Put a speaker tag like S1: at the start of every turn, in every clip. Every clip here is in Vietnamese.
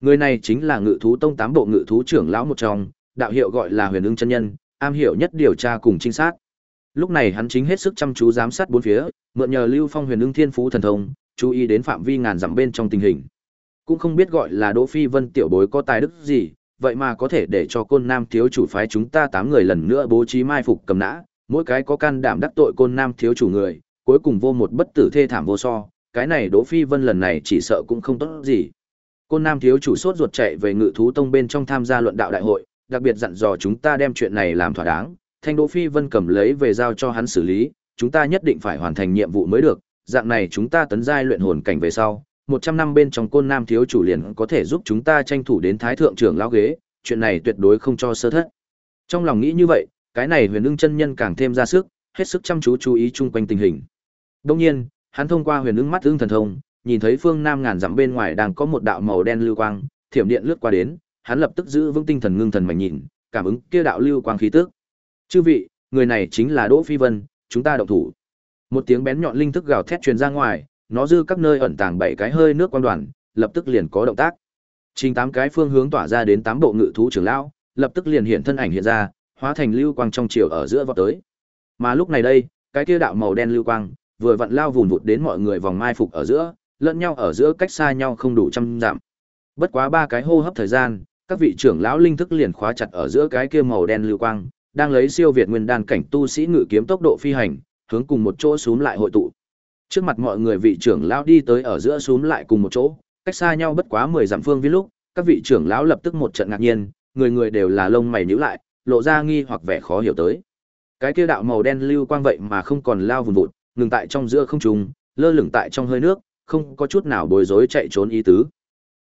S1: Người này chính là Ngự thú tông tám bộ ngự thú trưởng lão một trong, đạo hiệu gọi là Huyền Ưng chân nhân, am hiểu nhất điều tra cùng trinh sát. Lúc này hắn chính hết sức chăm chú giám sát bốn phía, mượn nhờ Lưu Phong Huyền Ưng Thiên Phú thần thông, chú ý đến phạm vi ngàn dặm bên trong tình hình. Cũng không biết gọi là Đỗ Phi Vân tiểu bối có tài đức gì, vậy mà có thể để cho côn nam thiếu chủ phái chúng ta tám người lần nữa bố trí mai phục cầm nã, mỗi cái có can đảm đắc tội côn nam thiếu chủ người, cuối cùng vô một bất tử thê thảm vô so, cái này Đỗ Phi Vân lần này chỉ sợ cũng không tốt gì. Côn nam thiếu chủ sốt ruột chạy về ngự thú tông bên trong tham gia luận đạo đại hội, đặc biệt dặn dò chúng ta đem chuyện này làm thỏa đáng, thanh Đỗ Phi Vân cầm lấy về giao cho hắn xử lý, chúng ta nhất định phải hoàn thành nhiệm vụ mới được, dạng này chúng ta tấn giai luyện hồn cảnh về sau, 100 năm bên trong côn nam thiếu chủ liền có thể giúp chúng ta tranh thủ đến thái thượng trưởng lão ghế, chuyện này tuyệt đối không cho sơ thất. Trong lòng nghĩ như vậy, cái này huyền ưng chân nhân càng thêm ra sức, hết sức chăm chú chú ý chung quanh tình hình. Đương nhiên, hắn thông qua huyền ưng mắt ưng thần thông, nhìn thấy phương nam ngàn dặm bên ngoài đang có một đạo màu đen lưu quang, thiểm điện lướt qua đến, hắn lập tức giữ vững tinh thần ngưng thần mà nhìn, cảm ứng kia đạo lưu quang khí tức. Chư vị, người này chính là Đỗ Phi Vân, chúng ta động thủ. Một tiếng bén nhọn linh thức gào thét truyền ra ngoài, nó dư các nơi ẩn tàng bảy cái hơi nước quang đoàn, lập tức liền có động tác. Trình tám cái phương hướng tỏa ra đến tám bộ ngự thú trưởng lão, lập tức liền hiện thân ảnh hiện ra, hóa thành lưu quang trong chiều ở giữa vọt tới. Mà lúc này đây, cái kia đạo màu đen lưu quang, vừa vặn lao vùn vụt đến mọi người vòng mai phục ở giữa, lẫn nhau ở giữa cách xa nhau không đủ trăm dặm. Bất quá ba cái hô hấp thời gian, các vị trưởng lão linh thức liền khóa chặt ở giữa cái kia màu đen lưu quang, đang lấy siêu việt nguyên đan cảnh tu sĩ ngự kiếm tốc độ phi hành, hướng cùng một chỗ xuống lại hội tụ. Trước mặt mọi người vị trưởng lão đi tới ở giữa xuống lại cùng một chỗ, cách xa nhau bất quá 10 dặm phương vi lúc, các vị trưởng lão lập tức một trận ngạc nhiên, người người đều là lông mày nhíu lại, lộ ra nghi hoặc vẻ khó hiểu tới. Cái kia đạo màu đen lưu quang vậy mà không còn lao vùn vụt, ngừng tại trong giữa không trung, lơ lửng tại trong hơi nước, không có chút nào bối rối chạy trốn ý tứ.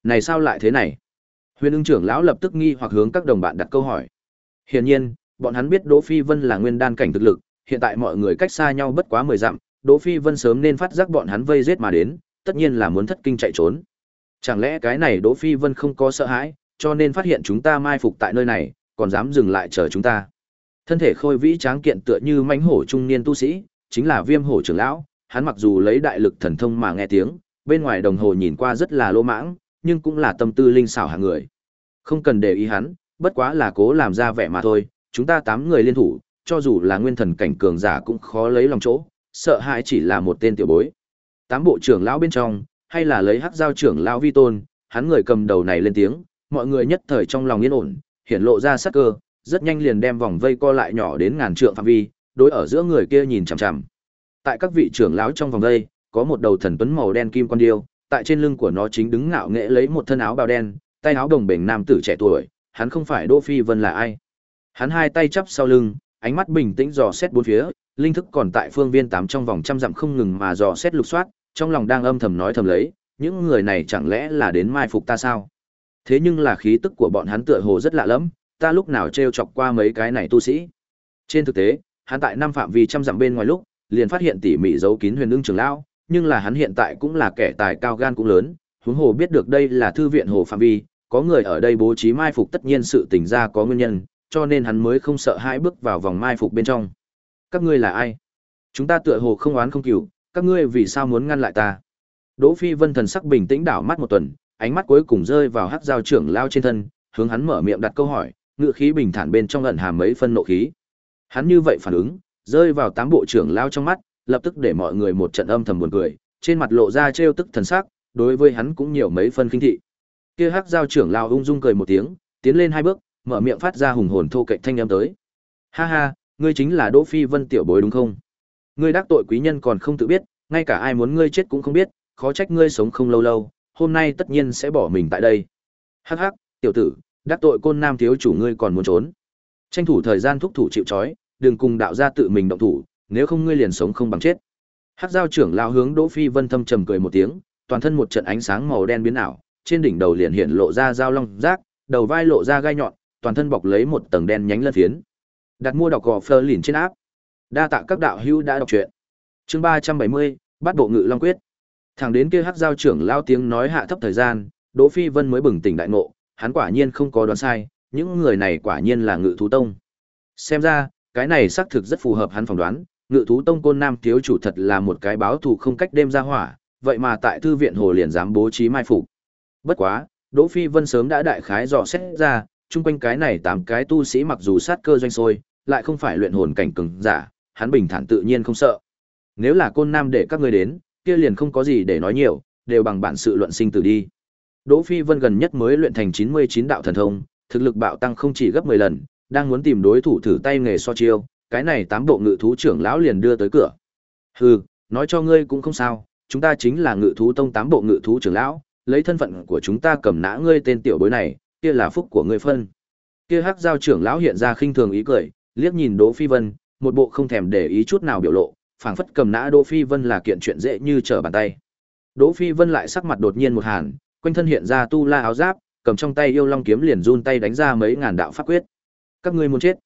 S1: Này sao lại thế này? Huyền ưng trưởng lão lập tức nghi hoặc hướng các đồng bạn đặt câu hỏi. Hiển nhiên, bọn hắn biết Đỗ Phi Vân là nguyên đan cảnh thực lực, hiện tại mọi người cách xa nhau bất quá 10 dặm, Đỗ Phi Vân sớm nên phát giác bọn hắn vây giết mà đến, tất nhiên là muốn thất kinh chạy trốn. Chẳng lẽ cái này Đỗ Phi Vân không có sợ hãi, cho nên phát hiện chúng ta mai phục tại nơi này, còn dám dừng lại chờ chúng ta. Thân thể khôi vĩ tráng kiện tựa như mãnh hổ trung niên tu sĩ, chính là Viêm Hổ trưởng lão, hắn mặc dù lấy đại lực thần thông mà nghe tiếng, bên ngoài đồng hồ nhìn qua rất là lô mãng, nhưng cũng là tâm tư linh xảo hạng người. Không cần để ý hắn, bất quá là cố làm ra vẻ mà thôi, chúng ta tám người liên thủ, cho dù là nguyên thần cảnh cường giả cũng khó lấy lòng chỗ, sợ hãi chỉ là một tên tiểu bối. Tám bộ trưởng lão bên trong, hay là lấy hắc giao trưởng lão vi tôn, hắn người cầm đầu này lên tiếng, mọi người nhất thời trong lòng yên ổn, hiển lộ ra sắc cơ, rất nhanh liền đem vòng vây co lại nhỏ đến ngàn trượng phạm vi, đối ở giữa người kia nhìn chằm chằm. Tại các vị trưởng lão trong vòng đây có một đầu thần tuấn màu đen kim quan điêu, tại trên lưng của nó chính đứng ngạo nghễ lấy một thân áo bào đen, tay áo đồng bền nam tử trẻ tuổi, hắn không phải Đỗ Phi Vân là ai? Hắn hai tay chắp sau lưng, ánh mắt bình tĩnh dò xét bốn phía, linh thức còn tại phương viên tám trong vòng trăm dặm không ngừng mà dò xét lục soát, trong lòng đang âm thầm nói thầm lấy, những người này chẳng lẽ là đến mai phục ta sao? Thế nhưng là khí tức của bọn hắn tựa hồ rất lạ lẫm, ta lúc nào trêu chọc qua mấy cái này tu sĩ. Trên thực tế, hắn tại năm phạm vi trăm dặm bên ngoài lúc, liền phát hiện tỉ mỉ giấu kín huyền ưng trường lão, nhưng là hắn hiện tại cũng là kẻ tài cao gan cũng lớn, huống hồ biết được đây là thư viện hồ phạm vi, có người ở đây bố trí mai phục tất nhiên sự tình ra có nguyên nhân, cho nên hắn mới không sợ hãi bước vào vòng mai phục bên trong. Các ngươi là ai? Chúng ta tựa hồ không oán không cừu, các ngươi vì sao muốn ngăn lại ta? Đỗ Phi Vân thần sắc bình tĩnh đảo mắt một tuần, ánh mắt cuối cùng rơi vào hắc giao trưởng lao trên thân, hướng hắn mở miệng đặt câu hỏi, ngựa khí bình thản bên trong ẩn hàm mấy phân nộ khí. Hắn như vậy phản ứng, rơi vào tám bộ trưởng lao trong mắt, lập tức để mọi người một trận âm thầm buồn cười, trên mặt lộ ra trêu tức thần sắc, đối với hắn cũng nhiều mấy phân kinh thị. Kia hắc giao trưởng lao ung dung cười một tiếng, tiến lên hai bước, mở miệng phát ra hùng hồn thô kệch thanh âm tới. Ha ha, ngươi chính là Đỗ Phi Vân tiểu bối đúng không? Ngươi đắc tội quý nhân còn không tự biết, ngay cả ai muốn ngươi chết cũng không biết, khó trách ngươi sống không lâu lâu, hôm nay tất nhiên sẽ bỏ mình tại đây. Hắc hắc, tiểu tử, đắc tội côn nam thiếu chủ ngươi còn muốn trốn. Tranh thủ thời gian thúc thủ chịu trói, đừng cùng đạo gia tự mình động thủ, nếu không ngươi liền sống không bằng chết. Hắc giao trưởng lao hướng Đỗ Phi Vân thâm trầm cười một tiếng, toàn thân một trận ánh sáng màu đen biến ảo, trên đỉnh đầu liền hiện lộ ra dao long rác, đầu vai lộ ra gai nhọn, toàn thân bọc lấy một tầng đen nhánh lân phiến. Đặt mua đọc gò Fleur lìn trên áp. Đa tạ các đạo hữu đã đọc truyện. Chương ba trăm bảy mươi bắt bộ ngự long quyết. Thẳng đến kia hắc giao trưởng lao tiếng nói hạ thấp thời gian, Đỗ Phi Vân mới bừng tỉnh đại ngộ, hắn quả nhiên không có đoán sai, những người này quả nhiên là ngự thú tông. Xem ra, cái này xác thực rất phù hợp hắn phỏng đoán, ngự thú tông côn nam thiếu chủ thật là một cái báo thù không cách đêm ra hỏa, vậy mà tại thư viện hồ liền dám bố trí mai phục. Bất quá, Đỗ Phi Vân sớm đã đại khái dò xét ra, chung quanh cái này tám cái tu sĩ mặc dù sát cơ doanh sôi, lại không phải luyện hồn cảnh cường giả, hắn bình thản tự nhiên không sợ. Nếu là côn nam để các ngươi đến, kia liền không có gì để nói nhiều, đều bằng bản sự luận sinh tử đi. Đỗ Phi Vân gần nhất mới luyện thành 99 đạo thần thông, thực lực bạo tăng không chỉ gấp 10 lần, đang muốn tìm đối thủ thử tay nghề so chiêu, cái này tám bộ ngự thú trưởng lão liền đưa tới cửa. Hừ, nói cho ngươi cũng không sao, chúng ta chính là ngự thú tông tám bộ ngự thú trưởng lão, lấy thân phận của chúng ta cầm nã ngươi tên tiểu bối này, kia là phúc của ngươi phân. Kia hắc giao trưởng lão hiện ra khinh thường ý cười, liếc nhìn Đỗ Phi Vân, một bộ không thèm để ý chút nào biểu lộ, phảng phất cầm nã Đỗ Phi Vân là kiện chuyện dễ như trở bàn tay. Đỗ Phi Vân lại sắc mặt đột nhiên một hàn, quanh thân hiện ra tu la áo giáp, cầm trong tay yêu long kiếm liền run tay đánh ra mấy ngàn đạo pháp quyết. Các ngươi muốn chết.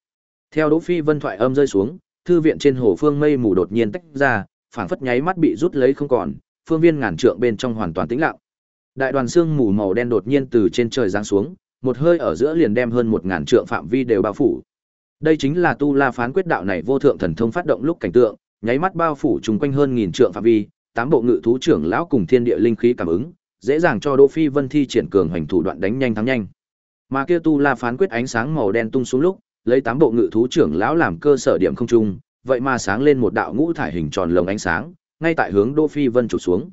S1: Theo Đỗ Phi Vân thoại âm rơi xuống, thư viện trên hồ phương mây mù đột nhiên tách ra, phảng phất nháy mắt bị rút lấy không còn, phương viên ngàn trượng bên trong hoàn toàn tĩnh lặng. Đại đoàn xương mù màu đen đột nhiên từ trên trời giáng xuống, một hơi ở giữa liền đem hơn một ngàn trượng phạm vi đều bao phủ. Đây chính là tu la phán quyết đạo này vô thượng thần thông phát động lúc cảnh tượng, nháy mắt bao phủ chung quanh hơn nghìn trượng phạm vi, tám bộ ngự thú trưởng lão cùng thiên địa linh khí cảm ứng, dễ dàng cho Đỗ Phi Vân thi triển cường hành thủ đoạn đánh nhanh thắng nhanh. Mà kia tu la phán quyết ánh sáng màu đen tung xuống lúc, lấy tám bộ ngự thú trưởng lão làm cơ sở điểm không trung, vậy mà sáng lên một đạo ngũ thải hình tròn lồng ánh sáng, ngay tại hướng Đỗ Phi Vân chụp xuống.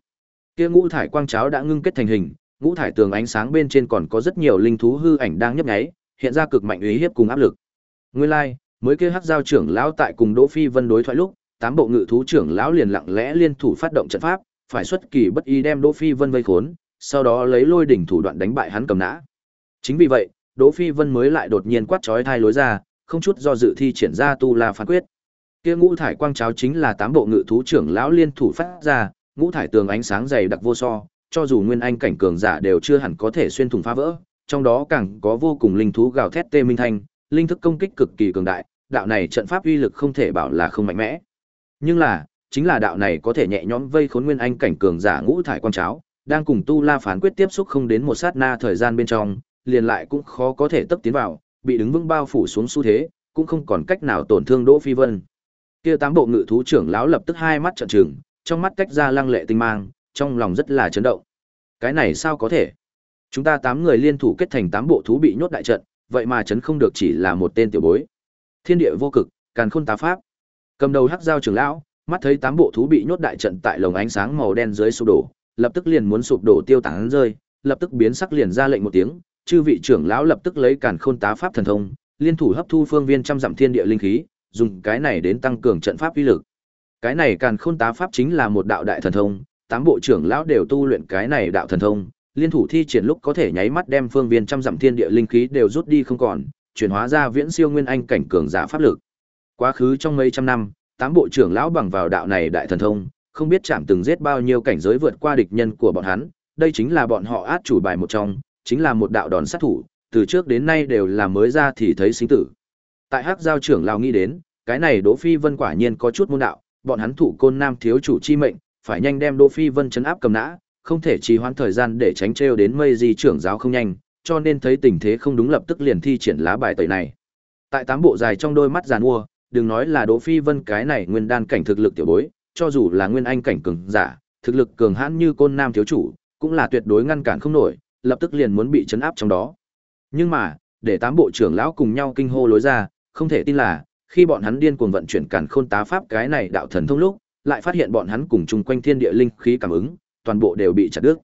S1: Kia ngũ thải quang cháo đã ngưng kết thành hình, ngũ thải tường ánh sáng bên trên còn có rất nhiều linh thú hư ảnh đang nhấp nháy, hiện ra cực mạnh uy hiếp cùng áp lực. Nguyên lai, like, mới kia hắc giao trưởng lão tại cùng Đỗ Phi Vân đối thoại lúc, tám bộ ngự thú trưởng lão liền lặng lẽ liên thủ phát động trận pháp, phải xuất kỳ bất ý đem Đỗ Phi Vân vây khốn, sau đó lấy lôi đỉnh thủ đoạn đánh bại hắn cầm nã. Chính vì vậy, Đỗ Phi Vân mới lại đột nhiên quát chói thai lối ra, không chút do dự thi triển ra tu la phán quyết. Kia ngũ thải quang cháo chính là tám bộ ngự thú trưởng lão liên thủ phát ra, ngũ thải tường ánh sáng dày đặc vô so, cho dù nguyên anh cảnh cường giả đều chưa hẳn có thể xuyên thủng phá vỡ, trong đó càng có vô cùng linh thú gào thét tê minh thanh, linh thức công kích cực kỳ cường đại, đạo này trận pháp uy lực không thể bảo là không mạnh mẽ. Nhưng là, chính là đạo này có thể nhẹ nhõm vây khốn nguyên anh cảnh cường giả ngũ thải quang cháo, đang cùng tu la phán quyết tiếp xúc không đến một sát na thời gian bên trong, liền lại cũng khó có thể tấp tiến vào, bị đứng vững bao phủ xuống xu thế, cũng không còn cách nào tổn thương Đỗ Phi Vân. Kia tám bộ ngự thú trưởng lão lập tức hai mắt trợn trừng, trong mắt cách ra lăng lệ tinh mang, trong lòng rất là chấn động. Cái này sao có thể? Chúng ta tám người liên thủ kết thành tám bộ thú bị nhốt đại trận, vậy mà chấn không được chỉ là một tên tiểu bối. Thiên địa vô cực, càn khôn tá pháp. Cầm đầu hắc giao trưởng lão, mắt thấy tám bộ thú bị nhốt đại trận tại lồng ánh sáng màu đen dưới sụp đổ, lập tức liền muốn sụp đổ tiêu tán rơi, lập tức biến sắc liền ra lệnh một tiếng, chư vị trưởng lão lập tức lấy càn khôn tá pháp thần thông, liên thủ hấp thu phương viên trăm dặm thiên địa linh khí, dùng cái này đến tăng cường trận pháp uy lực. Cái này càn khôn tá pháp chính là một đạo đại thần thông, tám bộ trưởng lão đều tu luyện cái này đạo thần thông, liên thủ thi triển lúc có thể nháy mắt đem phương viên trăm dặm thiên địa linh khí đều rút đi không còn, chuyển hóa ra viễn siêu nguyên anh cảnh cường giả pháp lực. Quá khứ trong mấy trăm năm, tám bộ trưởng lão bằng vào đạo này đại thần thông, không biết chạm từng giết bao nhiêu cảnh giới vượt qua địch nhân của bọn hắn, đây chính là bọn họ át chủ bài một trong, chính là một đạo đòn sát thủ, từ trước đến nay đều là mới ra thì thấy sinh tử. Tại Hắc giao trưởng lão nghĩ đến, cái này Đỗ Phi Vân quả nhiên có chút môn đạo, bọn hắn thủ côn nam thiếu chủ chi mệnh, phải nhanh đem Đỗ Phi Vân chấn áp cầm nã, không thể trì hoãn thời gian để tránh trêu đến mây di trưởng giáo không nhanh, cho nên thấy tình thế không đúng lập tức liền thi triển lá bài tẩy này. Tại tám bộ dài trong đôi mắt giàn mua, đừng nói là Đỗ Phi Vân cái này nguyên đan cảnh thực lực tiểu bối, cho dù là nguyên anh cảnh cường giả, thực lực cường hãn như côn nam thiếu chủ, cũng là tuyệt đối ngăn cản không nổi, lập tức liền muốn bị chấn áp trong đó. Nhưng mà, để tám bộ trưởng lão cùng nhau kinh hô lối ra, không thể tin là, khi bọn hắn điên cuồng vận chuyển càn khôn tá pháp cái này đạo thần thông lúc, lại phát hiện bọn hắn cùng chung quanh thiên địa linh khí cảm ứng, toàn bộ đều bị chặt đứt.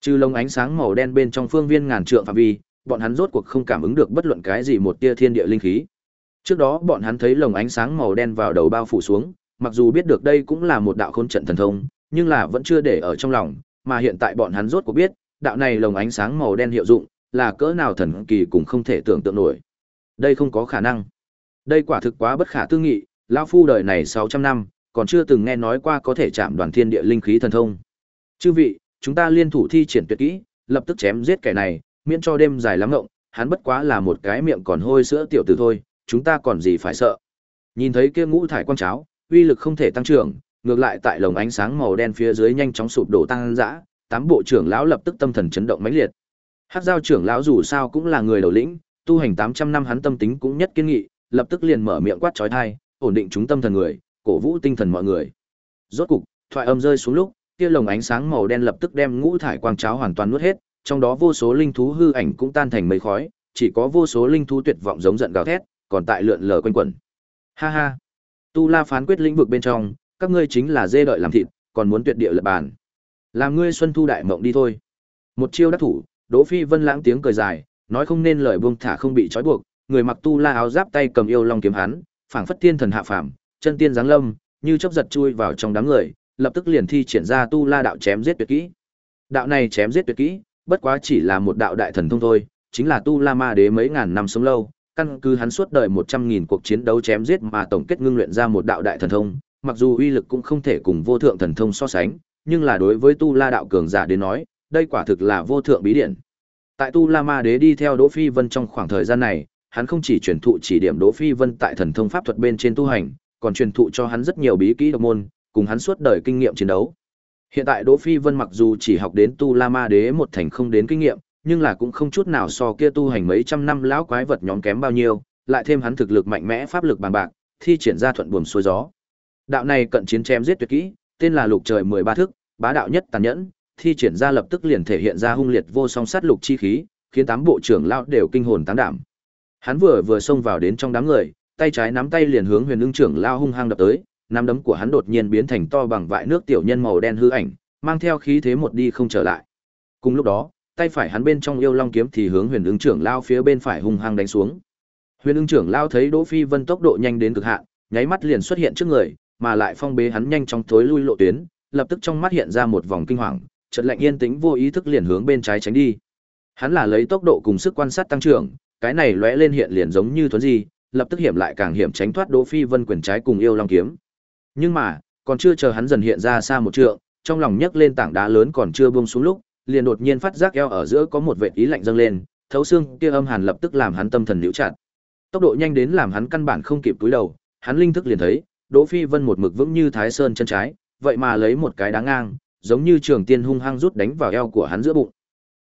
S1: Trừ lông ánh sáng màu đen bên trong phương viên ngàn trượng phạm vi, bọn hắn rốt cuộc không cảm ứng được bất luận cái gì một tia thiên địa linh khí. Trước đó bọn hắn thấy lồng ánh sáng màu đen vào đầu bao phủ xuống, mặc dù biết được đây cũng là một đạo khôn trận thần thông, nhưng là vẫn chưa để ở trong lòng, mà hiện tại bọn hắn rốt cuộc biết, đạo này lồng ánh sáng màu đen hiệu dụng, là cỡ nào thần kỳ cũng không thể tưởng tượng nổi. Đây không có khả năng. Đây quả thực quá bất khả tư nghị, lão phu đời này 600 năm, còn chưa từng nghe nói qua có thể chạm đoàn thiên địa linh khí thần thông. Chư vị, chúng ta liên thủ thi triển tuyệt kỹ, lập tức chém giết kẻ này, miễn cho đêm dài lắm ngộng, hắn bất quá là một cái miệng còn hôi sữa tiểu tử thôi, chúng ta còn gì phải sợ. Nhìn thấy kia ngũ thải quang cháo, uy lực không thể tăng trưởng, ngược lại tại lồng ánh sáng màu đen phía dưới nhanh chóng sụp đổ tăng dã, tám bộ trưởng lão lập tức tâm thần chấn động mãnh liệt. Hắc giao trưởng lão dù sao cũng là người đầu lĩnh, tu hành 800 năm hắn tâm tính cũng nhất kiên nghị, lập tức liền mở miệng quát chói tai, ổn định chúng tâm thần người, cổ vũ tinh thần mọi người. Rốt cục, thoại âm rơi xuống lúc, kia lồng ánh sáng màu đen lập tức đem ngũ thải quang cháo hoàn toàn nuốt hết, trong đó vô số linh thú hư ảnh cũng tan thành mây khói, chỉ có vô số linh thú tuyệt vọng giống giận gào thét, còn tại lượn lờ quanh quẩn. Ha ha. Tu La phán quyết lĩnh vực bên trong, các ngươi chính là dê đợi làm thịt, còn muốn tuyệt địa lập bàn. Làm ngươi xuân thu đại mộng đi thôi. Một chiêu đắc thủ, Đỗ Phi Vân lãng tiếng cười dài, nói không nên lời buông thả không bị trói buộc, người mặc tu la áo giáp tay cầm yêu long kiếm hắn, phảng phất tiên thần hạ phàm, chân tiên giáng lâm, như chớp giật chui vào trong đám người, lập tức liền thi triển ra tu la đạo chém giết tuyệt kỹ. Đạo này chém giết tuyệt kỹ, bất quá chỉ là một đạo đại thần thông thôi, chính là tu la ma đế mấy ngàn năm sống lâu, căn cứ hắn suốt đời một trăm nghìn cuộc chiến đấu chém giết mà tổng kết ngưng luyện ra một đạo đại thần thông, mặc dù uy lực cũng không thể cùng vô thượng thần thông so sánh, nhưng là đối với tu la đạo cường giả đến nói, đây quả thực là vô thượng bí điển. Tại tu la ma đế đi theo Đỗ Phi Vân trong khoảng thời gian này, hắn không chỉ truyền thụ chỉ điểm Đỗ Phi Vân tại thần thông pháp thuật bên trên tu hành, còn truyền thụ cho hắn rất nhiều bí kỹ độc môn, cùng hắn suốt đời kinh nghiệm chiến đấu. Hiện tại Đỗ Phi Vân mặc dù chỉ học đến tu La Ma Đế một thành không đến kinh nghiệm, nhưng là cũng không chút nào so kia tu hành mấy trăm năm lão quái vật nhóm kém bao nhiêu, lại thêm hắn thực lực mạnh mẽ pháp lực bằng bạc, thi triển ra thuận buồm xuôi gió. Đạo này cận chiến chém giết tuyệt kỹ, tên là Lục Trời 13 thức, bá đạo nhất tàn nhẫn, thi triển ra lập tức liền thể hiện ra hung liệt vô song sát lục chi khí, khiến tám bộ trưởng lão đều kinh hồn tán đảm. Hắn vừa vừa xông vào đến trong đám người, tay trái nắm tay liền hướng Huyền Ưng trưởng lao hung hăng đập tới, nắm đấm của hắn đột nhiên biến thành to bằng vại nước tiểu nhân màu đen hư ảnh, mang theo khí thế một đi không trở lại. Cùng lúc đó, tay phải hắn bên trong yêu long kiếm thì hướng Huyền Ưng trưởng lao phía bên phải hung hăng đánh xuống. Huyền Ưng trưởng lao thấy Đỗ Phi Vân tốc độ nhanh đến cực hạn, nháy mắt liền xuất hiện trước người, mà lại phong bế hắn nhanh chóng thối lui lộ tuyến, lập tức trong mắt hiện ra một vòng kinh hoàng, chợt lạnh yên tĩnh vô ý thức liền hướng bên trái tránh đi. Hắn là lấy tốc độ cùng sức quan sát tăng trưởng, cái này lóe lên hiện liền giống như thuấn gì, lập tức hiểm lại càng hiểm tránh thoát Đỗ Phi Vân quyền trái cùng yêu long kiếm. Nhưng mà, còn chưa chờ hắn dần hiện ra xa một trượng, trong lòng nhấc lên tảng đá lớn còn chưa buông xuống lúc, liền đột nhiên phát giác eo ở giữa có một vệt ý lạnh dâng lên, thấu xương kia âm hàn lập tức làm hắn tâm thần liễu chặt. Tốc độ nhanh đến làm hắn căn bản không kịp túi đầu, hắn linh thức liền thấy, Đỗ Phi Vân một mực vững như Thái Sơn chân trái, vậy mà lấy một cái đá ngang, giống như trường tiên hung hăng rút đánh vào eo của hắn giữa bụng.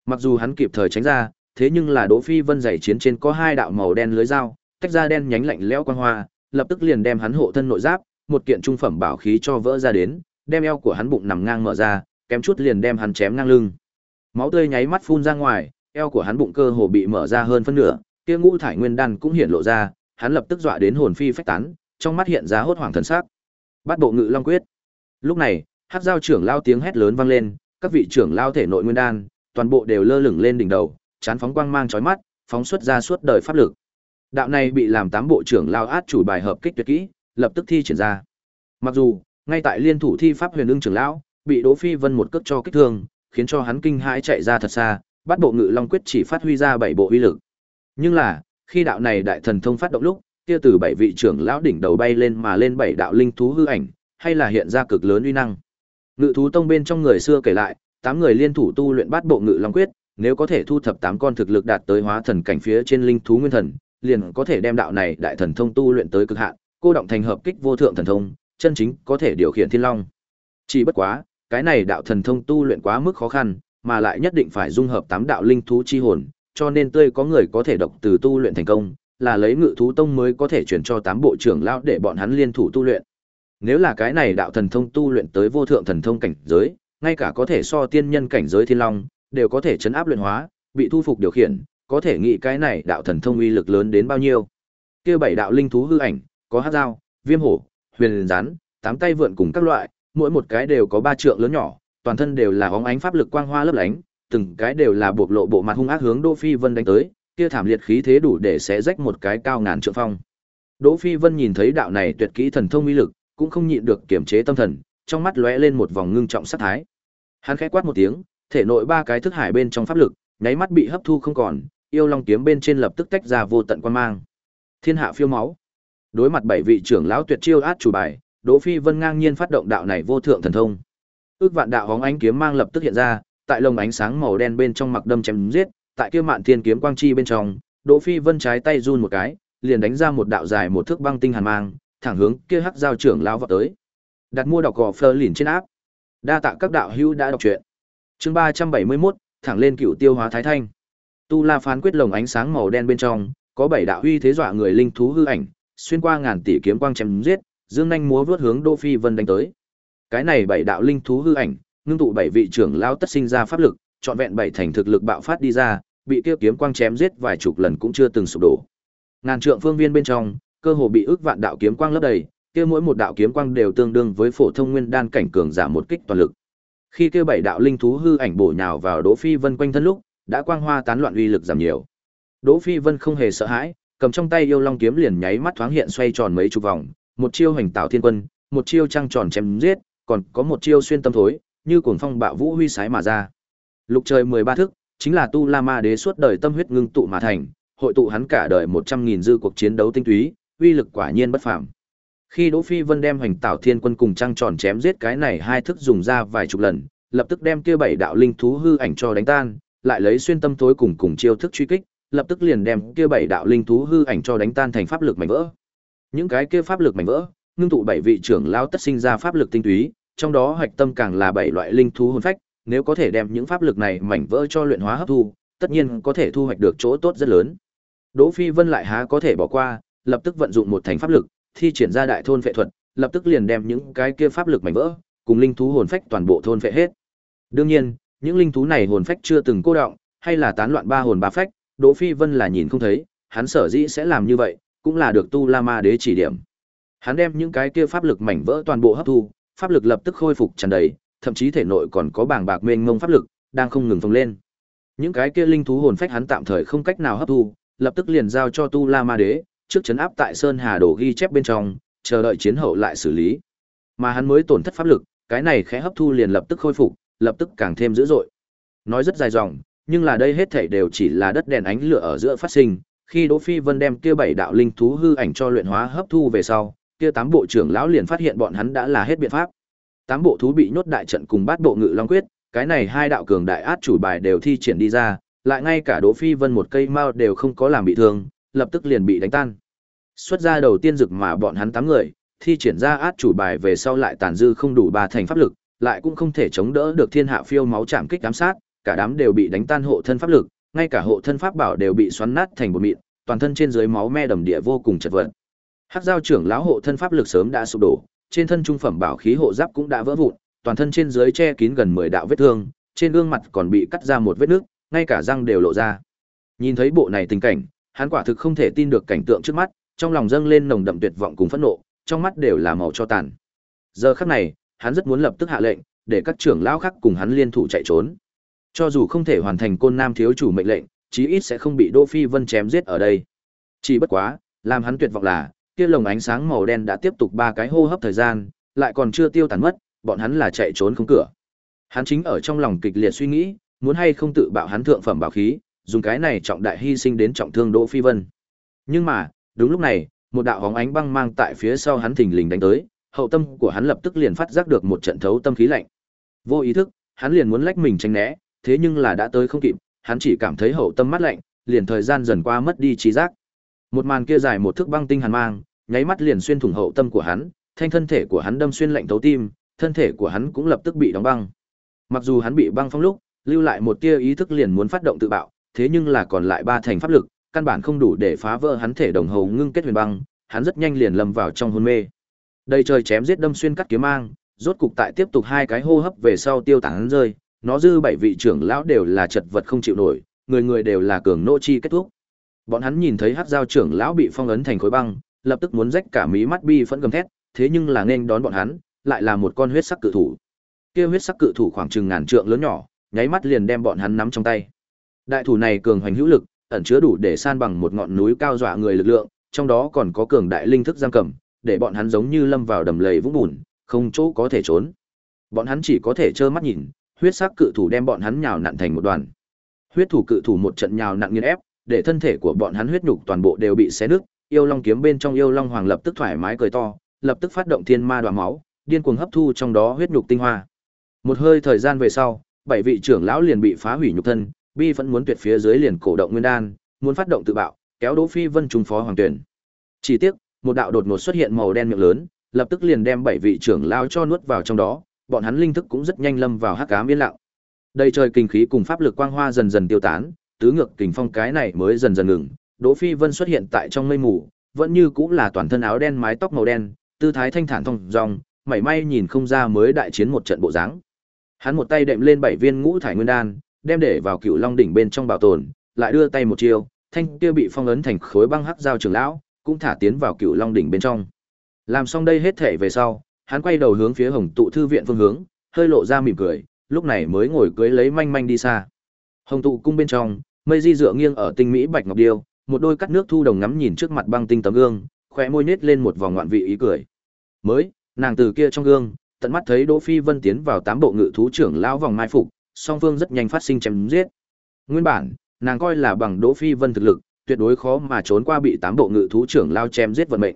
S1: Mặc dù hắn kịp thời tránh ra, thế nhưng là Đỗ Phi Vân giày chiến trên có hai đạo màu đen lưới dao, tách ra đen nhánh lạnh lẽo quang hoa, lập tức liền đem hắn hộ thân nội giáp, một kiện trung phẩm bảo khí cho vỡ ra đến, đem eo của hắn bụng nằm ngang mở ra, kém chút liền đem hắn chém ngang lưng. Máu tươi nháy mắt phun ra ngoài, eo của hắn bụng cơ hồ bị mở ra hơn phân nửa, kia ngũ thải nguyên đan cũng hiện lộ ra, hắn lập tức dọa đến hồn phi phách tán, trong mắt hiện ra hốt hoảng thần sắc. Bắt bộ ngự long quyết. Lúc này, Hắc giao trưởng lao tiếng hét lớn vang lên, các vị trưởng lao thể nội nguyên đan, toàn bộ đều lơ lửng lên đỉnh đầu, chán phóng quang mang chói mắt, phóng xuất ra suốt đời pháp lực. Đạo này bị làm tám bộ trưởng lao át chủ bài hợp kích tuyệt kỹ, lập tức thi triển ra. Mặc dù, ngay tại liên thủ thi pháp huyền ưng trưởng lão, bị Đỗ Phi Vân một cước cho kích thương, khiến cho hắn kinh hãi chạy ra thật xa, bắt bộ ngự long quyết chỉ phát huy ra bảy bộ uy lực. Nhưng là, khi đạo này đại thần thông phát động lúc, kia từ bảy vị trưởng lão đỉnh đầu bay lên mà lên bảy đạo linh thú hư ảnh, hay là hiện ra cực lớn uy năng. Ngự thú tông bên trong người xưa kể lại, tám người liên thủ tu luyện bát bộ ngự long quyết, nếu có thể thu thập tám con thực lực đạt tới hóa thần cảnh phía trên linh thú nguyên thần, liền có thể đem đạo này đại thần thông tu luyện tới cực hạn, cô động thành hợp kích vô thượng thần thông, chân chính có thể điều khiển thiên long. Chỉ bất quá, cái này đạo thần thông tu luyện quá mức khó khăn, mà lại nhất định phải dung hợp tám đạo linh thú chi hồn, cho nên tươi có người có thể độc từ tu luyện thành công, là lấy ngự thú tông mới có thể chuyển cho tám bộ trưởng lão để bọn hắn liên thủ tu luyện. Nếu là cái này đạo thần thông tu luyện tới vô thượng thần thông cảnh giới, ngay cả có thể so tiên nhân cảnh giới thiên long, đều có thể chấn áp luyện hóa, bị thu phục điều khiển, có thể nghĩ cái này đạo thần thông uy lực lớn đến bao nhiêu. Kia bảy đạo linh thú hư ảnh, có hắc dao, viêm hổ, huyền rắn, tám tay vượn cùng các loại, mỗi một cái đều có ba trượng lớn nhỏ, toàn thân đều là óng ánh pháp lực quang hoa lấp lánh, từng cái đều là buộc lộ bộ mặt hung ác hướng Đỗ Phi Vân đánh tới, kia thảm liệt khí thế đủ để xé rách một cái cao ngàn trượng phong. Đỗ Phi Vân nhìn thấy đạo này tuyệt kỹ thần thông uy lực, cũng không nhịn được kiềm chế tâm thần, trong mắt lóe lên một vòng ngưng trọng sát thái. Hắn khẽ quát một tiếng, thể nội ba cái thức hải bên trong pháp lực, nháy mắt bị hấp thu không còn, yêu long kiếm bên trên lập tức tách ra vô tận quan mang. Thiên hạ phiêu máu. Đối mặt bảy vị trưởng lão tuyệt chiêu át chủ bài, Đỗ Phi Vân ngang nhiên phát động đạo này vô thượng thần thông. Ước vạn đạo hóng ánh kiếm mang lập tức hiện ra, tại lồng ánh sáng màu đen bên trong mặc đâm chém giết, tại kia mạn thiên kiếm quang chi bên trong, Đỗ Phi Vân trái tay run một cái, liền đánh ra một đạo dài một thước băng tinh hàn mang, thẳng hướng kia hắc giao trưởng lao vọt tới. Đặt mua đọc gò Fleur lìn trên áp. Đa tạ các đạo hữu đã đọc truyện. Chương 371, thẳng lên cựu tiêu hóa thái thanh. Tu La phán quyết lồng ánh sáng màu đen bên trong, có bảy đạo huy thế dọa người linh thú hư ảnh, xuyên qua ngàn tỷ kiếm quang chém giết, dương nhanh múa vút hướng Đỗ Phi Vân đánh tới. Cái này bảy đạo linh thú hư ảnh, ngưng tụ bảy vị trưởng lao tất sinh ra pháp lực, trọn vẹn bảy thành thực lực bạo phát đi ra, bị kia kiếm quang chém giết vài chục lần cũng chưa từng sụp đổ. Ngàn trượng phương viên bên trong, cơ hồ bị ước vạn đạo kiếm quang lấp đầy, kia mỗi một đạo kiếm quang đều tương đương với phổ thông nguyên đan cảnh cường giả một kích toàn lực. Khi kia bảy đạo linh thú hư ảnh bổ nhào vào Đỗ Phi Vân quanh thân lúc, đã quang hoa tán loạn uy lực giảm nhiều. Đỗ Phi Vân không hề sợ hãi, cầm trong tay yêu long kiếm liền nháy mắt thoáng hiện xoay tròn mấy chục vòng, một chiêu hành tạo thiên quân, một chiêu trăng tròn chém giết, còn có một chiêu xuyên tâm thối, như cuồng phong bạo vũ huy sái mà ra. Lục trời 13 thước chính là tu La Ma Đế suốt đời tâm huyết ngưng tụ mà thành, hội tụ hắn cả đời 100.000 dư cuộc chiến đấu tinh túy, uy lực quả nhiên bất phàm. Khi Đỗ Phi Vân đem hành tạo thiên quân cùng trăng tròn chém giết cái này hai thức dùng ra vài chục lần, lập tức đem kia bảy đạo linh thú hư ảnh cho đánh tan, lại lấy xuyên tâm thối cùng cùng chiêu thức truy kích, lập tức liền đem kia bảy đạo linh thú hư ảnh cho đánh tan thành pháp lực mảnh vỡ. Những cái kia pháp lực mảnh vỡ, ngưng tụ bảy vị trưởng lão tất sinh ra pháp lực tinh túy, trong đó hạch tâm càng là bảy loại linh thú hồn phách, nếu có thể đem những pháp lực này mảnh vỡ cho luyện hóa hấp thu, tất nhiên có thể thu hoạch được chỗ tốt rất lớn. Đỗ Phi Vân lại há có thể bỏ qua, lập tức vận dụng một thành pháp lực, thi triển ra đại thôn phệ thuật, lập tức liền đem những cái kia pháp lực mảnh vỡ cùng linh thú hồn phách toàn bộ thôn phệ hết. Đương nhiên, những linh thú này hồn phách chưa từng cô động, hay là tán loạn ba hồn ba phách, Đỗ Phi Vân là nhìn không thấy, hắn sở dĩ sẽ làm như vậy, cũng là được Tu La Ma Đế chỉ điểm. Hắn đem những cái kia pháp lực mảnh vỡ toàn bộ hấp thu, pháp lực lập tức khôi phục tràn đầy, thậm chí thể nội còn có bảng bạc mênh mông pháp lực đang không ngừng phồng lên. Những cái kia linh thú hồn phách hắn tạm thời không cách nào hấp thu, lập tức liền giao cho Tu La Ma Đế, trước chấn áp tại Sơn Hà Đồ ghi chép bên trong, chờ đợi chiến hậu lại xử lý. Mà hắn mới tổn thất pháp lực, cái này khẽ hấp thu liền lập tức khôi phục, lập tức càng thêm dữ dội. Nói rất dài dòng, nhưng là đây hết thảy đều chỉ là đất đèn ánh lửa ở giữa phát sinh, khi Đỗ Phi Vân đem kia bảy đạo linh thú hư ảnh cho luyện hóa hấp thu về sau, kia tám bộ trưởng lão liền phát hiện bọn hắn đã là hết biện pháp. Tám bộ thú bị nhốt đại trận cùng bát bộ ngự long quyết, cái này hai đạo cường đại át chủ bài đều thi triển đi ra, lại ngay cả Đỗ Phi Vân một cây mao đều không có làm bị thương, lập tức liền bị đánh tan. Xuất ra đầu tiên rực mà bọn hắn tám người, thi triển ra át chủ bài về sau lại tàn dư không đủ ba thành pháp lực, lại cũng không thể chống đỡ được thiên hạ phiêu máu chạm kích giám sát, cả đám đều bị đánh tan hộ thân pháp lực, ngay cả hộ thân pháp bảo đều bị xoắn nát thành bột mịn, toàn thân trên dưới máu me đầm địa vô cùng chật vật. Hắc giao trưởng lão hộ thân pháp lực sớm đã sụp đổ, trên thân trung phẩm bảo khí hộ giáp cũng đã vỡ vụn, toàn thân trên dưới che kín gần 10 đạo vết thương, trên gương mặt còn bị cắt ra một vết nước, ngay cả răng đều lộ ra. Nhìn thấy bộ này tình cảnh, hắn quả thực không thể tin được cảnh tượng trước mắt, trong lòng dâng lên nồng đậm tuyệt vọng cùng phẫn nộ, trong mắt đều là màu cho tàn. Giờ khắc này, hắn rất muốn lập tức hạ lệnh, để các trưởng lão khác cùng hắn liên thủ chạy trốn. Cho dù không thể hoàn thành côn nam thiếu chủ mệnh lệnh, chí ít sẽ không bị Đỗ Phi Vân chém giết ở đây. Chỉ bất quá, làm hắn tuyệt vọng là, kia lồng ánh sáng màu đen đã tiếp tục ba cái hô hấp thời gian, lại còn chưa tiêu tán mất, bọn hắn là chạy trốn không cửa. Hắn chính ở trong lòng kịch liệt suy nghĩ, muốn hay không tự bạo hắn thượng phẩm bảo khí, dùng cái này trọng đại hy sinh đến trọng thương Đỗ Phi Vân. Nhưng mà, đúng lúc này, một đạo hóng ánh băng mang tại phía sau hắn thình lình đánh tới, hậu tâm của hắn lập tức liền phát giác được một trận thấu tâm khí lạnh. Vô ý thức, hắn liền muốn lách mình tránh né, thế nhưng là đã tới không kịp, hắn chỉ cảm thấy hậu tâm mát lạnh, liền thời gian dần qua mất đi trí giác. Một màn kia dài một thước băng tinh hàn mang, nháy mắt liền xuyên thủng hậu tâm của hắn, thanh thân thể của hắn đâm xuyên lạnh thấu tim, thân thể của hắn cũng lập tức bị đóng băng. Mặc dù hắn bị băng phong lúc, lưu lại một tia ý thức liền muốn phát động tự bạo, thế nhưng là còn lại ba thành pháp lực, căn bản không đủ để phá vỡ hắn thể đồng hồ ngưng kết huyền băng, hắn rất nhanh liền lâm vào trong hôn mê. Đây trời chém giết đâm xuyên cắt kiếm mang, rốt cục tại tiếp tục hai cái hô hấp về sau tiêu tán rơi, nó dư bảy vị trưởng lão đều là chật vật không chịu nổi, người người đều là cường nô chi kết thúc. Bọn hắn nhìn thấy Hắc Giao trưởng lão bị phong ấn thành khối băng, lập tức muốn rách cả mí mắt bi phẫn gầm thét, thế nhưng là nên đón bọn hắn, lại là một con huyết sắc cự thủ. Kia huyết sắc cự thủ khoảng chừng ngàn trượng lớn nhỏ, nháy mắt liền đem bọn hắn nắm trong tay. Đại thủ này cường hoành hữu lực, ẩn chứa đủ để san bằng một ngọn núi cao dọa người lực lượng, trong đó còn có cường đại linh thức giam cầm, để bọn hắn giống như lâm vào đầm lầy vũng bùn, không chỗ có thể trốn. Bọn hắn chỉ có thể trơ mắt nhìn, huyết sắc cự thủ đem bọn hắn nhào nặn thành một đoàn. Huyết thủ cự thủ một trận nhào nặn nghiền ép, để thân thể của bọn hắn huyết nhục toàn bộ đều bị xé nứt, yêu long kiếm bên trong yêu long hoàng lập tức thoải mái cười to, lập tức phát động thiên ma đoạn máu, điên cuồng hấp thu trong đó huyết nhục tinh hoa. Một hơi thời gian về sau, bảy vị trưởng lão liền bị phá hủy nhục thân, bi vẫn muốn tuyệt phía dưới liền cổ động nguyên đan, muốn phát động tự bạo, kéo Đỗ Phi Vân trùng phó hoàng tuyển. Chỉ tiếc, một đạo đột ngột xuất hiện màu đen miệng lớn, lập tức liền đem bảy vị trưởng lão cho nuốt vào trong đó, bọn hắn linh thức cũng rất nhanh lâm vào hắc ám yên lặng. Đây trời kinh khí cùng pháp lực quang hoa dần dần tiêu tán, tứ ngược kình phong cái này mới dần dần ngừng, Đỗ Phi Vân xuất hiện tại trong mây mù, vẫn như cũng là toàn thân áo đen mái tóc màu đen, tư thái thanh thản thong dong, mảy may nhìn không ra mới đại chiến một trận bộ dáng. Hắn một tay đệm lên bảy viên ngũ thải nguyên đan, đem để vào cựu long đỉnh bên trong bảo tồn, lại đưa tay một chiêu, thanh kia bị phong ấn thành khối băng hắc giao trưởng lão, cũng thả tiến vào cựu long đỉnh bên trong. Làm xong đây hết thể về sau, hắn quay đầu hướng phía Hồng tụ thư viện phương hướng, hơi lộ ra mỉm cười, lúc này mới ngồi cưới lấy manh manh đi xa. Hồng tụ cung bên trong, mây di dựa nghiêng ở tinh mỹ bạch ngọc điêu, một đôi cắt nước thu đồng ngắm nhìn trước mặt băng tinh tấm gương, khóe môi nết lên một vòng ngoạn vị ý cười. Mới, nàng từ kia trong gương, tận mắt thấy Đỗ Phi Vân tiến vào tám bộ ngự thú trưởng lão vòng mai phục, song phương rất nhanh phát sinh chém giết. Nguyên bản, nàng coi là bằng Đỗ Phi Vân thực lực, tuyệt đối khó mà trốn qua bị tám bộ ngự thú trưởng lao chém giết vận mệnh.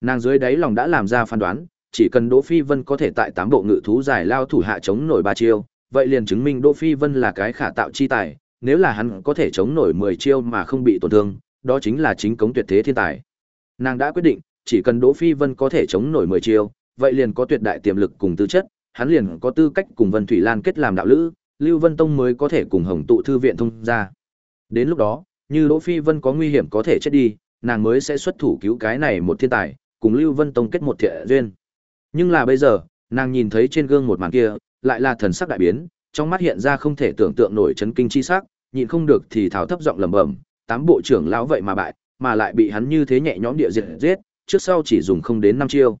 S1: Nàng dưới đáy lòng đã làm ra phán đoán, chỉ cần Đỗ Phi Vân có thể tại tám bộ ngự thú giải lao thủ hạ chống nổi ba chiêu, vậy liền chứng minh Đỗ Phi Vân là cái khả tạo chi tài, nếu là hắn có thể chống nổi 10 chiêu mà không bị tổn thương, đó chính là chính cống tuyệt thế thiên tài. Nàng đã quyết định, chỉ cần Đỗ Phi Vân có thể chống nổi 10 chiêu, vậy liền có tuyệt đại tiềm lực cùng tư chất, hắn liền có tư cách cùng Vân Thủy Lan kết làm đạo lữ, Lưu Vân Tông mới có thể cùng Hồng tụ thư viện thông ra. Đến lúc đó, như Đỗ Phi Vân có nguy hiểm có thể chết đi, nàng mới sẽ xuất thủ cứu cái này một thiên tài, cùng Lưu Vân Tông kết một thiện duyên. Nhưng là bây giờ, nàng nhìn thấy trên gương một màn kia, lại là thần sắc đại biến, trong mắt hiện ra không thể tưởng tượng nổi chấn kinh chi sắc, nhịn không được thì thảo thấp giọng lẩm bẩm, tám bộ trưởng lão vậy mà bại, mà lại bị hắn như thế nhẹ nhõm địa diệt giết, trước sau chỉ dùng không đến năm chiêu.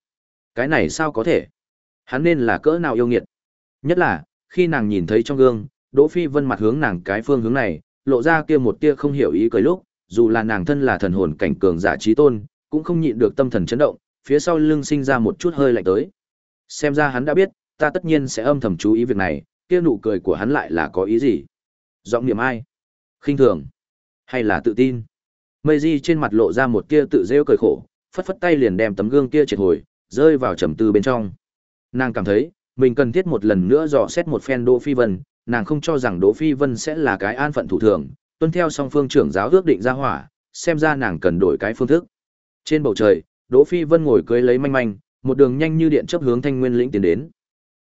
S1: Cái này sao có thể? Hắn nên là cỡ nào yêu nghiệt? Nhất là, khi nàng nhìn thấy trong gương, Đỗ Phi Vân mặt hướng nàng cái phương hướng này, lộ ra kia một tia không hiểu ý cười lúc, dù là nàng thân là thần hồn cảnh cường giả trí tôn, cũng không nhịn được tâm thần chấn động, phía sau lưng sinh ra một chút hơi lạnh tới. Xem ra hắn đã biết, ta tất nhiên sẽ âm thầm chú ý việc này, kia nụ cười của hắn lại là có ý gì? Giọng niệm ai? khinh thường? Hay là tự tin? Mây Di trên mặt lộ ra một tia tự rêu cười khổ, phất phất tay liền đem tấm gương kia triệt hồi, rơi vào trầm tư bên trong. Nàng cảm thấy, mình cần thiết một lần nữa dò xét một phen Đỗ Phi Vân, nàng không cho rằng Đỗ Phi Vân sẽ là cái an phận thủ thường, tuân theo song phương trưởng giáo ước định ra hỏa, xem ra nàng cần đổi cái phương thức. Trên bầu trời, Đỗ Phi Vân ngồi cưới lấy manh manh, một đường nhanh như điện chớp hướng Thanh Nguyên lĩnh tiến đến.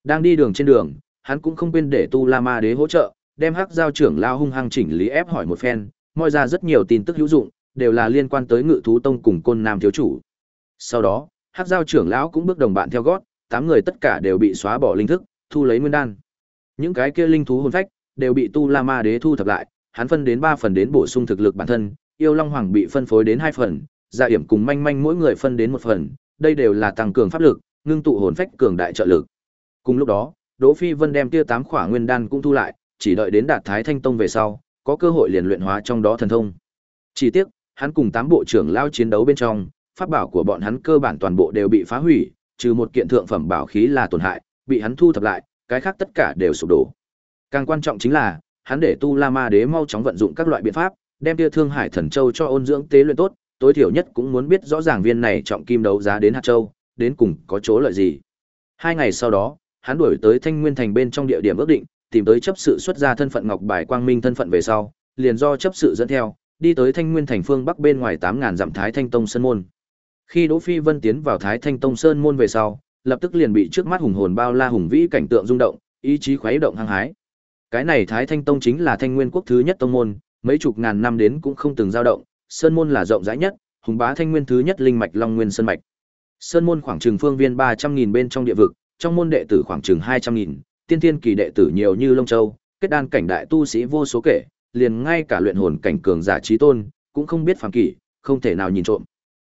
S1: Đang đi đường trên đường, hắn cũng không quên để Tu La Ma Đế hỗ trợ, đem Hắc giao trưởng lao hung hăng chỉnh lý ép hỏi một phen, moi ra rất nhiều tin tức hữu dụng, đều là liên quan tới Ngự thú tông cùng Côn Nam thiếu chủ. Sau đó, Hắc giao trưởng lão cũng bước đồng bạn theo gót, tám người tất cả đều bị xóa bỏ linh thức, thu lấy nguyên đan. Những cái kia linh thú hồn phách đều bị Tu La Ma Đế thu thập lại, hắn phân đến 3 phần đến bổ sung thực lực bản thân, Yêu Long Hoàng bị phân phối đến 2 phần, Dạ Yểm cùng Manh Manh mỗi người phân đến 1 phần, đây đều là tăng cường pháp lực, ngưng tụ hồn phách cường đại trợ lực. Cùng lúc đó, Đỗ Phi Vân đem kia 8 khỏa nguyên đan cũng thu lại, chỉ đợi đến đạt Thái Thanh Tông về sau, có cơ hội liền luyện hóa trong đó thần thông. Chỉ tiếc, hắn cùng tám bộ trưởng lao chiến đấu bên trong, pháp bảo của bọn hắn cơ bản toàn bộ đều bị phá hủy, trừ một kiện thượng phẩm bảo khí là tổn hại, bị hắn thu thập lại, cái khác tất cả đều sụp đổ. Càng quan trọng chính là, hắn để Tu La Ma Đế mau chóng vận dụng các loại biện pháp, đem Tia Thương Hải Thần Châu cho ôn dưỡng tế luyện tốt, tối thiểu nhất cũng muốn biết rõ ràng viên này trọng kim đấu giá đến hạt châu, đến cùng có chỗ lợi gì. Hai ngày sau đó, hắn đuổi tới Thanh Nguyên Thành bên trong địa điểm ước định, tìm tới chấp sự xuất ra thân phận Ngọc Bài Quang Minh thân phận về sau, liền do chấp sự dẫn theo, đi tới Thanh Nguyên Thành phương bắc bên ngoài 8000 dặm Thái Thanh Tông Sơn môn. Khi Đỗ Phi Vân tiến vào Thái Thanh Tông Sơn môn về sau, lập tức liền bị trước mắt hùng hồn bao la hùng vĩ cảnh tượng rung động, ý chí khuấy động hăng hái. Cái này Thái Thanh Tông chính là Thanh Nguyên quốc thứ nhất tông môn, mấy chục ngàn năm đến cũng không từng dao động, sơn môn là rộng rãi nhất, hùng bá Thanh Nguyên thứ nhất linh mạch Long Nguyên sơn mạch. Sơn môn khoảng trường phương viên 300.000 bên trong địa vực, trong môn đệ tử khoảng chừng 200.000, tiên tiên kỳ đệ tử nhiều như Long Châu, kết đan cảnh đại tu sĩ vô số kể, liền ngay cả luyện hồn cảnh cường giả trí tôn, cũng không biết phàm kỷ, không thể nào nhìn trộm.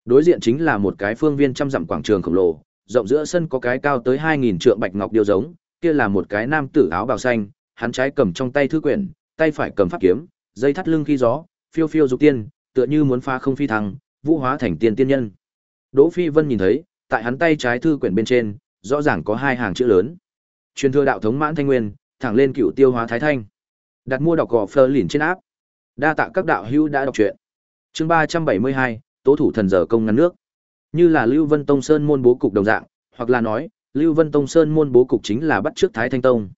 S1: Đối diện chính là một cái phương viên trăm dặm quảng trường khổng lồ, rộng giữa sân có cái cao tới 2000 trượng bạch ngọc điêu giống, kia là một cái nam tử áo bào xanh, hắn trái cầm trong tay thư quyển, tay phải cầm pháp kiếm, dây thắt lưng khi gió, phiêu phiêu dục tiên, tựa như muốn pha không phi thăng, vũ hóa thành tiên tiên nhân. Đỗ Phi Vân nhìn thấy, tại hắn tay trái thư quyển bên trên, rõ ràng có hai hàng chữ lớn. Truyền thừa đạo thống mãn thanh nguyên, thẳng lên cựu tiêu hóa thái thanh. Đặt mua đọc gò phơ lìn trên áp. Đa tạ các đạo hữu đã đọc truyện. Chương 372, Tố thủ thần giờ công ngăn nước. Như là Lưu Vân Tông Sơn môn bố cục đồng dạng, hoặc là nói, Lưu Vân Tông Sơn môn bố cục chính là bắt trước Thái Thanh Tông.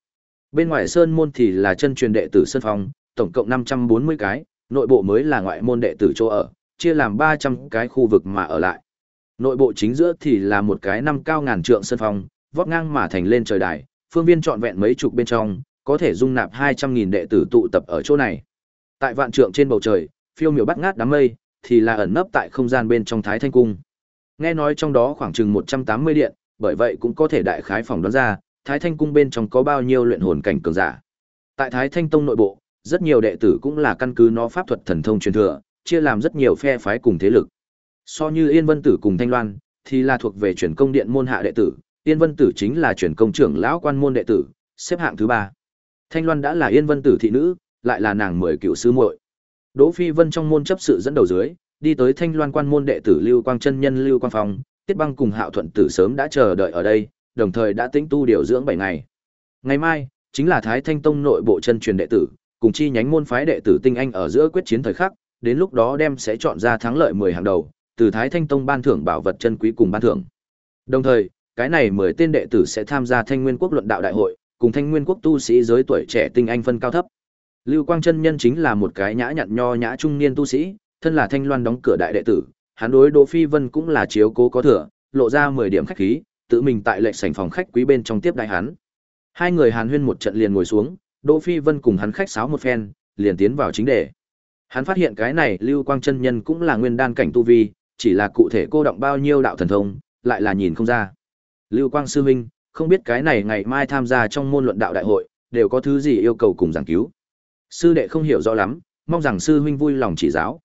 S1: Bên ngoài Sơn môn thì là chân truyền đệ tử Sơn Phong, tổng cộng 540 cái, nội bộ mới là ngoại môn đệ tử chỗ ở, chia làm 300 cái khu vực mà ở lại. Nội bộ chính giữa thì là một cái năm cao ngàn trượng sân Phong, vót ngang mà thành lên trời đài, phương viên trọn vẹn mấy chục bên trong, có thể dung nạp 200.000 đệ tử tụ tập ở chỗ này. Tại vạn trượng trên bầu trời, phiêu miểu bắt ngát đám mây, thì là ẩn nấp tại không gian bên trong Thái Thanh Cung. Nghe nói trong đó khoảng chừng 180 điện, bởi vậy cũng có thể đại khái phỏng đoán ra, Thái Thanh cung bên trong có bao nhiêu luyện hồn cảnh cường giả. Tại Thái Thanh tông nội bộ, rất nhiều đệ tử cũng là căn cứ nó pháp thuật thần thông truyền thừa, chia làm rất nhiều phe phái cùng thế lực. So như Yên Vân Tử cùng Thanh Loan, thì là thuộc về truyền công điện môn hạ đệ tử, Yên Vân Tử chính là truyền công trưởng lão quan môn đệ tử, xếp hạng thứ ba. Thanh Loan đã là Yên Vân Tử thị nữ, lại là nàng mười cựu sư muội. Đỗ Phi Vân trong môn chấp sự dẫn đầu dưới, đi tới Thanh Loan quan môn đệ tử Lưu Quang chân nhân Lưu Quang Phong, Tiết Băng cùng Hạo Thuận Tử sớm đã chờ đợi ở đây, đồng thời đã tính tu điều dưỡng 7 ngày. Ngày mai chính là Thái Thanh Tông nội bộ chân truyền đệ tử, cùng chi nhánh môn phái đệ tử tinh anh ở giữa quyết chiến thời khắc, đến lúc đó đem sẽ chọn ra thắng lợi 10 hàng đầu, từ Thái Thanh Tông ban thưởng bảo vật chân quý cùng ban thưởng. Đồng thời, cái này 10 tên đệ tử sẽ tham gia Thanh Nguyên Quốc luận đạo đại hội, cùng Thanh Nguyên Quốc tu sĩ giới tuổi trẻ tinh anh phân cao thấp. Lưu Quang chân nhân chính là một cái nhã nhặn nho nhã trung niên tu sĩ, thân là Thanh Loan đóng cửa đại đệ tử, hắn đối Đỗ Phi Vân cũng là chiếu cố có thừa, lộ ra 10 điểm khách khí, tự mình tại lệ sảnh phòng khách quý bên trong tiếp đại hắn. Hai người Hàn Huyên một trận liền ngồi xuống, Đỗ Phi Vân cùng hắn khách sáo một phen, liền tiến vào chính đề. Hắn phát hiện cái này Lưu Quang chân nhân cũng là nguyên đan cảnh tu vi, chỉ là cụ thể cô động bao nhiêu đạo thần thông, lại là nhìn không ra. Lưu Quang sư huynh, không biết cái này ngày mai tham gia trong môn luận đạo đại hội, đều có thứ gì yêu cầu cùng giảng cứu. Sư đệ không hiểu rõ lắm, mong rằng sư huynh vui lòng chỉ giáo.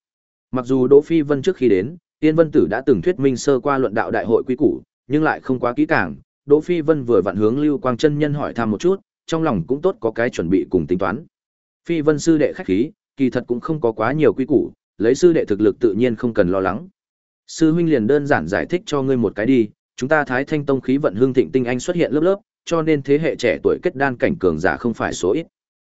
S1: Mặc dù Đỗ Phi Vân trước khi đến, Tiên Vân Tử đã từng thuyết minh sơ qua luận đạo đại hội quy củ, nhưng lại không quá kỹ càng, Đỗ Phi Vân vừa vặn hướng Lưu Quang chân nhân hỏi thăm một chút, trong lòng cũng tốt có cái chuẩn bị cùng tính toán. Phi Vân sư đệ khách khí, kỳ thật cũng không có quá nhiều quy củ, lấy sư đệ thực lực tự nhiên không cần lo lắng. Sư huynh liền đơn giản giải thích cho ngươi một cái đi, chúng ta Thái Thanh Tông khí vận hương thịnh tinh anh xuất hiện lớp lớp, cho nên thế hệ trẻ tuổi kết đan cảnh cường giả không phải số ít.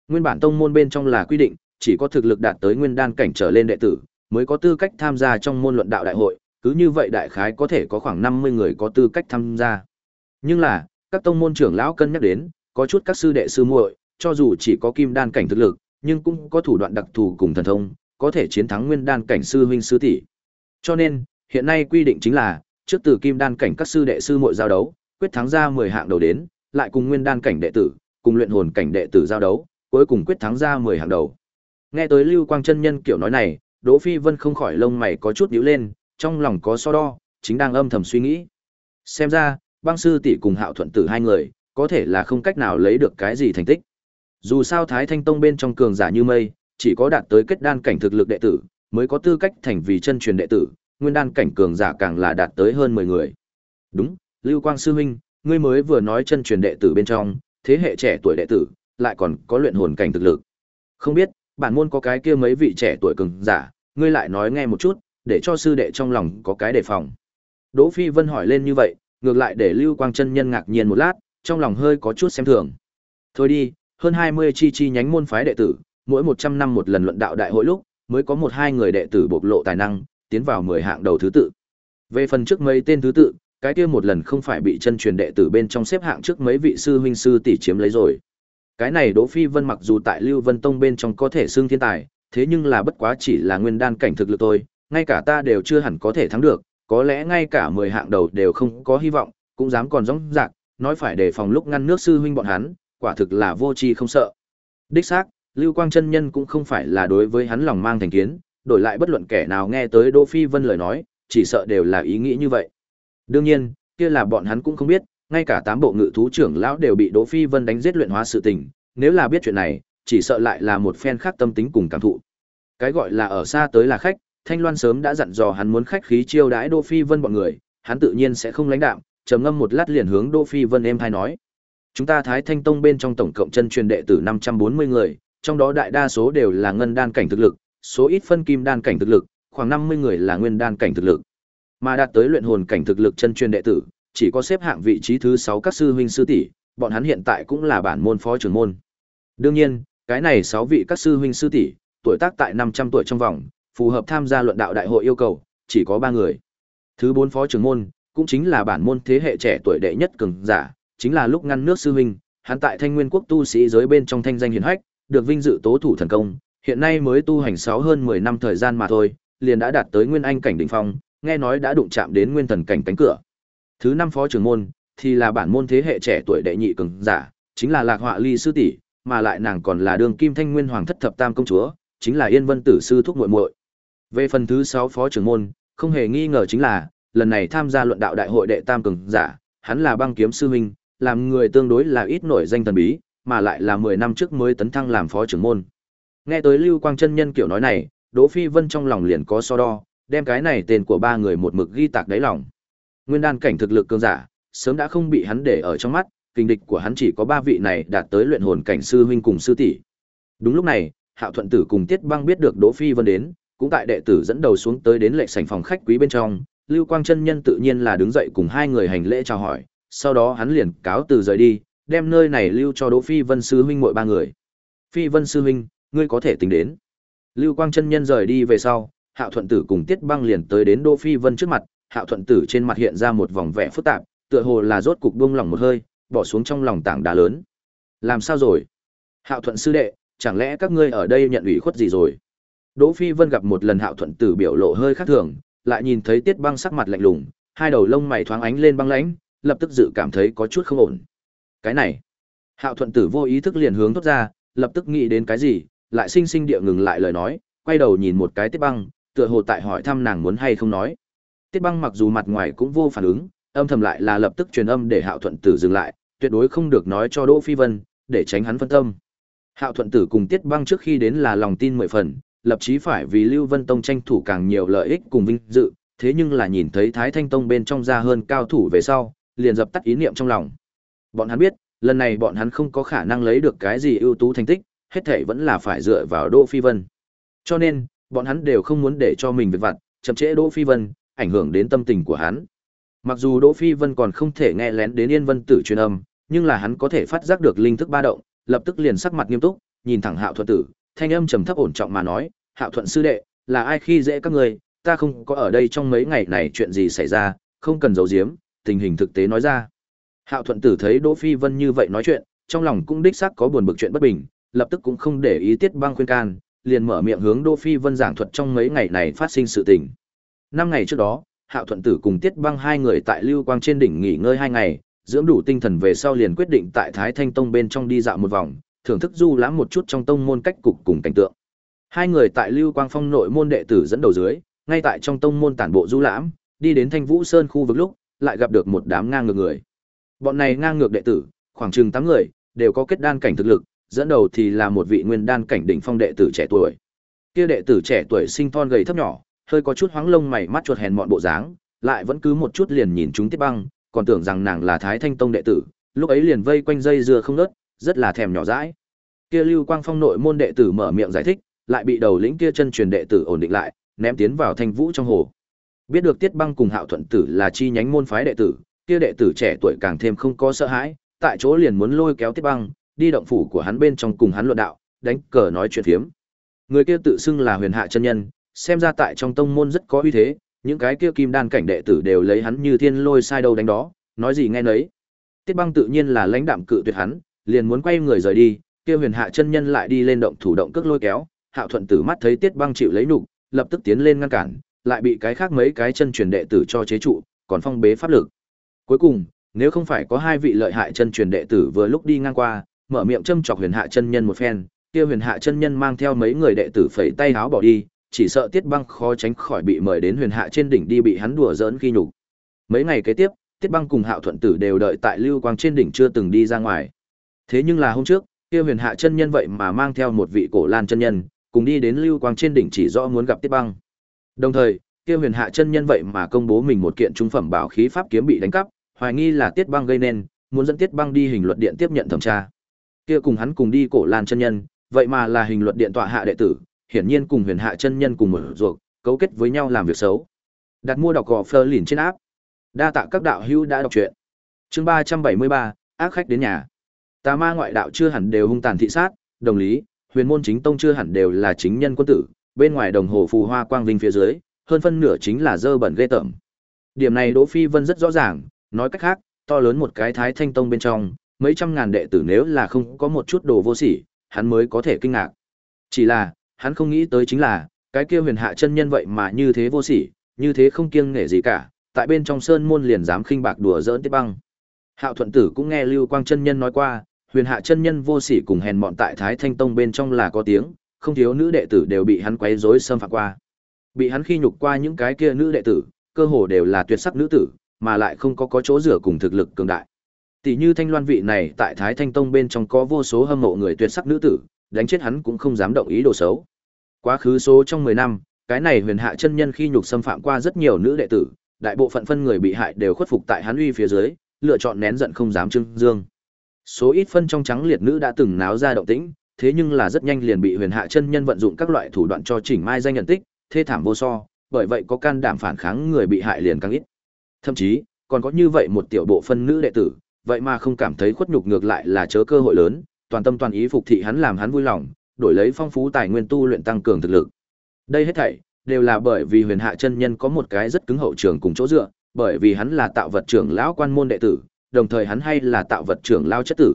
S1: Nguyên bản tông môn bên trong là quy định, chỉ có thực lực đạt tới nguyên đan cảnh trở lên đệ tử mới có tư cách tham gia trong môn luận đạo đại hội, cứ như vậy đại khái có thể có khoảng 50 người có tư cách tham gia. Nhưng là, các tông môn trưởng lão cân nhắc đến, có chút các sư đệ sư muội, cho dù chỉ có kim đan cảnh thực lực, nhưng cũng có thủ đoạn đặc thù cùng thần thông, có thể chiến thắng nguyên đan cảnh sư huynh sư tỷ. Cho nên, hiện nay quy định chính là, trước từ kim đan cảnh các sư đệ sư muội giao đấu, quyết thắng ra 10 hạng đầu đến, lại cùng nguyên đan cảnh đệ tử, cùng luyện hồn cảnh đệ tử giao đấu, cuối cùng quyết thắng ra 10 hạng đầu. Nghe tới Lưu Quang chân nhân kiểu nói này, Đỗ Phi Vân không khỏi lông mày có chút nhíu lên, trong lòng có so đo, chính đang âm thầm suy nghĩ. Xem ra, băng sư tỷ cùng Hạo Thuận Tử hai người, có thể là không cách nào lấy được cái gì thành tích. Dù sao Thái Thanh Tông bên trong cường giả như mây, chỉ có đạt tới kết đan cảnh thực lực đệ tử, mới có tư cách thành vì chân truyền đệ tử, nguyên đan cảnh cường giả càng là đạt tới hơn 10 người. Đúng, Lưu Quang sư huynh, ngươi mới vừa nói chân truyền đệ tử bên trong, thế hệ trẻ tuổi đệ tử, lại còn có luyện hồn cảnh thực lực. Không biết, bản môn có cái kia mấy vị trẻ tuổi cường giả, ngươi lại nói nghe một chút, để cho sư đệ trong lòng có cái đề phòng. Đỗ Phi Vân hỏi lên như vậy, ngược lại để Lưu Quang chân nhân ngạc nhiên một lát, trong lòng hơi có chút xem thường. Thôi đi, hơn 20 chi chi nhánh môn phái đệ tử, mỗi 100 năm một lần luận đạo đại hội lúc, mới có một hai người đệ tử bộc lộ tài năng, tiến vào 10 hạng đầu thứ tự. Về phần trước mấy tên thứ tự, cái kia một lần không phải bị chân truyền đệ tử bên trong xếp hạng trước mấy vị sư huynh sư tỷ chiếm lấy rồi. Cái này Đỗ Phi Vân mặc dù tại Lưu Vân Tông bên trong có thể xưng thiên tài, thế nhưng là bất quá chỉ là nguyên đan cảnh thực lực thôi, ngay cả ta đều chưa hẳn có thể thắng được, có lẽ ngay cả 10 hạng đầu đều không có hy vọng, cũng dám còn rõng rạc, nói phải đề phòng lúc ngăn nước sư huynh bọn hắn, quả thực là vô tri không sợ. Đích xác, Lưu Quang chân nhân cũng không phải là đối với hắn lòng mang thành kiến, đổi lại bất luận kẻ nào nghe tới Đỗ Phi Vân lời nói, chỉ sợ đều là ý nghĩ như vậy. Đương nhiên, kia là bọn hắn cũng không biết, ngay cả tám bộ ngự thú trưởng lão đều bị Đỗ Phi Vân đánh giết luyện hóa sự tình, nếu là biết chuyện này, chỉ sợ lại là một phen khác tâm tính cùng cảm thụ. Cái gọi là ở xa tới là khách, Thanh Loan sớm đã dặn dò hắn muốn khách khí chiêu đãi Đỗ Phi Vân bọn người, hắn tự nhiên sẽ không lãnh đạm, trầm ngâm một lát liền hướng Đỗ Phi Vân em thay nói: "Chúng ta Thái Thanh Tông bên trong tổng cộng chân truyền đệ tử 540 người, trong đó đại đa số đều là ngân đan cảnh thực lực, số ít phân kim đan cảnh thực lực, khoảng 50 người là nguyên đan cảnh thực lực. Mà đạt tới luyện hồn cảnh thực lực chân truyền đệ tử, chỉ có xếp hạng vị trí thứ 6 các sư huynh sư tỷ, bọn hắn hiện tại cũng là bản môn phó trưởng môn. Đương nhiên, cái này 6 vị các sư huynh sư tỷ, tuổi tác tại 500 tuổi trong vòng, phù hợp tham gia luận đạo đại hội yêu cầu, chỉ có 3 người. Thứ 4 phó trưởng môn, cũng chính là bản môn thế hệ trẻ tuổi đệ nhất cường giả, chính là lúc ngăn nước sư huynh, hắn tại Thanh Nguyên quốc tu sĩ giới bên trong thanh danh hiển hách, được vinh dự tố thủ thần công, hiện nay mới tu hành sáu hơn 10 năm thời gian mà thôi, liền đã đạt tới nguyên anh cảnh đỉnh phong, nghe nói đã đụng chạm đến nguyên thần cảnh cánh cửa. Thứ năm phó trưởng môn thì là bản môn thế hệ trẻ tuổi đệ nhị cường giả, chính là Lạc Họa Ly sư tỷ, mà lại nàng còn là đường kim thanh nguyên hoàng thất thập tam công chúa, chính là Yên Vân tử sư thúc muội muội. Về phần thứ 6 phó trưởng môn, không hề nghi ngờ chính là lần này tham gia luận đạo đại hội đệ tam cường giả, hắn là băng kiếm sư huynh, làm người tương đối là ít nổi danh thần bí, mà lại là 10 năm trước mới tấn thăng làm phó trưởng môn. Nghe tới Lưu Quang chân nhân kiểu nói này, Đỗ Phi Vân trong lòng liền có so đo, đem cái này tên của ba người một mực ghi tạc đáy lòng. Nguyên đan cảnh thực lực cường giả, sớm đã không bị hắn để ở trong mắt, kinh địch của hắn chỉ có ba vị này đạt tới luyện hồn cảnh sư huynh cùng sư tỷ. Đúng lúc này, Hạo Thuận Tử cùng Tiết Băng biết được Đỗ Phi Vân đến, cũng tại đệ tử dẫn đầu xuống tới đến lệ sảnh phòng khách quý bên trong, Lưu Quang chân nhân tự nhiên là đứng dậy cùng hai người hành lễ chào hỏi, sau đó hắn liền cáo từ rời đi, đem nơi này lưu cho Đỗ Phi Vân sư huynh muội ba người. Phi Vân sư huynh, ngươi có thể tính đến. Lưu Quang chân nhân rời đi về sau, Hạo Thuận Tử cùng Tiết Băng liền tới đến Đỗ Phi Vân trước mặt, Hạo Thuận Tử trên mặt hiện ra một vòng vẻ phức tạp, tựa hồ là rốt cục buông lỏng một hơi, bỏ xuống trong lòng tảng đá lớn. Làm sao rồi? Hạo Thuận sư đệ, chẳng lẽ các ngươi ở đây nhận ủy khuất gì rồi? Đỗ Phi Vân gặp một lần Hạo Thuận Tử biểu lộ hơi khác thường, lại nhìn thấy Tiết Băng sắc mặt lạnh lùng, hai đầu lông mày thoáng ánh lên băng lãnh, lập tức dự cảm thấy có chút không ổn. Cái này, Hạo Thuận Tử vô ý thức liền hướng tốt ra, lập tức nghĩ đến cái gì, lại sinh sinh địa ngừng lại lời nói, quay đầu nhìn một cái Tiết Băng, tựa hồ tại hỏi thăm nàng muốn hay không nói. Tiết Băng mặc dù mặt ngoài cũng vô phản ứng, âm thầm lại là lập tức truyền âm để Hạo Thuận Tử dừng lại, tuyệt đối không được nói cho Đỗ Phi Vân, để tránh hắn phân tâm. Hạo Thuận Tử cùng Tiết Băng trước khi đến là lòng tin mười phần, lập chí phải vì Lưu Vân Tông tranh thủ càng nhiều lợi ích cùng vinh dự, thế nhưng là nhìn thấy Thái Thanh Tông bên trong ra hơn cao thủ về sau, liền dập tắt ý niệm trong lòng. Bọn hắn biết, lần này bọn hắn không có khả năng lấy được cái gì ưu tú thành tích, hết thảy vẫn là phải dựa vào Đỗ Phi Vân. Cho nên, bọn hắn đều không muốn để cho mình việc vặt, chậm trễ Đỗ Phi Vân, ảnh hưởng đến tâm tình của hắn. Mặc dù Đỗ Phi Vân còn không thể nghe lén đến Yên Vân Tử truyền âm, nhưng là hắn có thể phát giác được linh thức ba động, lập tức liền sắc mặt nghiêm túc, nhìn thẳng Hạo Thuận Tử, thanh âm trầm thấp ổn trọng mà nói, "Hạo Thuận sư đệ, là ai khi dễ các ngươi, ta không có ở đây trong mấy ngày này chuyện gì xảy ra, không cần giấu giếm, tình hình thực tế nói ra." Hạo Thuận Tử thấy Đỗ Phi Vân như vậy nói chuyện, trong lòng cũng đích xác có buồn bực chuyện bất bình, lập tức cũng không để ý Tiết Băng khuyên can, liền mở miệng hướng Đỗ Phi Vân giảng thuật trong mấy ngày này phát sinh sự tình. Năm ngày trước đó, Hạo Thuận Tử cùng Tiết Băng hai người tại Lưu Quang trên đỉnh nghỉ ngơi hai ngày, dưỡng đủ tinh thần về sau liền quyết định tại Thái Thanh Tông bên trong đi dạo một vòng, thưởng thức du lãm một chút trong tông môn cách cục cùng cảnh tượng. Hai người tại Lưu Quang Phong nội môn đệ tử dẫn đầu dưới, ngay tại trong tông môn tản bộ du lãm, đi đến Thanh Vũ Sơn khu vực lúc, lại gặp được một đám ngang ngược người. Bọn này ngang ngược đệ tử, khoảng chừng tám người, đều có kết đan cảnh thực lực, dẫn đầu thì là một vị nguyên đan cảnh đỉnh phong đệ tử trẻ tuổi. Kia đệ tử trẻ tuổi sinh thon gầy thấp nhỏ, hơi có chút hoáng lông mày mắt chuột hèn mọn bộ dáng, lại vẫn cứ một chút liền nhìn chúng Tiết Băng, còn tưởng rằng nàng là Thái Thanh Tông đệ tử, lúc ấy liền vây quanh dây dưa không ngớt, rất là thèm nhỏ dãi. Kia Lưu Quang Phong nội môn đệ tử mở miệng giải thích, lại bị đầu lĩnh kia chân truyền đệ tử ổn định lại, ném tiến vào thanh vũ trong hồ. Biết được Tiết Băng cùng Hạo Thuận tử là chi nhánh môn phái đệ tử, kia đệ tử trẻ tuổi càng thêm không có sợ hãi, tại chỗ liền muốn lôi kéo Tiết Băng, đi động phủ của hắn bên trong cùng hắn luận đạo, đánh cờ nói chuyện phiếm. Người kia tự xưng là Huyền Hạ chân nhân, xem ra tại trong tông môn rất có uy thế, những cái kia kim đan cảnh đệ tử đều lấy hắn như thiên lôi sai đâu đánh đó, nói gì nghe nấy. Tiết Băng tự nhiên là lãnh đạm cự tuyệt hắn, liền muốn quay người rời đi, kia Huyền Hạ chân nhân lại đi lên động thủ động cước lôi kéo, Hạo Thuận Tử mắt thấy Tiết Băng chịu lấy nục, lập tức tiến lên ngăn cản, lại bị cái khác mấy cái chân truyền đệ tử cho chế trụ, còn phong bế pháp lực. Cuối cùng, nếu không phải có hai vị lợi hại chân truyền đệ tử vừa lúc đi ngang qua, mở miệng châm chọc Huyền Hạ chân nhân một phen, kia Huyền Hạ chân nhân mang theo mấy người đệ tử phẩy tay áo bỏ đi, chỉ sợ Tiết Băng khó tránh khỏi bị mời đến huyền hạ trên đỉnh đi bị hắn đùa giỡn khi nhục. Mấy ngày kế tiếp, Tiết Băng cùng Hạo Thuận Tử đều đợi tại Lưu Quang trên đỉnh chưa từng đi ra ngoài. Thế nhưng là hôm trước, kia huyền hạ chân nhân vậy mà mang theo một vị cổ lan chân nhân, cùng đi đến Lưu Quang trên đỉnh chỉ rõ muốn gặp Tiết Băng. Đồng thời, kia huyền hạ chân nhân vậy mà công bố mình một kiện trung phẩm bảo khí pháp kiếm bị đánh cắp, hoài nghi là Tiết Băng gây nên, muốn dẫn Tiết Băng đi hình luật điện tiếp nhận thẩm tra. Kia cùng hắn cùng đi cổ lan chân nhân, vậy mà là hình luật điện tọa hạ đệ tử, hiển nhiên cùng huyền hạ chân nhân cùng một ruột, cấu kết với nhau làm việc xấu. Đặt mua đọc gò phơ lìn trên áp. Đa tạ các đạo hữu đã đọc truyện. Chương ba trăm bảy mươi ba ác khách đến nhà. Tà ma ngoại đạo chưa hẳn đều hung tàn thị sát, đồng lý, huyền môn chính tông chưa hẳn đều là chính nhân quân tử, bên ngoài đồng hồ phù hoa quang vinh phía dưới, hơn phân nửa chính là dơ bẩn ghê tởm. Điểm này Đỗ Phi Vân rất rõ ràng, nói cách khác, to lớn một cái Thái Thanh Tông bên trong, mấy trăm ngàn đệ tử nếu là không có một chút đồ vô sỉ, hắn mới có thể kinh ngạc. Chỉ là, hắn không nghĩ tới chính là, cái kia huyền hạ chân nhân vậy mà như thế vô sỉ, như thế không kiêng nể gì cả, tại bên trong sơn môn liền dám khinh bạc đùa giỡn tiết băng. Hạo thuận tử cũng nghe Lưu Quang chân nhân nói qua, huyền hạ chân nhân vô sỉ cùng hèn mọn tại Thái Thanh Tông bên trong là có tiếng, không thiếu nữ đệ tử đều bị hắn quấy rối xâm phạm qua. Bị hắn khi nhục qua những cái kia nữ đệ tử, cơ hồ đều là tuyệt sắc nữ tử, mà lại không có có chỗ rửa cùng thực lực cường đại. Tỷ như Thanh Loan vị này tại Thái Thanh Tông bên trong có vô số hâm mộ người tuyệt sắc nữ tử, đánh chết hắn cũng không dám động ý đồ xấu. Quá khứ số trong 10 năm, cái này huyền hạ chân nhân khi nhục xâm phạm qua rất nhiều nữ đệ tử, đại bộ phận phân người bị hại đều khuất phục tại hắn uy phía dưới, lựa chọn nén giận không dám trưng dương. Số ít phân trong trắng liệt nữ đã từng náo ra động tĩnh, thế nhưng là rất nhanh liền bị huyền hạ chân nhân vận dụng các loại thủ đoạn cho chỉnh mai danh nhận tích, thê thảm vô so, bởi vậy có can đảm phản kháng người bị hại liền càng ít. Thậm chí, còn có như vậy một tiểu bộ phân nữ đệ tử, vậy mà không cảm thấy khuất nhục ngược lại là chớ cơ hội lớn, toàn tâm toàn ý phục thị hắn làm hắn vui lòng, đổi lấy phong phú tài nguyên tu luyện tăng cường thực lực. Đây hết thảy đều là bởi vì Huyền Hạ chân nhân có một cái rất cứng hậu trường cùng chỗ dựa, bởi vì hắn là tạo vật trưởng lão quan môn đệ tử, đồng thời hắn hay là tạo vật trưởng lão chất tử.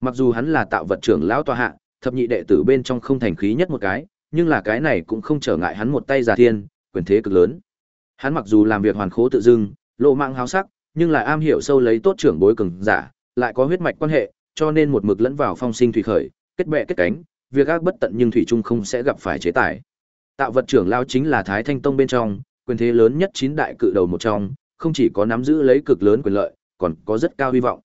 S1: Mặc dù hắn là tạo vật trưởng lão tòa hạ, thập nhị đệ tử bên trong không thành khí nhất một cái, nhưng là cái này cũng không trở ngại hắn một tay giả thiên, quyền thế cực lớn. Hắn mặc dù làm việc hoàn khố tự dưng, lộ mạng háo sắc, nhưng lại am hiểu sâu lấy tốt trưởng bối cường giả, lại có huyết mạch quan hệ, cho nên một mực lẫn vào phong sinh thủy khởi, kết bè kết cánh, việc ác bất tận nhưng thủy trung không sẽ gặp phải chế tài. Tạo vật trưởng lao chính là Thái Thanh Tông bên trong, quyền thế lớn nhất chín đại cự đầu một trong, không chỉ có nắm giữ lấy cực lớn quyền lợi, còn có rất cao hy vọng.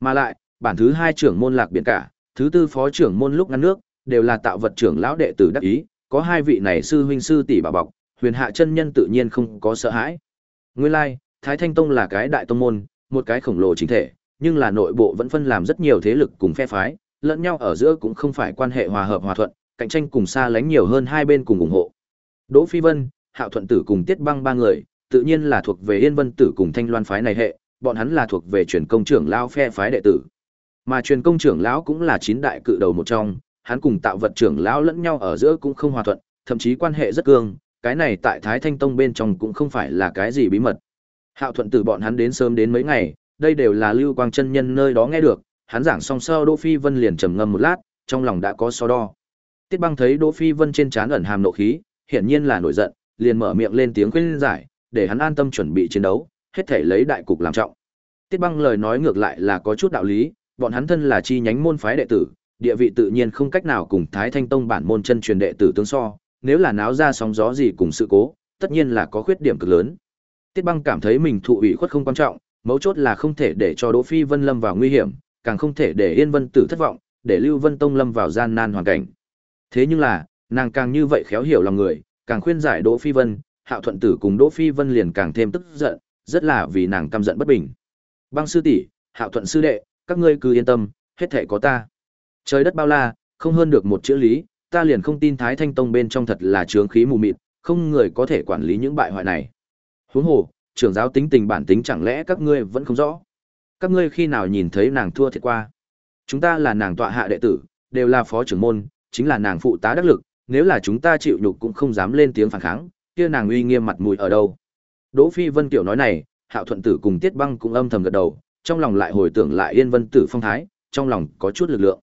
S1: Mà lại, bản thứ hai trưởng môn lạc biển cả, thứ tư phó trưởng môn lúc ngăn nước, đều là tạo vật trưởng lão đệ tử đắc ý, có hai vị này sư huynh sư tỷ bảo bọc, huyền hạ chân nhân tự nhiên không có sợ hãi. Nguyên lai, like, Thái Thanh Tông là cái đại tông môn, một cái khổng lồ chính thể, nhưng là nội bộ vẫn phân làm rất nhiều thế lực cùng phe phái, lẫn nhau ở giữa cũng không phải quan hệ hòa hợp hòa thuận, cạnh tranh cùng xa lánh nhiều hơn hai bên cùng ủng hộ. Đỗ Phi Vân, Hạo Thuận Tử cùng Tiết Băng ba người, tự nhiên là thuộc về Yên Vân Tử cùng Thanh Loan phái này hệ, bọn hắn là thuộc về truyền công trưởng lão phe phái đệ tử. Mà truyền công trưởng lão cũng là chín đại cự đầu một trong, hắn cùng tạo vật trưởng lão lẫn nhau ở giữa cũng không hòa thuận, thậm chí quan hệ rất cương, cái này tại Thái Thanh Tông bên trong cũng không phải là cái gì bí mật. Hạo Thuận Tử bọn hắn đến sớm đến mấy ngày, đây đều là Lưu Quang chân nhân nơi đó nghe được, hắn giảng xong sau Đỗ Phi Vân liền trầm ngâm một lát, trong lòng đã có so đo. Tiết Băng thấy Đỗ Phi Vân trên trán ẩn hàm nộ khí, hiển nhiên là nổi giận, liền mở miệng lên tiếng khuyên giải, để hắn an tâm chuẩn bị chiến đấu, hết thể lấy đại cục làm trọng. Tiết Băng lời nói ngược lại là có chút đạo lý, bọn hắn thân là chi nhánh môn phái đệ tử, địa vị tự nhiên không cách nào cùng Thái Thanh Tông bản môn chân truyền đệ tử tương so, nếu là náo ra sóng gió gì cùng sự cố, tất nhiên là có khuyết điểm cực lớn. Tiết Băng cảm thấy mình thụ ủy khuất không quan trọng, mấu chốt là không thể để cho Đỗ Phi Vân lâm vào nguy hiểm, càng không thể để Yên Vân Tử thất vọng, để Lưu Vân Tông lâm vào gian nan hoàn cảnh. Thế nhưng là, nàng càng như vậy khéo hiểu lòng người, càng khuyên giải Đỗ Phi Vân, Hạo Thuận Tử cùng Đỗ Phi Vân liền càng thêm tức giận, rất là vì nàng căm giận bất bình. Băng sư tỷ, Hạo Thuận sư đệ, các ngươi cứ yên tâm, hết thảy có ta. Trời đất bao la, không hơn được một chữ lý, ta liền không tin Thái Thanh Tông bên trong thật là chướng khí mù mịt, không người có thể quản lý những bại hoại này. Huống hồ, trưởng giáo tính tình bản tính chẳng lẽ các ngươi vẫn không rõ? Các ngươi khi nào nhìn thấy nàng thua thiệt qua? Chúng ta là nàng tọa hạ đệ tử, đều là phó trưởng môn, chính là nàng phụ tá đắc lực, nếu là chúng ta chịu nhục cũng không dám lên tiếng phản kháng, kia nàng uy nghiêm mặt mũi ở đâu? Đỗ Phi Vân tiểu nói này, Hạo Thuận Tử cùng Tiết Băng cũng âm thầm gật đầu, trong lòng lại hồi tưởng lại Yên Vân Tử phong thái, trong lòng có chút lực lượng.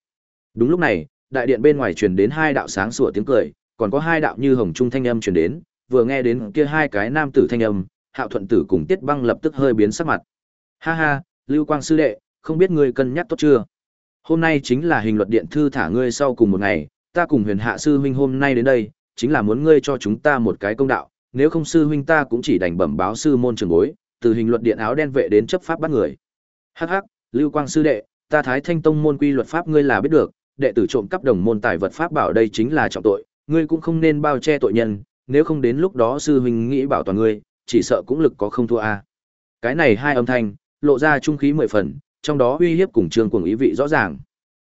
S1: Đúng lúc này, đại điện bên ngoài truyền đến hai đạo sáng sủa tiếng cười, còn có hai đạo như hồng trung thanh âm truyền đến, vừa nghe đến kia hai cái nam tử thanh âm, Hạo Thuận Tử cùng Tiết Băng lập tức hơi biến sắc mặt. Ha ha, Lưu Quang sư đệ, không biết ngươi cân nhắc tốt chưa? Hôm nay chính là hình luật điện thư thả ngươi sau cùng một ngày, ta cùng Huyền Hạ sư huynh hôm nay đến đây, chính là muốn ngươi cho chúng ta một cái công đạo, nếu không sư huynh ta cũng chỉ đành bẩm báo sư môn trường bối, từ hình luật điện áo đen vệ đến chấp pháp bắt người. Hắc hắc, Lưu Quang sư đệ, ta Thái Thanh tông môn quy luật pháp ngươi là biết được, đệ tử trộm cắp đồng môn tài vật pháp bảo đây chính là trọng tội, ngươi cũng không nên bao che tội nhân, nếu không đến lúc đó sư huynh nghĩ bảo toàn ngươi, chỉ sợ cũng lực có không thua a. Cái này hai âm thanh, lộ ra trung khí mười phần, trong đó uy hiếp cùng trương cuồng ý vị rõ ràng.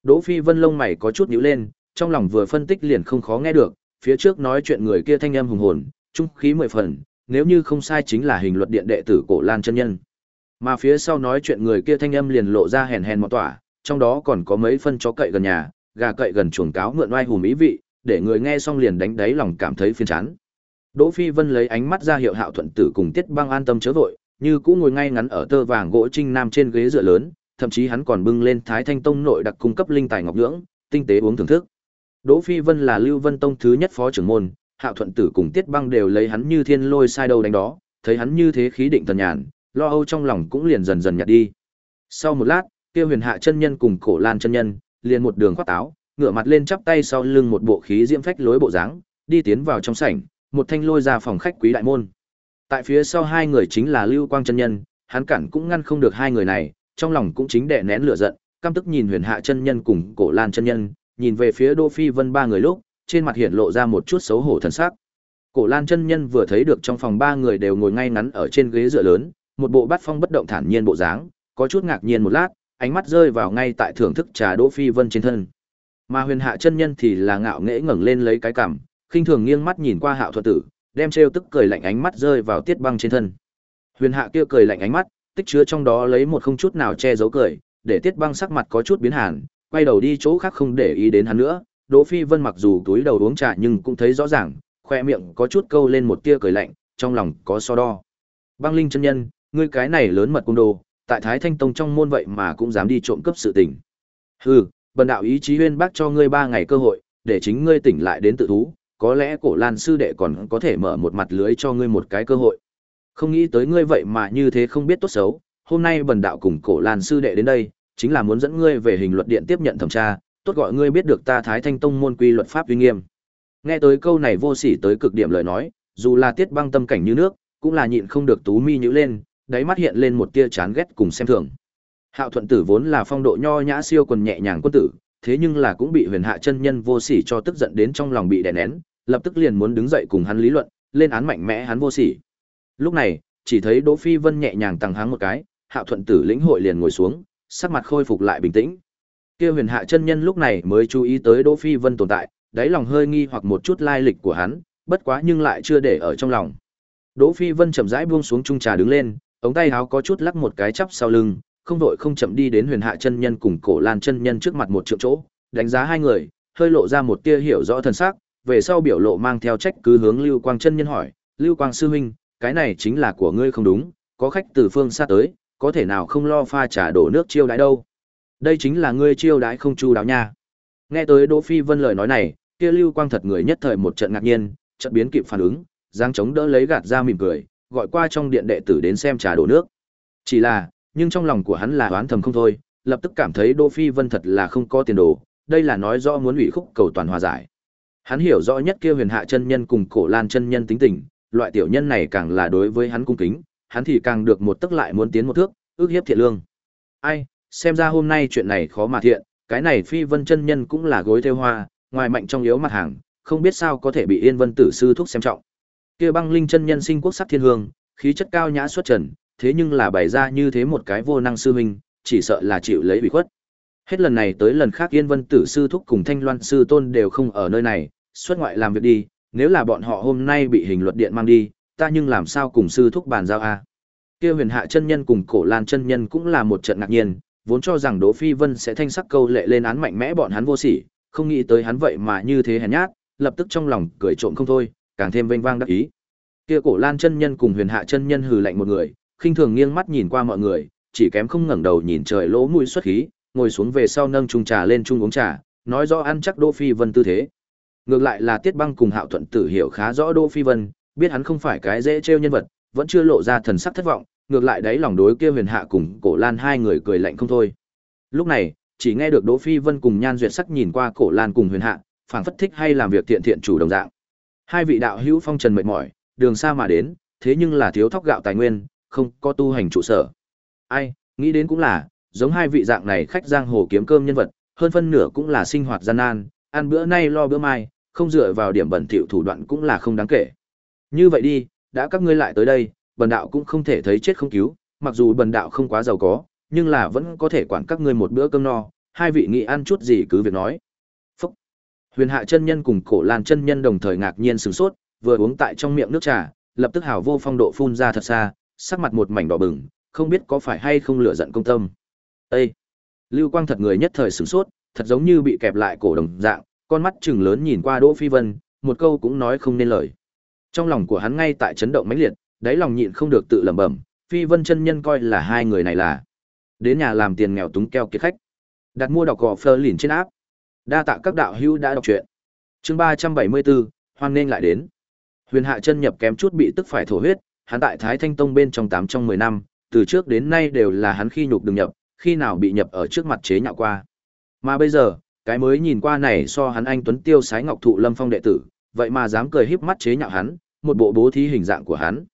S1: Đỗ Phi Vân lông mày có chút nhíu lên, trong lòng vừa phân tích liền không khó nghe được, phía trước nói chuyện người kia thanh âm hùng hồn, trung khí mười phần, nếu như không sai chính là hình luật điện đệ tử Cổ Lan chân nhân. Mà phía sau nói chuyện người kia thanh âm liền lộ ra hèn hèn một tỏa, trong đó còn có mấy phân chó cậy gần nhà, gà cậy gần chuồng cáo mượn oai hùm ý vị, để người nghe xong liền đánh đáy lòng cảm thấy phiền chán. Đỗ Phi Vân lấy ánh mắt ra hiệu Hạo Thuận Tử cùng Tiết Băng an tâm chớ vội, như cũ ngồi ngay ngắn ở tơ vàng gỗ trinh nam trên ghế dựa lớn, thậm chí hắn còn bưng lên Thái Thanh Tông nội đặc cung cấp linh tài ngọc nhưỡng, tinh tế uống thưởng thức. Đỗ Phi Vân là Lưu Vân Tông thứ nhất phó trưởng môn, Hạo Thuận Tử cùng Tiết Băng đều lấy hắn như thiên lôi sai đầu đánh đó, thấy hắn như thế khí định thần nhàn, lo âu trong lòng cũng liền dần dần nhạt đi. Sau một lát, kia Huyền Hạ chân nhân cùng Cổ Lan chân nhân, liền một đường khoát táo, ngửa mặt lên chắp tay sau lưng một bộ khí diễm phách lối bộ dáng, đi tiến vào trong sảnh, một thanh lôi ra phòng khách quý đại môn. Tại phía sau hai người chính là Lưu Quang chân nhân, hắn cản cũng ngăn không được hai người này, trong lòng cũng chính đè nén lửa giận, căm tức nhìn Huyền Hạ chân nhân cùng Cổ Lan chân nhân, nhìn về phía Đỗ Phi Vân ba người lúc, trên mặt hiện lộ ra một chút xấu hổ thần sắc. Cổ Lan chân nhân vừa thấy được trong phòng ba người đều ngồi ngay ngắn ở trên ghế dựa lớn, một bộ bát phong bất động thản nhiên bộ dáng, có chút ngạc nhiên một lát, ánh mắt rơi vào ngay tại thưởng thức trà Đỗ Phi Vân trên thân. Mà Huyền Hạ chân nhân thì là ngạo nghễ ngẩng lên lấy cái cằm, khinh thường nghiêng mắt nhìn qua Hạo Thuật tử, đem trêu tức cười lạnh ánh mắt rơi vào Tiết Băng trên thân. Huyền Hạ kia cười lạnh ánh mắt, tích chứa trong đó lấy một không chút nào che giấu cười, để Tiết Băng sắc mặt có chút biến hàn, quay đầu đi chỗ khác không để ý đến hắn nữa. Đỗ Phi Vân mặc dù túi đầu uống trà nhưng cũng thấy rõ ràng, khoe miệng có chút câu lên một tia cười lạnh, trong lòng có so đo. Băng Linh chân nhân, ngươi cái này lớn mật cung đồ, tại Thái Thanh Tông trong môn vậy mà cũng dám đi trộm cướp sự tình. Hừ, bần đạo ý chí huyên bác cho ngươi ba ngày cơ hội, để chính ngươi tỉnh lại đến tự thú, có lẽ cổ lan sư đệ còn có thể mở một mặt lưới cho ngươi một cái cơ hội. Không nghĩ tới ngươi vậy mà như thế không biết tốt xấu, hôm nay bần đạo cùng cổ lan sư đệ đến đây, chính là muốn dẫn ngươi về hình luật điện tiếp nhận thẩm tra, tốt gọi ngươi biết được ta Thái Thanh Tông môn quy luật pháp uy nghiêm. Nghe tới câu này vô sỉ tới cực điểm lời nói, dù là tiết băng tâm cảnh như nước, cũng là nhịn không được tú mi nhữ lên, đáy mắt hiện lên một tia chán ghét cùng xem thường. Hạo thuận tử vốn là phong độ nho nhã siêu quần nhẹ nhàng quân tử, thế nhưng là cũng bị huyền hạ chân nhân vô sỉ cho tức giận đến trong lòng bị đè nén, lập tức liền muốn đứng dậy cùng hắn lý luận, lên án mạnh mẽ hắn vô sỉ. Lúc này, chỉ thấy Đỗ Phi Vân nhẹ nhàng tăng háng một cái, Hạo thuận tử lĩnh hội liền ngồi xuống, sắc mặt khôi phục lại bình tĩnh. Kia huyền hạ chân nhân lúc này mới chú ý tới Đỗ Phi Vân tồn tại, đáy lòng hơi nghi hoặc một chút lai lịch của hắn, bất quá nhưng lại chưa để ở trong lòng. Đỗ Phi Vân chậm rãi buông xuống chung trà đứng lên, ống tay áo có chút lắc một cái chắp sau lưng, không vội không chậm đi đến Huyền Hạ chân nhân cùng Cổ Lan chân nhân trước mặt một triệu chỗ, đánh giá hai người, hơi lộ ra một tia hiểu rõ thần sắc, về sau biểu lộ mang theo trách cứ hướng Lưu Quang chân nhân hỏi, "Lưu Quang sư huynh, cái này chính là của ngươi không đúng, có khách từ phương xa tới, có thể nào không lo pha trà đổ nước chiêu đãi đâu? Đây chính là ngươi chiêu đãi không chu đáo nha." Nghe tới Đỗ Phi Vân lời nói này, kia Lưu Quang thật người nhất thời một trận ngạc nhiên, chợt biến kịp phản ứng, giang chống đỡ lấy gạt ra mỉm cười, gọi qua trong điện đệ tử đến xem trà đổ nước. Chỉ là, nhưng trong lòng của hắn là oán thầm không thôi, lập tức cảm thấy Đỗ Phi Vân thật là không có tiền đồ, đây là nói rõ muốn ủy khúc cầu toàn hòa giải. Hắn hiểu rõ nhất kia Huyền Hạ chân nhân cùng Cổ Lan chân nhân tính tình, loại tiểu nhân này càng là đối với hắn cung kính, hắn thì càng được một tức lại muốn tiến một thước, ước hiếp thiện lương. Ai, xem ra hôm nay chuyện này khó mà thiện, cái này Phi Vân chân nhân cũng là gối theo hoa, ngoài mạnh trong yếu mặt hàng, không biết sao có thể bị Yên Vân tử sư thúc xem trọng. Kia băng linh chân nhân sinh quốc sắc thiên hương, khí chất cao nhã xuất trần, thế nhưng là bày ra như thế một cái vô năng sư huynh, chỉ sợ là chịu lấy bị khuất. Hết lần này tới lần khác Yên Vân tử sư thúc cùng Thanh Loan sư tôn đều không ở nơi này, xuất ngoại làm việc đi, nếu là bọn họ hôm nay bị hình luật điện mang đi, ta nhưng làm sao cùng sư thúc bàn giao a? Kia Huyền Hạ chân nhân cùng Cổ Lan chân nhân cũng là một trận ngạc nhiên, vốn cho rằng Đỗ Phi Vân sẽ thanh sắc câu lệ lên án mạnh mẽ bọn hắn vô sỉ, không nghĩ tới hắn vậy mà như thế hèn nhát, lập tức trong lòng cười trộm không thôi, càng thêm vênh vang đắc ý. Kia Cổ Lan chân nhân cùng Huyền Hạ chân nhân hừ lạnh một người, khinh thường nghiêng mắt nhìn qua mọi người, chỉ kém không ngẩng đầu nhìn trời lỗ mũi xuất khí, ngồi xuống về sau nâng chung trà lên chung uống trà, nói rõ ăn chắc Đỗ Phi Vân tư thế. Ngược lại là Tiết Băng cùng Hạo Thuận Tử hiểu khá rõ Đỗ Phi Vân, biết hắn không phải cái dễ trêu nhân vật, vẫn chưa lộ ra thần sắc thất vọng, ngược lại đấy lòng đối kia Huyền Hạ cùng Cổ Lan hai người cười lạnh không thôi. Lúc này, chỉ nghe được Đỗ Phi Vân cùng Nhan Duyệt sắc nhìn qua Cổ Lan cùng Huyền Hạ, phảng phất thích hay làm việc thiện thiện chủ đồng dạng. Hai vị đạo hữu phong trần mệt mỏi, đường xa mà đến, thế nhưng là thiếu thóc gạo tài nguyên, không có tu hành trụ sở. Ai, nghĩ đến cũng là, giống hai vị dạng này khách giang hồ kiếm cơm nhân vật, hơn phân nửa cũng là sinh hoạt gian nan, ăn bữa nay lo bữa mai, không dựa vào điểm bẩn thỉu thủ đoạn cũng là không đáng kể. Như vậy đi, đã các ngươi lại tới đây, bần đạo cũng không thể thấy chết không cứu, mặc dù bần đạo không quá giàu có, nhưng là vẫn có thể quản các ngươi một bữa cơm no, hai vị nghĩ ăn chút gì cứ việc nói. Phúc. Huyền Hạ chân nhân cùng Cổ Lan chân nhân đồng thời ngạc nhiên sửng sốt, vừa uống tại trong miệng nước trà, lập tức hào vô phong độ phun ra thật xa, sắc mặt một mảnh đỏ bừng, không biết có phải hay không lửa giận công tâm. Ê! Lưu Quang thật người nhất thời sửng sốt, thật giống như bị kẹp lại cổ đồng dạng, con mắt chừng lớn nhìn qua Đỗ Phi Vân, một câu cũng nói không nên lời. Trong lòng của hắn ngay tại chấn động mãnh liệt, đáy lòng nhịn không được tự lẩm bẩm, Phi Vân chân nhân coi là hai người này là đến nhà làm tiền nghèo túng keo kiệt khách. Đặt mua đọc gọ phơ lìn trên áp. Đa tạ các đạo hữu đã đọc truyện. Chương 374, hoan nên lại đến. Huyền Hạ chân nhập kém chút bị tức phải thổ huyết, hắn tại Thái Thanh Tông bên trong 8 trong 10 năm, từ trước đến nay đều là hắn khi nhục đừng nhập, khi nào bị nhập ở trước mặt chế nhạo qua. Mà bây giờ, cái mới nhìn qua này so hắn anh Tuấn Tiêu sái ngọc thụ lâm phong đệ tử, vậy mà dám cười híp mắt chế nhạo hắn, một bộ bố thí hình dạng của hắn.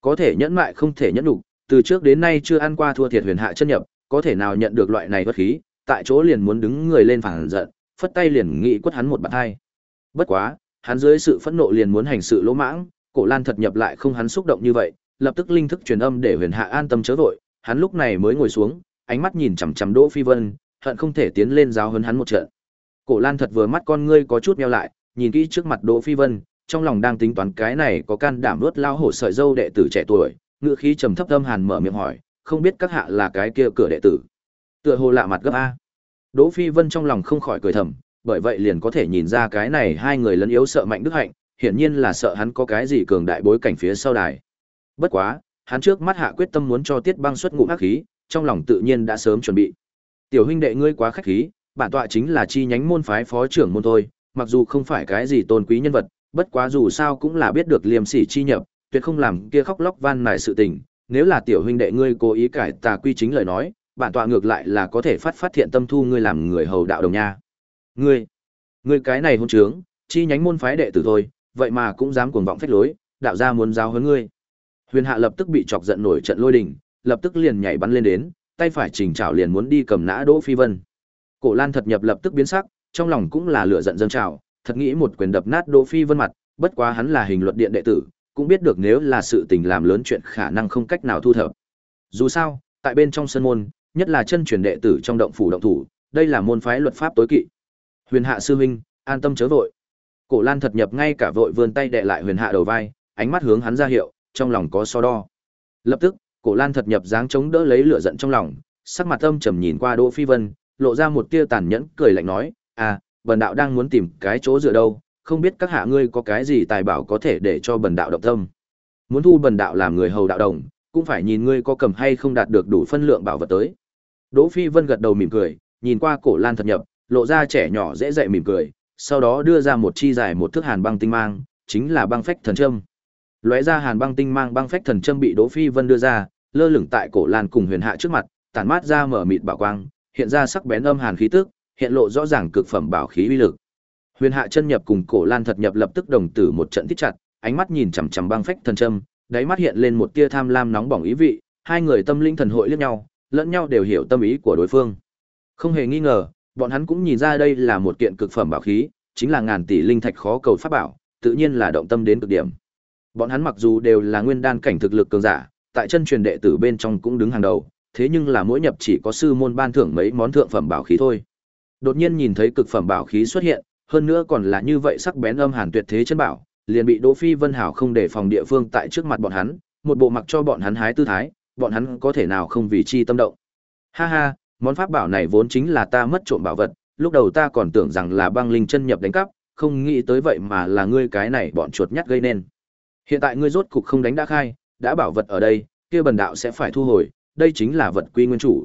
S1: Có thể nhẫn mại không thể nhẫn đủ, từ trước đến nay chưa ăn qua thua thiệt huyền hạ chân nhập, có thể nào nhận được loại này bất khí, tại chỗ liền muốn đứng người lên phản giận, phất tay liền nghị quất hắn một bàn hai. Bất quá, hắn dưới sự phẫn nộ liền muốn hành sự lỗ mãng, Cổ Lan thật nhập lại không hắn xúc động như vậy, lập tức linh thức truyền âm để Huyền Hạ an tâm chớ vội, hắn lúc này mới ngồi xuống, ánh mắt nhìn chằm chằm Đỗ Phi Vân, hận không thể tiến lên giáo huấn hắn một trận. Cổ Lan thật vừa mắt con ngươi có chút nheo lại, nhìn kỹ trước mặt Đỗ Phi Vân, trong lòng đang tính toán cái này có can đảm nuốt lao hổ sợi dâu đệ tử trẻ tuổi, ngựa khí trầm thấp âm hàn mở miệng hỏi, không biết các hạ là cái kia cửa đệ tử. Tựa hồ lạ mặt gấp a. Đỗ Phi Vân trong lòng không khỏi cười thầm, bởi vậy liền có thể nhìn ra cái này hai người lẫn yếu sợ mạnh đức hạnh, hiển nhiên là sợ hắn có cái gì cường đại bối cảnh phía sau đài. Bất quá, hắn trước mắt hạ quyết tâm muốn cho Tiết Băng xuất ngụm ác khí, trong lòng tự nhiên đã sớm chuẩn bị. Tiểu huynh đệ ngươi quá khách khí, bản tọa chính là chi nhánh môn phái phó trưởng môn thôi, mặc dù không phải cái gì tôn quý nhân vật, bất quá dù sao cũng là biết được liêm sỉ chi nhập, tuyệt không làm kia khóc lóc van nài sự tình, nếu là tiểu huynh đệ ngươi cố ý cải tà quy chính lời nói, bản tọa ngược lại là có thể phát phát thiện tâm thu ngươi làm người hầu đạo đồng nha. Ngươi, ngươi cái này hôn trướng, chi nhánh môn phái đệ tử thôi, vậy mà cũng dám cuồng vọng phách lối, đạo gia muốn giáo huấn ngươi. Huyền Hạ lập tức bị chọc giận nổi trận lôi đình, lập tức liền nhảy bắn lên đến, tay phải chỉnh chảo liền muốn đi cầm nã Đỗ Phi Vân. Cổ Lan thật nhập lập tức biến sắc, trong lòng cũng là lửa giận dâng trào, thật nghĩ một quyền đập nát Đỗ Phi Vân mặt, bất quá hắn là hình luật điện đệ tử, cũng biết được nếu là sự tình làm lớn chuyện khả năng không cách nào thu thập. Dù sao, tại bên trong sân môn, nhất là chân truyền đệ tử trong động phủ động thủ, đây là môn phái luật pháp tối kỵ. Huyền Hạ sư huynh, an tâm chớ vội. Cổ Lan thật nhập ngay cả vội vươn tay đè lại Huyền Hạ đầu vai, ánh mắt hướng hắn ra hiệu, trong lòng có so đo. Lập tức, Cổ Lan thật nhập dáng chống đỡ lấy lửa giận trong lòng, sắc mặt âm trầm nhìn qua Đỗ Phi Vân, lộ ra một tia tàn nhẫn, cười lạnh nói: "À, bần đạo đang muốn tìm cái chỗ dựa đâu, không biết các hạ ngươi có cái gì tài bảo có thể để cho bần đạo động tâm. Muốn thu bần đạo làm người hầu đạo đồng, cũng phải nhìn ngươi có cầm hay không đạt được đủ phân lượng bảo vật tới." Đỗ Phi Vân gật đầu mỉm cười, nhìn qua Cổ Lan thật nhập, lộ ra trẻ nhỏ dễ dạy mỉm cười, sau đó đưa ra một chi dài một thước hàn băng tinh mang, chính là băng phách thần châm. Lóe ra hàn băng tinh mang băng phách thần châm bị Đỗ Phi Vân đưa ra, lơ lửng tại cổ Lan cùng Huyền Hạ trước mặt, tản mát ra mở mịt bảo quang, hiện ra sắc bén âm hàn khí tức, hiện lộ rõ ràng cực phẩm bảo khí uy lực. Huyền Hạ chân nhập cùng cổ Lan thật nhập lập tức đồng tử một trận thiết chặt, ánh mắt nhìn chằm chằm băng phách thần châm, đáy mắt hiện lên một tia tham lam nóng bỏng ý vị, hai người tâm linh thần hội liếc nhau, lẫn nhau đều hiểu tâm ý của đối phương. Không hề nghi ngờ, bọn hắn cũng nhìn ra đây là một kiện cực phẩm bảo khí, chính là ngàn tỷ linh thạch khó cầu pháp bảo, tự nhiên là động tâm đến cực điểm. Bọn hắn mặc dù đều là nguyên đan cảnh thực lực cường giả, tại chân truyền đệ tử bên trong cũng đứng hàng đầu, thế nhưng là mỗi nhập chỉ có sư môn ban thưởng mấy món thượng phẩm bảo khí thôi. Đột nhiên nhìn thấy cực phẩm bảo khí xuất hiện, hơn nữa còn là như vậy sắc bén âm hàn tuyệt thế chân bảo, liền bị Đỗ Phi Vân Hảo không để phòng địa phương tại trước mặt bọn hắn, một bộ mặc cho bọn hắn hái tư thái, bọn hắn có thể nào không vì chi tâm động. Ha ha, món pháp bảo này vốn chính là ta mất trộm bảo vật, lúc đầu ta còn tưởng rằng là băng linh chân nhập đánh cắp, không nghĩ tới vậy mà là ngươi cái này bọn chuột nhắt gây nên. Hiện tại ngươi rốt cục không đánh đã khai, đã bảo vật ở đây, kia bần đạo sẽ phải thu hồi, đây chính là vật quy nguyên chủ.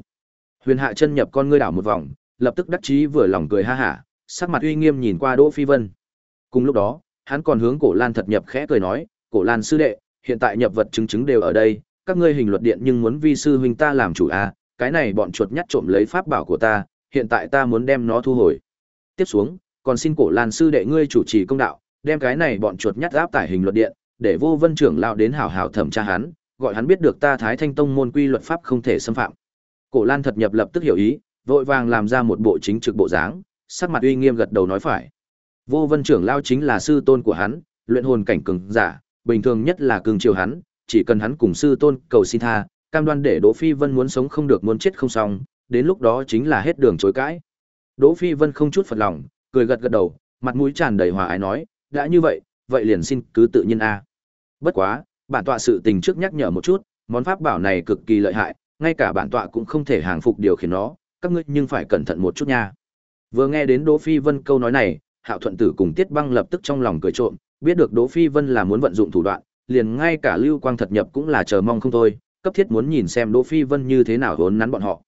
S1: Huyền Hạ chân nhập con ngươi đảo một vòng, lập tức đắc chí vừa lòng cười ha hả, sắc mặt uy nghiêm nhìn qua Đỗ Phi Vân. Cùng lúc đó, hắn còn hướng Cổ Lan thật nhập khẽ cười nói, "Cổ Lan sư đệ, hiện tại nhập vật chứng chứng đều ở đây, các ngươi hình luật điện nhưng muốn vi sư huynh ta làm chủ a, à, cái này bọn chuột nhắt trộm lấy pháp bảo của ta, hiện tại ta muốn đem nó thu hồi." Tiếp xuống, còn xin Cổ Lan sư đệ ngươi chủ trì công đạo, đem cái này bọn chuột nhắt áp tải hình luật điện, để Vô Vân trưởng lão đến hảo hảo thẩm tra hắn, gọi hắn biết được ta Thái Thanh Tông môn quy luật pháp không thể xâm phạm. Cổ Lan thật nhập lập tức hiểu ý, vội vàng làm ra một bộ chính trực bộ dáng, sắc mặt uy nghiêm gật đầu nói phải. Vô Vân trưởng lao chính là sư tôn của hắn, luyện hồn cảnh cường giả, bình thường nhất là cường chiều hắn, chỉ cần hắn cùng sư tôn cầu xin tha, cam đoan để Đỗ Phi Vân muốn sống không được muốn chết không xong, đến lúc đó chính là hết đường chối cãi. Đỗ Phi Vân không chút phật lòng, cười gật gật đầu, mặt mũi tràn đầy hòa ái nói, đã như vậy, vậy liền xin cứ tự nhiên a. Bất quá, bản tọa sự tình trước nhắc nhở một chút, món pháp bảo này cực kỳ lợi hại, ngay cả bản tọa cũng không thể hàng phục điều khiển nó, các ngươi nhưng phải cẩn thận một chút nha. Vừa nghe đến Đỗ Phi Vân câu nói này, Hạo Thuận Tử cùng Tiết Băng lập tức trong lòng cười trộm, biết được Đỗ Phi Vân là muốn vận dụng thủ đoạn, liền ngay cả Lưu Quang thật nhập cũng là chờ mong không thôi, cấp thiết muốn nhìn xem Đỗ Phi Vân như thế nào hốn nắn bọn họ.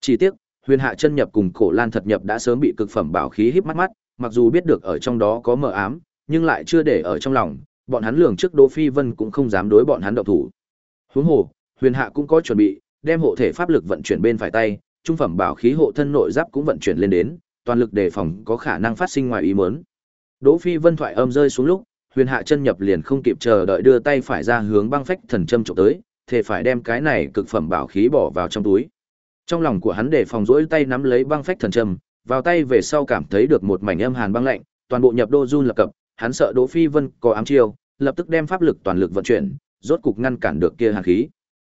S1: Chỉ tiếc, Huyền Hạ chân nhập cùng Cổ Lan thật nhập đã sớm bị cực phẩm bảo khí híp mắt mắt, mặc dù biết được ở trong đó có mờ ám, nhưng lại chưa để ở trong lòng, bọn hắn lường trước Đỗ Phi Vân cũng không dám đối bọn hắn động thủ. Huống hồ, Huyền Hạ cũng có chuẩn bị, đem hộ thể pháp lực vận chuyển bên phải tay, trung phẩm bảo khí hộ thân nội giáp cũng vận chuyển lên đến, toàn lực đề phòng có khả năng phát sinh ngoài ý muốn. Đỗ Phi Vân thoại âm rơi xuống lúc, Huyền Hạ chân nhập liền không kịp chờ đợi đưa tay phải ra hướng băng phách thần châm chụp tới, thể phải đem cái này cực phẩm bảo khí bỏ vào trong túi. Trong lòng của hắn để phòng rỗi tay nắm lấy băng phách thần châm, vào tay về sau cảm thấy được một mảnh âm hàn băng lạnh, toàn bộ nhập đô run lập cập, hắn sợ Đỗ Phi Vân có ám chiêu, lập tức đem pháp lực toàn lực vận chuyển, rốt cục ngăn cản được kia hàn khí.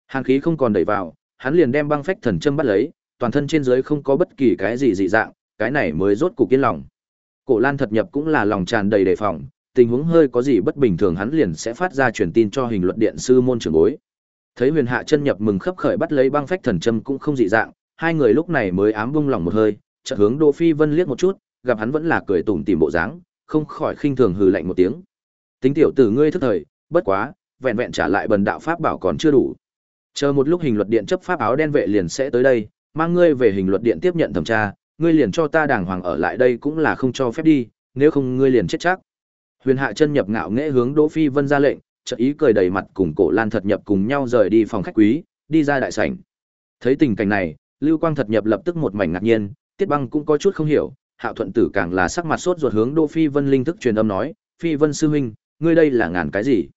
S1: Hàn khí không còn đẩy vào, hắn liền đem băng phách thần châm bắt lấy, toàn thân trên dưới không có bất kỳ cái gì dị dạng, cái này mới rốt cục yên lòng. Cổ Lan thật nhập cũng là lòng tràn đầy đề phòng, tình huống hơi có gì bất bình thường hắn liền sẽ phát ra truyền tin cho hình luật điện sư môn trưởng bối. Thấy Huyền Hạ chân nhập mừng khấp khởi bắt lấy băng phách thần châm cũng không dị dạng, hai người lúc này mới ám bung lòng một hơi, chợt hướng Đỗ Phi Vân liếc một chút, gặp hắn vẫn là cười tủm tỉm bộ dáng, không khỏi khinh thường hừ lạnh một tiếng. Tính tiểu tử ngươi thức thời, bất quá, vẹn vẹn trả lại bần đạo pháp bảo còn chưa đủ. Chờ một lúc hình luật điện chấp pháp áo đen vệ liền sẽ tới đây, mang ngươi về hình luật điện tiếp nhận thẩm tra, ngươi liền cho ta đàng hoàng ở lại đây cũng là không cho phép đi, nếu không ngươi liền chết chắc. Huyền Hạ chân nhập ngạo nghễ hướng Đỗ Phi Vân ra lệnh, chợt ý cười đầy mặt cùng Cổ Lan thật nhập cùng nhau rời đi phòng khách quý, đi ra đại sảnh. Thấy tình cảnh này, Lưu Quang thật nhập lập tức một mảnh ngạc nhiên, Tiết Băng cũng có chút không hiểu, Hạo Thuận Tử càng là sắc mặt sốt ruột hướng Đỗ Phi Vân linh thức truyền âm nói, "Phi Vân sư huynh, ngươi đây là ngàn cái gì?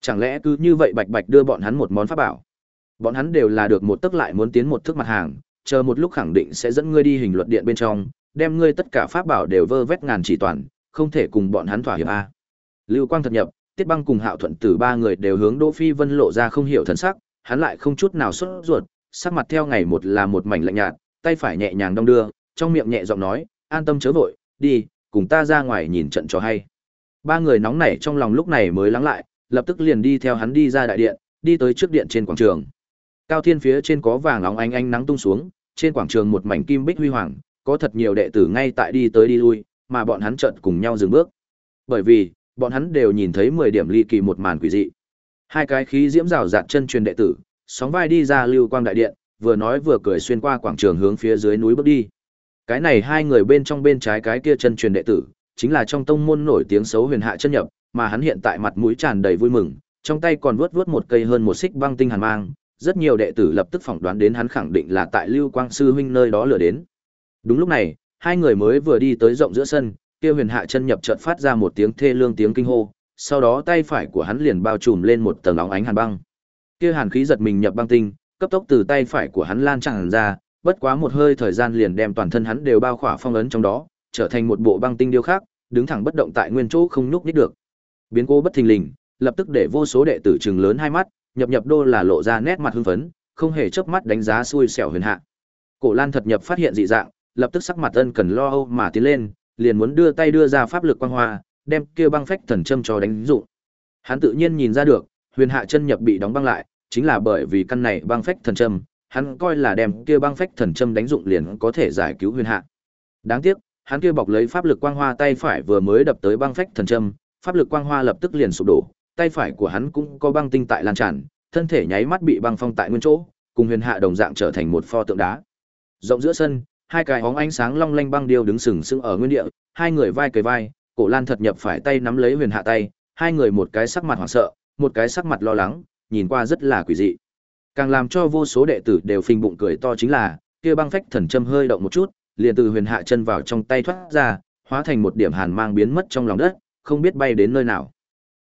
S1: Chẳng lẽ cứ như vậy bạch bạch đưa bọn hắn một món pháp bảo? Bọn hắn đều là được một tức lại muốn tiến một thước mặt hàng, chờ một lúc khẳng định sẽ dẫn ngươi đi hình luật điện bên trong, đem ngươi tất cả pháp bảo đều vơ vét ngàn chỉ toàn, không thể cùng bọn hắn thỏa hiệp a." Lưu Quang thật nhập, Tiết Băng cùng Hạo Thuận Tử ba người đều hướng Đỗ Phi Vân lộ ra không hiểu thần sắc, hắn lại không chút nào sốt ruột, sắc mặt theo ngày một là một mảnh lạnh nhạt, tay phải nhẹ nhàng đong đưa, trong miệng nhẹ giọng nói, an tâm chớ vội, đi, cùng ta ra ngoài nhìn trận cho hay. Ba người nóng nảy trong lòng lúc này mới lắng lại, lập tức liền đi theo hắn đi ra đại điện, đi tới trước điện trên quảng trường. Cao thiên phía trên có vàng óng ánh ánh nắng tung xuống, trên quảng trường một mảnh kim bích huy hoàng, có thật nhiều đệ tử ngay tại đi tới đi lui, mà bọn hắn chợt cùng nhau dừng bước. Bởi vì, bọn hắn đều nhìn thấy 10 điểm ly kỳ một màn quỷ dị. Hai cái khí diễm rào rạt chân truyền đệ tử, sóng vai đi ra lưu quang đại điện, vừa nói vừa cười xuyên qua quảng trường hướng phía dưới núi bước đi. Cái này hai người bên trong bên trái cái kia chân truyền đệ tử, chính là trong tông môn nổi tiếng xấu huyền hạ chân nhập, mà hắn hiện tại mặt mũi tràn đầy vui mừng, trong tay còn vuốt vuốt một cây hơn một xích băng tinh hàn mang, rất nhiều đệ tử lập tức phỏng đoán đến hắn khẳng định là tại Lưu Quang sư huynh nơi đó lừa đến. Đúng lúc này, hai người mới vừa đi tới rộng giữa sân, kia huyền hạ chân nhập chợt phát ra một tiếng thê lương tiếng kinh hô, sau đó tay phải của hắn liền bao trùm lên một tầng óng ánh hàn băng. Kia hàn khí giật mình nhập băng tinh, cấp tốc từ tay phải của hắn lan tràn ra, bất quá một hơi thời gian liền đem toàn thân hắn đều bao khỏa phong ấn trong đó, trở thành một bộ băng tinh điêu khắc, đứng thẳng bất động tại nguyên chỗ không nhúc nhích được. Biến cố bất thình lình, lập tức để vô số đệ tử trừng lớn hai mắt, nhập nhập đô là lộ ra nét mặt hưng phấn, không hề chớp mắt đánh giá xui xẻo huyền hạ. Cổ Lan thật nhập phát hiện dị dạng, lập tức sắc mặt ân cần lo âu mà tiến lên, liền muốn đưa tay đưa ra pháp lực quang hoa, đem kia băng phách thần châm cho đánh dụng. Hắn tự nhiên nhìn ra được, huyền hạ chân nhập bị đóng băng lại, chính là bởi vì căn này băng phách thần châm, hắn coi là đem kia băng phách thần châm đánh dụng liền có thể giải cứu huyền hạ. Đáng tiếc, hắn kia bọc lấy pháp lực quang hoa tay phải vừa mới đập tới băng phách thần châm, pháp lực quang hoa lập tức liền sụp đổ, tay phải của hắn cũng có băng tinh tại lan tràn, thân thể nháy mắt bị băng phong tại nguyên chỗ, cùng huyền hạ đồng dạng trở thành một pho tượng đá. Rộng giữa sân, hai cái hóng ánh sáng long lanh băng điêu đứng sừng sững ở nguyên địa, hai người vai kề vai, Cổ Lan thật nhập phải tay nắm lấy huyền hạ tay, hai người một cái sắc mặt hoảng sợ, một cái sắc mặt lo lắng, nhìn qua rất là quỷ dị. Càng làm cho vô số đệ tử đều phình bụng cười to chính là, kia băng phách thần châm hơi động một chút, liền từ huyền hạ chân vào trong tay thoát ra, hóa thành một điểm hàn mang biến mất trong lòng đất, không biết bay đến nơi nào.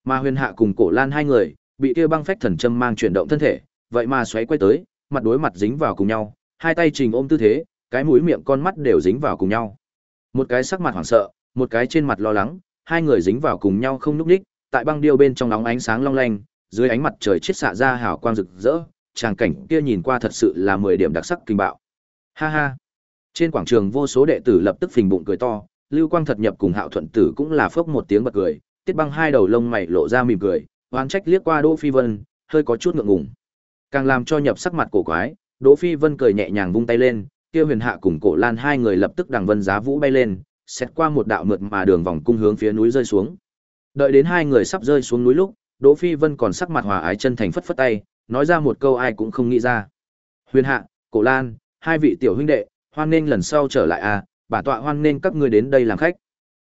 S1: Mà huyền hạ cùng cổ lan hai người, bị kia băng phách thần châm mang chuyển động thân thể, vậy mà xoáy quay tới, mặt đối mặt dính vào cùng nhau, hai tay trình ôm tư thế, cái mũi miệng con mắt đều dính vào cùng nhau. Một cái sắc mặt hoảng sợ, một cái trên mặt lo lắng, hai người dính vào cùng nhau không núc đích, tại băng điêu bên trong nóng ánh sáng long lanh, dưới ánh mặt trời chiết xạ ra hào quang rực rỡ, tràng cảnh kia nhìn qua thật sự là mười điểm đặc sắc kinh bạo. Ha ha. Trên quảng trường vô số đệ tử lập tức phình bụng cười to, Lưu Quang thật nhập cùng Hạo Thuận Tử cũng là phốc một tiếng bật cười, Tiết Băng hai đầu lông mày lộ ra mỉm cười, oán trách liếc qua Đỗ Phi Vân, hơi có chút ngượng ngùng. Càng làm cho nhập sắc mặt cổ quái, Đỗ Phi Vân cười nhẹ nhàng vung tay lên, kia Huyền Hạ cùng Cổ Lan hai người lập tức đằng vân giá vũ bay lên, xét qua một đạo mượt mà đường vòng cung hướng phía núi rơi xuống. Đợi đến hai người sắp rơi xuống núi lúc, Đỗ Phi Vân còn sắc mặt hòa ái chân thành phất phất tay, nói ra một câu ai cũng không nghĩ ra. Huyền Hạ, Cổ Lan, hai vị tiểu huynh đệ, hoan nên lần sau trở lại à, Bà tọa hoan nên các ngươi đến đây làm khách.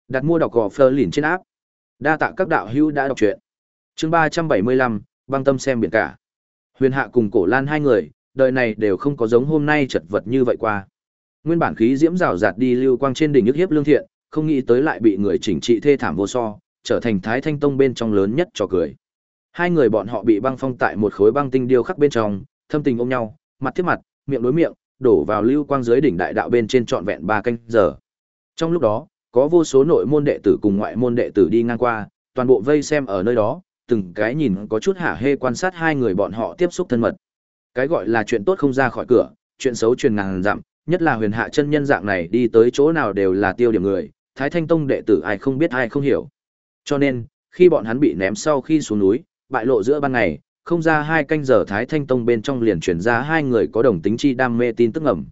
S1: Đặt mua đọc gò phơ lìn trên áp. Đa tạ các đạo hữu đã đọc truyện. Chương 375, băng tâm xem biển cả. Huyền Hạ cùng Cổ Lan hai người, đời này đều không có giống hôm nay chật vật như vậy qua. Nguyên bản khí diễm rào rạt đi lưu quang trên đỉnh nhức hiếp lương thiện, không nghĩ tới lại bị người chỉnh trị thê thảm vô so, trở thành Thái Thanh Tông bên trong lớn nhất trò cười. Hai người bọn họ bị băng phong tại một khối băng tinh điêu khắc bên trong, thâm tình ôm nhau, mặt tiếp mặt, miệng đối miệng, đổ vào lưu quang dưới đỉnh đại đạo bên trên trọn vẹn ba canh giờ. Trong lúc đó, có vô số nội môn đệ tử cùng ngoại môn đệ tử đi ngang qua, toàn bộ vây xem ở nơi đó, từng cái nhìn có chút hả hê quan sát hai người bọn họ tiếp xúc thân mật. Cái gọi là chuyện tốt không ra khỏi cửa, chuyện xấu truyền ngàn dặm, nhất là huyền hạ chân nhân dạng này đi tới chỗ nào đều là tiêu điểm người, Thái Thanh Tông đệ tử ai không biết ai không hiểu. Cho nên, khi bọn hắn bị ném sau khi xuống núi, bại lộ giữa ban ngày, không ra hai canh giờ Thái Thanh Tông bên trong liền chuyển ra hai người có đồng tính chi đam mê tin tức ngầm.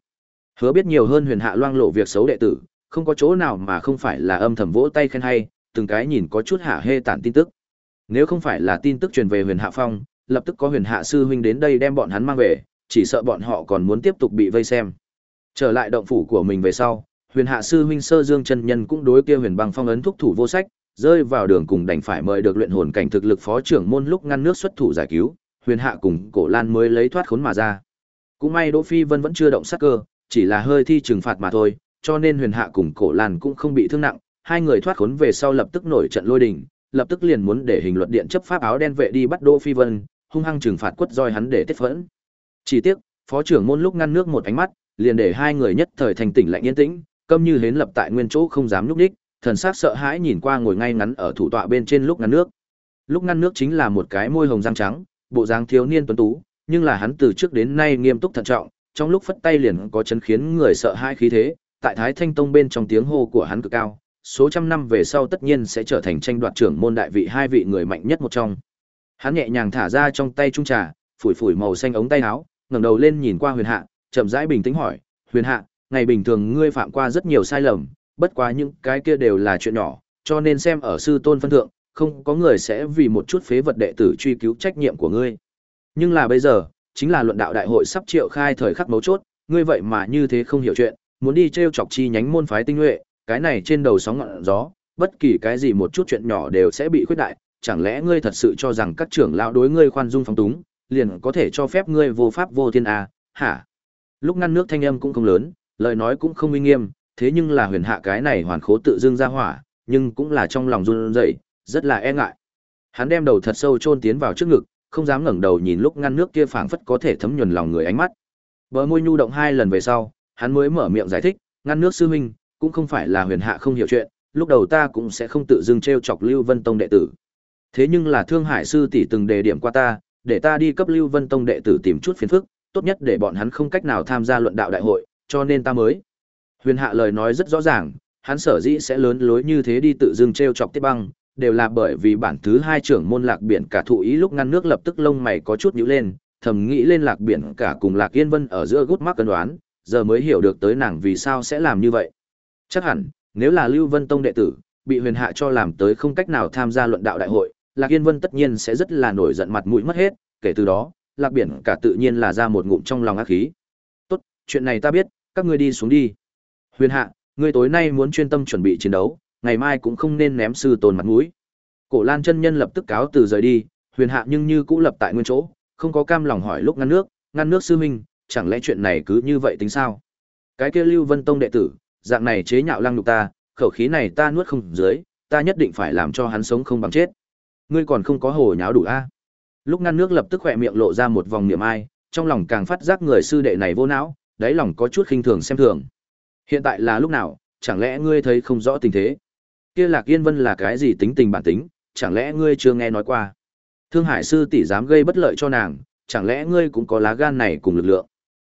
S1: Hứa biết nhiều hơn huyền hạ loang lộ việc xấu đệ tử, không có chỗ nào mà không phải là âm thầm vỗ tay khen hay, từng cái nhìn có chút hạ hê tản tin tức. Nếu không phải là tin tức truyền về huyền hạ phong, lập tức có huyền hạ sư huynh đến đây đem bọn hắn mang về, chỉ sợ bọn họ còn muốn tiếp tục bị vây xem. Trở lại động phủ của mình về sau, huyền hạ sư huynh sơ dương chân nhân cũng đối kia huyền băng phong ấn thúc thủ vô sách, rơi vào đường cùng đành phải mời được luyện hồn cảnh thực lực phó trưởng môn lúc ngăn nước xuất thủ giải cứu, huyền hạ cùng cổ lan mới lấy thoát khốn mà ra. Cũng may Đỗ Phi Vân vẫn chưa động sát cơ, chỉ là hơi thi trừng phạt mà thôi, cho nên huyền hạ cùng cổ lan cũng không bị thương nặng, hai người thoát khốn về sau lập tức nổi trận lôi đình, lập tức liền muốn để hình luật điện chấp pháp áo đen vệ đi bắt Đỗ Phi Vân, hung hăng trừng phạt quất roi hắn để tiết phẫn. Chỉ tiếc, phó trưởng môn lúc ngăn nước một ánh mắt, liền để hai người nhất thời thành tỉnh lạnh yên tĩnh, câm như hến lập tại nguyên chỗ không dám nhúc nhích, thần sắc sợ hãi nhìn qua ngồi ngay ngắn ở thủ tọa bên trên lúc ngăn nước. Lúc ngăn nước chính là một cái môi hồng răng trắng, bộ dáng thiếu niên tuấn tú, nhưng là hắn từ trước đến nay nghiêm túc thận trọng, trong lúc phất tay liền có chấn khiến người sợ hãi khí thế, tại Thái Thanh Tông bên trong tiếng hô của hắn cực cao, số trăm năm về sau tất nhiên sẽ trở thành tranh đoạt trưởng môn đại vị hai vị người mạnh nhất một trong. Hắn nhẹ nhàng thả ra trong tay trung trà, phủi phủi màu xanh ống tay áo, ngẩng đầu lên nhìn qua Huyền Hạ, chậm rãi bình tĩnh hỏi, "Huyền Hạ, ngày bình thường ngươi phạm qua rất nhiều sai lầm, bất quá những cái kia đều là chuyện nhỏ, cho nên xem ở sư tôn phân thượng, không có người sẽ vì một chút phế vật đệ tử truy cứu trách nhiệm của ngươi. Nhưng là bây giờ, chính là luận đạo đại hội sắp triệu khai thời khắc mấu chốt, ngươi vậy mà như thế không hiểu chuyện, muốn đi trêu chọc chi nhánh môn phái tinh nhuệ, cái này trên đầu sóng ngọn gió, bất kỳ cái gì một chút chuyện nhỏ đều sẽ bị khuyết đại, chẳng lẽ ngươi thật sự cho rằng các trưởng lão đối ngươi khoan dung phóng túng, liền có thể cho phép ngươi vô pháp vô thiên à, hả? Lúc ngăn nước thanh âm cũng không lớn, lời nói cũng không uy nghiêm, thế nhưng là huyền hạ cái này hoàn khố tự dưng ra hỏa, nhưng cũng là trong lòng run rẩy, rất là e ngại. Hắn đem đầu thật sâu chôn tiến vào trước ngực, không dám ngẩng đầu nhìn lúc ngăn nước kia phảng phất có thể thấm nhuần lòng người ánh mắt. Bờ môi nhu động hai lần về sau, hắn mới mở miệng giải thích, ngăn nước sư huynh, cũng không phải là huyền hạ không hiểu chuyện, lúc đầu ta cũng sẽ không tự dưng trêu chọc Lưu Vân Tông đệ tử. Thế nhưng là Thương Hải sư tỷ từng đề điểm qua ta, để ta đi cấp Lưu Vân Tông đệ tử tìm chút phiền phức, tốt nhất để bọn hắn không cách nào tham gia luận đạo đại hội, cho nên ta mới. Huyền Hạ lời nói rất rõ ràng, hắn sở dĩ sẽ lớn lối như thế đi tự dưng treo chọc Tiết Băng, đều là bởi vì bản thứ hai trưởng môn Lạc Biển cả thụ ý lúc ngăn nước lập tức lông mày có chút nhíu lên, thầm nghĩ lên Lạc Biển cả cùng Lạc Yên Vân ở giữa gút mắc cân đoán, giờ mới hiểu được tới nàng vì sao sẽ làm như vậy. Chắc hẳn, nếu là Lưu Vân Tông đệ tử, bị Huyền Hạ cho làm tới không cách nào tham gia luận đạo đại hội, Lạc Yên Vân tất nhiên sẽ rất là nổi giận mặt mũi mất hết, kể từ đó, Lạc Biển cả tự nhiên là ra một ngụm trong lòng ác khí. "Tốt, chuyện này ta biết, các ngươi đi xuống đi." Huyền Hạ, ngươi tối nay muốn chuyên tâm chuẩn bị chiến đấu, ngày mai cũng không nên ném sư tôn mặt mũi. Cổ Lan chân nhân lập tức cáo từ rời đi, Huyền Hạ nhưng như cũ lập tại nguyên chỗ, không có cam lòng hỏi lúc ngăn nước, ngăn nước sư huynh, chẳng lẽ chuyện này cứ như vậy tính sao? Cái kia Lưu Vân Tông đệ tử, dạng này chế nhạo lăng nhục ta, khẩu khí này ta nuốt không dưới, ta nhất định phải làm cho hắn sống không bằng chết. Ngươi còn không có hồ nháo đủ a? Lúc ngăn nước lập tức khỏe miệng lộ ra một vòng niệm ai, trong lòng càng phát giác người sư đệ này vô não, đáy lòng có chút khinh thường xem thường. Hiện tại là lúc nào, chẳng lẽ ngươi thấy không rõ tình thế? Kia Lạc Yên Vân là cái gì tính tình bản tính, chẳng lẽ ngươi chưa nghe nói qua? Thương Hải sư tỷ dám gây bất lợi cho nàng, chẳng lẽ ngươi cũng có lá gan này cùng lực lượng?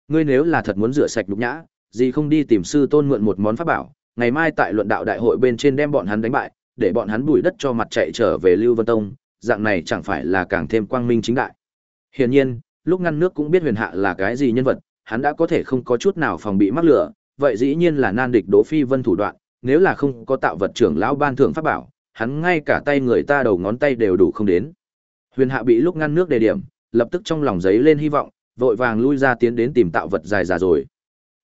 S1: Ngươi nếu là thật muốn rửa sạch nhục nhã, gì không đi tìm sư tôn mượn một món pháp bảo, ngày mai tại luận đạo đại hội bên trên đem bọn hắn đánh bại, để bọn hắn bùi đất cho mặt chạy trở về Lưu Vân Tông, dạng này chẳng phải là càng thêm quang minh chính đại. Hiển nhiên, lúc ngăn nước cũng biết huyền hạ là cái gì nhân vật, hắn đã có thể không có chút nào phòng bị mắc lửa, vậy dĩ nhiên là nan địch Đỗ Phi Vân thủ đoạn, nếu là không có tạo vật trưởng lão ban thưởng pháp bảo, hắn ngay cả tay người ta đầu ngón tay đều đủ không đến. Huyền hạ bị lúc ngăn nước đề điểm, lập tức trong lòng giấy lên hy vọng, vội vàng lui ra tiến đến tìm tạo vật dài già rồi.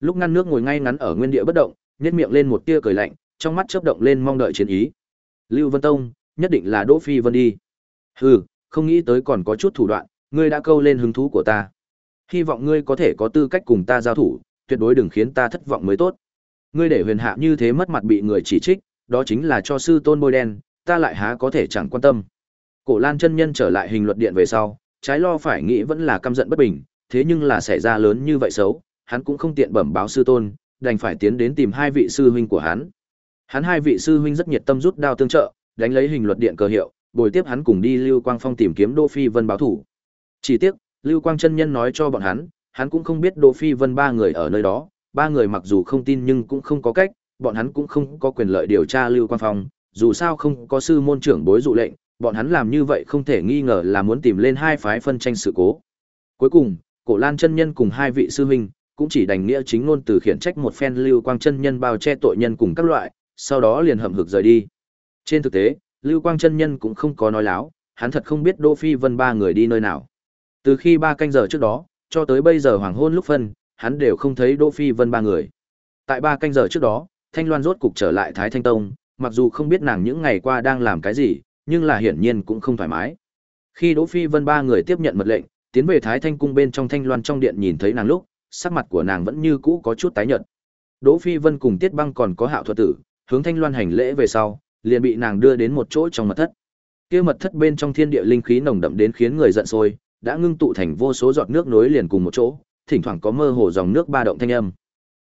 S1: Lúc ngăn nước ngồi ngay ngắn ở nguyên địa bất động, nhếch miệng lên một tia cười lạnh, trong mắt chớp động lên mong đợi chiến ý. Lưu Vân Tông, nhất định là Đỗ Phi Vân đi. Hừ, không nghĩ tới còn có chút thủ đoạn, ngươi đã câu lên hứng thú của ta. Hy vọng ngươi có thể có tư cách cùng ta giao thủ, tuyệt đối đừng khiến ta thất vọng mới tốt. Ngươi để huyền hạ như thế mất mặt bị người chỉ trích, đó chính là cho sư tôn bôi đen, ta lại há có thể chẳng quan tâm. Cổ Lan chân nhân trở lại hình luật điện về sau, trái lo phải nghĩ vẫn là căm giận bất bình, thế nhưng là xảy ra lớn như vậy xấu, hắn cũng không tiện bẩm báo sư tôn, đành phải tiến đến tìm hai vị sư huynh của hắn. Hắn hai vị sư huynh rất nhiệt tâm rút đao tương trợ, đánh lấy hình luật điện cơ hiệu, bồi tiếp hắn cùng đi Lưu Quang Phong tìm kiếm Đỗ Phi Vân báo thủ. Chỉ tiếc, Lưu Quang chân nhân nói cho bọn hắn, hắn cũng không biết Đỗ Phi Vân ba người ở nơi đó, ba người mặc dù không tin nhưng cũng không có cách, bọn hắn cũng không có quyền lợi điều tra Lưu Quang Phong, dù sao không có sư môn trưởng bối dụ lệnh, bọn hắn làm như vậy không thể nghi ngờ là muốn tìm lên hai phái phân tranh sự cố. Cuối cùng, Cổ Lan chân nhân cùng hai vị sư huynh cũng chỉ đành nghĩa chính ngôn từ khiển trách một phen Lưu Quang chân nhân bao che tội nhân cùng các loại, sau đó liền hậm hực rời đi. Trên thực tế, Lưu Quang chân nhân cũng không có nói láo, hắn thật không biết Đỗ Phi Vân ba người đi nơi nào. Từ khi ba canh giờ trước đó, cho tới bây giờ hoàng hôn lúc phân, hắn đều không thấy Đỗ Phi Vân ba người. Tại ba canh giờ trước đó, Thanh Loan rốt cục trở lại Thái Thanh Tông, mặc dù không biết nàng những ngày qua đang làm cái gì, nhưng là hiển nhiên cũng không thoải mái. Khi Đỗ Phi Vân ba người tiếp nhận mật lệnh, tiến về Thái Thanh cung bên trong Thanh Loan trong điện nhìn thấy nàng lúc, sắc mặt của nàng vẫn như cũ có chút tái nhợt. Đỗ Phi Vân cùng Tiết Băng còn có Hạo Thuật tử, hướng Thanh Loan hành lễ về sau, liền bị nàng đưa đến một chỗ trong mật thất. Kia mật thất bên trong thiên địa linh khí nồng đậm đến khiến người giận sôi, đã ngưng tụ thành vô số giọt nước nối liền cùng một chỗ, thỉnh thoảng có mơ hồ dòng nước ba động thanh âm.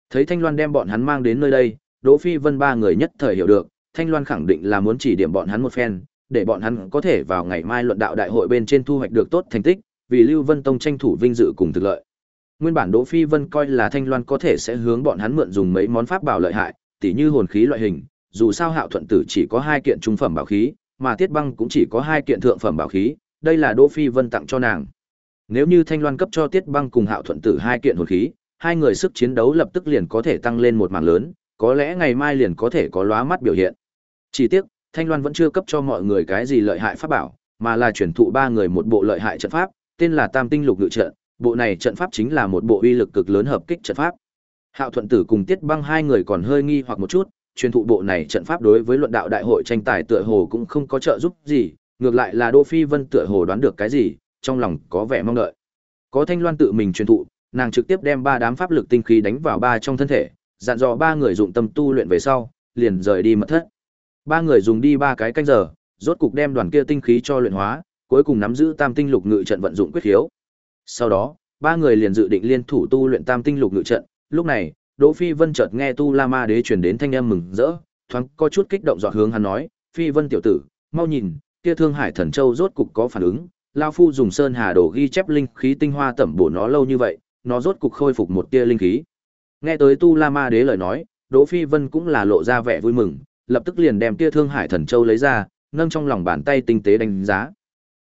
S1: Thấy Thanh Loan đem bọn hắn mang đến nơi đây, Đỗ Phi Vân ba người nhất thời hiểu được, Thanh Loan khẳng định là muốn chỉ điểm bọn hắn một phen, để bọn hắn có thể vào ngày mai luận đạo đại hội bên trên thu hoạch được tốt thành tích, vì Lưu Vân Tông tranh thủ vinh dự cùng thực lợi. Nguyên bản Đỗ Phi Vân coi là Thanh Loan có thể sẽ hướng bọn hắn mượn dùng mấy món pháp bảo lợi hại, tỉ như hồn khí loại hình, dù sao Hạo Thuận Tử chỉ có hai kiện trung phẩm bảo khí, mà Tiết Băng cũng chỉ có hai kiện thượng phẩm bảo khí, đây là Đỗ Phi Vân tặng cho nàng. Nếu như Thanh Loan cấp cho Tiết Băng cùng Hạo Thuận Tử hai kiện hồn khí, hai người sức chiến đấu lập tức liền có thể tăng lên một mảng lớn, có lẽ ngày mai liền có thể có lóa mắt biểu hiện. Chỉ tiếc, Thanh Loan vẫn chưa cấp cho mọi người cái gì lợi hại pháp bảo, mà là chuyển thụ ba người một bộ lợi hại trận pháp, tên là Tam Tinh Lục Ngự trận, bộ này trận pháp chính là một bộ uy lực cực lớn hợp kích trận pháp. Hạo Thuận Tử cùng Tiết Băng hai người còn hơi nghi hoặc một chút, truyền thụ bộ này trận pháp đối với luận đạo đại hội tranh tài tựa hồ cũng không có trợ giúp gì, ngược lại là Đỗ Phi Vân tựa hồ đoán được cái gì, trong lòng có vẻ mong đợi. Có Thanh Loan tự mình truyền thụ, nàng trực tiếp đem ba đám pháp lực tinh khí đánh vào ba trong thân thể, dặn dò ba người dụng tâm tu luyện về sau, liền rời đi mật thất. Ba người dùng đi ba cái canh giờ, rốt cục đem đoàn kia tinh khí cho luyện hóa, cuối cùng nắm giữ Tam tinh lục ngự trận vận dụng quyết hiếu. Sau đó, ba người liền dự định liên thủ tu luyện Tam tinh lục ngự trận, lúc này, Đỗ Phi Vân chợt nghe Tu La Ma Đế truyền đến thanh âm mừng rỡ, thoáng có chút kích động dọa hướng hắn nói, "Phi Vân tiểu tử, mau nhìn, kia Thương Hải Thần Châu rốt cục có phản ứng, lão phu dùng sơn hà đồ ghi chép linh khí tinh hoa tẩm bổ nó lâu như vậy, nó rốt cục khôi phục một tia linh khí." Nghe tới Tu La Ma Đế lời nói, Đỗ Phi Vân cũng là lộ ra vẻ vui mừng, lập tức liền đem kia Thương Hải Thần Châu lấy ra, nâng trong lòng bàn tay tinh tế đánh giá.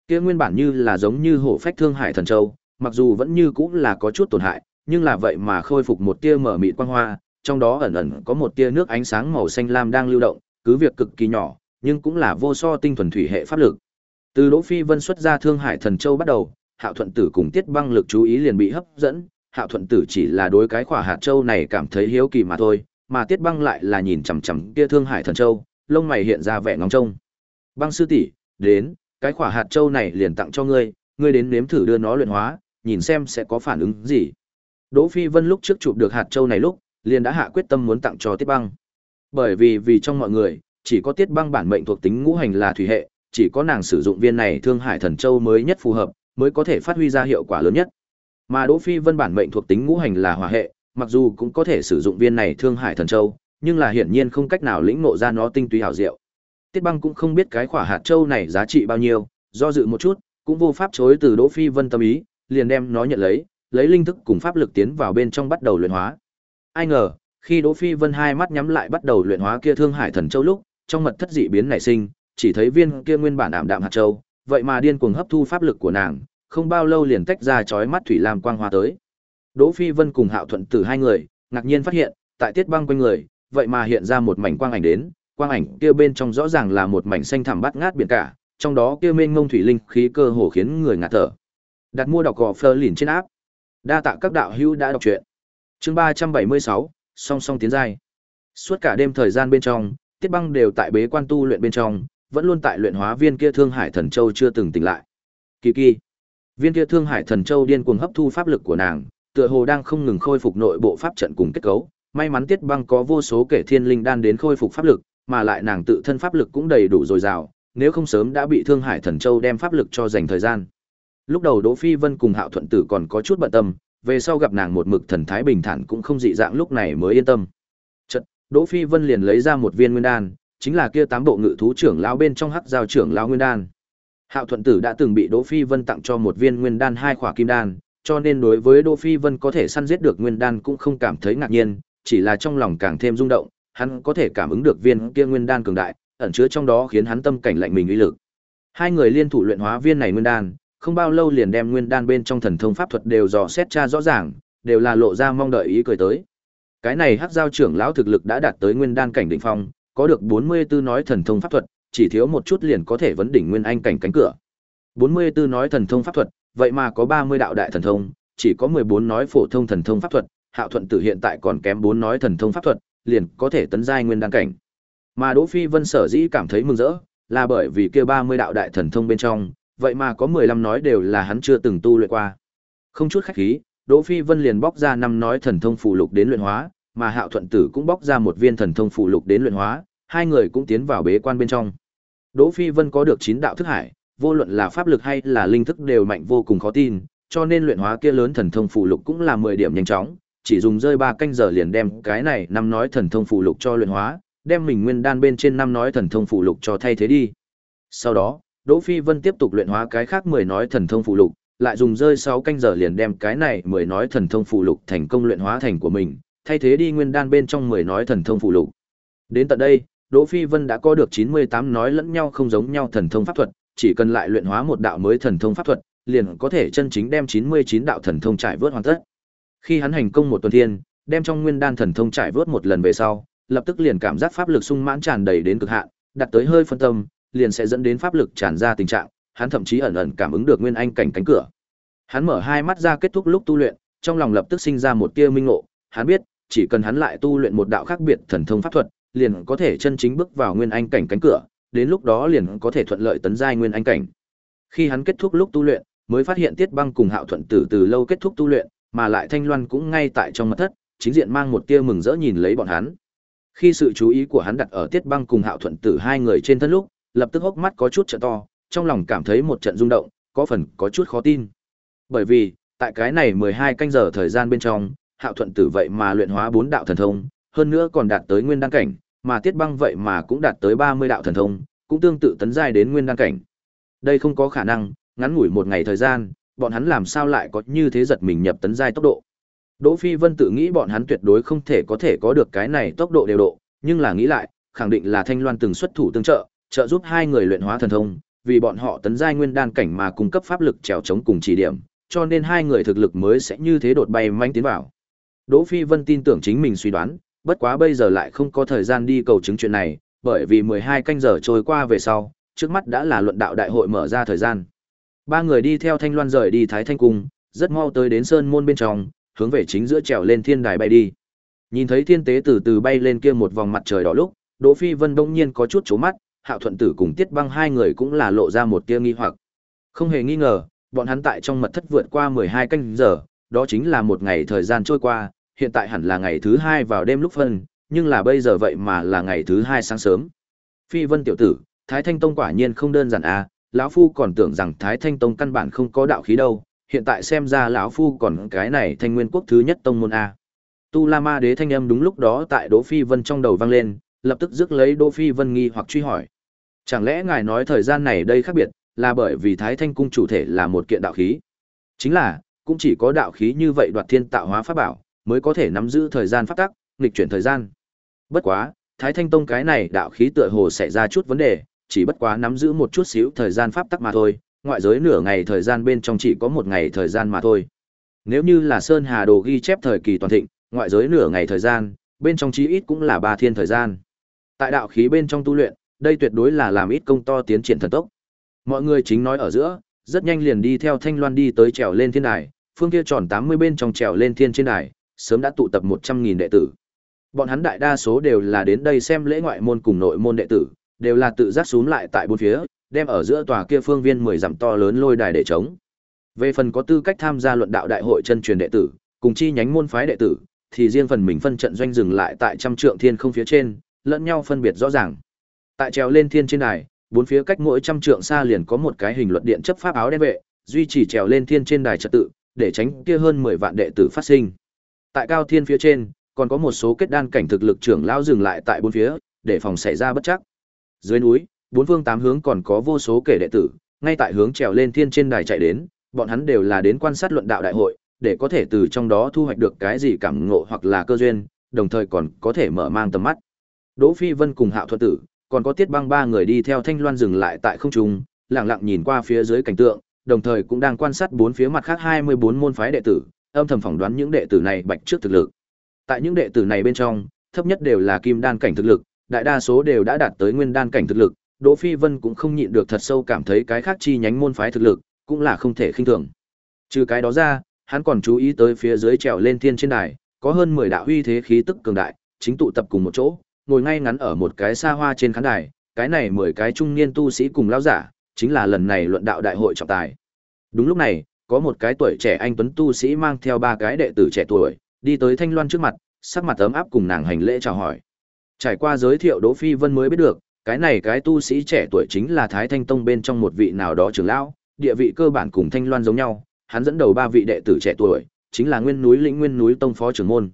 S1: Kia nguyên bản như là giống như hổ phách Thương Hải Thần Châu, mặc dù vẫn như cũng là có chút tổn hại, nhưng là vậy mà khôi phục một tia mở mịt quang hoa, trong đó ẩn ẩn có một tia nước ánh sáng màu xanh lam đang lưu động, cứ việc cực kỳ nhỏ, nhưng cũng là vô so tinh thuần thủy hệ pháp lực. Từ Đỗ Phi Vân xuất ra Thương Hải Thần Châu bắt đầu, Hạo Thuận Tử cùng Tiết Băng lực chú ý liền bị hấp dẫn, Hạo Thuận Tử chỉ là đối cái khỏa hạt châu này cảm thấy hiếu kỳ mà thôi, mà Tiết Băng lại là nhìn chằm chằm kia Thương Hải Thần Châu, lông mày hiện ra vẻ ngóng trông. "Băng sư tỷ, đến, cái khỏa hạt châu này liền tặng cho ngươi, ngươi đến nếm thử đưa nó luyện hóa, nhìn xem sẽ có phản ứng gì." Đỗ Phi Vân lúc trước chụp được hạt châu này lúc, liền đã hạ quyết tâm muốn tặng cho Tiết Băng. Bởi vì vì trong mọi người, chỉ có Tiết Băng bản mệnh thuộc tính ngũ hành là thủy hệ, chỉ có nàng sử dụng viên này Thương Hải Thần Châu mới nhất phù hợp, mới có thể phát huy ra hiệu quả lớn nhất. Mà Đỗ Phi Vân bản mệnh thuộc tính ngũ hành là hỏa hệ, mặc dù cũng có thể sử dụng viên này Thương Hải Thần Châu, nhưng là hiển nhiên không cách nào lĩnh ngộ ra nó tinh túy hảo diệu. Tiết Băng cũng không biết cái khỏa hạt châu này giá trị bao nhiêu, do dự một chút, cũng vô pháp chối từ Đỗ Phi Vân tâm ý, liền đem nó nhận lấy, lấy linh thức cùng pháp lực tiến vào bên trong bắt đầu luyện hóa. Ai ngờ, khi Đỗ Phi Vân hai mắt nhắm lại bắt đầu luyện hóa kia Thương Hải Thần Châu lúc, trong mật thất dị biến nảy sinh, chỉ thấy viên kia nguyên bản ảm đạm hạt châu, vậy mà điên cuồng hấp thu pháp lực của nàng, không bao lâu liền tách ra chói mắt thủy lam quang hoa tới. Đỗ Phi Vân cùng Hạo Thuận Tử hai người, ngạc nhiên phát hiện, tại tiết băng quanh người, vậy mà hiện ra một mảnh quang ảnh đến, quang ảnh kia bên trong rõ ràng là một mảnh xanh thẳm bát ngát biển cả, trong đó kia mênh mông thủy linh khí cơ hồ khiến người ngạt thở. Đặt mua đọc gò Fleur lìn trên áp. Đa tạ các đạo hữu đã đọc truyện. Chương ba trăm bảy mươi sáu song song tiến giai. Suốt cả đêm thời gian bên trong, Tiết Băng đều tại bế quan tu luyện bên trong, vẫn luôn tại luyện hóa viên kia Thương Hải Thần Châu chưa từng tỉnh lại. Kỳ kỳ. Viên kia Thương Hải Thần Châu điên cuồng hấp thu pháp lực của nàng, tựa hồ đang không ngừng khôi phục nội bộ pháp trận cùng kết cấu. May mắn Tiết Băng có vô số kể thiên linh đan đến khôi phục pháp lực, mà lại nàng tự thân pháp lực cũng đầy đủ dồi dào, nếu không sớm đã bị Thương Hải Thần Châu đem pháp lực cho dành thời gian. Lúc đầu Đỗ Phi Vân cùng Hạo Thuận Tử còn có chút bận tâm, về sau gặp nàng một mực thần thái bình thản cũng không dị dạng lúc này mới yên tâm. Đỗ Phi Vân liền lấy ra một viên nguyên đan, chính là kia tám bộ ngự thú trưởng lão bên trong hắc giao trưởng lão nguyên đan. Hạo Thuận Tử đã từng bị Đỗ Phi Vân tặng cho một viên nguyên đan hai khỏa kim đan, cho nên đối với Đỗ Phi Vân có thể săn giết được nguyên đan cũng không cảm thấy ngạc nhiên, chỉ là trong lòng càng thêm rung động, hắn có thể cảm ứng được viên kia nguyên đan cường đại, ẩn chứa trong đó khiến hắn tâm cảnh lạnh mình uy lực. Hai người liên thủ luyện hóa viên này nguyên đan, không bao lâu liền đem nguyên đan bên trong thần thông pháp thuật đều dò xét tra rõ ràng, đều là lộ ra mong đợi ý cười tới. Cái này Hắc giao trưởng lão thực lực đã đạt tới nguyên đan cảnh đỉnh phong, có được 44 nói thần thông pháp thuật, chỉ thiếu một chút liền có thể vấn đỉnh nguyên anh cảnh cánh cửa. 44 nói thần thông pháp thuật, vậy mà có 30 đạo đại thần thông, chỉ có 14 nói phổ thông thần thông pháp thuật, Hạo Thuận Tử hiện tại còn kém 4 nói thần thông pháp thuật, liền có thể tấn giai nguyên đan cảnh. Mà Đỗ Phi Vân sở dĩ cảm thấy mừng rỡ, là bởi vì kia 30 đạo đại thần thông bên trong, vậy mà có 15 nói đều là hắn chưa từng tu luyện qua. Không chút khách khí, Đỗ Phi Vân liền bóc ra năm nói thần thông phụ lục đến luyện hóa, mà Hạo Thuận Tử cũng bóc ra một viên thần thông phụ lục đến luyện hóa, hai người cũng tiến vào bế quan bên trong. Đỗ Phi Vân có được 9 đạo thức hải, vô luận là pháp lực hay là linh thức đều mạnh vô cùng khó tin, cho nên luyện hóa kia lớn thần thông phụ lục cũng là 10 điểm nhanh chóng, chỉ dùng rơi 3 canh giờ liền đem cái này năm nói thần thông phụ lục cho luyện hóa, đem mình nguyên đan bên trên năm nói thần thông phụ lục cho thay thế đi. Sau đó, Đỗ Phi Vân tiếp tục luyện hóa cái khác 10 nói thần thông phụ lục, lại dùng rơi 6 canh giờ liền đem cái này 10 nói thần thông phụ lục thành công luyện hóa thành của mình, thay thế đi nguyên đan bên trong 10 nói thần thông phụ lục. Đến tận đây, Đỗ Phi Vân đã có được 98 nói lẫn nhau không giống nhau thần thông pháp thuật, chỉ cần lại luyện hóa một đạo mới thần thông pháp thuật, liền có thể chân chính đem 99 đạo thần thông trải vớt hoàn tất. Khi hắn hành công một tuần thiên, đem trong nguyên đan thần thông trải vớt một lần về sau, lập tức liền cảm giác pháp lực sung mãn tràn đầy đến cực hạn, đặt tới hơi phân tâm, liền sẽ dẫn đến pháp lực tràn ra tình trạng, hắn thậm chí ẩn ẩn cảm ứng được nguyên anh cảnh cánh cửa. Hắn mở hai mắt ra kết thúc lúc tu luyện, trong lòng lập tức sinh ra một tia minh ngộ, hắn biết, chỉ cần hắn lại tu luyện một đạo khác biệt thần thông pháp thuật, liền có thể chân chính bước vào nguyên anh cảnh cánh cửa, đến lúc đó liền có thể thuận lợi tấn giai nguyên anh cảnh. Khi hắn kết thúc lúc tu luyện, mới phát hiện Tiết Băng cùng Hạo Thuận Tử từ lâu kết thúc tu luyện, mà lại Thanh Loan cũng ngay tại trong mật thất, chính diện mang một tia mừng rỡ nhìn lấy bọn hắn. Khi sự chú ý của hắn đặt ở Tiết Băng cùng Hạo Thuận Tử hai người trên thân lúc, lập tức hốc mắt có chút trợ to, trong lòng cảm thấy một trận rung động, có phần có chút khó tin. Bởi vì, tại cái này 12 canh giờ thời gian bên trong, Hạo Thuận Tử vậy mà luyện hóa bốn đạo thần thông, hơn nữa còn đạt tới nguyên đan cảnh, mà Tiết Băng vậy mà cũng đạt tới 30 đạo thần thông, cũng tương tự tấn giai đến nguyên đan cảnh. Đây không có khả năng, ngắn ngủi một ngày thời gian, bọn hắn làm sao lại có như thế giật mình nhập tấn giai tốc độ. Đỗ Phi Vân tự nghĩ bọn hắn tuyệt đối không thể có thể có được cái này tốc độ đều độ, nhưng là nghĩ lại, khẳng định là Thanh Loan từng xuất thủ tương trợ, trợ giúp hai người luyện hóa thần thông, vì bọn họ tấn giai nguyên đan cảnh mà cung cấp pháp lực trèo chống cùng chỉ điểm, cho nên hai người thực lực mới sẽ như thế đột bay manh tiến vào. Đỗ Phi Vân tin tưởng chính mình suy đoán, bất quá bây giờ lại không có thời gian đi cầu chứng chuyện này, bởi vì 12 canh giờ trôi qua về sau, trước mắt đã là luận đạo đại hội mở ra thời gian. Ba người đi theo Thanh Loan rời đi Thái Thanh Cung, rất mau tới đến sơn môn bên trong, hướng về chính giữa trèo lên thiên đài bay đi. Nhìn thấy thiên tế từ từ bay lên kia một vòng mặt trời đỏ lúc, Đỗ Phi Vân bỗng nhiên có chút chố mắt, Hạo Thuận Tử cùng Tiết Băng hai người cũng là lộ ra một tia nghi hoặc. Không hề nghi ngờ, bọn hắn tại trong mật thất vượt qua 12 canh giờ, đó chính là một ngày thời gian trôi qua, hiện tại hẳn là ngày thứ hai vào đêm lúc phân, nhưng là bây giờ vậy mà là ngày thứ hai sáng sớm. Phi Vân tiểu tử, Thái Thanh Tông quả nhiên không đơn giản à, lão phu còn tưởng rằng Thái Thanh Tông căn bản không có đạo khí đâu, hiện tại xem ra lão phu còn cái này Thanh Nguyên quốc thứ nhất tông môn a. Tu La Ma Đế thanh âm đúng lúc đó tại Đỗ Phi Vân trong đầu vang lên, lập tức rước lấy Đỗ Phi Vân nghi hoặc truy hỏi. Chẳng lẽ ngài nói thời gian này đây khác biệt, là bởi vì Thái Thanh cung chủ thể là một kiện đạo khí? Chính là, cũng chỉ có đạo khí như vậy đoạt thiên tạo hóa pháp bảo, mới có thể nắm giữ thời gian pháp tắc, nghịch chuyển thời gian. Bất quá, Thái Thanh Tông cái này đạo khí tựa hồ xảy ra chút vấn đề, chỉ bất quá nắm giữ một chút xíu thời gian pháp tắc mà thôi, ngoại giới nửa ngày thời gian bên trong chỉ có một ngày thời gian mà thôi. Nếu như là Sơn Hà Đồ ghi chép thời kỳ toàn thịnh, ngoại giới nửa ngày thời gian, bên trong chí ít cũng là ba thiên thời gian. Tại đạo khí bên trong tu luyện, đây tuyệt đối là làm ít công to tiến triển thần tốc. Mọi người chính nói ở giữa, rất nhanh liền đi theo Thanh Loan đi tới trèo lên thiên đài, phương kia tròn 80 bên trong trèo lên thiên trên đài, sớm đã tụ tập 100.000 đệ tử. Bọn hắn đại đa số đều là đến đây xem lễ ngoại môn cùng nội môn đệ tử, đều là tự giác xuống lại tại bốn phía, đem ở giữa tòa kia phương viên 10 dặm to lớn lôi đài để chống. Về phần có tư cách tham gia luận đạo đại hội chân truyền đệ tử, cùng chi nhánh môn phái đệ tử, thì riêng phần mình phân trận doanh dừng lại tại trăm trượng thiên không phía trên, lẫn nhau phân biệt rõ ràng. Tại trèo lên thiên trên đài, bốn phía cách mỗi trăm trượng xa liền có một cái hình luật điện chấp pháp áo đen vệ, duy trì trèo lên thiên trên đài trật tự, để tránh kia hơn 10 vạn đệ tử phát sinh. Tại cao thiên phía trên, còn có một số kết đan cảnh thực lực trưởng lão dừng lại tại bốn phía, để phòng xảy ra bất chắc. Dưới núi, bốn phương tám hướng còn có vô số kẻ đệ tử, ngay tại hướng trèo lên thiên trên đài chạy đến, bọn hắn đều là đến quan sát luận đạo đại hội, để có thể từ trong đó thu hoạch được cái gì cảm ngộ hoặc là cơ duyên, đồng thời còn có thể mở mang tầm mắt. Đỗ Phi Vân cùng Hạo Thuật Tử, còn có Tiết Băng ba người đi theo Thanh Loan dừng lại tại không trung, lặng lặng nhìn qua phía dưới cảnh tượng, đồng thời cũng đang quan sát bốn phía mặt khác 24 môn phái đệ tử, âm thầm phỏng đoán những đệ tử này bạch trước thực lực. Tại những đệ tử này bên trong, thấp nhất đều là kim đan cảnh thực lực, đại đa số đều đã đạt tới nguyên đan cảnh thực lực, Đỗ Phi Vân cũng không nhịn được thật sâu cảm thấy cái khác chi nhánh môn phái thực lực, cũng là không thể khinh thường. Trừ cái đó ra, hắn còn chú ý tới phía dưới trèo lên thiên trên đài, có hơn 10 đạo huy thế khí tức cường đại, chính tụ tập cùng một chỗ, ngồi ngay ngắn ở một cái xa hoa trên khán đài, cái này 10 cái trung niên tu sĩ cùng lão giả, chính là lần này luận đạo đại hội trọng tài. Đúng lúc này, có một cái tuổi trẻ anh tuấn tu sĩ mang theo ba cái đệ tử trẻ tuổi, đi tới Thanh Loan trước mặt, sắc mặt ấm áp cùng nàng hành lễ chào hỏi. Trải qua giới thiệu Đỗ Phi Vân mới biết được, cái này cái tu sĩ trẻ tuổi chính là Thái Thanh Tông bên trong một vị nào đó trưởng lão, địa vị cơ bản cùng Thanh Loan giống nhau, hắn dẫn đầu ba vị đệ tử trẻ tuổi, chính là Nguyên núi lĩnh Nguyên núi Tông phó trưởng môn.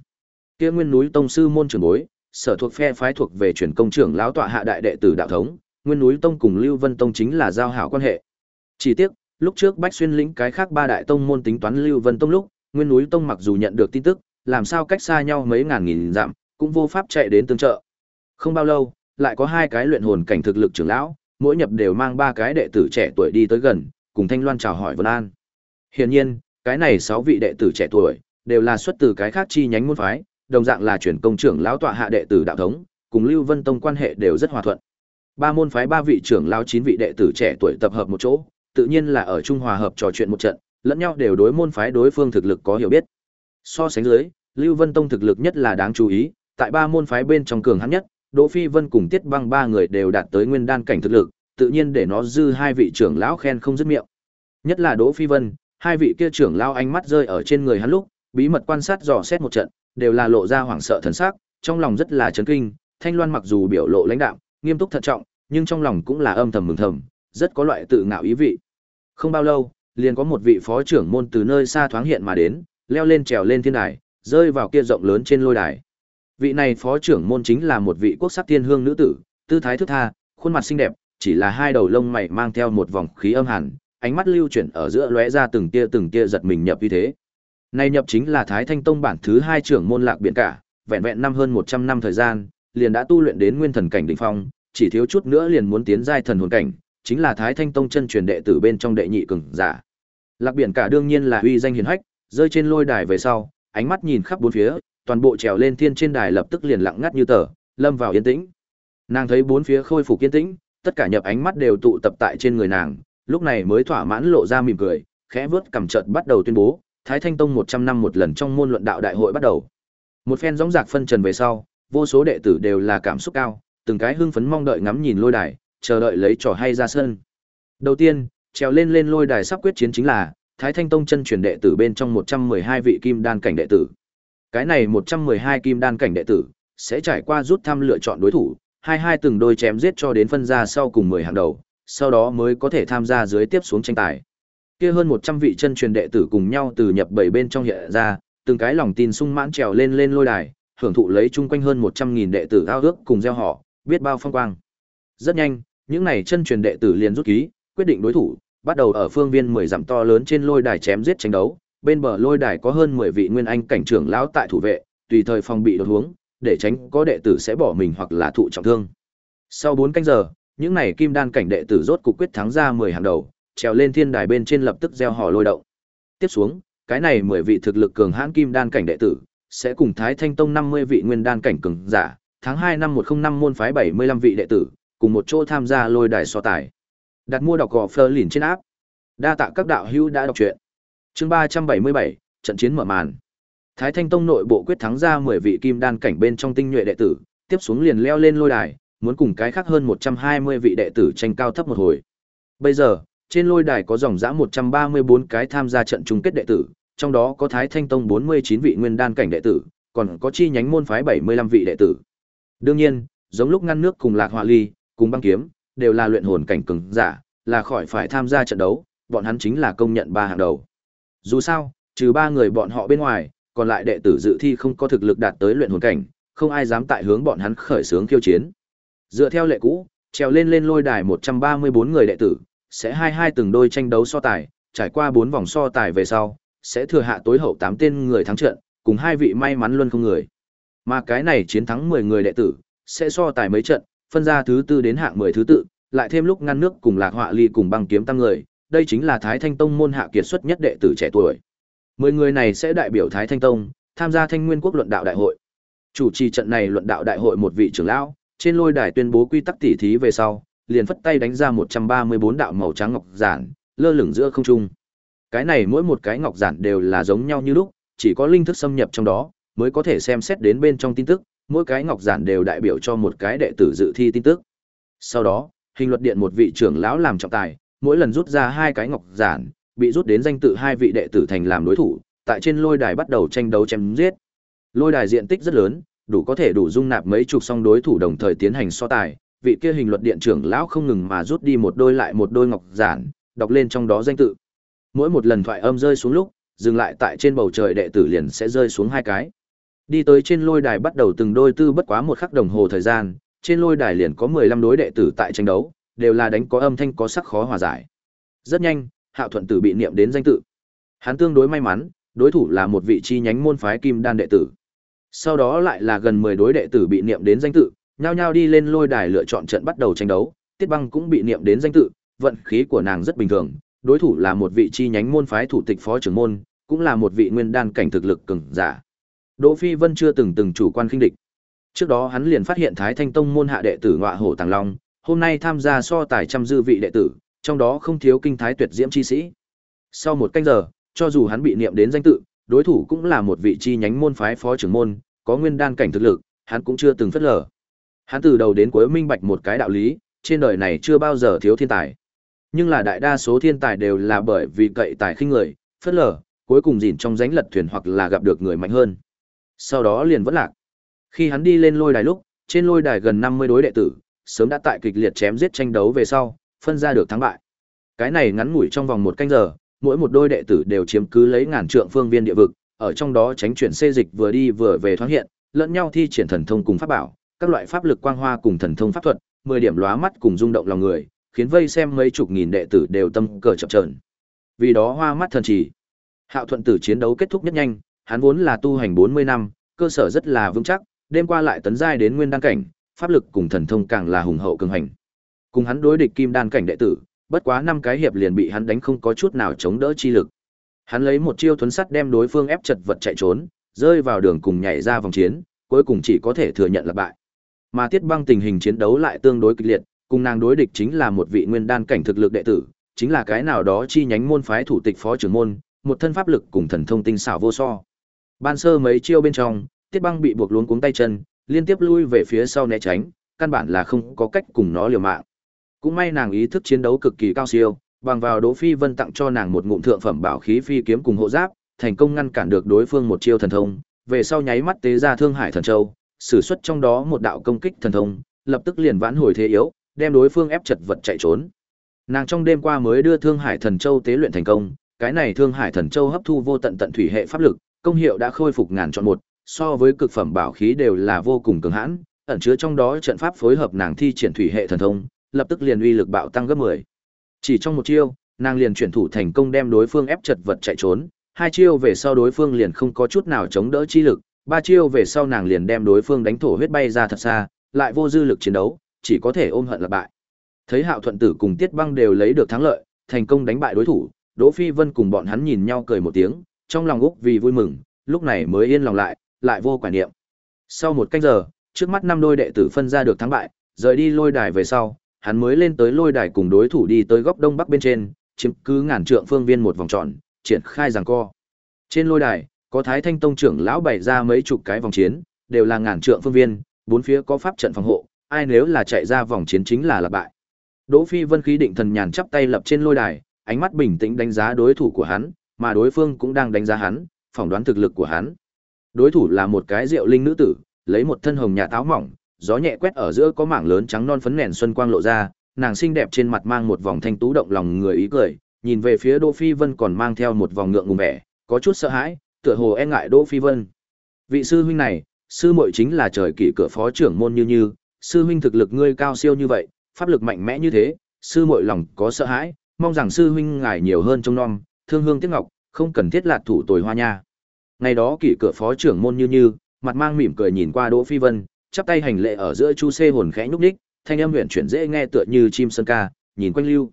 S1: Kia Nguyên núi Tông sư môn trưởng bối, sở thuộc phe phái thuộc về truyền công trưởng lão tọa hạ đại đệ tử đạo thống, Nguyên núi Tông cùng Lưu Vân Tông chính là giao hảo quan hệ. Chỉ tiếc, lúc trước Bách Xuyên lĩnh cái khác ba đại tông môn tính toán Lưu Vân Tông lúc, Nguyên núi Tông mặc dù nhận được tin tức, làm sao cách xa nhau mấy ngàn nghìn dặm, cũng vô pháp chạy đến tương trợ. Không bao lâu, lại có hai cái luyện hồn cảnh thực lực trưởng lão, mỗi nhập đều mang ba cái đệ tử trẻ tuổi đi tới gần, cùng Thanh Loan chào hỏi Vân An. Hiển nhiên, cái này sáu vị đệ tử trẻ tuổi đều là xuất từ cái khác chi nhánh môn phái, đồng dạng là chuyển công trưởng lão tọa hạ đệ tử đạo thống, cùng Lưu Vân Tông quan hệ đều rất hòa thuận. Ba môn phái ba vị trưởng lão chín vị đệ tử trẻ tuổi tập hợp một chỗ, tự nhiên là ở trung hòa hợp trò chuyện một trận, lẫn nhau đều đối môn phái đối phương thực lực có hiểu biết. So sánh dưới, Lưu Vân Tông thực lực nhất là đáng chú ý, tại ba môn phái bên trong cường hắn nhất, Đỗ Phi Vân cùng Tiết Băng ba người đều đạt tới nguyên đan cảnh thực lực, tự nhiên để nó dư hai vị trưởng lão khen không dứt miệng. Nhất là Đỗ Phi Vân, hai vị kia trưởng lão ánh mắt rơi ở trên người hắn lúc, bí mật quan sát dò xét một trận, đều là lộ ra hoảng sợ thần sắc, trong lòng rất là chấn kinh, Thanh Loan mặc dù biểu lộ lãnh đạm, nghiêm túc thận trọng, nhưng trong lòng cũng là âm thầm mừng thầm, rất có loại tự ngạo ý vị. Không bao lâu, liền có một vị phó trưởng môn từ nơi xa thoáng hiện mà đến, leo lên trèo lên thiên đài, rơi vào kia rộng lớn trên lôi đài. Vị này phó trưởng môn chính là một vị quốc sắc tiên hương nữ tử, tư thái thướt tha, khuôn mặt xinh đẹp, chỉ là hai đầu lông mày mang theo một vòng khí âm hàn, ánh mắt lưu chuyển ở giữa lóe ra từng tia từng tia giật mình nhập như thế. Này nhập chính là Thái Thanh Tông bản thứ hai trưởng môn lạc biển cả, vẹn vẹn năm hơn 100 năm thời gian, liền đã tu luyện đến nguyên thần cảnh đỉnh phong, chỉ thiếu chút nữa liền muốn tiến giai thần hồn cảnh, chính là Thái Thanh Tông chân truyền đệ tử bên trong đệ nhị cường giả. Lạc biển cả đương nhiên là uy danh hiển hách, rơi trên lôi đài về sau, ánh mắt nhìn khắp bốn phía, toàn bộ trèo lên thiên trên đài lập tức liền lặng ngắt như tờ, lâm vào yên tĩnh. Nàng thấy bốn phía khôi phục yên tĩnh, tất cả nhập ánh mắt đều tụ tập tại trên người nàng, lúc này mới thỏa mãn lộ ra mỉm cười, khẽ vớt cầm chợt bắt đầu tuyên bố, Thái Thanh Tông 100 năm một lần trong môn luận đạo đại hội bắt đầu. Một phen rõng rạc phân trần về sau, vô số đệ tử đều là cảm xúc cao, từng cái hưng phấn mong đợi ngắm nhìn lôi đài, chờ đợi lấy trò hay ra sân. Đầu tiên, trèo lên lên lôi đài sắp quyết chiến chính là Thái Thanh Tông chân truyền đệ tử bên trong 112 vị kim đan cảnh đệ tử. Cái này 112 kim đan cảnh đệ tử sẽ trải qua rút thăm lựa chọn đối thủ, hai hai từng đôi chém giết cho đến phân ra sau cùng 10 hàng đầu, sau đó mới có thể tham gia dưới tiếp xuống tranh tài. Kia hơn 100 vị chân truyền đệ tử cùng nhau từ nhập bảy bên trong hiện ra, từng cái lòng tin sung mãn trèo lên lên lôi đài, hưởng thụ lấy chung quanh hơn 100.000 đệ tử ao ước cùng gieo họ, biết bao phong quang. Rất nhanh, những này chân truyền đệ tử liền rút ký, quyết định đối thủ, bắt đầu ở phương viên 10 dặm to lớn trên lôi đài chém giết tranh đấu, bên bờ lôi đài có hơn 10 vị nguyên anh cảnh trưởng lão tại thủ vệ, tùy thời phòng bị đột huống, để tránh có đệ tử sẽ bỏ mình hoặc là thụ trọng thương. Sau 4 canh giờ, những này kim đan cảnh đệ tử rốt cục quyết thắng ra 10 hàng đầu, trèo lên thiên đài bên trên lập tức gieo hò lôi động. Tiếp xuống, cái này 10 vị thực lực cường hãn kim đan cảnh đệ tử sẽ cùng Thái Thanh Tông 50 vị nguyên đan cảnh cường giả, tháng 2 năm 105 môn phái 75 vị đệ tử, cùng một chỗ tham gia lôi đài so tài. Đặt mua đọc gò Fleur lìn trên áp. Đa tạ các đạo hữu đã đọc truyện. Chương 377, trận chiến mở màn. Thái Thanh Tông nội bộ quyết thắng ra 10 vị kim đan cảnh bên trong tinh nhuệ đệ tử, tiếp xuống liền leo lên lôi đài, muốn cùng cái khác hơn 120 vị đệ tử tranh cao thấp một hồi. Bây giờ, trên lôi đài có dòng dã 134 cái tham gia trận chung kết đệ tử, trong đó có Thái Thanh Tông 49 vị nguyên đan cảnh đệ tử, còn có chi nhánh môn phái 75 vị đệ tử. Đương nhiên, giống lúc ngăn nước cùng Lạc Họa Ly, cùng băng kiếm, đều là luyện hồn cảnh cường giả, là khỏi phải tham gia trận đấu, bọn hắn chính là công nhận ba hàng đầu. Dù sao, Trừ ba người bọn họ bên ngoài, còn lại đệ tử dự thi không có thực lực đạt tới luyện hồn cảnh, không ai dám tại hướng bọn hắn khởi xướng khiêu chiến. Dựa theo lệ cũ, trèo lên lên lôi đài 134 người đệ tử, sẽ hai hai từng đôi tranh đấu so tài, trải qua 4 vòng so tài về sau, sẽ thừa hạ tối hậu 8 tên người thắng trận, cùng hai vị may mắn luôn không người. Mà cái này chiến thắng 10 người đệ tử, sẽ so tài mấy trận, phân ra thứ tư đến hạng 10 thứ tự, lại thêm lúc ngăn nước cùng lạc họa ly cùng băng kiếm tăng người, đây chính là Thái Thanh Tông môn hạ kiệt xuất nhất đệ tử trẻ tuổi. 10 người này sẽ đại biểu Thái Thanh Tông, tham gia Thanh Nguyên Quốc luận đạo đại hội. Chủ trì trận này luận đạo đại hội một vị trưởng lão, trên lôi đài tuyên bố quy tắc tỉ thí về sau, liền phất tay đánh ra 134 đạo màu trắng ngọc giản, lơ lửng giữa không trung. Cái này mỗi một cái ngọc giản đều là giống nhau như lúc, chỉ có linh thức xâm nhập trong đó, mới có thể xem xét đến bên trong tin tức, mỗi cái ngọc giản đều đại biểu cho một cái đệ tử dự thi tin tức. Sau đó, hình luật điện một vị trưởng lão làm trọng tài, mỗi lần rút ra hai cái ngọc giản, bị rút đến danh tự hai vị đệ tử thành làm đối thủ, tại trên lôi đài bắt đầu tranh đấu chém giết. Lôi đài diện tích rất lớn, đủ có thể đủ dung nạp mấy chục song đối thủ đồng thời tiến hành so tài, vị kia hình luật điện trưởng lão không ngừng mà rút đi một đôi lại một đôi ngọc giản, đọc lên trong đó danh tự. Mỗi một lần thoại âm rơi xuống lúc, dừng lại tại trên bầu trời đệ tử liền sẽ rơi xuống hai cái. Đi tới trên lôi đài bắt đầu từng đôi tư bất quá một khắc đồng hồ thời gian, trên lôi đài liền có 15 đối đệ tử tại tranh đấu, đều là đánh có âm thanh có sắc khó hòa giải. Rất nhanh, Hạo Thuận Tử bị niệm đến danh tự. Hắn tương đối may mắn, đối thủ là một vị chi nhánh môn phái Kim Đan đệ tử. Sau đó lại là gần 10 đối đệ tử bị niệm đến danh tự, nhao nhao đi lên lôi đài lựa chọn trận bắt đầu tranh đấu, Tiết Băng cũng bị niệm đến danh tự, vận khí của nàng rất bình thường, đối thủ là một vị chi nhánh môn phái thủ tịch phó trưởng môn, cũng là một vị nguyên đan cảnh thực lực cường giả. Đỗ Phi Vân chưa từng từng chủ quan khinh địch. Trước đó hắn liền phát hiện Thái Thanh Tông môn hạ đệ tử ngọa hổ Tàng Long, hôm nay tham gia so tài trăm dư vị đệ tử, trong đó không thiếu kinh thái tuyệt diễm chi sĩ. Sau một canh giờ, cho dù hắn bị niệm đến danh tự, đối thủ cũng là một vị chi nhánh môn phái phó trưởng môn, có nguyên đan cảnh thực lực, hắn cũng chưa từng phất lờ. Hắn từ đầu đến cuối minh bạch một cái đạo lý, trên đời này chưa bao giờ thiếu thiên tài. Nhưng là đại đa số thiên tài đều là bởi vì cậy tài khinh người, phất lờ, cuối cùng dỉn trong rãnh lật thuyền hoặc là gặp được người mạnh hơn. Sau đó liền vẫn lạc. Khi hắn đi lên lôi đài lúc, trên lôi đài gần 50 đối đệ tử, sớm đã tại kịch liệt chém giết tranh đấu về sau, phân ra được thắng bại. Cái này ngắn ngủi trong vòng một canh giờ, mỗi một đôi đệ tử đều chiếm cứ lấy ngàn trượng phương viên địa vực, ở trong đó tránh chuyển xê dịch vừa đi vừa về thoáng hiện, lẫn nhau thi triển thần thông cùng pháp bảo, các loại pháp lực quang hoa cùng thần thông pháp thuật, 10 điểm lóa mắt cùng rung động lòng người, khiến vây xem mấy chục nghìn đệ tử đều tâm cờ chập chờn. Vì đó hoa mắt thần chỉ, Hạo Thuận Tử chiến đấu kết thúc nhất nhanh, hắn vốn là tu hành 40 năm, cơ sở rất là vững chắc, đêm qua lại tấn giai đến nguyên đan cảnh, pháp lực cùng thần thông càng là hùng hậu cường hành. Cùng hắn đối địch kim đan cảnh đệ tử, bất quá năm cái hiệp liền bị hắn đánh không có chút nào chống đỡ chi lực. Hắn lấy một chiêu thuấn sắt đem đối phương ép chật vật chạy trốn, rơi vào đường cùng nhảy ra vòng chiến, cuối cùng chỉ có thể thừa nhận là bại. Mà Tiết Băng tình hình chiến đấu lại tương đối kịch liệt, cùng nàng đối địch chính là một vị nguyên đan cảnh thực lực đệ tử, chính là cái nào đó chi nhánh môn phái thủ tịch phó trưởng môn, một thân pháp lực cùng thần thông tinh xảo vô so. Ban sơ mấy chiêu bên trong, Tiết Băng bị buộc luống cuống tay chân, liên tiếp lui về phía sau né tránh, căn bản là không có cách cùng nó liều mạng. Cũng may nàng ý thức chiến đấu cực kỳ cao siêu, bằng vào Đỗ Phi Vân tặng cho nàng một ngụm thượng phẩm bảo khí phi kiếm cùng hộ giáp, thành công ngăn cản được đối phương một chiêu thần thông, về sau nháy mắt tế ra Thương Hải Thần Châu, sử xuất trong đó một đạo công kích thần thông, lập tức liền vãn hồi thế yếu, đem đối phương ép chật vật chạy trốn. Nàng trong đêm qua mới đưa Thương Hải Thần Châu tế luyện thành công, cái này Thương Hải Thần Châu hấp thu vô tận tận thủy hệ pháp lực, công hiệu đã khôi phục ngàn chọn một, so với cực phẩm bảo khí đều là vô cùng cường hãn, ẩn chứa trong đó trận pháp phối hợp nàng thi triển thủy hệ thần thông, lập tức liền uy lực bạo tăng gấp 10. Chỉ trong một chiêu, nàng liền chuyển thủ thành công đem đối phương ép chật vật chạy trốn, hai chiêu về sau đối phương liền không có chút nào chống đỡ chi lực, ba chiêu về sau nàng liền đem đối phương đánh thổ huyết bay ra thật xa, lại vô dư lực chiến đấu, chỉ có thể ôm hận là bại. Thấy Hạo Thuận Tử cùng Tiết Băng đều lấy được thắng lợi, thành công đánh bại đối thủ, Đỗ Phi Vân cùng bọn hắn nhìn nhau cười một tiếng, trong lòng úc vì vui mừng, lúc này mới yên lòng lại, lại vô quả niệm. Sau một canh giờ, trước mắt năm đôi đệ tử phân ra được thắng bại, rời đi lôi đài về sau, hắn mới lên tới lôi đài cùng đối thủ đi tới góc đông bắc bên trên, chiếm cứ ngàn trượng phương viên một vòng tròn, triển khai giằng co. Trên lôi đài, có Thái Thanh Tông trưởng lão bày ra mấy chục cái vòng chiến, đều là ngàn trượng phương viên, bốn phía có pháp trận phòng hộ, ai nếu là chạy ra vòng chiến chính là lạc bại. Đỗ Phi Vân khí định thần nhàn chắp tay lập trên lôi đài, ánh mắt bình tĩnh đánh giá đối thủ của hắn, mà đối phương cũng đang đánh giá hắn, phỏng đoán thực lực của hắn. Đối thủ là một cái rượu linh nữ tử, lấy một thân hồng nhà táo mỏng, gió nhẹ quét ở giữa có mảng lớn trắng non phấn nền xuân quang lộ ra, nàng xinh đẹp trên mặt mang một vòng thanh tú động lòng người ý cười, nhìn về phía Đỗ Phi Vân còn mang theo một vòng ngượng ngùng vẻ, có chút sợ hãi, tựa hồ e ngại Đỗ Phi Vân. Vị sư huynh này, sư muội chính là trời kỷ cửa phó trưởng môn như như, sư huynh thực lực ngươi cao siêu như vậy, pháp lực mạnh mẽ như thế, sư muội lòng có sợ hãi, mong rằng sư huynh ngài nhiều hơn trông nom, thương hương tiếc ngọc, không cần thiết lạt thủ tồi hoa nha. Ngày đó kỷ cửa phó trưởng môn như như, mặt mang mỉm cười nhìn qua Đỗ Phi Vân, chắp tay hành lễ ở giữa chu xê hồn khẽ nhúc nhích, thanh âm huyền chuyển dễ nghe tựa như chim sơn ca, nhìn quanh lưu.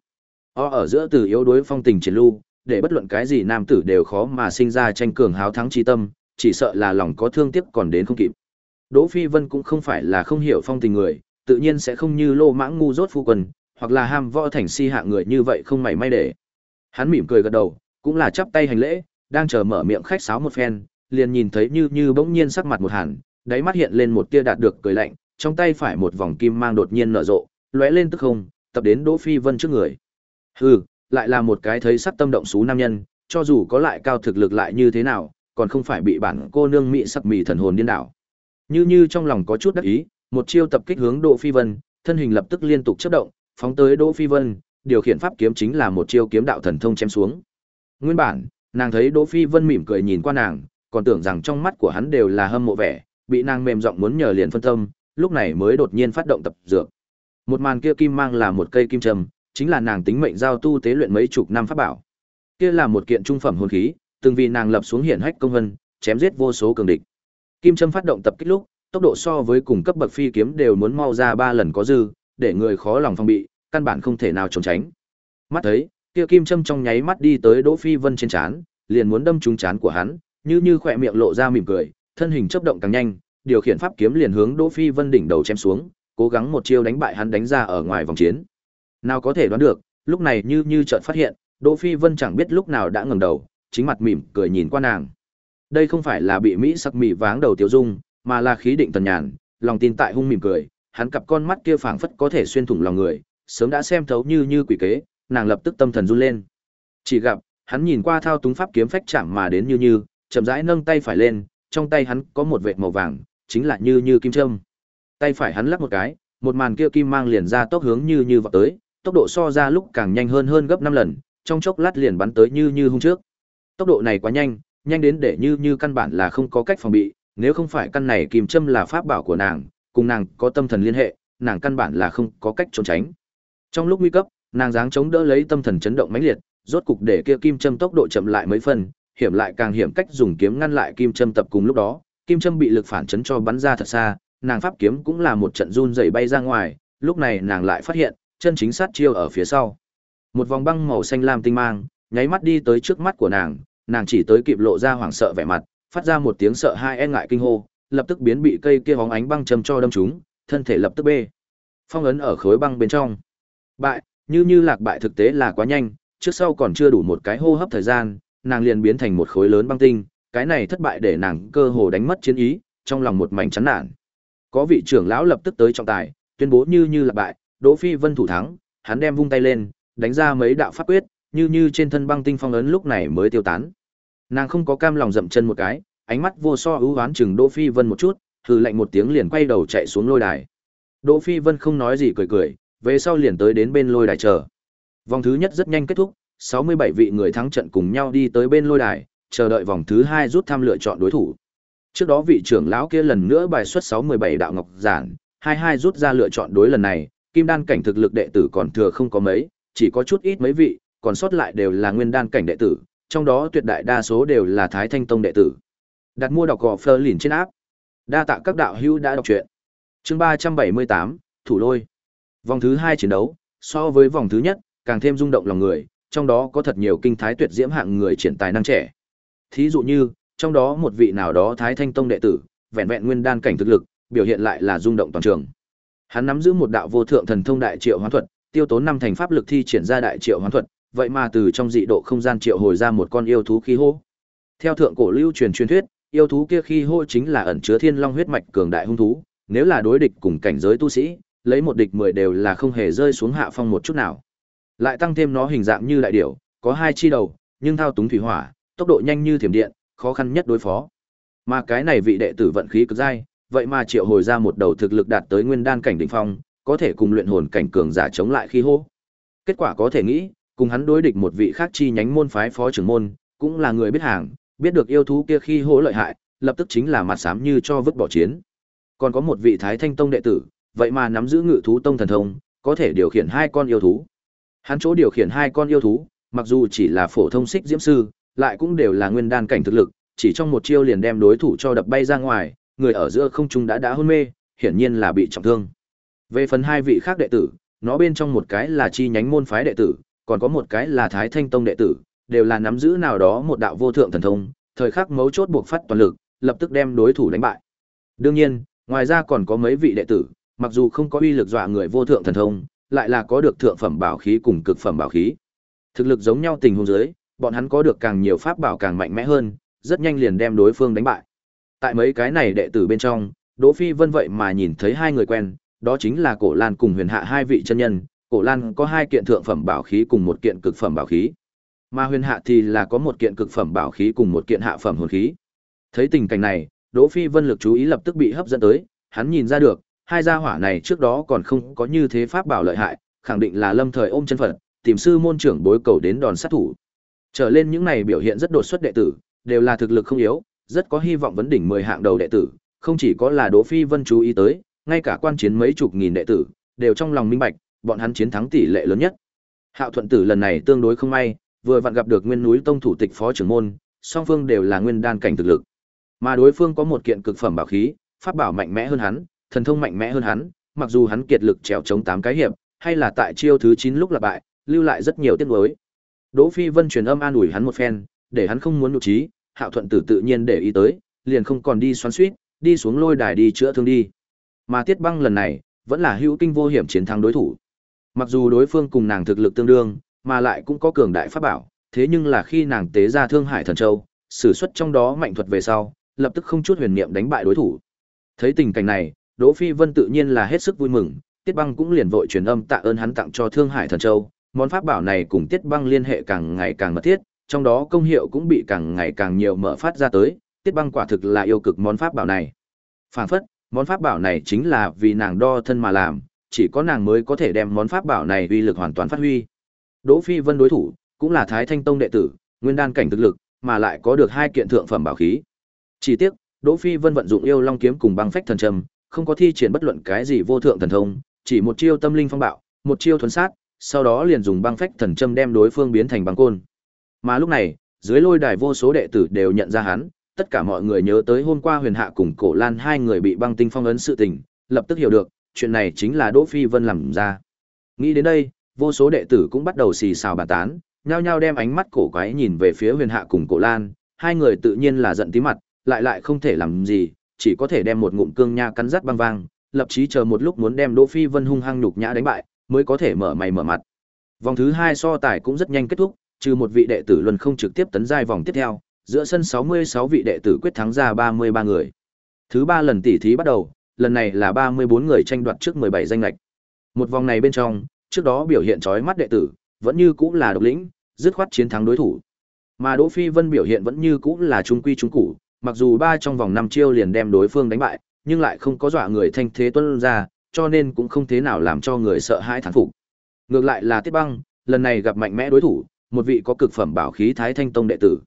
S1: O ở giữa từ yếu đối phong tình triển lưu, để bất luận cái gì nam tử đều khó mà sinh ra tranh cường háo thắng chi tâm, chỉ sợ là lòng có thương tiếc còn đến không kịp. Đỗ Phi Vân cũng không phải là không hiểu phong tình người, tự nhiên sẽ không như lô mãng ngu dốt phu quần hoặc là ham võ thành si hạ người như vậy không mảy may để. Hắn mỉm cười gật đầu, cũng là chắp tay hành lễ, đang chờ mở miệng khách sáo một phen, liền nhìn thấy như như bỗng nhiên sắc mặt một hẳn đáy mắt hiện lên một tia đạt được cười lạnh, trong tay phải một vòng kim mang đột nhiên nở rộ, lóe lên tức không, tập đến Đỗ Phi Vân trước người. Hừ, lại là một cái thấy sắc tâm động xú nam nhân, cho dù có lại cao thực lực lại như thế nào, còn không phải bị bản cô nương mỹ sắc mì thần hồn điên đảo. Như như trong lòng có chút đắc ý, một chiêu tập kích hướng Đỗ Phi Vân, thân hình lập tức liên tục chớp động, phóng tới Đỗ Phi Vân, điều khiển pháp kiếm chính là một chiêu kiếm đạo thần thông chém xuống. Nguyên bản, nàng thấy Đỗ Phi Vân mỉm cười nhìn qua nàng, còn tưởng rằng trong mắt của hắn đều là hâm mộ vẻ, bị nàng mềm giọng muốn nhờ liền phân tâm, lúc này mới đột nhiên phát động tập dược. Một màn kia kim mang là một cây kim trầm, chính là nàng tính mệnh giao tu tế luyện mấy chục năm pháp bảo. Kia là một kiện trung phẩm hồn khí, từng vì nàng lập xuống hiển hách công vân, chém giết vô số cường địch. Kim châm phát động tập kích lúc, tốc độ so với cùng cấp bậc phi kiếm đều muốn mau ra ba lần có dư, để người khó lòng phòng bị, căn bản không thể nào trốn tránh. Mắt thấy, kia kim châm trong nháy mắt đi tới Đỗ Phi Vân trên trán, liền muốn đâm trúng trán của hắn, như như khỏe miệng lộ ra mỉm cười, thân hình chớp động càng nhanh, điều khiển pháp kiếm liền hướng Đỗ Phi Vân đỉnh đầu chém xuống, cố gắng một chiêu đánh bại hắn đánh ra ở ngoài vòng chiến. Nào có thể đoán được, lúc này như như chợt phát hiện, Đỗ Phi Vân chẳng biết lúc nào đã ngẩng đầu, chính mặt mỉm cười nhìn qua nàng. Đây không phải là bị mỹ sắc mị váng đầu tiểu dung, mà là khí định tần nhàn, lòng tin tại hung mỉm cười, hắn cặp con mắt kia phảng phất có thể xuyên thủng lòng người, sớm đã xem thấu như như quỷ kế, nàng lập tức tâm thần run lên. Chỉ gặp, hắn nhìn qua thao túng pháp kiếm phách chạm mà đến như như, chậm rãi nâng tay phải lên, trong tay hắn có một vệt màu vàng, chính là như như kim châm. Tay phải hắn lắc một cái, một màn kia kim mang liền ra tốc hướng như như vọt tới, tốc độ so ra lúc càng nhanh hơn hơn gấp 5 lần, trong chốc lát liền bắn tới như như hung trước. Tốc độ này quá nhanh, nhanh đến để như như căn bản là không có cách phòng bị, nếu không phải căn này kim châm là pháp bảo của nàng, cùng nàng có tâm thần liên hệ, nàng căn bản là không có cách trốn tránh. Trong lúc nguy cấp, nàng dáng chống đỡ lấy tâm thần chấn động mãnh liệt, rốt cục để kia kim châm tốc độ chậm lại mấy phần, hiểm lại càng hiểm cách dùng kiếm ngăn lại kim châm tập cùng lúc đó, kim châm bị lực phản chấn cho bắn ra thật xa, nàng pháp kiếm cũng là một trận run rẩy bay ra ngoài, lúc này nàng lại phát hiện, chân chính sát chiêu ở phía sau. Một vòng băng màu xanh lam tinh mang, nháy mắt đi tới trước mắt của nàng, nàng chỉ tới kịp lộ ra hoảng sợ vẻ mặt, phát ra một tiếng sợ hai e ngại kinh hô, lập tức biến bị cây kia bóng ánh băng châm cho đâm trúng, thân thể lập tức bê. Phong ấn ở khối băng bên trong. Bại, như như lạc bại thực tế là quá nhanh, trước sau còn chưa đủ một cái hô hấp thời gian, nàng liền biến thành một khối lớn băng tinh, cái này thất bại để nàng cơ hồ đánh mất chiến ý, trong lòng một mảnh chán nản. Có vị trưởng lão lập tức tới trọng tài, tuyên bố như như lạc bại, Đỗ Phi Vân thủ thắng, hắn đem vung tay lên, đánh ra mấy đạo pháp quyết, như như trên thân băng tinh phong ấn lúc này mới tiêu tán. Nàng không có cam lòng dậm chân một cái, ánh mắt vô so ưu hoán chừng Đỗ Phi Vân một chút, hừ lạnh một tiếng liền quay đầu chạy xuống lôi đài. Đỗ Phi Vân không nói gì cười cười, về sau liền tới đến bên lôi đài chờ. Vòng thứ nhất rất nhanh kết thúc, 67 vị người thắng trận cùng nhau đi tới bên lôi đài, chờ đợi vòng thứ hai rút thăm lựa chọn đối thủ. Trước đó vị trưởng lão kia lần nữa bài xuất 67 đạo ngọc giản, 22 rút ra lựa chọn đối lần này, kim đan cảnh thực lực đệ tử còn thừa không có mấy, chỉ có chút ít mấy vị, còn sót lại đều là nguyên đan cảnh đệ tử, trong đó tuyệt đại đa số đều là Thái Thanh Tông đệ tử. Đặt mua đọc gò Fleur lìn trên áp. Đa tạ các đạo hữu đã đọc truyện. Chương 378, Thủ Lôi. Vòng thứ 2 chiến đấu, so với vòng thứ nhất, càng thêm rung động lòng người, trong đó có thật nhiều kinh thái tuyệt diễm hạng người triển tài năng trẻ. Thí dụ như, trong đó một vị nào đó Thái Thanh Tông đệ tử, vẹn vẹn nguyên đan cảnh thực lực, biểu hiện lại là rung động toàn trường. Hắn nắm giữ một đạo vô thượng thần thông đại triệu hoán thuật, tiêu tốn năm thành pháp lực thi triển ra đại triệu hoán thuật, vậy mà từ trong dị độ không gian triệu hồi ra một con yêu thú khí hô. Theo thượng cổ lưu truyền truyền thuyết, yêu thú kia khí hô chính là ẩn chứa thiên long huyết mạch cường đại hung thú, nếu là đối địch cùng cảnh giới tu sĩ, lấy một địch mười đều là không hề rơi xuống hạ phong một chút nào. Lại tăng thêm nó hình dạng như đại điểu, có hai chi đầu, nhưng thao túng thủy hỏa, tốc độ nhanh như thiểm điện, khó khăn nhất đối phó. Mà cái này vị đệ tử vận khí cực dai, vậy mà triệu hồi ra một đầu thực lực đạt tới nguyên đan cảnh đỉnh phong, có thể cùng luyện hồn cảnh cường giả chống lại khi hô. Kết quả có thể nghĩ, cùng hắn đối địch một vị khác chi nhánh môn phái phó trưởng môn, cũng là người biết hàng, biết được yêu thú kia khi hô lợi hại, lập tức chính là mặt xám như cho vứt bỏ chiến. Còn có một vị Thái Thanh Tông đệ tử, vậy mà nắm giữ ngự thú tông thần thông, có thể điều khiển hai con yêu thú. Hắn chỗ điều khiển hai con yêu thú, mặc dù chỉ là phổ thông xích diễm sư, lại cũng đều là nguyên đan cảnh thực lực, chỉ trong một chiêu liền đem đối thủ cho đập bay ra ngoài, người ở giữa không trung đã đã hôn mê, hiển nhiên là bị trọng thương. Về phần hai vị khác đệ tử, nó bên trong một cái là chi nhánh môn phái đệ tử, còn có một cái là Thái Thanh Tông đệ tử, đều là nắm giữ nào đó một đạo vô thượng thần thông, thời khắc mấu chốt buộc phát toàn lực, lập tức đem đối thủ đánh bại. Đương nhiên, ngoài ra còn có mấy vị đệ tử, mặc dù không có uy lực dọa người vô thượng thần thông, lại là có được thượng phẩm bảo khí cùng cực phẩm bảo khí. Thực lực giống nhau tình huống dưới, bọn hắn có được càng nhiều pháp bảo càng mạnh mẽ hơn, rất nhanh liền đem đối phương đánh bại. Tại mấy cái này đệ tử bên trong, Đỗ Phi Vân vậy mà nhìn thấy hai người quen, đó chính là Cổ Lan cùng Huyền Hạ hai vị chân nhân, Cổ Lan có hai kiện thượng phẩm bảo khí cùng một kiện cực phẩm bảo khí. Mà Huyền Hạ thì là có một kiện cực phẩm bảo khí cùng một kiện hạ phẩm hồn khí. Thấy tình cảnh này, Đỗ Phi Vân lực chú ý lập tức bị hấp dẫn tới, hắn nhìn ra được, hai gia hỏa này trước đó còn không có như thế pháp bảo lợi hại, khẳng định là lâm thời ôm chân phận, tìm sư môn trưởng bối cầu đến đòn sát thủ. Trở lên những này biểu hiện rất đột xuất đệ tử, đều là thực lực không yếu, rất có hy vọng vấn đỉnh 10 hạng đầu đệ tử, không chỉ có là Đỗ Phi Vân chú ý tới, ngay cả quan chiến mấy chục nghìn đệ tử, đều trong lòng minh bạch, bọn hắn chiến thắng tỷ lệ lớn nhất. Hạo Thuận Tử lần này tương đối không may, vừa vặn gặp được Nguyên Núi Tông thủ tịch phó trưởng môn, song phương đều là nguyên đan cảnh thực lực. Mà đối phương có một kiện cực phẩm bảo khí, pháp bảo mạnh mẽ hơn hắn, thần thông mạnh mẽ hơn hắn, mặc dù hắn kiệt lực trèo chống tám cái hiệp, hay là tại chiêu thứ 9 lúc là bại, lưu lại rất nhiều tiếc nuối. Đỗ Phi Vân truyền âm an ủi hắn một phen, để hắn không muốn nụ trí, Hạo Thuận Tử tự nhiên để ý tới, liền không còn đi xoắn suýt, đi xuống lôi đài đi chữa thương đi. Mà Tiết Băng lần này, vẫn là hữu kinh vô hiểm chiến thắng đối thủ. Mặc dù đối phương cùng nàng thực lực tương đương, mà lại cũng có cường đại pháp bảo, thế nhưng là khi nàng tế ra Thương Hải Thần Châu, sử xuất trong đó mạnh thuật về sau, lập tức không chút huyền niệm đánh bại đối thủ. Thấy tình cảnh này, Đỗ Phi Vân tự nhiên là hết sức vui mừng, Tiết Băng cũng liền vội truyền âm tạ ơn hắn tặng cho Thương Hải Thần Châu, món pháp bảo này cùng Tiết Băng liên hệ càng ngày càng mật thiết, trong đó công hiệu cũng bị càng ngày càng nhiều mở phát ra tới, Tiết Băng quả thực là yêu cực món pháp bảo này. Phản phất, món pháp bảo này chính là vì nàng đo thân mà làm, chỉ có nàng mới có thể đem món pháp bảo này uy lực hoàn toàn phát huy. Đỗ Phi Vân đối thủ, cũng là Thái Thanh Tông đệ tử, nguyên đan cảnh thực lực, mà lại có được hai kiện thượng phẩm bảo khí. Chỉ tiếc, Đỗ Phi Vân vận dụng yêu long kiếm cùng băng phách thần trầm, không có thi triển bất luận cái gì vô thượng thần thông, chỉ một chiêu tâm linh phong bạo, một chiêu thuần sát, sau đó liền dùng băng phách thần châm đem đối phương biến thành băng côn. Mà lúc này, dưới lôi đài vô số đệ tử đều nhận ra hắn, tất cả mọi người nhớ tới hôm qua Huyền Hạ cùng Cổ Lan hai người bị băng tinh phong ấn sự tình, lập tức hiểu được, chuyện này chính là Đỗ Phi Vân làm ra. Nghĩ đến đây, vô số đệ tử cũng bắt đầu xì xào bàn tán, nhao nhao đem ánh mắt cổ quái nhìn về phía Huyền Hạ cùng Cổ Lan, hai người tự nhiên là giận tí mặt, lại lại không thể làm gì, chỉ có thể đem một ngụm cương nha cắn rát băng vang, lập chí chờ một lúc muốn đem Đỗ Phi Vân hung hăng nhục nhã đánh bại, mới có thể mở mày mở mặt. Vòng thứ hai so tài cũng rất nhanh kết thúc, trừ một vị đệ tử luân không trực tiếp tấn giai vòng tiếp theo, giữa sân 66 vị đệ tử quyết thắng ra 33 người. Thứ ba lần tỷ thí bắt đầu, lần này là 34 người tranh đoạt trước 17 danh lệch. Một vòng này bên trong, trước đó biểu hiện chói mắt đệ tử, vẫn như cũ là độc lĩnh, dứt khoát chiến thắng đối thủ. Mà Đỗ Phi Vân biểu hiện vẫn như cũ là trung quy trung củ, mặc dù ba trong vòng 5 chiêu liền đem đối phương đánh bại, nhưng lại không có dọa người thanh thế tuân ra, cho nên cũng không thế nào làm cho người sợ hãi thán phục. Ngược lại là Tiết Băng, lần này gặp mạnh mẽ đối thủ, một vị có cực phẩm bảo khí Thái Thanh Tông đệ tử.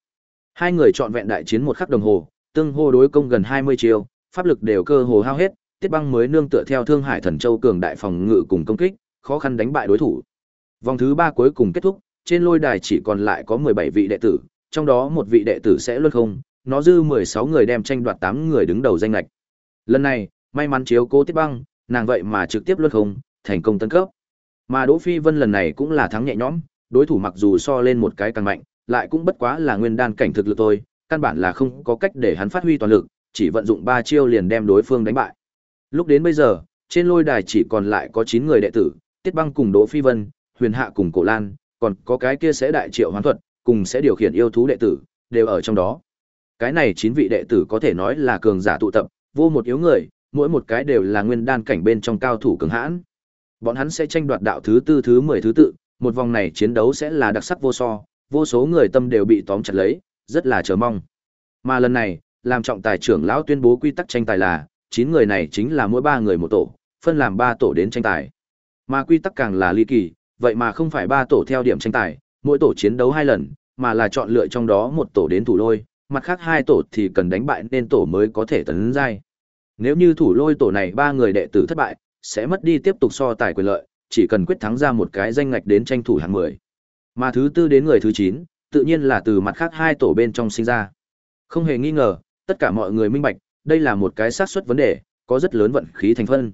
S1: Hai người chọn vẹn đại chiến một khắc đồng hồ, tương hô đối công gần 20 chiêu, pháp lực đều cơ hồ hao hết, Tiết Băng mới nương tựa theo Thương Hải Thần Châu cường đại phòng ngự cùng công kích, khó khăn đánh bại đối thủ. Vòng thứ ba cuối cùng kết thúc, trên lôi đài chỉ còn lại có 17 vị đệ tử, trong đó một vị đệ tử sẽ luân không, nó dư 16 người đem tranh đoạt tám người đứng đầu danh lệch. Lần này, may mắn chiếu cố Tiết Băng, nàng vậy mà trực tiếp luân không, thành công tấn cấp. Mà Đỗ Phi Vân lần này cũng là thắng nhẹ nhõm, đối thủ mặc dù so lên một cái càng mạnh, lại cũng bất quá là nguyên đan cảnh thực lực thôi, căn bản là không có cách để hắn phát huy toàn lực, chỉ vận dụng ba chiêu liền đem đối phương đánh bại. Lúc đến bây giờ, trên lôi đài chỉ còn lại có 9 người đệ tử, Tiết Băng cùng Đỗ Phi Vân, Huyền Hạ cùng Cổ Lan, còn có cái kia sẽ đại triệu hoán thuật, cùng sẽ điều khiển yêu thú đệ tử, đều ở trong đó. Cái này 9 vị đệ tử có thể nói là cường giả tụ tập, vô một yếu người, mỗi một cái đều là nguyên đan cảnh bên trong cao thủ cường hãn. Bọn hắn sẽ tranh đoạt đạo thứ tư thứ 10 thứ tự, một vòng này chiến đấu sẽ là đặc sắc vô so, vô số người tâm đều bị tóm chặt lấy, rất là chờ mong. Mà lần này, làm trọng tài trưởng lão tuyên bố quy tắc tranh tài là, 9 người này chính là mỗi 3 người một tổ, phân làm 3 tổ đến tranh tài. Mà quy tắc càng là ly kỳ, vậy mà không phải 3 tổ theo điểm tranh tài, mỗi tổ chiến đấu 2 lần, mà là chọn lựa trong đó một tổ đến thủ lôi, mặt khác hai tổ thì cần đánh bại nên tổ mới có thể tấn giai. Nếu như thủ lôi tổ này ba người đệ tử thất bại, sẽ mất đi tiếp tục so tài quyền lợi, chỉ cần quyết thắng ra một cái danh ngạch đến tranh thủ hạng 10. Mà thứ tư đến người thứ 9, tự nhiên là từ mặt khác hai tổ bên trong sinh ra. Không hề nghi ngờ, tất cả mọi người minh bạch, đây là một cái xác suất vấn đề, có rất lớn vận khí thành phân.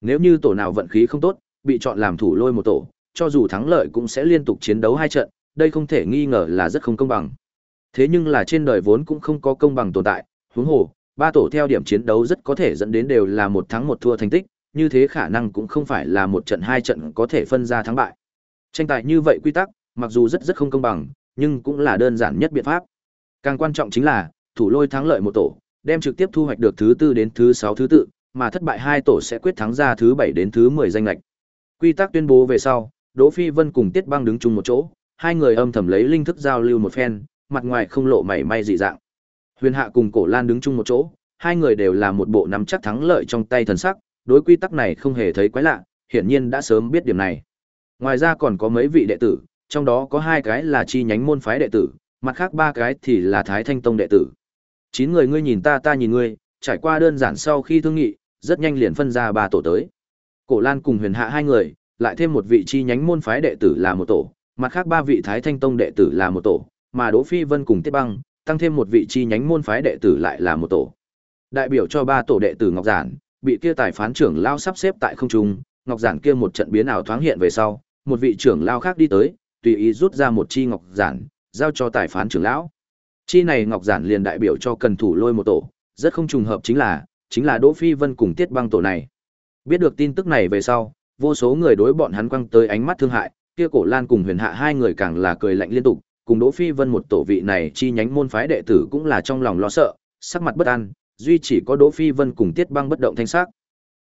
S1: Nếu như tổ nào vận khí không tốt, bị chọn làm thủ lôi một tổ, cho dù thắng lợi cũng sẽ liên tục chiến đấu hai trận, đây không thể nghi ngờ là rất không công bằng. Thế nhưng là trên đời vốn cũng không có công bằng tồn tại, huống hồ, ba tổ theo điểm chiến đấu rất có thể dẫn đến đều là một thắng một thua thành tích, như thế khả năng cũng không phải là một trận hai trận có thể phân ra thắng bại. Tranh tài như vậy quy tắc, mặc dù rất rất không công bằng, nhưng cũng là đơn giản nhất biện pháp. Càng quan trọng chính là, thủ lôi thắng lợi một tổ, đem trực tiếp thu hoạch được thứ tư đến thứ sáu thứ tự, mà thất bại hai tổ sẽ quyết thắng ra thứ bảy đến thứ mười danh lệch. Quy tắc tuyên bố về sau, Đỗ Phi Vân cùng Tiết Băng đứng chung một chỗ, hai người âm thầm lấy linh thức giao lưu một phen, mặt ngoài không lộ mảy may dị dạng. Huyền Hạ cùng Cổ Lan đứng chung một chỗ, hai người đều là một bộ nắm chắc thắng lợi trong tay thần sắc, đối quy tắc này không hề thấy quái lạ, hiển nhiên đã sớm biết điểm này. Ngoài ra còn có mấy vị đệ tử, trong đó có hai cái là chi nhánh môn phái đệ tử, mặt khác ba cái thì là Thái Thanh Tông đệ tử. Chín người ngươi nhìn ta ta nhìn ngươi, trải qua đơn giản sau khi thương nghị, rất nhanh liền phân ra ba tổ tới. Cổ Lan cùng Huyền Hạ hai người, lại thêm một vị chi nhánh môn phái đệ tử là một tổ, mặt khác ba vị Thái Thanh Tông đệ tử là một tổ, mà Đỗ Phi Vân cùng Tiết Băng, tăng thêm một vị chi nhánh môn phái đệ tử lại là một tổ. Đại biểu cho ba tổ đệ tử Ngọc Giản, bị kia tài phán trưởng lao sắp xếp tại không trung, Ngọc Giản kia một trận biến ảo thoáng hiện về sau, một vị trưởng lao khác đi tới, tùy ý rút ra một chi Ngọc Giản, giao cho tài phán trưởng lão. Chi này Ngọc Giản liền đại biểu cho cần thủ lôi một tổ, rất không trùng hợp chính là, chính là Đỗ Phi Vân cùng Tiết Băng tổ này. Biết được tin tức này về sau, vô số người đối bọn hắn quăng tới ánh mắt thương hại, kia Cổ Lan cùng Huyền Hạ hai người càng là cười lạnh liên tục, cùng Đỗ Phi Vân một tổ vị này chi nhánh môn phái đệ tử cũng là trong lòng lo sợ, sắc mặt bất an, duy chỉ có Đỗ Phi Vân cùng Tiết Băng bất động thanh sắc.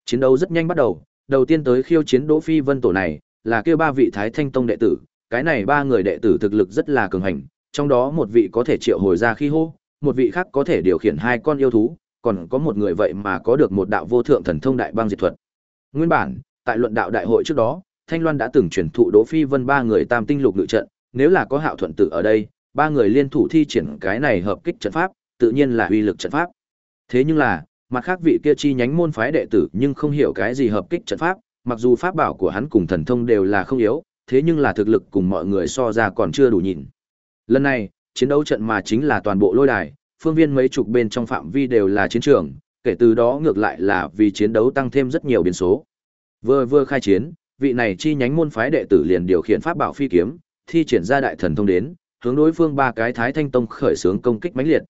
S1: Chiến đấu rất nhanh bắt đầu, đầu tiên tới khiêu chiến Đỗ Phi Vân tổ này, là kêu ba vị Thái Thanh Tông đệ tử, cái này ba người đệ tử thực lực rất là cường hành, trong đó một vị có thể triệu hồi ra khi hô, một vị khác có thể điều khiển hai con yêu thú, còn có một người vậy mà có được một đạo vô thượng thần thông đại băng diệt thuật. Nguyên bản, tại luận đạo đại hội trước đó, Thanh Loan đã từng truyền thụ Đỗ Phi Vân ba người tam tinh lục ngự trận, nếu là có Hạo Thuận Tử ở đây, ba người liên thủ thi triển cái này hợp kích trận pháp, tự nhiên là uy lực trận pháp. Thế nhưng là, mặt khác vị kia chi nhánh môn phái đệ tử nhưng không hiểu cái gì hợp kích trận pháp, mặc dù pháp bảo của hắn cùng thần thông đều là không yếu, thế nhưng là thực lực cùng mọi người so ra còn chưa đủ nhìn. Lần này, chiến đấu trận mà chính là toàn bộ lôi đài, phương viên mấy chục bên trong phạm vi đều là chiến trường, kể từ đó ngược lại là vì chiến đấu tăng thêm rất nhiều biến số. Vừa vừa khai chiến, vị này chi nhánh môn phái đệ tử liền điều khiển pháp bảo phi kiếm, thi triển ra đại thần thông đến, hướng đối phương ba cái Thái Thanh Tông khởi xướng công kích mãnh liệt.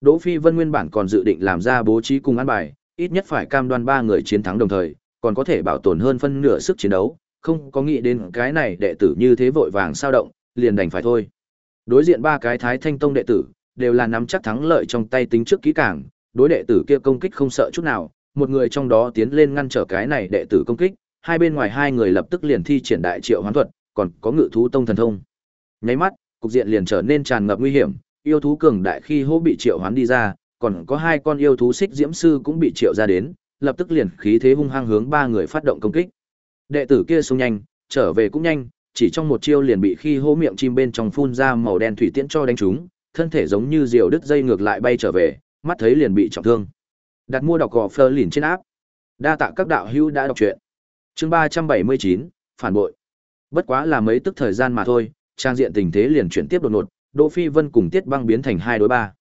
S1: Đỗ Phi Vân nguyên bản còn dự định làm ra bố trí cùng an bài, ít nhất phải cam đoan ba người chiến thắng đồng thời, còn có thể bảo tồn hơn phân nửa sức chiến đấu, không có nghĩ đến cái này đệ tử như thế vội vàng sao động, liền đành phải thôi. Đối diện ba cái Thái Thanh Tông đệ tử, đều là nắm chắc thắng lợi trong tay tính trước kỹ càng, đối đệ tử kia công kích không sợ chút nào, một người trong đó tiến lên ngăn trở cái này đệ tử công kích, hai bên ngoài hai người lập tức liền thi triển đại triệu hoán thuật, còn có ngự thú tông thần thông. Nháy mắt, cục diện liền trở nên tràn ngập nguy hiểm, yêu thú cường đại khi hô bị triệu hoán đi ra, còn có hai con yêu thú xích diễm sư cũng bị triệu ra đến, lập tức liền khí thế hung hăng hướng ba người phát động công kích. Đệ tử kia xuống nhanh, trở về cũng nhanh, chỉ trong một chiêu liền bị khi hô miệng chim bên trong phun ra màu đen thủy tiễn cho đánh trúng, thân thể giống như diều đứt dây ngược lại bay trở về, mắt thấy liền bị trọng thương. Đặt mua đọc gò phơ lìn trên áp. Đa tạ các đạo hữu đã đọc truyện. Chương ba trăm bảy mươi chín phản bội. Bất quá là mấy tức thời gian mà thôi, trang diện tình thế liền chuyển tiếp đột ngột, Đỗ Phi Vân cùng Tiết Băng biến thành hai đối ba.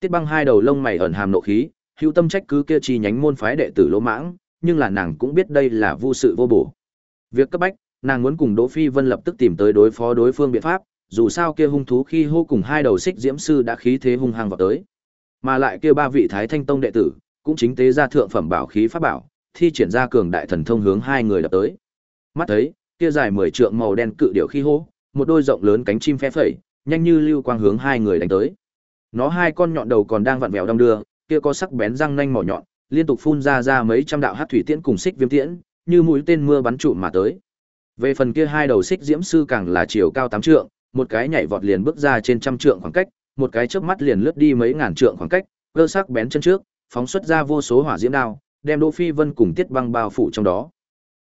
S1: Tiết Băng hai đầu lông mày ẩn hàm nộ khí, hữu tâm trách cứ kia chi nhánh môn phái đệ tử lỗ mãng, nhưng là nàng cũng biết đây là vô sự vô bổ. Việc cấp bách, nàng muốn cùng Đỗ Phi Vân lập tức tìm tới đối phó đối phương biện pháp, dù sao kia hung thú khi hô cùng hai đầu xích diễm sư đã khí thế hung hăng vào tới. Mà lại kia ba vị Thái Thanh Tông đệ tử, cũng chính tế ra thượng phẩm bảo khí pháp bảo, thi triển ra cường đại thần thông hướng hai người đập tới. Mắt thấy, kia dài mười trượng màu đen cự điểu khi hô, một đôi rộng lớn cánh chim phe phẩy, nhanh như lưu quang hướng hai người đánh tới. Nó hai con nhọn đầu còn đang vặn vẹo đong đưa, kia có sắc bén răng nanh mỏ nhọn, liên tục phun ra ra mấy trăm đạo hắc thủy tiễn cùng xích viêm tiễn, như mũi tên mưa bắn trụ mà tới. Về phần kia hai đầu xích diễm sư càng là chiều cao tám trượng, một cái nhảy vọt liền bước ra trên trăm trượng khoảng cách, một cái chớp mắt liền lướt đi mấy ngàn trượng khoảng cách, cơ sắc bén chân trước, phóng xuất ra vô số hỏa diễm đao, đem Đỗ Phi Vân cùng Tiết Băng bao phủ trong đó.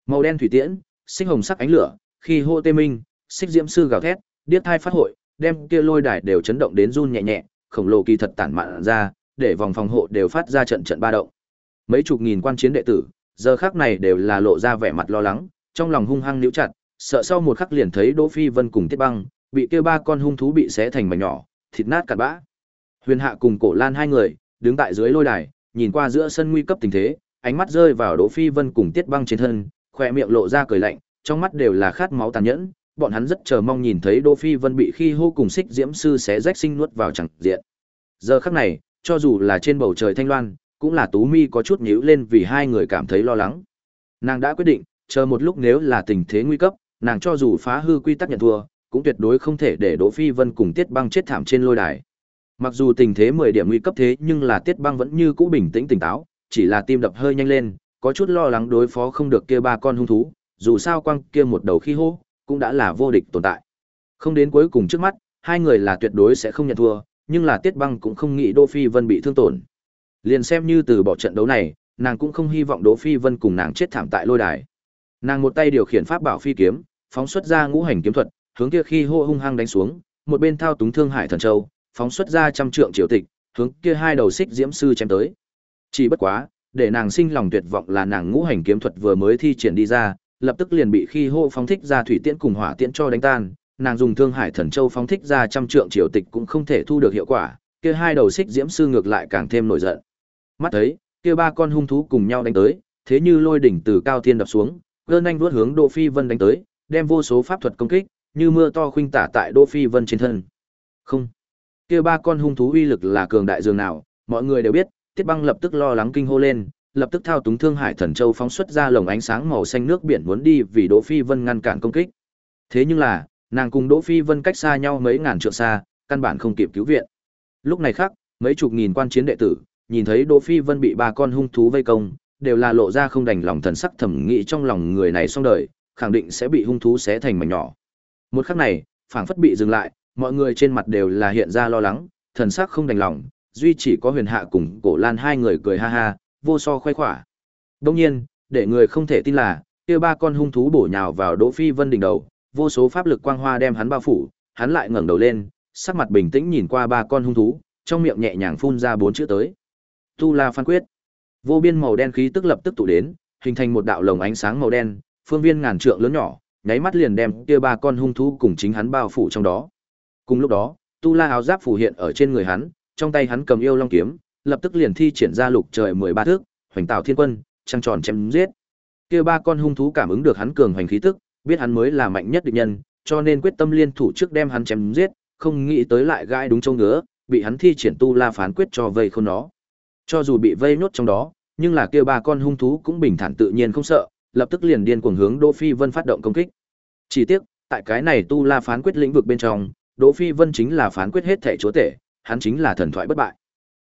S1: Màu đen thủy tiễn, xích hồng sắc ánh lửa, khi hô tê minh, xích diễm sư gào thét, điếc thai phát hội, đem kia lôi đài đều chấn động đến run nhẹ nhẹ, khổng lồ kỳ thật tản mạn ra, để vòng phòng hộ đều phát ra trận trận ba động. Mấy chục nghìn quan chiến đệ tử, giờ khắc này đều là lộ ra vẻ mặt lo lắng, trong lòng hung hăng níu chặt, sợ sau một khắc liền thấy Đỗ Phi Vân cùng Tiết Băng, bị kia ba con hung thú bị xé thành mảnh nhỏ, thịt nát cặn bã. Huyền Hạ cùng Cổ Lan hai người, đứng tại dưới lôi đài, nhìn qua giữa sân nguy cấp tình thế, ánh mắt rơi vào Đỗ Phi Vân cùng Tiết Băng trên thân, khóe miệng lộ ra cười lạnh, trong mắt đều là khát máu tàn nhẫn, bọn hắn rất chờ mong nhìn thấy Đỗ Phi Vân bị khi hô cùng xích diễm sư xé rách sinh nuốt vào chẳng diện. Giờ khắc này, cho dù là trên bầu trời thanh loan, cũng là Tú Mi có chút nhíu lên vì hai người cảm thấy lo lắng. Nàng đã quyết định, chờ một lúc nếu là tình thế nguy cấp, nàng cho dù phá hư quy tắc nhận thua, cũng tuyệt đối không thể để Đỗ Phi Vân cùng Tiết Băng chết thảm trên lôi đài. Mặc dù tình thế 10 điểm nguy cấp thế, nhưng là Tiết Băng vẫn như cũ bình tĩnh tỉnh táo, chỉ là tim đập hơi nhanh lên, có chút lo lắng đối phó không được kia ba con hung thú, dù sao quăng kia một đầu khi hô, cũng đã là vô địch tồn tại. Không đến cuối cùng trước mắt, hai người là tuyệt đối sẽ không nhận thua, nhưng là Tiết Băng cũng không nghĩ Đỗ Phi Vân bị thương tổn. Liền xem như từ bỏ trận đấu này, nàng cũng không hy vọng Đỗ Phi Vân cùng nàng chết thảm tại lôi đài. Nàng một tay điều khiển pháp bảo phi kiếm, phóng xuất ra ngũ hành kiếm thuật, hướng kia khi hô hung hăng đánh xuống, một bên thao túng thương hải thần châu, phóng xuất ra trăm trượng triều tịch, hướng kia hai đầu xích diễm sư chém tới. Chỉ bất quá, để nàng sinh lòng tuyệt vọng là nàng ngũ hành kiếm thuật vừa mới thi triển đi ra, lập tức liền bị khi hô phóng thích ra thủy tiễn cùng hỏa tiễn cho đánh tan, nàng dùng thương hải thần châu phóng thích ra trăm trượng triều tịch cũng không thể thu được hiệu quả, kia hai đầu xích diễm sư ngược lại càng thêm nổi giận. Mắt thấy, kia ba con hung thú cùng nhau đánh tới, thế như lôi đỉnh từ cao thiên đập xuống, gơn anh vuốt hướng Đỗ Phi Vân đánh tới, đem vô số pháp thuật công kích, như mưa to khuynh tả tại Đỗ Phi Vân trên thân. Không, kia ba con hung thú uy lực là cường đại dường nào, mọi người đều biết, Tiết Băng lập tức lo lắng kinh hô lên, lập tức thao túng Thương Hải Thần Châu phóng xuất ra lồng ánh sáng màu xanh nước biển muốn đi vì Đỗ Phi Vân ngăn cản công kích. Thế nhưng là, nàng cùng Đỗ Phi Vân cách xa nhau mấy ngàn trượng xa, căn bản không kịp cứu viện. Lúc này khác, mấy chục nghìn quan chiến đệ tử, nhìn thấy Đỗ Phi Vân bị ba con hung thú vây công, đều là lộ ra không đành lòng thần sắc thẩm nghĩ trong lòng người này xong đời, khẳng định sẽ bị hung thú xé thành mảnh nhỏ. Một khắc này, phảng phất bị dừng lại, mọi người trên mặt đều là hiện ra lo lắng, thần sắc không đành lòng, duy chỉ có Huyền Hạ cùng Cổ Lan hai người cười ha ha, vô so khoái khỏa. Đông nhiên, để người không thể tin là, kia ba con hung thú bổ nhào vào Đỗ Phi Vân đỉnh đầu, vô số pháp lực quang hoa đem hắn bao phủ, hắn lại ngẩng đầu lên, sắc mặt bình tĩnh nhìn qua ba con hung thú, trong miệng nhẹ nhàng phun ra bốn chữ tới. Tu La Phan Quyết. Vô biên màu đen khí tức lập tức tụ đến, hình thành một đạo lồng ánh sáng màu đen, phương viên ngàn trượng lớn nhỏ, nháy mắt liền đem kia ba con hung thú cùng chính hắn bao phủ trong đó. Cùng lúc đó, tu la áo giáp phủ hiện ở trên người hắn, trong tay hắn cầm yêu long kiếm, lập tức liền thi triển ra lục trời 13 thước, hoành tạo thiên quân, trăng tròn chém giết. Kia ba con hung thú cảm ứng được hắn cường hoành khí tức, biết hắn mới là mạnh nhất địch nhân, cho nên quyết tâm liên thủ trước đem hắn chém giết, không nghĩ tới lại gai đúng chỗ ngứa, bị hắn thi triển tu la phán quyết cho vây khốn nó. Cho dù bị vây nhốt trong đó, nhưng là kia ba con hung thú cũng bình thản tự nhiên không sợ, lập tức liền điên cuồng hướng Đỗ Phi Vân phát động công kích. Chỉ tiếc, tại cái này tu la phán quyết lĩnh vực bên trong, Đỗ Phi Vân chính là phán quyết hết thể chúa tể, hắn chính là thần thoại bất bại.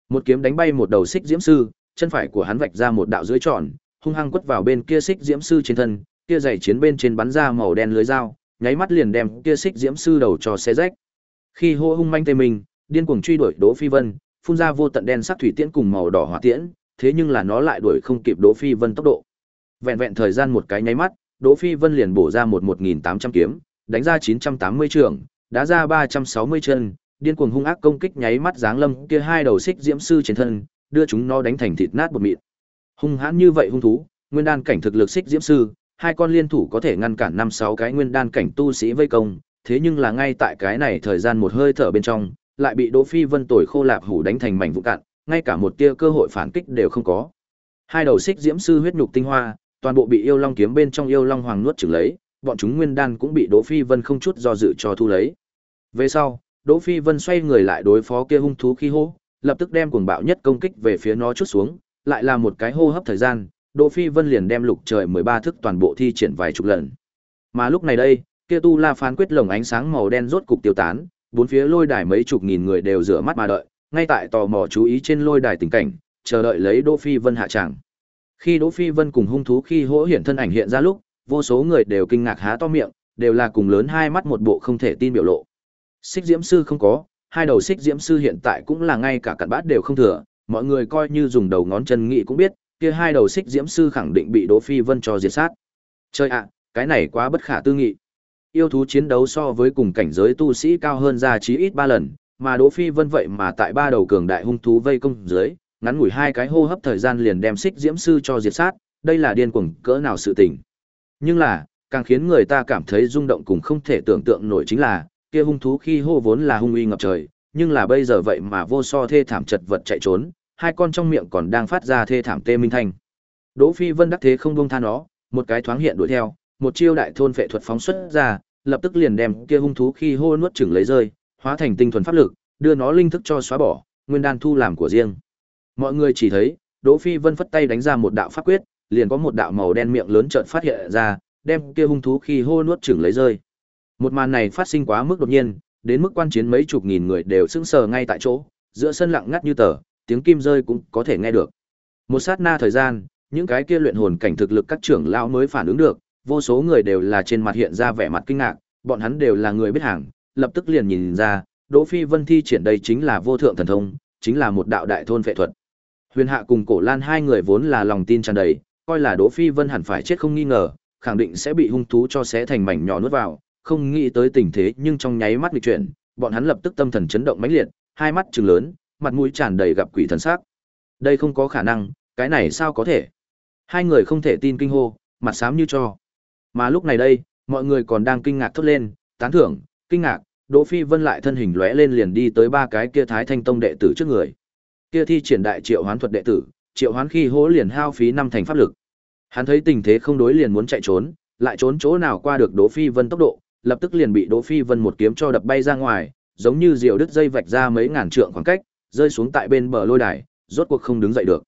S1: Một kiếm đánh bay một đầu xích diễm sư, chân phải của hắn vạch ra một đạo dưới tròn, hung hăng quất vào bên kia xích diễm sư trên thân, kia dày chiến bên trên bắn ra màu đen lưới dao, nháy mắt liền đem kia xích diễm sư đầu cho xé rách. Khi hô hung manh tê mình, điên cuồng truy đuổi Đỗ Phi Vân, phun ra vô tận đen sắc thủy tiễn cùng màu đỏ hỏa tiễn, thế nhưng là nó lại đuổi không kịp Đỗ Phi Vân tốc độ. Vẹn vẹn thời gian một cái nháy mắt, Đỗ Phi Vân liền bổ ra một 1800 kiếm, đánh ra 980 trường, đá ra 360 chân, điên cuồng hung ác công kích nháy mắt giáng lâm kia hai đầu xích diễm sư trên thân, đưa chúng nó đánh thành thịt nát bột mịn. Hung hãn như vậy hung thú, nguyên đan cảnh thực lực xích diễm sư, hai con liên thủ có thể ngăn cản năm sáu cái nguyên đan cảnh tu sĩ vây công, thế nhưng là ngay tại cái này thời gian một hơi thở bên trong, lại bị Đỗ Phi Vân tồi khô lạp hủ đánh thành mảnh vụn cạn, ngay cả một tia cơ hội phản kích đều không có. Hai đầu xích diễm sư huyết nhục tinh hoa, toàn bộ bị yêu long kiếm bên trong yêu long hoàng nuốt chửng lấy, bọn chúng nguyên đan cũng bị Đỗ Phi Vân không chút do dự cho thu lấy. Về sau, Đỗ Phi Vân xoay người lại đối phó kia hung thú khi hô, lập tức đem cuồng bạo nhất công kích về phía nó chút xuống, lại là một cái hô hấp thời gian, Đỗ Phi Vân liền đem lục trời 13 thức toàn bộ thi triển vài chục lần. Mà lúc này đây, kia tu la phán quyết lồng ánh sáng màu đen rốt cục tiêu tán, bốn phía lôi đài mấy chục nghìn người đều rửa mắt mà đợi, ngay tại tò mò chú ý trên lôi đài tình cảnh, chờ đợi lấy Đỗ Phi Vân hạ tràng. Khi Đỗ Phi Vân cùng hung thú khi hỗ hiển thân ảnh hiện ra lúc, vô số người đều kinh ngạc há to miệng, đều là cùng lớn hai mắt một bộ không thể tin biểu lộ. Xích Diễm sư không có, hai đầu Xích Diễm sư hiện tại cũng là ngay cả cặn bát đều không thừa, mọi người coi như dùng đầu ngón chân nghĩ cũng biết, kia hai đầu Xích Diễm sư khẳng định bị Đỗ Phi Vân cho diệt sát. Chơi ạ, cái này quá bất khả tư nghị. Yêu thú chiến đấu so với cùng cảnh giới tu sĩ cao hơn ra chí ít ba lần, mà Đỗ Phi Vân vậy mà tại ba đầu cường đại hung thú vây công dưới, ngắn ngủi hai cái hô hấp thời gian liền đem xích diễm sư cho diệt sát, đây là điên cuồng cỡ nào sự tình. Nhưng là, càng khiến người ta cảm thấy rung động cùng không thể tưởng tượng nổi chính là, kia hung thú khi hô vốn là hung uy ngập trời, nhưng là bây giờ vậy mà vô so thê thảm chật vật chạy trốn, hai con trong miệng còn đang phát ra thê thảm tê minh thanh. Đỗ Phi Vân đắc thế không buông tha nó, một cái thoáng hiện đuổi theo, một chiêu đại thôn phệ thuật phóng xuất ra, lập tức liền đem kia hung thú khi hô nuốt chửng lấy rơi, hóa thành tinh thuần pháp lực, đưa nó linh thức cho xóa bỏ, nguyên đan thu làm của riêng. Mọi người chỉ thấy, Đỗ Phi Vân phất tay đánh ra một đạo pháp quyết, liền có một đạo màu đen miệng lớn chợt phát hiện ra, đem kia hung thú khi hô nuốt chửng lấy rơi. Một màn này phát sinh quá mức đột nhiên, đến mức quan chiến mấy chục nghìn người đều sững sờ ngay tại chỗ, giữa sân lặng ngắt như tờ, tiếng kim rơi cũng có thể nghe được. Một sát na thời gian, những cái kia luyện hồn cảnh thực lực các trưởng lão mới phản ứng được, vô số người đều là trên mặt hiện ra vẻ mặt kinh ngạc, bọn hắn đều là người biết hàng, lập tức liền nhìn ra, Đỗ Phi Vân thi triển đây chính là vô thượng thần thông, chính là một đạo đại thôn phệ thuật. Huyền Hạ cùng Cổ Lan hai người vốn là lòng tin tràn đầy, coi là Đỗ Phi Vân hẳn phải chết không nghi ngờ, khẳng định sẽ bị hung thú cho xé thành mảnh nhỏ nuốt vào, không nghĩ tới tình thế nhưng trong nháy mắt bị chuyển, bọn hắn lập tức tâm thần chấn động mãnh liệt, hai mắt trừng lớn, mặt mũi tràn đầy gặp quỷ thần sắc. Đây không có khả năng, cái này sao có thể? Hai người không thể tin kinh hô, mặt xám như cho. Mà lúc này đây, mọi người còn đang kinh ngạc thốt lên, tán thưởng, kinh ngạc, Đỗ Phi Vân lại thân hình lóe lên liền đi tới ba cái kia Thái Thanh Tông đệ tử trước người. Kia thi triển đại triệu hoán thuật đệ tử, triệu hoán khi hố liền hao phí năm thành pháp lực. Hắn thấy tình thế không đối liền muốn chạy trốn, lại trốn chỗ nào qua được Đỗ Phi Vân tốc độ, lập tức liền bị Đỗ Phi Vân một kiếm cho đập bay ra ngoài, giống như diều đứt dây vạch ra mấy ngàn trượng khoảng cách, rơi xuống tại bên bờ lôi đài, rốt cuộc không đứng dậy được.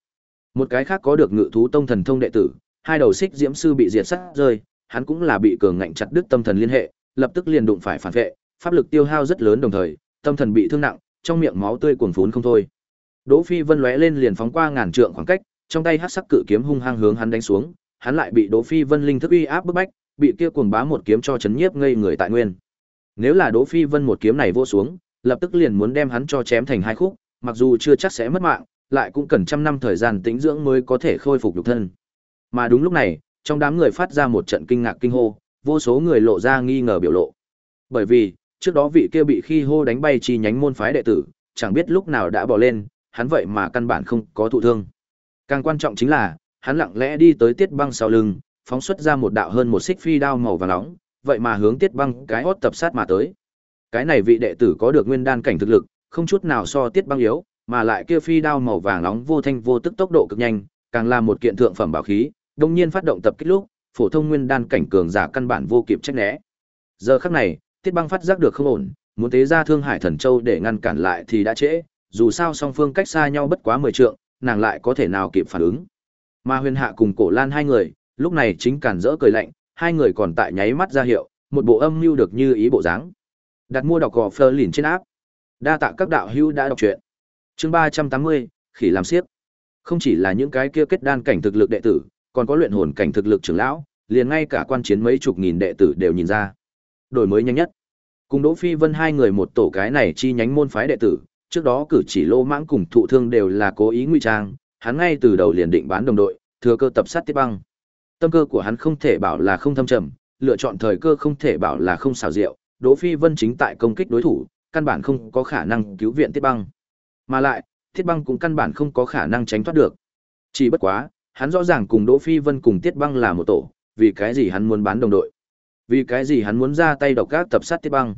S1: Một cái khác có được Ngự thú tông thần thông đệ tử, hai đầu xích diễm sư bị diệt sát rơi, hắn cũng là bị cường ngạnh chặt đứt tâm thần liên hệ, lập tức liền đụng phải phản vệ, pháp lực tiêu hao rất lớn đồng thời, tâm thần bị thương nặng, trong miệng máu tươi cuồn phún không thôi. Đỗ Phi Vân lóe lên liền phóng qua ngàn trượng khoảng cách, trong tay hắc sắc cự kiếm hung hăng hướng hắn đánh xuống, hắn lại bị Đỗ Phi Vân linh thức uy áp bức bách, bị kia cuồng bá một kiếm cho chấn nhiếp ngây người tại nguyên. Nếu là Đỗ Phi Vân một kiếm này vô xuống, lập tức liền muốn đem hắn cho chém thành hai khúc, mặc dù chưa chắc sẽ mất mạng, lại cũng cần trăm năm thời gian tĩnh dưỡng mới có thể khôi phục nhục thân. Mà đúng lúc này, trong đám người phát ra một trận kinh ngạc kinh hô, vô số người lộ ra nghi ngờ biểu lộ. Bởi vì, trước đó vị kia bị khi hô đánh bay chi nhánh môn phái đệ tử, chẳng biết lúc nào đã bỏ lên, hắn vậy mà căn bản không có thụ thương. Càng quan trọng chính là, hắn lặng lẽ đi tới Tiết Băng sau lưng, phóng xuất ra một đạo hơn một xích phi đao màu vàng nóng, vậy mà hướng Tiết Băng cái hốt tập sát mà tới. Cái này vị đệ tử có được nguyên đan cảnh thực lực, không chút nào so Tiết Băng yếu, mà lại kia phi đao màu vàng nóng vô thanh vô tức tốc độ cực nhanh, càng là một kiện thượng phẩm bảo khí, đồng nhiên phát động tập kích lúc, phổ thông nguyên đan cảnh cường giả căn bản vô kịp tránh né. Giờ khắc này, Tiết Băng phát giác được không ổn, muốn tế ra Thương Hải Thần Châu để ngăn cản lại thì đã trễ, dù sao song phương cách xa nhau bất quá 10 trượng, nàng lại có thể nào kịp phản ứng. Mà Huyền Hạ cùng Cổ Lan hai người, lúc này chính cản rỡ cười lạnh, hai người còn tại nháy mắt ra hiệu, một bộ âm mưu được như ý bộ dáng. Đặt mua đọc gò phơ lìn trên áp. Đa tạ các đạo hữu đã đọc truyện. Chương 380, khỉ làm xiếc. Không chỉ là những cái kia kết đan cảnh thực lực đệ tử, còn có luyện hồn cảnh thực lực trưởng lão, liền ngay cả quan chiến mấy chục nghìn đệ tử đều nhìn ra. Đổi mới nhanh nhất. Cùng Đỗ Phi Vân hai người một tổ cái này chi nhánh môn phái đệ tử, trước đó cử chỉ lô mãng cùng thụ thương đều là cố ý ngụy trang, hắn ngay từ đầu liền định bán đồng đội, thừa cơ tập sát tiếp Băng. Tâm cơ của hắn không thể bảo là không thâm trầm, lựa chọn thời cơ không thể bảo là không xảo diệu, Đỗ Phi Vân chính tại công kích đối thủ, căn bản không có khả năng cứu viện Tiết Băng. Mà lại, Tiết Băng cũng căn bản không có khả năng tránh thoát được. Chỉ bất quá, hắn rõ ràng cùng Đỗ Phi Vân cùng Tiết Băng là một tổ, vì cái gì hắn muốn bán đồng đội? Vì cái gì hắn muốn ra tay độc các tập sát Tiết Băng?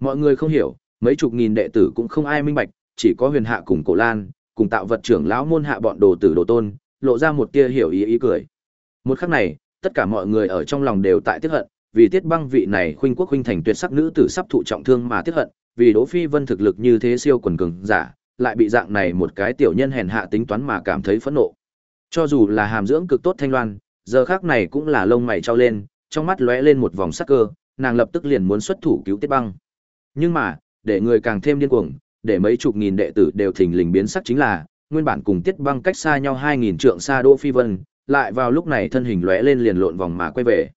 S1: Mọi người không hiểu, mấy chục nghìn đệ tử cũng không ai minh bạch, chỉ có Huyền Hạ cùng Cổ Lan, cùng tạo vật trưởng lão môn hạ bọn đồ tử đồ tôn, lộ ra một tia hiểu ý ý cười. Một khắc này, tất cả mọi người ở trong lòng đều tại tiếc hận, vì Tiết Băng vị này khuynh quốc khuynh thành tuyệt sắc nữ tử sắp thụ trọng thương mà tiếc hận, vì Đỗ Phi Vân thực lực như thế siêu quần cường giả, lại bị dạng này một cái tiểu nhân hèn hạ tính toán mà cảm thấy phẫn nộ. Cho dù là hàm dưỡng cực tốt thanh loan, giờ khắc này cũng là lông mày trao lên, trong mắt lóe lên một vòng sắc cơ, nàng lập tức liền muốn xuất thủ cứu Tiết Băng. Nhưng mà, để người càng thêm điên cuồng, để mấy chục nghìn đệ tử đều thình lình biến sắc chính là, nguyên bản cùng Tiết Băng cách xa nhau 2000 trượng xa Đỗ Phi Vân, lại vào lúc này thân hình lóe lên liền lộn vòng mà quay về.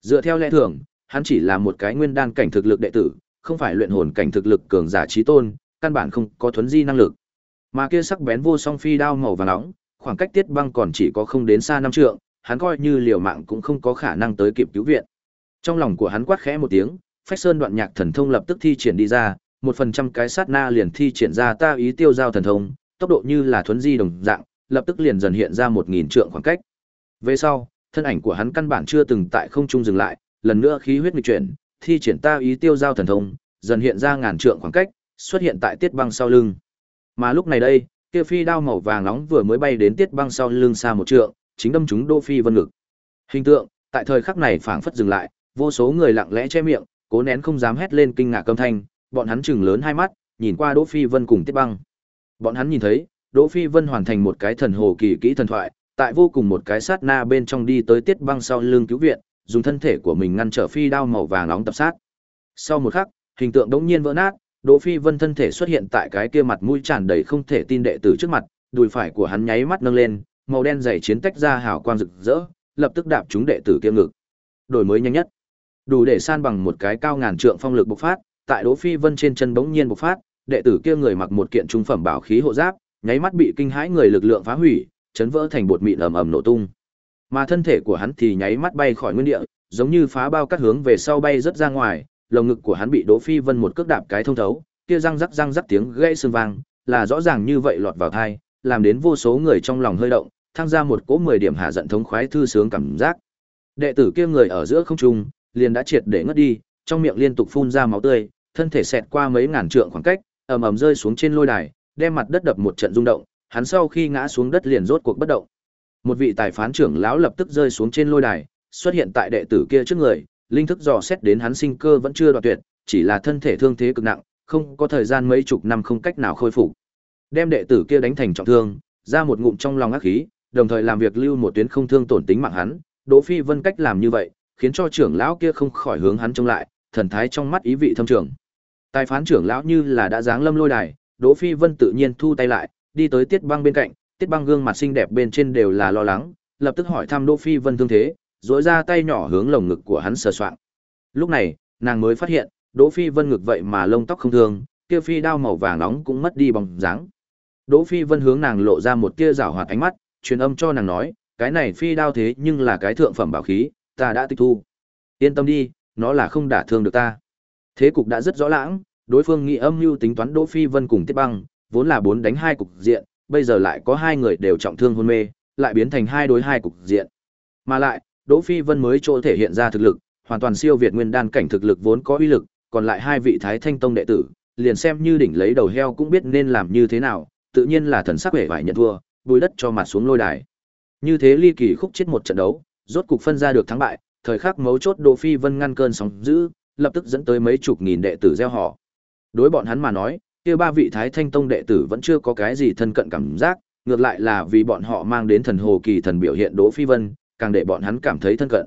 S1: Dựa theo lẽ thường, hắn chỉ là một cái nguyên đan cảnh thực lực đệ tử, không phải luyện hồn cảnh thực lực cường giả chí tôn, căn bản không có thuấn di năng lực. Mà kia sắc bén vô song phi đao màu vàng nóng, khoảng cách Tiết Băng còn chỉ có không đến xa năm trượng, hắn coi như liều mạng cũng không có khả năng tới kịp cứu viện. Trong lòng của hắn quát khẽ một tiếng, Phách Sơn đoạn nhạc thần thông lập tức thi triển đi ra, một phần trăm cái sát na liền thi triển ra ta ý tiêu giao thần thông, tốc độ như là thuấn di đồng dạng, lập tức liền dần hiện ra một nghìn trượng khoảng cách. Về sau, thân ảnh của hắn căn bản chưa từng tại không trung dừng lại, lần nữa khí huyết nghịch chuyển, thi triển ta ý tiêu giao thần thông, dần hiện ra ngàn trượng khoảng cách, xuất hiện tại Tiết Băng sau lưng. Mà lúc này đây, kia phi đao màu vàng nóng vừa mới bay đến Tiết Băng sau lưng xa một trượng, chính đâm trúng Đỗ Phi Vân ngực. Hình tượng, tại thời khắc này phảng phất dừng lại, vô số người lặng lẽ che miệng, cố nén không dám hét lên kinh ngạc âm thanh, bọn hắn chừng lớn hai mắt, nhìn qua Đỗ Phi Vân cùng Tiết Băng. Bọn hắn nhìn thấy, Đỗ Phi Vân hoàn thành một cái thần hồ kỳ kỹ thần thoại, tại vô cùng một cái sát na bên trong đi tới Tiết Băng sau lưng cứu viện, dùng thân thể của mình ngăn trở phi đao màu vàng nóng tập sát. Sau một khắc, hình tượng đống nhiên vỡ nát, Đỗ Phi Vân thân thể xuất hiện tại cái kia mặt mũi tràn đầy không thể tin đệ tử trước mặt, đùi phải của hắn nháy mắt nâng lên, màu đen dày chiến tách ra hào quang rực rỡ, lập tức đạp trúng đệ tử kia ngực. Đổi mới nhanh nhất, đủ để san bằng một cái cao ngàn trượng phong lực bộc phát, tại Đỗ Phi Vân trên chân bỗng nhiên bộc phát, đệ tử kia người mặc một kiện trung phẩm bảo khí hộ giáp, nháy mắt bị kinh hãi người lực lượng phá hủy, chấn vỡ thành bột mịn ầm ầm nổ tung. Mà thân thể của hắn thì nháy mắt bay khỏi nguyên địa, giống như phá bao cắt hướng về sau bay rất ra ngoài, lồng ngực của hắn bị Đỗ Phi Vân một cước đạp cái thông thấu, kia răng rắc răng rắc tiếng gãy xương vang, là rõ ràng như vậy lọt vào tai, làm đến vô số người trong lòng hơi động, thăng ra một cỗ 10 điểm hạ giận thống khoái thư sướng cảm giác. Đệ tử kia người ở giữa không trung, liền đã triệt để ngất đi, trong miệng liên tục phun ra máu tươi, thân thể xẹt qua mấy ngàn trượng khoảng cách, ầm ầm rơi xuống trên lôi đài, đem mặt đất đập một trận rung động, hắn sau khi ngã xuống đất liền rốt cuộc bất động. Một vị tài phán trưởng lão lập tức rơi xuống trên lôi đài, xuất hiện tại đệ tử kia trước người, linh thức dò xét đến hắn sinh cơ vẫn chưa đoạn tuyệt, chỉ là thân thể thương thế cực nặng, không có thời gian mấy chục năm không cách nào khôi phục. Đem đệ tử kia đánh thành trọng thương, ra một ngụm trong lòng ác khí, đồng thời làm việc lưu một tuyến không thương tổn tính mạng hắn, Đỗ Phi Vân cách làm như vậy, khiến cho trưởng lão kia không khỏi hướng hắn trông lại, thần thái trong mắt ý vị thâm trường. Tài phán trưởng lão như là đã giáng lâm lôi đài, Đỗ Phi Vân tự nhiên thu tay lại, đi tới Tiết Băng bên cạnh, Tiết Băng gương mặt xinh đẹp bên trên đều là lo lắng, lập tức hỏi thăm Đỗ Phi Vân thương thế, duỗi ra tay nhỏ hướng lồng ngực của hắn sờ soạng. Lúc này, nàng mới phát hiện, Đỗ Phi Vân ngực vậy mà lông tóc không thương, kia phi đao màu vàng nóng cũng mất đi bóng dáng. Đỗ Phi Vân hướng nàng lộ ra một tia giảo hoạt ánh mắt, truyền âm cho nàng nói, cái này phi đao thế nhưng là cái thượng phẩm bảo khí, ta đã tịch thu. Yên tâm đi, nó là không đả thương được ta. Thế cục đã rất rõ lãng, đối phương nghĩ âm mưu tính toán Đỗ Phi Vân cùng Tiết Băng, vốn là bốn đánh hai cục diện, bây giờ lại có hai người đều trọng thương hôn mê, lại biến thành hai đối hai cục diện. Mà lại, Đỗ Phi Vân mới chỗ thể hiện ra thực lực, hoàn toàn siêu việt nguyên đan cảnh thực lực vốn có uy lực, còn lại hai vị Thái Thanh Tông đệ tử, liền xem như đỉnh lấy đầu heo cũng biết nên làm như thế nào, tự nhiên là thần sắc vẻ vải nhận thua, bùi đất cho mặt xuống lôi đài. Như thế ly kỳ khúc chết một trận đấu, rốt cục phân ra được thắng bại, thời khắc mấu chốt Đỗ Phi Vân ngăn cơn sóng dữ, lập tức dẫn tới mấy chục nghìn đệ tử gieo họ. Đối bọn hắn mà nói, kia ba vị Thái Thanh Tông đệ tử vẫn chưa có cái gì thân cận cảm giác, ngược lại là vì bọn họ mang đến thần hồ kỳ thần biểu hiện Đỗ Phi Vân, càng để bọn hắn cảm thấy thân cận.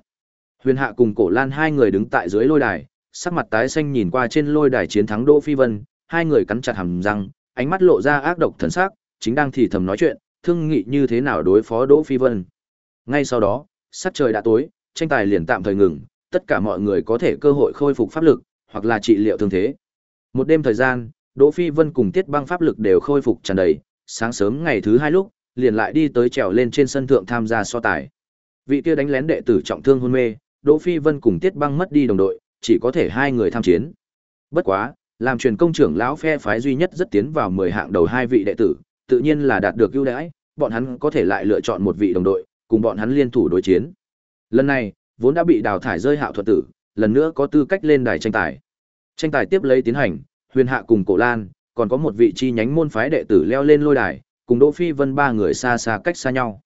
S1: Huyền Hạ cùng Cổ Lan hai người đứng tại dưới lôi đài, sắc mặt tái xanh nhìn qua trên lôi đài chiến thắng Đỗ Phi Vân, hai người cắn chặt hàm răng, ánh mắt lộ ra ác độc thần sắc, chính đang thì thầm nói chuyện, thương nghị như thế nào đối phó Đỗ Phi Vân. Ngay sau đó, sắc trời đã tối, tranh tài liền tạm thời ngừng, tất cả mọi người có thể cơ hội khôi phục pháp lực, hoặc là trị liệu thương thế. Một đêm thời gian, Đỗ Phi Vân cùng Tiết Băng pháp lực đều khôi phục tràn đầy, sáng sớm ngày thứ hai lúc, liền lại đi tới trèo lên trên sân thượng tham gia so tài. Vị kia đánh lén đệ tử trọng thương hôn mê, Đỗ Phi Vân cùng Tiết Băng mất đi đồng đội, chỉ có thể hai người tham chiến. Bất quá, làm truyền công trưởng lão phe phái duy nhất rất tiến vào 10 hạng đầu hai vị đệ tử, tự nhiên là đạt được ưu đãi, bọn hắn có thể lại lựa chọn một vị đồng đội, cùng bọn hắn liên thủ đối chiến. Lần này, vốn đã bị đào thải rơi hạo thuật tử, lần nữa có tư cách lên đài tranh tài. Tranh tài tiếp lấy tiến hành, Huyền Hạ cùng Cổ Lan, còn có một vị chi nhánh môn phái đệ tử leo lên lôi đài, cùng Đỗ Phi Vân ba người xa xa cách xa nhau.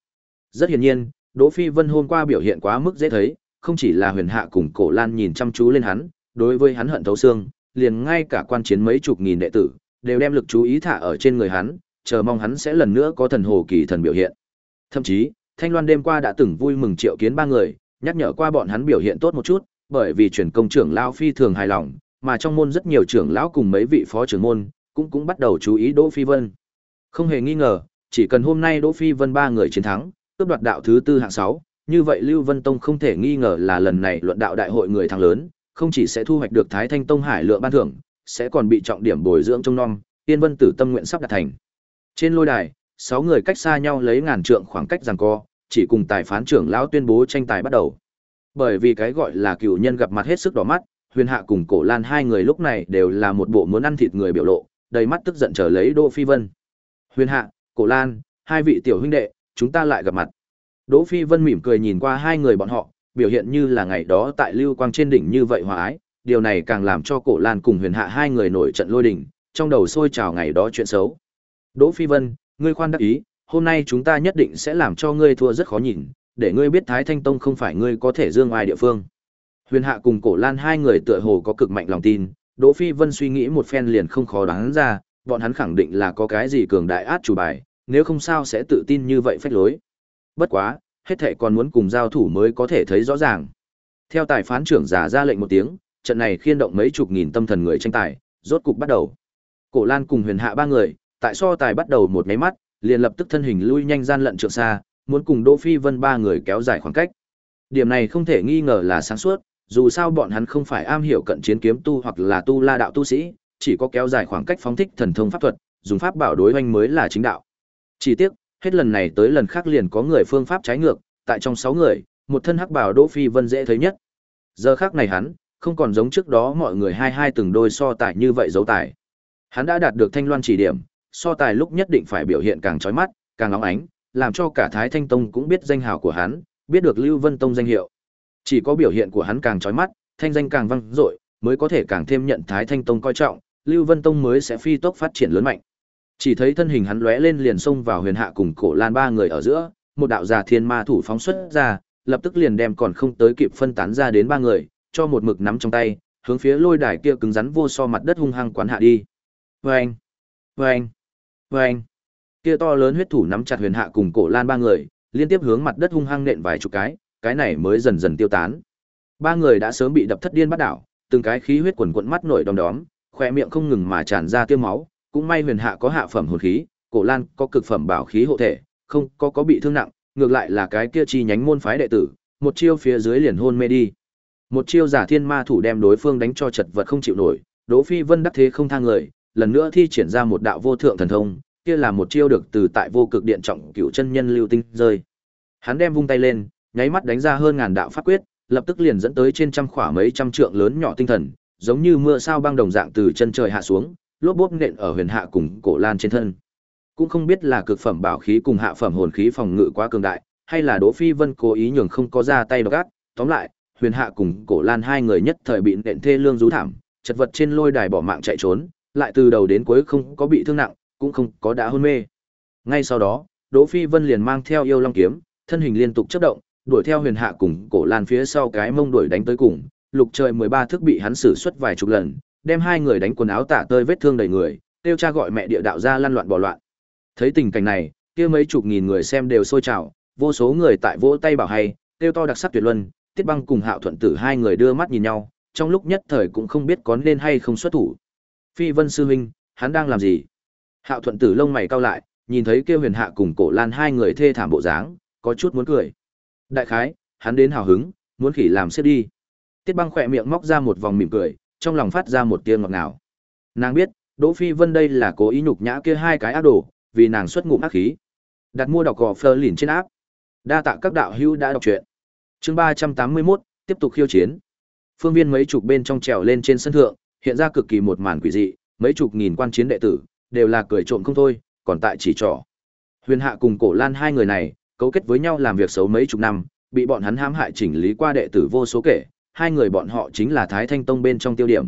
S1: Rất hiển nhiên, Đỗ Phi Vân hôm qua biểu hiện quá mức dễ thấy, không chỉ là Huyền Hạ cùng Cổ Lan nhìn chăm chú lên hắn, đối với hắn hận thấu xương, liền ngay cả quan chiến mấy chục nghìn đệ tử đều đem lực chú ý thả ở trên người hắn, chờ mong hắn sẽ lần nữa có thần hồ kỳ thần biểu hiện. Thậm chí, Thanh Loan đêm qua đã từng vui mừng triệu kiến ba người, nhắc nhở qua bọn hắn biểu hiện tốt một chút, bởi vì truyền công trưởng lão phi thường hài lòng, mà trong môn rất nhiều trưởng lão cùng mấy vị phó trưởng môn cũng cũng bắt đầu chú ý Đỗ Phi Vân. Không hề nghi ngờ, chỉ cần hôm nay Đỗ Phi Vân ba người chiến thắng, cướp đoạt đạo thứ tư hạng 6, như vậy Lưu Vân Tông không thể nghi ngờ là lần này luận đạo đại hội người thắng lớn, không chỉ sẽ thu hoạch được Thái Thanh Tông hải lượng ban thưởng, sẽ còn bị trọng điểm bồi dưỡng trong non, Tiên Vân Tử tâm nguyện sắp đạt thành. Trên lôi đài, 6 người cách xa nhau lấy ngàn trượng khoảng cách giằng co, chỉ cùng tài phán trưởng lão tuyên bố tranh tài bắt đầu. Bởi vì cái gọi là cựu nhân gặp mặt hết sức đỏ mắt, Huyền Hạ cùng Cổ Lan hai người lúc này đều là một bộ muốn ăn thịt người biểu lộ, đầy mắt tức giận trở lấy Đỗ Phi Vân. Huyền Hạ, Cổ Lan, hai vị tiểu huynh đệ, chúng ta lại gặp mặt. Đỗ Phi Vân mỉm cười nhìn qua hai người bọn họ, biểu hiện như là ngày đó tại Lưu Quang trên đỉnh như vậy hòa ái, điều này càng làm cho Cổ Lan cùng Huyền Hạ hai người nổi trận lôi đình, trong đầu sôi trào ngày đó chuyện xấu. Đỗ Phi Vân, ngươi khoan đắc ý, hôm nay chúng ta nhất định sẽ làm cho ngươi thua rất khó nhìn, để ngươi biết Thái Thanh Tông không phải ngươi có thể dương ai địa phương. Huyền Hạ cùng Cổ Lan hai người tựa hồ có cực mạnh lòng tin, Đỗ Phi Vân suy nghĩ một phen liền không khó đoán ra, bọn hắn khẳng định là có cái gì cường đại át chủ bài, nếu không sao sẽ tự tin như vậy phách lối. Bất quá, hết thảy còn muốn cùng giao thủ mới có thể thấy rõ ràng. Theo tài phán trưởng giả ra lệnh một tiếng, trận này khiên động mấy chục nghìn tâm thần người tranh tài, rốt cục bắt đầu. Cổ Lan cùng Huyền Hạ ba người, tại so tài bắt đầu một máy mắt, liền lập tức thân hình lui nhanh gian lận trượng xa, muốn cùng Đỗ Phi Vân ba người kéo dài khoảng cách. Điểm này không thể nghi ngờ là sáng suốt, dù sao bọn hắn không phải am hiểu cận chiến kiếm tu hoặc là tu la đạo tu sĩ, chỉ có kéo dài khoảng cách phóng thích thần thông pháp thuật, dùng pháp bảo đối hoành mới là chính đạo. Chỉ tiếc, hết lần này tới lần khác liền có người phương pháp trái ngược, tại trong sáu người, một thân hắc bảo Đỗ Phi Vân dễ thấy nhất. Giờ khác này hắn, không còn giống trước đó mọi người hai hai từng đôi so tài như vậy dấu tài. Hắn đã đạt được thanh loan chỉ điểm, so tài lúc nhất định phải biểu hiện càng chói mắt, càng óng ánh, làm cho cả Thái Thanh Tông cũng biết danh hào của hắn, biết được Lưu Vân Tông danh hiệu. Chỉ có biểu hiện của hắn càng chói mắt, thanh danh càng vang dội, mới có thể càng thêm nhận Thái Thanh Tông coi trọng, Lưu Vân Tông mới sẽ phi tốc phát triển lớn mạnh. Chỉ thấy thân hình hắn lóe lên liền xông vào Huyền Hạ cùng Cổ Lan ba người ở giữa, một đạo già thiên ma thủ phóng xuất ra, lập tức liền đem còn không tới kịp phân tán ra đến ba người, cho một mực nắm trong tay, hướng phía lôi đài kia cứng rắn vô so mặt đất hung hăng quán hạ đi. Vâng! Vâng! Vâng! Kia to lớn huyết thủ nắm chặt Huyền Hạ cùng Cổ Lan ba người, liên tiếp hướng mặt đất hung hăng nện vài chục cái, cái này mới dần dần tiêu tán. Ba người đã sớm bị đập thất điên bắt đảo, từng cái khí huyết quần quần mắt nổi đom đóm, khoe miệng không ngừng mà tràn ra tiêu máu, cũng may Huyền Hạ có hạ phẩm hồn khí, Cổ Lan có cực phẩm bảo khí hộ thể, không có có bị thương nặng, ngược lại là cái kia chi nhánh môn phái đệ tử, một chiêu phía dưới liền hôn mê đi. Một chiêu giả thiên ma thủ đem đối phương đánh cho chật vật không chịu nổi, Đỗ Phi Vân đắc thế không thang người, lần nữa thi triển ra một đạo vô thượng thần thông, kia là một chiêu được từ tại vô cực điện trọng cửu chân nhân lưu tinh rơi. Hắn đem vung tay lên, nháy mắt đánh ra hơn ngàn đạo pháp quyết, lập tức liền dẫn tới trên trăm khỏa mấy trăm trượng lớn nhỏ tinh thần, giống như mưa sao băng đồng dạng từ chân trời hạ xuống, lốp bốp nện ở huyền hạ cùng cổ lan trên thân. Cũng không biết là cực phẩm bảo khí cùng hạ phẩm hồn khí phòng ngự quá cường đại, hay là Đỗ Phi Vân cố ý nhường không có ra tay độc ác, tóm lại, huyền hạ cùng cổ lan hai người nhất thời bị nện thê lương rú thảm, chật vật trên lôi đài bỏ mạng chạy trốn, lại từ đầu đến cuối không có bị thương nặng, cũng không có đã hôn mê. Ngay sau đó, Đỗ Phi Vân liền mang theo yêu long kiếm, thân hình liên tục chớp động, đuổi theo huyền hạ cùng cổ lan phía sau cái mông đuổi đánh tới cùng, lục trời 13 thước bị hắn xử suất vài chục lần, đem hai người đánh quần áo tả tơi vết thương đầy người, tiêu cha gọi mẹ địa đạo ra lăn loạn bỏ loạn. Thấy tình cảnh này, kia mấy chục nghìn người xem đều sôi trào, vô số người tại vỗ tay bảo hay, tiêu to đặc sắc tuyệt luân, Tiết Băng cùng Hạo Thuận Tử hai người đưa mắt nhìn nhau, trong lúc nhất thời cũng không biết có nên hay không xuất thủ. Phi Vân sư huynh, hắn đang làm gì? Hạo Thuận Tử lông mày cau lại, nhìn thấy kia Huyền Hạ cùng Cổ Lan hai người thê thảm bộ dáng, có chút muốn cười. Đại khái, hắn đến hào hứng, muốn khỉ làm xếp đi. Tiết Băng khỏe miệng móc ra một vòng mỉm cười, trong lòng phát ra một tiếng ngọt ngào. Nàng biết, Đỗ Phi Vân đây là cố ý nhục nhã kia hai cái ác đồ, vì nàng xuất ngụm ác khí. Đặt mua đọc gò Fleur lìn trên áp. Đa tạ các đạo hữu đã đọc truyện. Chương 381, tiếp tục khiêu chiến. Phương viên mấy chục bên trong trèo lên trên sân thượng, hiện ra cực kỳ một màn quỷ dị, mấy chục nghìn quan chiến đệ tử đều là cười trộm không thôi, còn tại chỉ trỏ. Huyền Hạ cùng Cổ Lan hai người này, cấu kết với nhau làm việc xấu mấy chục năm, bị bọn hắn hãm hại chỉnh lý qua đệ tử vô số kể, hai người bọn họ chính là Thái Thanh Tông bên trong tiêu điểm.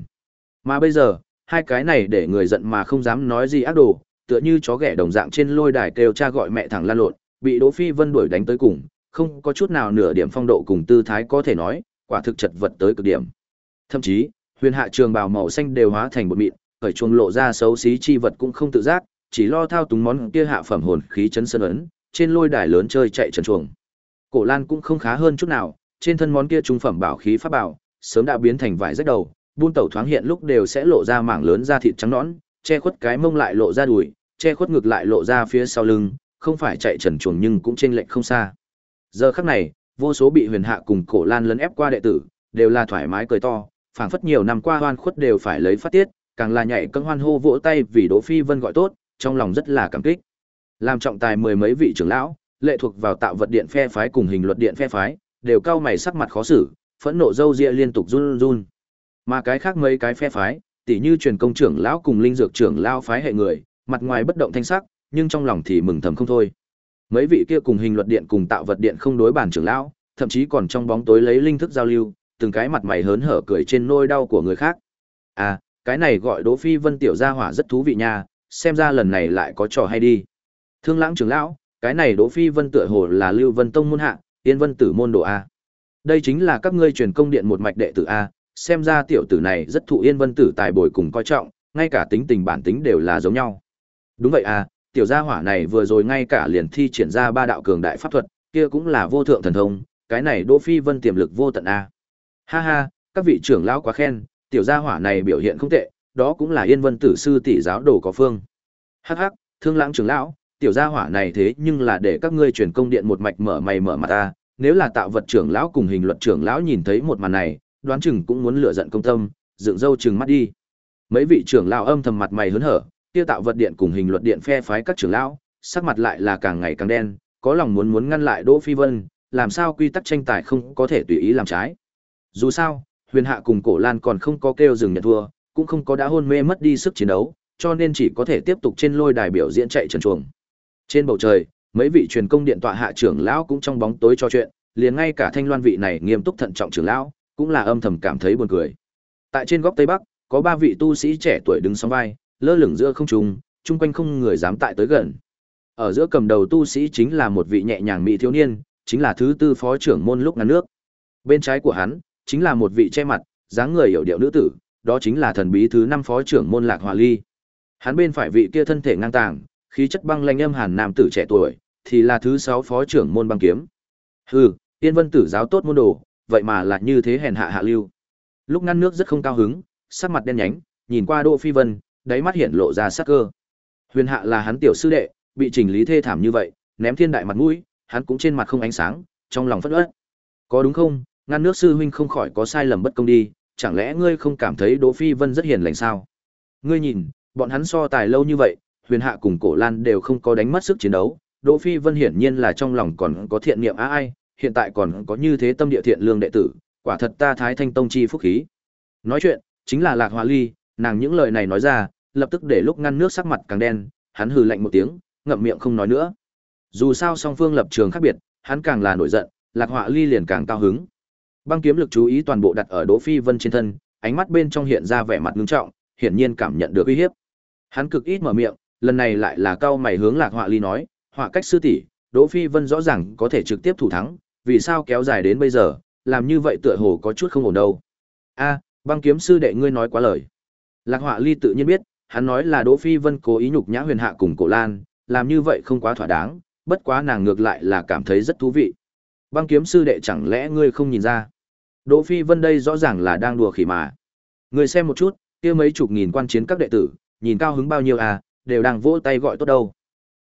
S1: Mà bây giờ, hai cái này để người giận mà không dám nói gì ác đồ, tựa như chó ghẻ đồng dạng trên lôi đài kêu cha gọi mẹ thẳng lan lộn, bị Đỗ Phi Vân đuổi đánh tới cùng, không có chút nào nửa điểm phong độ cùng tư thái có thể nói, quả thực chật vật tới cực điểm. Thậm chí, huyền hạ trường bào màu xanh đều hóa thành một mịn, khởi chuông lộ ra xấu xí chi vật cũng không tự giác, chỉ lo thao túng món kia hạ phẩm hồn khí chấn sơn ấn, trên lôi đài lớn chơi chạy trần chuồng. Cổ Lan cũng không khá hơn chút nào, trên thân món kia trung phẩm bảo khí pháp bảo, sớm đã biến thành vải rách đầu, buôn tẩu thoáng hiện lúc đều sẽ lộ ra mảng lớn da thịt trắng nõn, che khuất cái mông lại lộ ra đùi, che khuất ngực lại lộ ra phía sau lưng, không phải chạy trần chuồng nhưng cũng chênh lệch không xa. Giờ khắc này, vô số bị Huyền Hạ cùng Cổ Lan lấn ép qua đệ tử, đều là thoải mái cười to, phảng phất nhiều năm qua hoan khuất đều phải lấy phát tiết, càng là nhảy cẫng hoan hô vỗ tay vì Đỗ Phi Vân gọi tốt, trong lòng rất là cảm kích. Làm trọng tài mười mấy vị trưởng lão, lệ thuộc vào tạo vật điện phe phái cùng hình luật điện phe phái, đều cao mày sắc mặt khó xử, phẫn nộ dâu ria liên tục run run. Mà cái khác mấy cái phe phái, tỉ như truyền công trưởng lão cùng linh dược trưởng lão phái hệ người, mặt ngoài bất động thanh sắc, nhưng trong lòng thì mừng thầm không thôi. Mấy vị kia cùng hình luật điện cùng tạo vật điện không đối bản trưởng lão, thậm chí còn trong bóng tối lấy linh thức giao lưu, từng cái mặt mày hớn hở cười trên nôi đau của người khác. À, cái này gọi Đỗ Phi Vân tiểu gia hỏa rất thú vị nha, xem ra lần này lại có trò hay đi. Thương Lãng trưởng lão, cái này Đỗ Phi Vân tựa hồ là Lưu Vân Tông môn hạ, Yên Vân tử môn đồ a. Đây chính là các ngươi truyền công điện một mạch đệ tử a, xem ra tiểu tử này rất thụ Yên Vân tử tài bồi cùng coi trọng, ngay cả tính tình bản tính đều là giống nhau. Đúng vậy a, tiểu gia hỏa này vừa rồi ngay cả liền thi triển ra ba đạo cường đại pháp thuật, kia cũng là vô thượng thần thông, cái này Đỗ Phi Vân tiềm lực vô tận a. Ha ha, các vị trưởng lão quá khen, tiểu gia hỏa này biểu hiện không tệ, đó cũng là Yên Vân tử sư tỷ giáo đồ có phương. Hắc hắc, Thương Lãng trưởng lão, tiểu gia hỏa này thế nhưng là để các ngươi truyền công điện một mạch mở mày mở mặt ta, nếu là tạo vật trưởng lão cùng hình luật trưởng lão nhìn thấy một màn này, đoán chừng cũng muốn lựa giận công tâm, dựng râu chừng mắt đi. Mấy vị trưởng lão âm thầm mặt mày hớn hở, kia tạo vật điện cùng hình luật điện phe phái các trưởng lão, sắc mặt lại là càng ngày càng đen, có lòng muốn muốn ngăn lại Đỗ Phi Vân, làm sao quy tắc tranh tài không có thể tùy ý làm trái. Dù sao, Huyền Hạ cùng Cổ Lan còn không có kêu dừng nhận thua, cũng không có đã hôn mê mất đi sức chiến đấu, cho nên chỉ có thể tiếp tục trên lôi đài biểu diễn chạy trần chuồng. Trên bầu trời, mấy vị truyền công điện tọa hạ trưởng lão cũng trong bóng tối cho chuyện, liền ngay cả Thanh Loan vị này nghiêm túc thận trọng trưởng lão, cũng là âm thầm cảm thấy buồn cười. Tại trên góc tây bắc, có ba vị tu sĩ trẻ tuổi đứng song vai, lơ lửng giữa không trung, chung quanh không người dám tại tới gần. Ở giữa cầm đầu tu sĩ chính là một vị nhẹ nhàng mỹ thiếu niên, chính là thứ tư phó trưởng môn lúc ngăn nước. Bên trái của hắn, chính là một vị che mặt, dáng người hiểu điệu nữ tử, đó chính là thần bí thứ năm phó trưởng môn Lạc Hòa Ly. Hắn bên phải vị kia thân thể ngang tàng, khí chất băng lanh âm hàn nam tử trẻ tuổi, thì là thứ sáu phó trưởng môn băng kiếm. Hừ, Yên Vân tử giáo tốt môn đồ, vậy mà lại như thế hèn hạ hạ lưu. Lúc ngăn nước rất không cao hứng, sắc mặt đen nhánh, nhìn qua Đỗ Phi Vân, đáy mắt hiện lộ ra sắc cơ. Huyền Hạ là hắn tiểu sư đệ, bị chỉnh lý thê thảm như vậy, ném thiên đại mặt mũi, hắn cũng trên mặt không ánh sáng, trong lòng phẫn uất. Có đúng không? Ngăn nước sư huynh không khỏi có sai lầm bất công đi, chẳng lẽ ngươi không cảm thấy Đỗ Phi Vân rất hiền lành sao? Ngươi nhìn, bọn hắn so tài lâu như vậy, Huyền Hạ cùng Cổ Lan đều không có đánh mất sức chiến đấu, Đỗ Phi Vân hiển nhiên là trong lòng còn có thiện niệm á ai, hiện tại còn có như thế tâm địa thiện lương đệ tử, quả thật ta Thái Thanh Tông chi phúc khí. Nói chuyện, chính là Lạc Hoa Ly, nàng những lời này nói ra, lập tức để lúc ngăn nước sắc mặt càng đen, hắn hừ lạnh một tiếng, ngậm miệng không nói nữa. Dù sao song phương lập trường khác biệt, hắn càng là nổi giận, Lạc Họa Ly liền càng cao hứng. Băng kiếm lực chú ý toàn bộ đặt ở Đỗ Phi Vân trên thân, ánh mắt bên trong hiện ra vẻ mặt nghiêm trọng, hiển nhiên cảm nhận được uy hiếp. Hắn cực ít mở miệng, lần này lại là cao mày hướng Lạc Họa Ly nói, "Họa cách sư tỷ, Đỗ Phi Vân rõ ràng có thể trực tiếp thủ thắng, vì sao kéo dài đến bây giờ, làm như vậy tựa hồ có chút không ổn đâu." "A, băng kiếm sư đệ ngươi nói quá lời." Lạc Họa Ly tự nhiên biết, hắn nói là Đỗ Phi Vân cố ý nhục nhã Huyền Hạ cùng Cổ Lan, làm như vậy không quá thỏa đáng, bất quá nàng ngược lại là cảm thấy rất thú vị. Băng kiếm sư đệ chẳng lẽ ngươi không nhìn ra? Đỗ Phi Vân đây rõ ràng là đang đùa khỉ mà. Ngươi xem một chút, kia mấy chục nghìn quan chiến các đệ tử, nhìn cao hứng bao nhiêu à, đều đang vỗ tay gọi tốt đâu.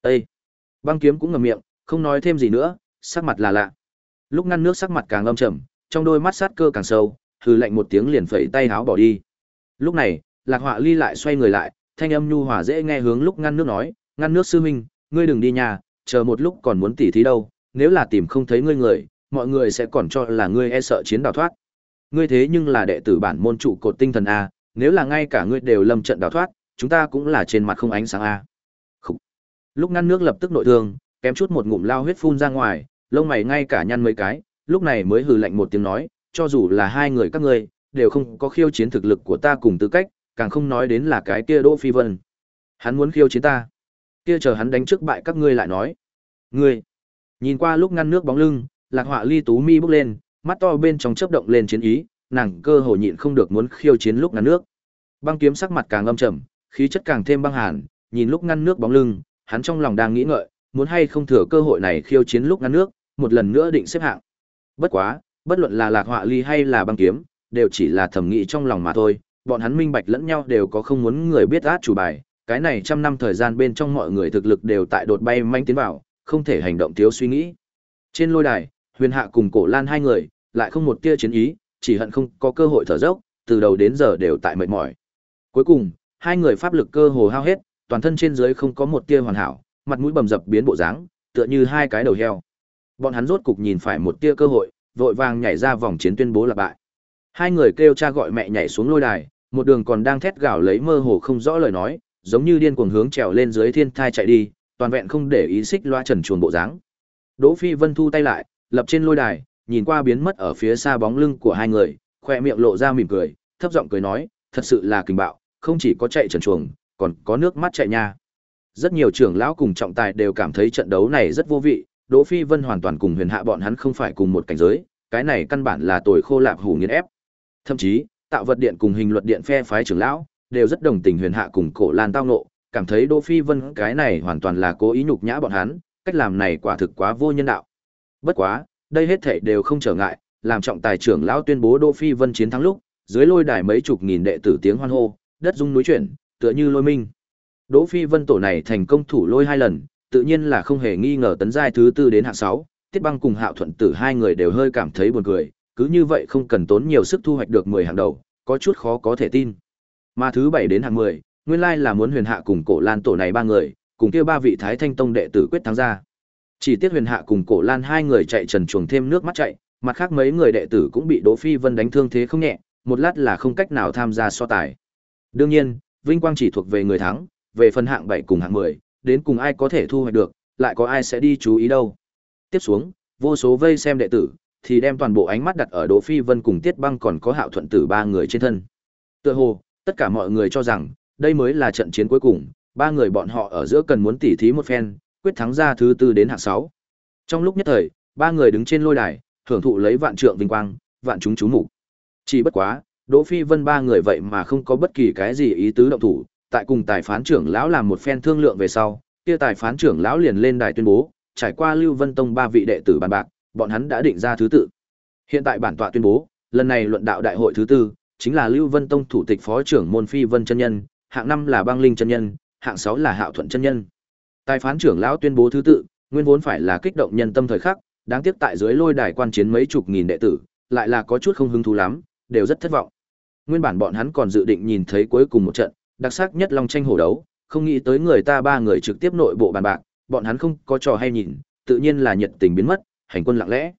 S1: Ê! Băng kiếm cũng ngậm miệng, không nói thêm gì nữa, sắc mặt là lạ. Lúc ngăn nước sắc mặt càng âm trầm, trong đôi mắt sát cơ càng sâu, hừ lạnh một tiếng liền phẩy tay háo bỏ đi. Lúc này, Lạc Họa Ly lại xoay người lại, thanh âm nhu hòa dễ nghe hướng lúc ngăn nước nói, ngăn nước sư huynh, ngươi đừng đi nhà, chờ một lúc còn muốn tỉ thí đâu, nếu là tìm không thấy ngươi người, mọi người sẽ còn cho là ngươi e sợ chiến đào thoát. Ngươi thế nhưng là đệ tử bản môn trụ cột tinh thần a, nếu là ngay cả ngươi đều lâm trận đào thoát, chúng ta cũng là trên mặt không ánh sáng a. Lúc ngăn nước lập tức nội thương, kém chút một ngụm lao huyết phun ra ngoài, lông mày ngay cả nhăn mấy cái, lúc này mới hừ lạnh một tiếng nói, cho dù là hai người các ngươi, đều không có khiêu chiến thực lực của ta cùng tư cách, càng không nói đến là cái kia Đỗ Phi Vân. Hắn muốn khiêu chiến ta. Kia chờ hắn đánh trước bại các ngươi lại nói. Ngươi. Nhìn qua lúc ngăn nước bóng lưng, Lạc Họa Ly tú mi bước lên, mắt to bên trong chớp động lên chiến ý, nàng cơ hồ nhịn không được muốn khiêu chiến lúc ngăn nước. Băng kiếm sắc mặt càng âm trầm, khí chất càng thêm băng hàn, nhìn lúc ngăn nước bóng lưng, hắn trong lòng đang nghĩ ngợi, muốn hay không thừa cơ hội này khiêu chiến lúc ngăn nước, một lần nữa định xếp hạng. Bất quá, bất luận là Lạc Họa Ly hay là băng kiếm, đều chỉ là thẩm nghĩ trong lòng mà thôi, bọn hắn minh bạch lẫn nhau đều có không muốn người biết át chủ bài, cái này trăm năm thời gian bên trong mọi người thực lực đều tại đột bay manh tiến vào, không thể hành động thiếu suy nghĩ. Trên lôi đài, Huyền Hạ cùng Cổ Lan hai người, lại không một tia chiến ý, chỉ hận không có cơ hội thở dốc, từ đầu đến giờ đều tại mệt mỏi. Cuối cùng, hai người pháp lực cơ hồ hao hết, toàn thân trên dưới không có một tia hoàn hảo, mặt mũi bầm dập biến bộ dáng, tựa như hai cái đầu heo. Bọn hắn rốt cục nhìn phải một tia cơ hội, vội vàng nhảy ra vòng chiến tuyên bố là bại. Hai người kêu cha gọi mẹ nhảy xuống lôi đài, một đường còn đang thét gào lấy mơ hồ không rõ lời nói, giống như điên cuồng hướng trèo lên dưới thiên thai chạy đi, toàn vẹn không để ý xích loa trần chuồn bộ dáng. Đỗ Phi Vân thu tay lại, lập trên lôi đài, nhìn qua biến mất ở phía xa bóng lưng của hai người, khoe miệng lộ ra mỉm cười, thấp giọng cười nói, thật sự là kinh bạo, không chỉ có chạy trần chuồng, còn có nước mắt chạy nha. Rất nhiều trưởng lão cùng trọng tài đều cảm thấy trận đấu này rất vô vị, Đỗ Phi Vân hoàn toàn cùng Huyền Hạ bọn hắn không phải cùng một cảnh giới, cái này căn bản là tồi khô lạp hủ nghiền ép. Thậm chí, tạo vật điện cùng hình luật điện phe phái trưởng lão đều rất đồng tình Huyền Hạ cùng Cổ Lan tao nộ, cảm thấy Đỗ Phi Vân cái này hoàn toàn là cố ý nhục nhã bọn hắn, cách làm này quả thực quá vô nhân đạo. Bất quá, đây hết thảy đều không trở ngại, làm trọng tài trưởng lão tuyên bố Đỗ Phi Vân chiến thắng lúc, dưới lôi đài mấy chục nghìn đệ tử tiếng hoan hô, đất rung núi chuyển, tựa như lôi minh. Đỗ Phi Vân tổ này thành công thủ lôi hai lần, tự nhiên là không hề nghi ngờ tấn giai thứ tư đến hạng 6, Tiết Băng cùng Hạo Thuận Tử hai người đều hơi cảm thấy buồn cười, cứ như vậy không cần tốn nhiều sức thu hoạch được 10 hạng đầu, có chút khó có thể tin. Mà thứ 7 đến hạng 10, nguyên lai là muốn Huyền Hạ cùng Cổ Lan tổ này ba người, cùng kia ba vị Thái Thanh Tông đệ tử quyết thắng ra. Chỉ tiếc Huyền Hạ cùng Cổ Lan hai người chạy trần chuồng thêm nước mắt chạy, mặt khác mấy người đệ tử cũng bị Đỗ Phi Vân đánh thương thế không nhẹ, một lát là không cách nào tham gia so tài. Đương nhiên, vinh quang chỉ thuộc về người thắng, về phần hạng 7 cùng hạng 10, đến cùng ai có thể thu hoạch được, lại có ai sẽ đi chú ý đâu. Tiếp xuống, vô số vây xem đệ tử, thì đem toàn bộ ánh mắt đặt ở Đỗ Phi Vân cùng Tiết Băng còn có Hạo Thuận Tử ba người trên thân. Tựa hồ, tất cả mọi người cho rằng, đây mới là trận chiến cuối cùng, ba người bọn họ ở giữa cần muốn tỉ thí một phen, quyết thắng ra thứ tư đến hạng 6. Trong lúc nhất thời, ba người đứng trên lôi đài, thưởng thụ lấy vạn trượng vinh quang, vạn chúng chú mục. Chỉ bất quá, Đỗ Phi Vân ba người vậy mà không có bất kỳ cái gì ý tứ động thủ, tại cùng tài phán trưởng lão làm một phen thương lượng về sau, kia tài phán trưởng lão liền lên đài tuyên bố, trải qua Lưu Vân Tông ba vị đệ tử bàn bạc, bọn hắn đã định ra thứ tự. Hiện tại bản tọa tuyên bố, lần này luận đạo đại hội thứ tư chính là Lưu Vân Tông thủ tịch phó trưởng môn Phi Vân chân nhân, hạng năm là Bang Linh chân nhân, hạng sáu là Hạo Thuận chân nhân. Tài phán trưởng lão tuyên bố thứ tự, nguyên vốn phải là kích động nhân tâm thời khắc, đáng tiếc tại dưới lôi đài quan chiến mấy chục nghìn đệ tử, lại là có chút không hứng thú lắm, đều rất thất vọng. Nguyên bản bọn hắn còn dự định nhìn thấy cuối cùng một trận, đặc sắc nhất long tranh hổ đấu, không nghĩ tới người ta ba người trực tiếp nội bộ bàn bạc, bọn hắn không có trò hay nhìn, tự nhiên là nhiệt tình biến mất, hành quân lặng lẽ.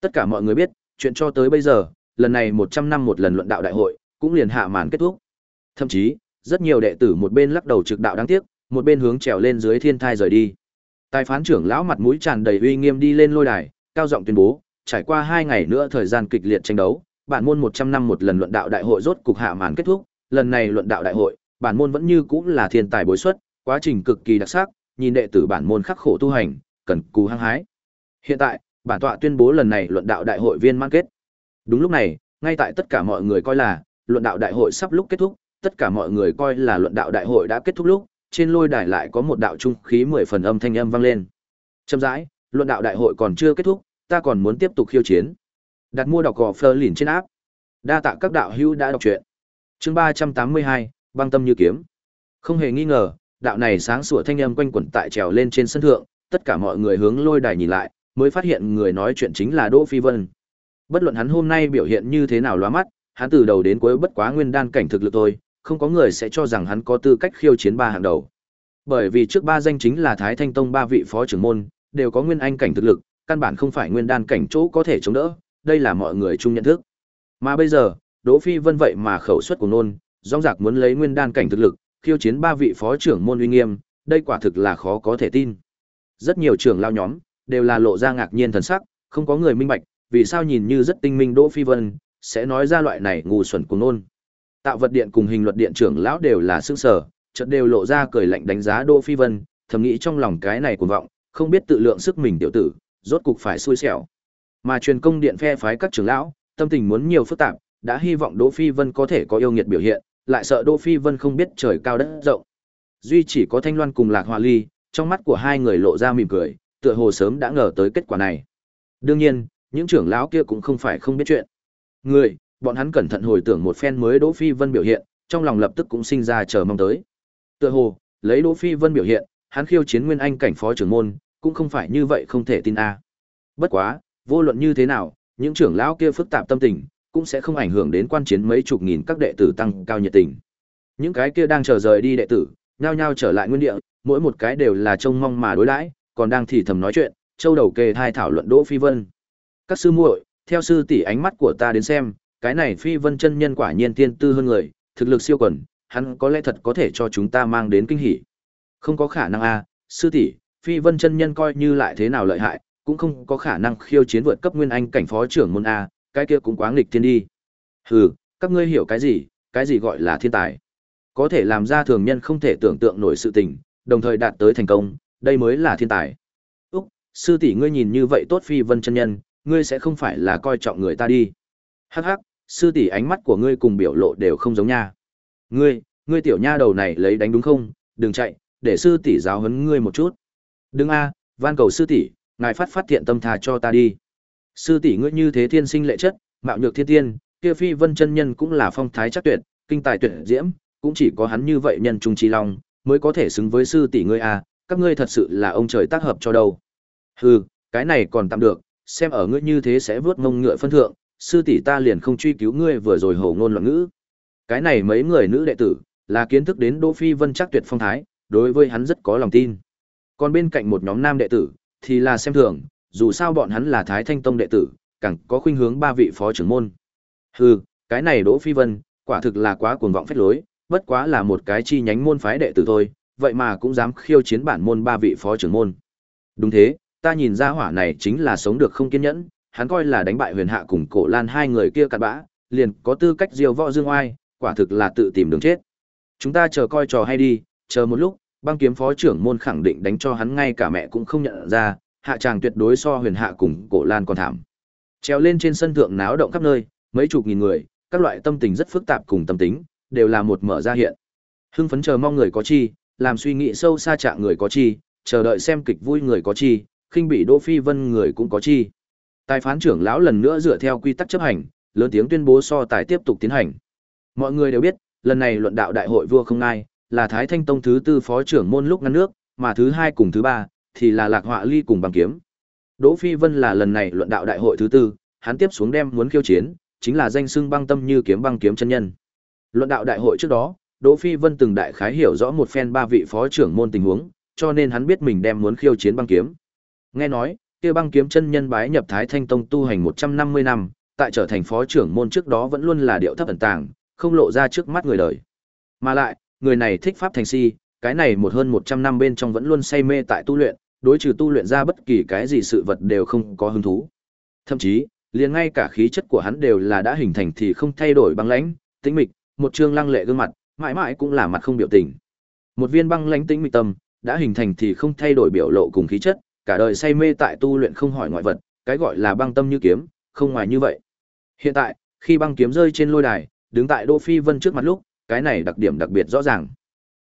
S1: Tất cả mọi người biết, chuyện cho tới bây giờ, lần này 100 năm một lần luận đạo đại hội, cũng liền hạ màn kết thúc. Thậm chí, rất nhiều đệ tử một bên lắc đầu trực đạo đáng tiếc, một bên hướng trèo lên dưới thiên thai rời đi. Tài phán trưởng lão mặt mũi tràn đầy uy nghiêm đi lên lôi đài, cao giọng tuyên bố, trải qua hai ngày nữa thời gian kịch liệt tranh đấu, bản môn 100 năm một lần luận đạo đại hội rốt cục hạ màn kết thúc, lần này luận đạo đại hội, bản môn vẫn như cũng là thiên tài bối xuất, quá trình cực kỳ đặc sắc, nhìn đệ tử bản môn khắc khổ tu hành, cần cù hăng hái. Hiện tại, bản tọa tuyên bố lần này luận đạo đại hội viên mang kết. Đúng lúc này, ngay tại tất cả mọi người coi là luận đạo đại hội sắp lúc kết thúc, tất cả mọi người coi là luận đạo đại hội đã kết thúc lúc, trên lôi đài lại có một đạo trung khí mười phần âm thanh âm vang lên. Chậm rãi, luận đạo đại hội còn chưa kết thúc, ta còn muốn tiếp tục khiêu chiến. Đặt mua đọc gò phơ lìn trên áp. Đa tạ các đạo hữu đã đọc truyện. Chương ba trăm tám mươi hai băng tâm như kiếm. Không hề nghi ngờ, đạo này sáng sủa thanh âm quanh quẩn tại trèo lên trên sân thượng, tất cả mọi người hướng lôi đài nhìn lại, mới phát hiện người nói chuyện chính là Đỗ Phi Vân. Bất luận hắn hôm nay biểu hiện như thế nào lóa mắt, hắn từ đầu đến cuối bất quá nguyên đan cảnh thực lực thôi, không có người sẽ cho rằng hắn có tư cách khiêu chiến ba hàng đầu. Bởi vì trước ba danh chính là Thái Thanh Tông ba vị phó trưởng môn, đều có nguyên anh cảnh thực lực, căn bản không phải nguyên đan cảnh chỗ có thể chống đỡ, đây là mọi người chung nhận thức. Mà bây giờ, Đỗ Phi Vân vậy mà khẩu suất của nôn, rong rạc muốn lấy nguyên đan cảnh thực lực, khiêu chiến ba vị phó trưởng môn uy nghiêm, đây quả thực là khó có thể tin. Rất nhiều trưởng lao nhóm đều là lộ ra ngạc nhiên thần sắc, không có người minh bạch, vì sao nhìn như rất tinh minh Đỗ Phi Vân sẽ nói ra loại này ngu xuẩn của nôn. Tạo vật điện cùng hình luật điện trưởng lão đều là sức sở, chợt đều lộ ra cười lạnh đánh giá Đỗ Phi Vân, thầm nghĩ trong lòng cái này cuồng vọng, không biết tự lượng sức mình tiểu tử, rốt cục phải xui xẻo. Mà truyền công điện phe phái các trưởng lão, tâm tình muốn nhiều phức tạp, đã hy vọng Đỗ Phi Vân có thể có yêu nghiệt biểu hiện, lại sợ Đỗ Phi Vân không biết trời cao đất rộng. Duy chỉ có Thanh Loan cùng Lạc Hoa Ly, trong mắt của hai người lộ ra mỉm cười, tựa hồ sớm đã ngờ tới kết quả này. Đương nhiên, những trưởng lão kia cũng không phải không biết chuyện. Người, bọn hắn cẩn thận hồi tưởng một phen mới Đỗ Phi Vân biểu hiện, trong lòng lập tức cũng sinh ra chờ mong tới. Tựa hồ, lấy Đỗ Phi Vân biểu hiện, hắn khiêu chiến Nguyên Anh cảnh phó trưởng môn, cũng không phải như vậy không thể tin a. Bất quá, vô luận như thế nào, những trưởng lão kia phức tạp tâm tình, cũng sẽ không ảnh hưởng đến quan chiến mấy chục nghìn các đệ tử tăng cao nhiệt tình. Những cái kia đang chờ rời đi đệ tử, nhao nhao trở lại nguyên địa, mỗi một cái đều là trông mong mà đối đãi, còn đang thì thầm nói chuyện, châu đầu kề thai thảo luận Đỗ Phi Vân. Các sư muội, theo sư tỷ ánh mắt của ta đến xem, cái này phi vân chân nhân quả nhiên tiên tư hơn người, thực lực siêu quần, hắn có lẽ thật có thể cho chúng ta mang đến kinh hỉ. Không có khả năng a, sư tỷ, phi vân chân nhân coi như lại thế nào lợi hại, cũng không có khả năng khiêu chiến vượt cấp nguyên anh cảnh phó trưởng môn a, cái kia cũng quá nghịch thiên đi. Hừ, các ngươi hiểu cái gì, cái gì gọi là thiên tài? Có thể làm ra thường nhân không thể tưởng tượng nổi sự tình, đồng thời đạt tới thành công, đây mới là thiên tài. Úc, sư tỷ ngươi nhìn như vậy tốt phi vân chân nhân, ngươi sẽ không phải là coi trọng người ta đi. Hắc hắc, sư tỷ ánh mắt của ngươi cùng biểu lộ đều không giống nha. Ngươi, ngươi tiểu nha đầu này lấy đánh đúng không? Đừng chạy, để sư tỷ giáo huấn ngươi một chút. Đừng a, van cầu sư tỷ, ngài phát phát thiện tâm tha cho ta đi. Sư tỷ ngươi như thế thiên sinh lệ chất, mạo nhược thiên tiên, kia phi vân chân nhân cũng là phong thái chắc tuyệt, kinh tài tuyệt diễm, cũng chỉ có hắn như vậy nhân trung trí long, mới có thể xứng với sư tỷ ngươi à? các ngươi thật sự là ông trời tác hợp cho đâu. Hừ, cái này còn tạm được, xem ở ngươi như thế sẽ vớt ngông ngựa phân thượng, sư tỷ ta liền không truy cứu ngươi vừa rồi hổ ngôn loạn ngữ. Cái này mấy người nữ đệ tử, là kiến thức đến Đỗ Phi Vân chắc tuyệt phong thái, đối với hắn rất có lòng tin. Còn bên cạnh một nhóm nam đệ tử, thì là xem thường, dù sao bọn hắn là Thái Thanh Tông đệ tử, càng có khuynh hướng ba vị phó trưởng môn. Hừ, cái này Đỗ Phi Vân, quả thực là quá cuồng vọng phách lối, bất quá là một cái chi nhánh môn phái đệ tử thôi, vậy mà cũng dám khiêu chiến bản môn ba vị phó trưởng môn. Đúng thế, ta nhìn ra hỏa này chính là sống được không kiên nhẫn, hắn coi là đánh bại huyền hạ cùng cổ lan hai người kia cặn bã, liền có tư cách diêu võ dương oai, quả thực là tự tìm đường chết. Chúng ta chờ coi trò hay đi, chờ một lúc, băng kiếm phó trưởng môn khẳng định đánh cho hắn ngay cả mẹ cũng không nhận ra, hạ tràng tuyệt đối so huyền hạ cùng cổ lan còn thảm. Treo lên trên sân thượng náo động khắp nơi, mấy chục nghìn người, các loại tâm tình rất phức tạp cùng tâm tính, đều là một mở ra hiện. Hưng phấn chờ mong người có chi, làm suy nghĩ sâu xa trạng người có chi, chờ đợi xem kịch vui người có chi, khinh bị Đỗ Phi Vân người cũng có chi. Tài phán trưởng lão lần nữa dựa theo quy tắc chấp hành, lớn tiếng tuyên bố so tài tiếp tục tiến hành. Mọi người đều biết, lần này luận đạo đại hội vua không ai, là Thái Thanh Tông thứ tư phó trưởng môn lúc ngăn nước, mà thứ hai cùng thứ ba thì là Lạc Họa Ly cùng bằng kiếm. Đỗ Phi Vân là lần này luận đạo đại hội thứ tư, hắn tiếp xuống đem muốn khiêu chiến, chính là danh xưng băng tâm như kiếm băng kiếm chân nhân. Luận đạo đại hội trước đó, Đỗ Phi Vân từng đại khái hiểu rõ một phen ba vị phó trưởng môn tình huống, cho nên hắn biết mình đem muốn khiêu chiến băng kiếm. Nghe nói, kia băng kiếm chân nhân bái nhập Thái Thanh Tông tu hành 150 năm, tại trở thành phó trưởng môn trước đó vẫn luôn là điệu thấp ẩn tàng, không lộ ra trước mắt người đời. Mà lại, người này thích pháp thành si, cái này một hơn 100 năm bên trong vẫn luôn say mê tại tu luyện, đối trừ tu luyện ra bất kỳ cái gì sự vật đều không có hứng thú. Thậm chí, liền ngay cả khí chất của hắn đều là đã hình thành thì không thay đổi băng lãnh, tĩnh mịch, một trương lăng lệ gương mặt, mãi mãi cũng là mặt không biểu tình. Một viên băng lãnh tĩnh mịch tâm, đã hình thành thì không thay đổi biểu lộ cùng khí chất, cả đời say mê tại tu luyện không hỏi ngoại vật, cái gọi là băng tâm như kiếm, không ngoài như vậy. Hiện tại, khi băng kiếm rơi trên lôi đài, đứng tại Đỗ Phi Vân trước mặt lúc, cái này đặc điểm đặc biệt rõ ràng.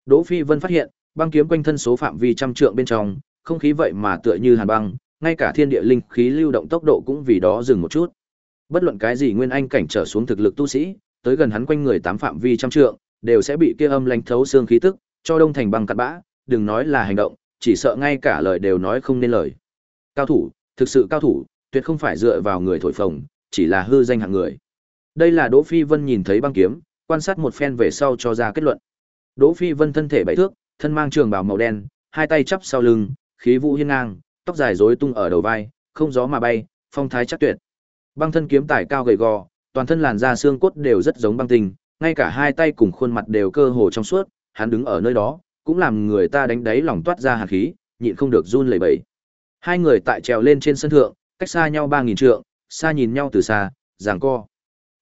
S1: Đỗ Phi Vân phát hiện, băng kiếm quanh thân số phạm vi trăm trượng bên trong, không khí vậy mà tựa như hàn băng, ngay cả thiên địa linh khí lưu động tốc độ cũng vì đó dừng một chút. Bất luận cái gì nguyên anh cảnh trở xuống thực lực tu sĩ, tới gần hắn quanh người tám phạm vi trăm trượng, đều sẽ bị kia âm lãnh thấu xương khí tức, cho đông thành băng cát bã, đừng nói là hành động, chỉ sợ ngay cả lời đều nói không nên lời. Cao thủ, thực sự cao thủ, tuyệt không phải dựa vào người thổi phồng, chỉ là hư danh hạng người. Đây là Đỗ Phi Vân nhìn thấy băng kiếm, quan sát một phen về sau cho ra kết luận. Đỗ Phi Vân thân thể bảy thước, thân mang trường bào màu đen, hai tay chắp sau lưng, khí vũ hiên ngang, tóc dài rối tung ở đầu vai, không gió mà bay, phong thái chắc tuyệt. Băng thân kiếm tải cao gầy gò, toàn thân làn da xương cốt đều rất giống băng tinh, ngay cả hai tay cùng khuôn mặt đều cơ hồ trong suốt, hắn đứng ở nơi đó, cũng làm người ta đánh đáy lòng toát ra hàn khí, nhịn không được run lẩy bẩy. Hai người tại trèo lên trên sân thượng, cách xa nhau ba nghìn trượng, xa nhìn nhau từ xa, giằng co.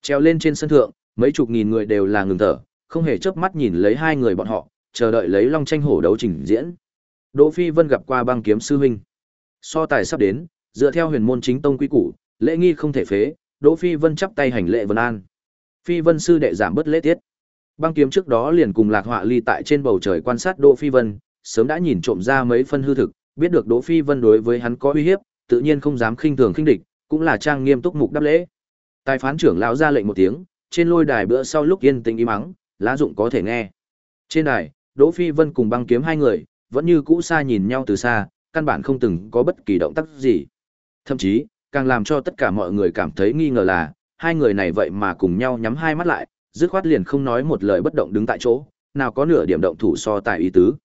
S1: Trèo lên trên sân thượng, mấy chục nghìn người đều là ngừng thở, không hề chớp mắt nhìn lấy hai người bọn họ, chờ đợi lấy long tranh hổ đấu trình diễn. Đỗ Phi Vân gặp qua băng kiếm sư huynh. So tài sắp đến, dựa theo huyền môn chính tông quy củ, lễ nghi không thể phế, Đỗ Phi Vân chắp tay hành lễ vân an. Phi Vân sư đệ giảm bớt lễ tiết. Băng kiếm trước đó liền cùng Lạc Họa Ly tại trên bầu trời quan sát Đỗ Phi Vân, sớm đã nhìn trộm ra mấy phân hư thực, biết được Đỗ Phi Vân đối với hắn có uy hiếp, tự nhiên không dám khinh thường khinh địch, cũng là trang nghiêm túc mục đáp lễ. Tài phán trưởng lão ra lệnh một tiếng, trên lôi đài bữa sau lúc yên tĩnh im mắng, lá dụng có thể nghe. Trên đài, Đỗ Phi Vân cùng băng kiếm hai người, vẫn như cũ xa nhìn nhau từ xa, căn bản không từng có bất kỳ động tác gì. Thậm chí, càng làm cho tất cả mọi người cảm thấy nghi ngờ là, hai người này vậy mà cùng nhau nhắm hai mắt lại, dứt khoát liền không nói một lời bất động đứng tại chỗ, nào có nửa điểm động thủ so tài ý tứ.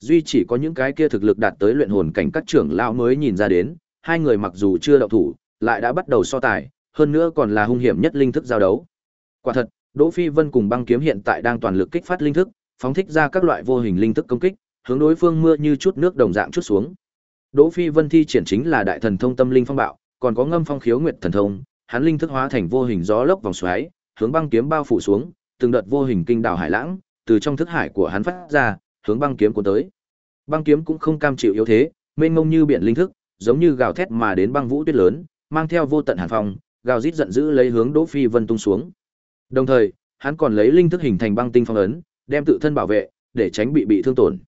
S1: Duy chỉ có những cái kia thực lực đạt tới luyện hồn cảnh các trưởng lão mới nhìn ra đến, hai người mặc dù chưa động thủ, lại đã bắt đầu so tài, hơn nữa còn là hung hiểm nhất linh thức giao đấu, Quả thật, Đỗ Phi Vân cùng băng kiếm hiện tại đang toàn lực kích phát linh thức, phóng thích ra các loại vô hình linh thức công kích, hướng đối phương mưa như chút nước đồng dạng chút xuống. Đỗ Phi Vân thi triển chính là đại thần thông tâm linh phong bạo, còn có ngâm phong khiếu nguyệt thần thông, hắn linh thức hóa thành vô hình gió lốc vòng xoáy, hướng băng kiếm bao phủ xuống, từng đợt vô hình kinh đảo hải lãng, từ trong thức hải của hắn phát ra, hướng băng kiếm cuốn tới. Băng kiếm cũng không cam chịu yếu thế, mênh mông như biển linh thức, giống như gào thét mà đến băng vũ tuyết lớn, mang theo vô tận hàn phong, gào rít giận dữ lấy hướng Đỗ Phi Vân tung xuống. Đồng thời, hắn còn lấy linh thức hình thành băng tinh phong ấn, đem tự thân bảo vệ, để tránh bị bị thương tổn.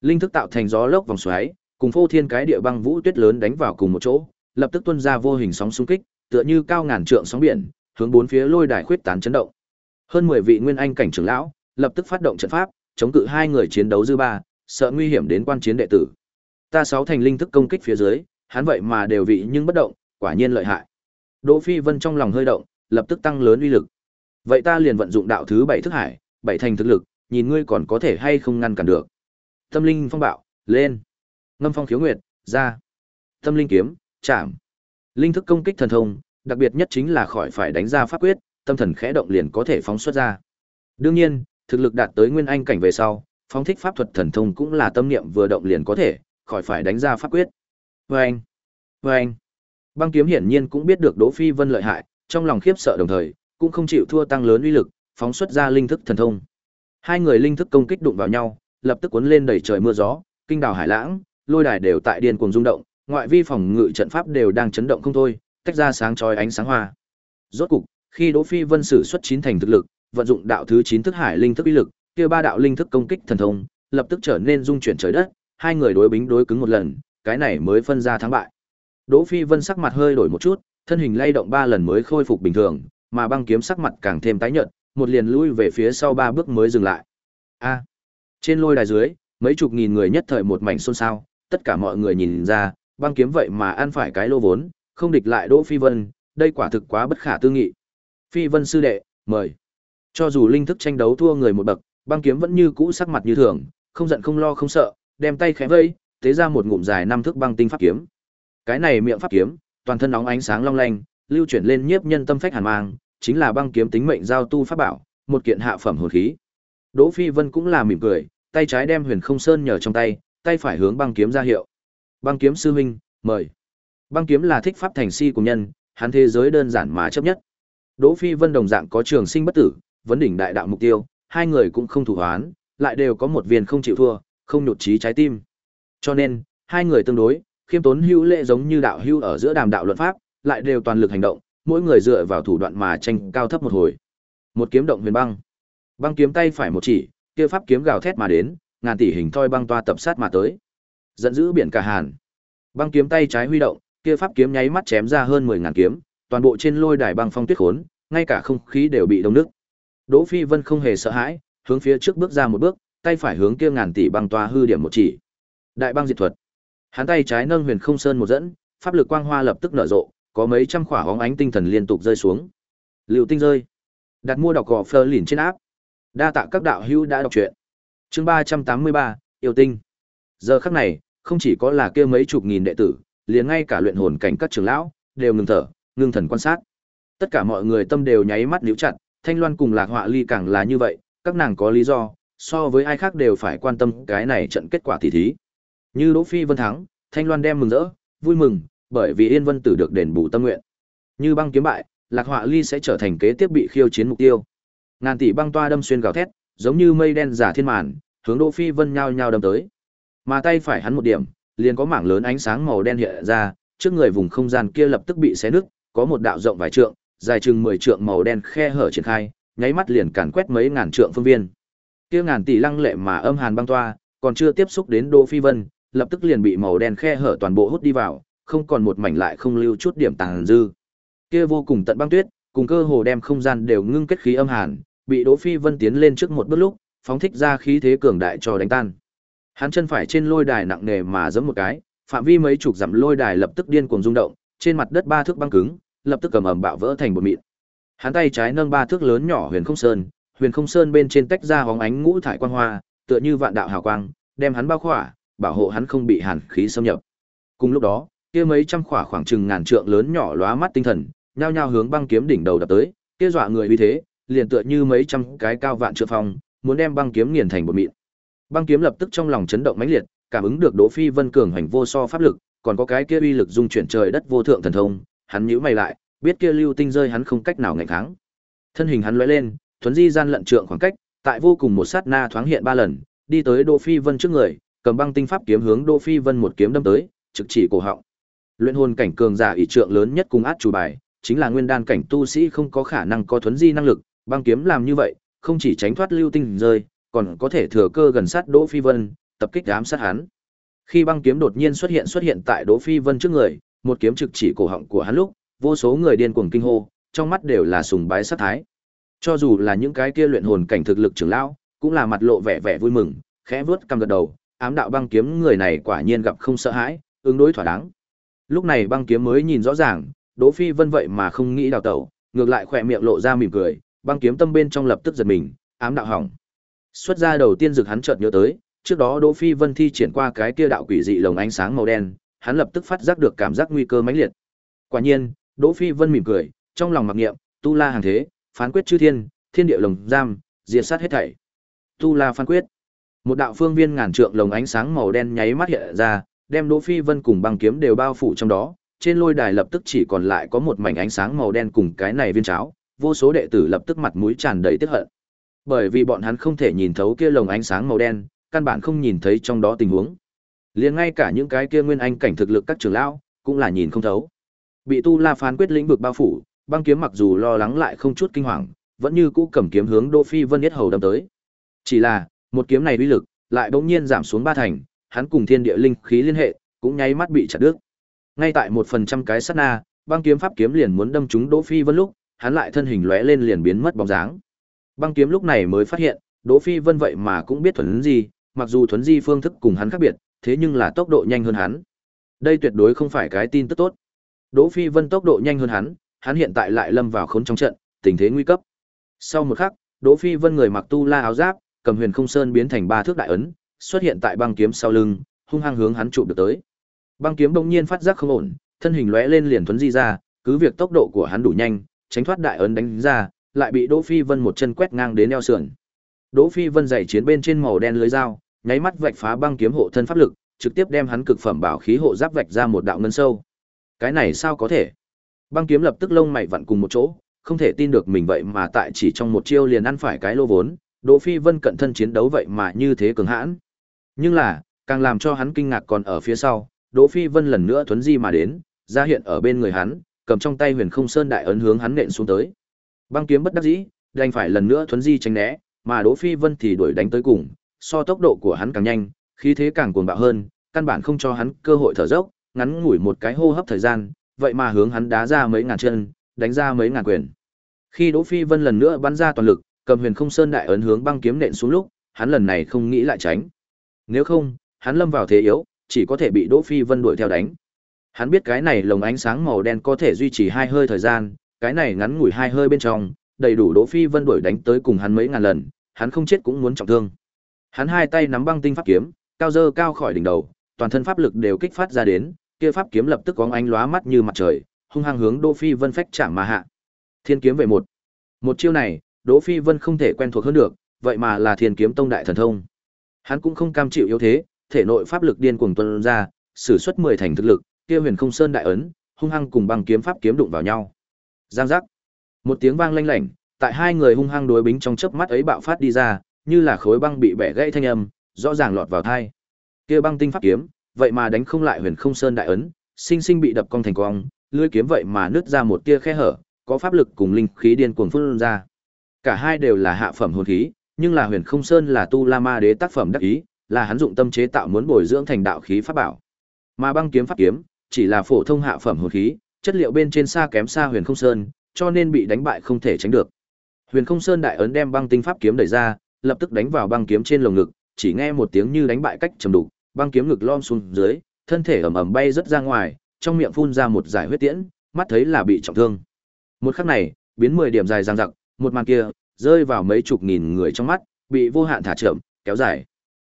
S1: Linh thức tạo thành gió lốc vòng xoáy, cùng phô thiên cái địa băng vũ tuyết lớn đánh vào cùng một chỗ, lập tức tuôn ra vô hình sóng xung kích, tựa như cao ngàn trượng sóng biển, hướng bốn phía lôi đài khuyết tán chấn động. Hơn 10 vị nguyên anh cảnh trưởng lão, lập tức phát động trận pháp, chống cự hai người chiến đấu dư ba, sợ nguy hiểm đến quan chiến đệ tử. Ta sáu thành linh thức công kích phía dưới, hắn vậy mà đều vị nhưng bất động, quả nhiên lợi hại. Đỗ Phi Vân trong lòng hơi động, lập tức tăng lớn uy lực. Vậy ta liền vận dụng đạo thứ bảy thức hải, bảy thành thực lực, nhìn ngươi còn có thể hay không ngăn cản được. Tâm linh phong bạo, lên. Ngâm phong khiếu nguyệt, ra. Tâm linh kiếm, chạm. Linh thức công kích thần thông, đặc biệt nhất chính là khỏi phải đánh ra pháp quyết, tâm thần khẽ động liền có thể phóng xuất ra. Đương nhiên, thực lực đạt tới nguyên anh cảnh về sau, phóng thích pháp thuật thần thông cũng là tâm niệm vừa động liền có thể, khỏi phải đánh ra pháp quyết. Vâng! anh Băng kiếm hiển nhiên cũng biết được Đỗ Phi Vân lợi hại, trong lòng khiếp sợ đồng thời, cũng không chịu thua tăng lớn uy lực, phóng xuất ra linh thức thần thông. Hai người linh thức công kích đụng vào nhau, lập tức cuốn lên đầy trời mưa gió, kinh đảo hải lãng, lôi đài đều tại điên cuồng rung động, ngoại vi phòng ngự trận pháp đều đang chấn động không thôi, tách ra sáng chói ánh sáng hoa. Rốt cục, khi Đỗ Phi Vân sử xuất chín thành thực lực, vận dụng đạo thứ 9 thức hải linh thức uy lực, kia ba đạo linh thức công kích thần thông, lập tức trở nên dung chuyển trời đất, hai người đối bính đối cứng một lần, cái này mới phân ra thắng bại. Đỗ Phi Vân sắc mặt hơi đổi một chút, thân hình lay động ba lần mới khôi phục bình thường, mà băng kiếm sắc mặt càng thêm tái nhợt, một liền lui về phía sau ba bước mới dừng lại. A. trên lôi đài dưới, mấy chục nghìn người nhất thời một mảnh xôn xao, tất cả mọi người nhìn ra, băng kiếm vậy mà ăn phải cái lô vốn, không địch lại Đỗ Phi Vân, đây quả thực quá bất khả tư nghị. Phi Vân sư đệ, mời. Cho dù linh thức tranh đấu thua người một bậc, băng kiếm vẫn như cũ sắc mặt như thường, không giận không lo không sợ, đem tay khẽ vây, tế ra một ngụm dài năm thước băng tinh pháp kiếm. Cái này miệng pháp kiếm, toàn thân nóng ánh sáng long lanh, lưu chuyển lên nhiếp nhân tâm phách hàn mang, chính là băng kiếm tính mệnh giao tu pháp bảo, một kiện hạ phẩm hồn khí. Đỗ Phi Vân cũng là mỉm cười, tay trái đem Huyền Không Sơn nhờ trong tay, tay phải hướng băng kiếm ra hiệu. Băng kiếm sư huynh, mời. Băng kiếm là thích pháp thành si của nhân, hắn thế giới đơn giản mà chấp nhất. Đỗ Phi Vân đồng dạng có trường sinh bất tử, vấn đỉnh đại đạo mục tiêu, hai người cũng không thủ hoán, lại đều có một viên không chịu thua, không nhụt chí trái tim. Cho nên, hai người tương đối, khiêm tốn hữu lệ giống như đạo hữu ở giữa đàm đạo luận pháp, lại đều toàn lực hành động, mỗi người dựa vào thủ đoạn mà tranh cao thấp một hồi. Một kiếm động huyền băng. Băng kiếm tay phải một chỉ, kia pháp kiếm gào thét mà đến, ngàn tỷ hình thoi băng toa tập sát mà tới. Giận dữ biển cả hàn. Băng kiếm tay trái huy động, kia pháp kiếm nháy mắt chém ra hơn 10000 kiếm, toàn bộ trên lôi đài băng phong tuyết khốn, ngay cả không khí đều bị đông nước. Đỗ Phi Vân không hề sợ hãi, hướng phía trước bước ra một bước, tay phải hướng kia ngàn tỷ băng toa hư điểm một chỉ. Đại băng diệt thuật. Hắn tay trái nâng Huyền Không Sơn một dẫn, pháp lực quang hoa lập tức nở rộ, có mấy trăm khỏa hóng ánh tinh thần liên tục rơi xuống. Liệu tinh rơi. Đặt mua đọc gò phơ lìn trên áp. Đa tạ các đạo hữu đã đọc truyện. Chương 383, yêu tinh. Giờ khắc này, không chỉ có là kia mấy chục nghìn đệ tử, liền ngay cả luyện hồn cảnh các trưởng lão đều ngừng thở, ngưng thần quan sát. Tất cả mọi người tâm đều nháy mắt níu chặt, Thanh Loan cùng Lạc Họa Ly càng là như vậy, các nàng có lý do, so với ai khác đều phải quan tâm cái này trận kết quả tỷ thí. Như Đỗ Phi Vân thắng, Thanh Loan đem mừng rỡ, vui mừng, bởi vì Yên Vân Tử được đền bù tâm nguyện. Như băng kiếm bại, Lạc Họa Ly sẽ trở thành kế tiếp bị khiêu chiến mục tiêu. Ngàn tỷ băng toa đâm xuyên gào thét, giống như mây đen giả thiên màn, hướng Đỗ Phi Vân nhao nhao đâm tới. Mà tay phải hắn một điểm, liền có mảng lớn ánh sáng màu đen hiện ra, trước người vùng không gian kia lập tức bị xé nứt, có một đạo rộng vài trượng, dài chừng 10 trượng màu đen khe hở triển khai, nháy mắt liền càn quét mấy ngàn trượng phương viên. Kia ngàn tỷ lăng lệ mà âm hàn băng toa, còn chưa tiếp xúc đến Đỗ Phi Vân, lập tức liền bị màu đen khe hở toàn bộ hút đi vào, không còn một mảnh lại không lưu chút điểm tàn dư. Kia vô cùng tận băng tuyết, cùng cơ hồ đem không gian đều ngưng kết khí âm hàn, bị Đỗ Phi Vân tiến lên trước một bước lúc, phóng thích ra khí thế cường đại cho đánh tan. Hắn chân phải trên lôi đài nặng nề mà giẫm một cái, phạm vi mấy chục dặm lôi đài lập tức điên cuồng rung động, trên mặt đất ba thước băng cứng, lập tức cầm ẩm bạo vỡ thành một mịn. Hắn tay trái nâng ba thước lớn nhỏ huyền không sơn, huyền không sơn bên trên tách ra hóng ánh ngũ thải quang hoa, tựa như vạn đạo hào quang, đem hắn bao khỏa, bảo hộ hắn không bị hàn khí xâm nhập. Cùng lúc đó, kia mấy trăm khỏa khoảng chừng ngàn trượng lớn nhỏ lóa mắt tinh thần, nhao nhao hướng băng kiếm đỉnh đầu đập tới, kia dọa người uy thế, liền tựa như mấy trăm cái cao vạn trượng phong, muốn đem băng kiếm nghiền thành bột mịn. Băng kiếm lập tức trong lòng chấn động mãnh liệt, cảm ứng được Đỗ Phi Vân cường hành vô so pháp lực, còn có cái kia uy lực dung chuyển trời đất vô thượng thần thông, hắn nhíu mày lại, biết kia lưu tinh rơi hắn không cách nào ngăn kháng. Thân hình hắn lóe lên, thuấn di gian lận trượng khoảng cách, tại vô cùng một sát na thoáng hiện ba lần, đi tới Đỗ Phi Vân trước người, cầm băng tinh pháp kiếm hướng Đỗ Phi Vân một kiếm đâm tới, trực chỉ cổ họng. Luyện hồn cảnh cường giả ỷ trượng lớn nhất cùng át chủ bài, chính là nguyên đan cảnh tu sĩ không có khả năng có thuấn di năng lực, băng kiếm làm như vậy, không chỉ tránh thoát lưu tinh rơi, còn có thể thừa cơ gần sát Đỗ Phi Vân, tập kích ám sát hắn. Khi băng kiếm đột nhiên xuất hiện xuất hiện tại Đỗ Phi Vân trước người, một kiếm trực chỉ cổ họng của hắn lúc, vô số người điên cuồng kinh hô, trong mắt đều là sùng bái sát thái. Cho dù là những cái kia luyện hồn cảnh thực lực trưởng lão, cũng là mặt lộ vẻ vẻ vui mừng, khẽ vuốt cằm gật đầu, ám đạo băng kiếm người này quả nhiên gặp không sợ hãi, ứng đối thỏa đáng. Lúc này băng kiếm mới nhìn rõ ràng, Đỗ Phi Vân vậy mà không nghĩ đào tẩu, ngược lại khỏe miệng lộ ra mỉm cười, băng kiếm tâm bên trong lập tức giật mình, ám đạo hỏng. Xuất ra đầu tiên rực hắn chợt nhớ tới, trước đó Đỗ Phi Vân thi triển qua cái kia đạo quỷ dị lồng ánh sáng màu đen, hắn lập tức phát giác được cảm giác nguy cơ mãnh liệt. Quả nhiên, Đỗ Phi Vân mỉm cười, trong lòng mặc niệm, tu la hàng thế, phán quyết chư thiên, thiên địa lồng giam, diệt sát hết thảy. Tu la phán quyết. Một đạo phương viên ngàn trượng lồng ánh sáng màu đen nháy mắt hiện ra, đem Đỗ Phi Vân cùng băng kiếm đều bao phủ trong đó, trên lôi đài lập tức chỉ còn lại có một mảnh ánh sáng màu đen cùng cái này viên cháo, vô số đệ tử lập tức mặt mũi tràn đầy tức hận. Bởi vì bọn hắn không thể nhìn thấu kia lồng ánh sáng màu đen, căn bản không nhìn thấy trong đó tình huống. Liền ngay cả những cái kia nguyên anh cảnh thực lực các trưởng lão cũng là nhìn không thấu. Bị Tu La phán quyết lĩnh vực bao phủ, băng kiếm mặc dù lo lắng lại không chút kinh hoàng, vẫn như cũ cầm kiếm hướng Đỗ Phi Vân Nhất hầu đâm tới. Chỉ là, một kiếm này uy lực lại bỗng nhiên giảm xuống ba thành, hắn cùng thiên địa linh khí liên hệ, cũng nháy mắt bị chặt đứt. Ngay tại một phần trăm cái sát na, băng kiếm pháp kiếm liền muốn đâm trúng Đỗ Phi Vân lúc, hắn lại thân hình lóe lên liền biến mất bóng dáng. Băng kiếm lúc này mới phát hiện, Đỗ Phi Vân vậy mà cũng biết thuần gì, mặc dù thuần di phương thức cùng hắn khác biệt, thế nhưng là tốc độ nhanh hơn hắn. Đây tuyệt đối không phải cái tin tức tốt. Đỗ Phi Vân tốc độ nhanh hơn hắn, hắn hiện tại lại lâm vào khốn trong trận, tình thế nguy cấp. Sau một khắc, Đỗ Phi Vân người mặc tu la áo giáp, cầm huyền không sơn biến thành ba thước đại ấn, xuất hiện tại băng kiếm sau lưng, hung hăng hướng hắn chụp được tới. Băng kiếm bỗng nhiên phát giác không ổn, thân hình lóe lên liền thuấn di ra, cứ việc tốc độ của hắn đủ nhanh, tránh thoát đại ấn đánh ra, lại bị Đỗ Phi Vân một chân quét ngang đến eo sườn. Đỗ Phi Vân giày chiến bên trên màu đen lưới dao, nháy mắt vạch phá băng kiếm hộ thân pháp lực, trực tiếp đem hắn cực phẩm bảo khí hộ giáp vạch ra một đạo ngân sâu. Cái này sao có thể? Băng kiếm lập tức lông mày vặn cùng một chỗ, không thể tin được mình vậy mà tại chỉ trong một chiêu liền ăn phải cái lô vốn, Đỗ Phi Vân cận thân chiến đấu vậy mà như thế cường hãn. Nhưng là, càng làm cho hắn kinh ngạc còn ở phía sau, Đỗ Phi Vân lần nữa thuấn di mà đến, ra hiện ở bên người hắn, cầm trong tay Huyền Không Sơn đại ấn hướng hắn nện xuống tới. Băng kiếm bất đắc dĩ, đành phải lần nữa thuấn di tránh né, mà Đỗ Phi Vân thì đuổi đánh tới cùng, so tốc độ của hắn càng nhanh, khí thế càng cuồng bạo hơn, căn bản không cho hắn cơ hội thở dốc, ngắn ngủi một cái hô hấp thời gian, vậy mà hướng hắn đá ra mấy ngàn chân, đánh ra mấy ngàn quyền. Khi Đỗ Phi Vân lần nữa bắn ra toàn lực, cầm Huyền Không Sơn đại ấn hướng băng kiếm nện xuống lúc, hắn lần này không nghĩ lại tránh. Nếu không, hắn lâm vào thế yếu, chỉ có thể bị Đỗ Phi Vân đuổi theo đánh. Hắn biết cái này lồng ánh sáng màu đen có thể duy trì hai hơi thời gian, cái này ngắn ngủi hai hơi bên trong, đầy đủ Đỗ Phi Vân đuổi đánh tới cùng hắn mấy ngàn lần, hắn không chết cũng muốn trọng thương. Hắn hai tay nắm băng tinh pháp kiếm, cao dơ cao khỏi đỉnh đầu, toàn thân pháp lực đều kích phát ra đến, kia pháp kiếm lập tức có ánh lóa mắt như mặt trời, hung hăng hướng Đỗ Phi Vân phách chạm mà hạ. Thiên kiếm về một. Một chiêu này, Đỗ Phi Vân không thể quen thuộc hơn được, vậy mà là Thiên kiếm tông đại thần thông. Hắn cũng không cam chịu yếu thế, thể nội pháp lực điên cuồng tuôn ra, sử xuất 10 thành thực lực, kia Huyền Không Sơn đại ấn, hung hăng cùng băng kiếm pháp kiếm đụng vào nhau. Giang giác. Một tiếng vang lanh lảnh, tại hai người hung hăng đối bính trong chớp mắt ấy bạo phát đi ra, như là khối băng bị bẻ gãy thanh âm, rõ ràng lọt vào tai. Kia băng tinh pháp kiếm, vậy mà đánh không lại Huyền Không Sơn đại ấn, sinh sinh bị đập cong thành cong, lưỡi kiếm vậy mà nứt ra một tia khe hở, có pháp lực cùng linh khí điên cuồng phun ra. Cả hai đều là hạ phẩm hồn khí, nhưng là Huyền Không Sơn là tu La Ma Đế tác phẩm đắc ý, là hắn dụng tâm chế tạo muốn bồi dưỡng thành đạo khí pháp bảo. Mà băng kiếm pháp kiếm chỉ là phổ thông hạ phẩm hồn khí, chất liệu bên trên xa kém xa Huyền Không Sơn, cho nên bị đánh bại không thể tránh được. Huyền Không Sơn đại ấn đem băng tinh pháp kiếm đẩy ra, lập tức đánh vào băng kiếm trên lồng ngực, chỉ nghe một tiếng như đánh bại cách trầm đục, băng kiếm ngực lom xuống dưới, thân thể ầm ầm bay rất ra ngoài, trong miệng phun ra một giải huyết tiễn, mắt thấy là bị trọng thương. Một khắc này, biến 10 điểm dài giang giặc một màn kia rơi vào mấy chục nghìn người trong mắt, bị vô hạn thả chậm, kéo dài.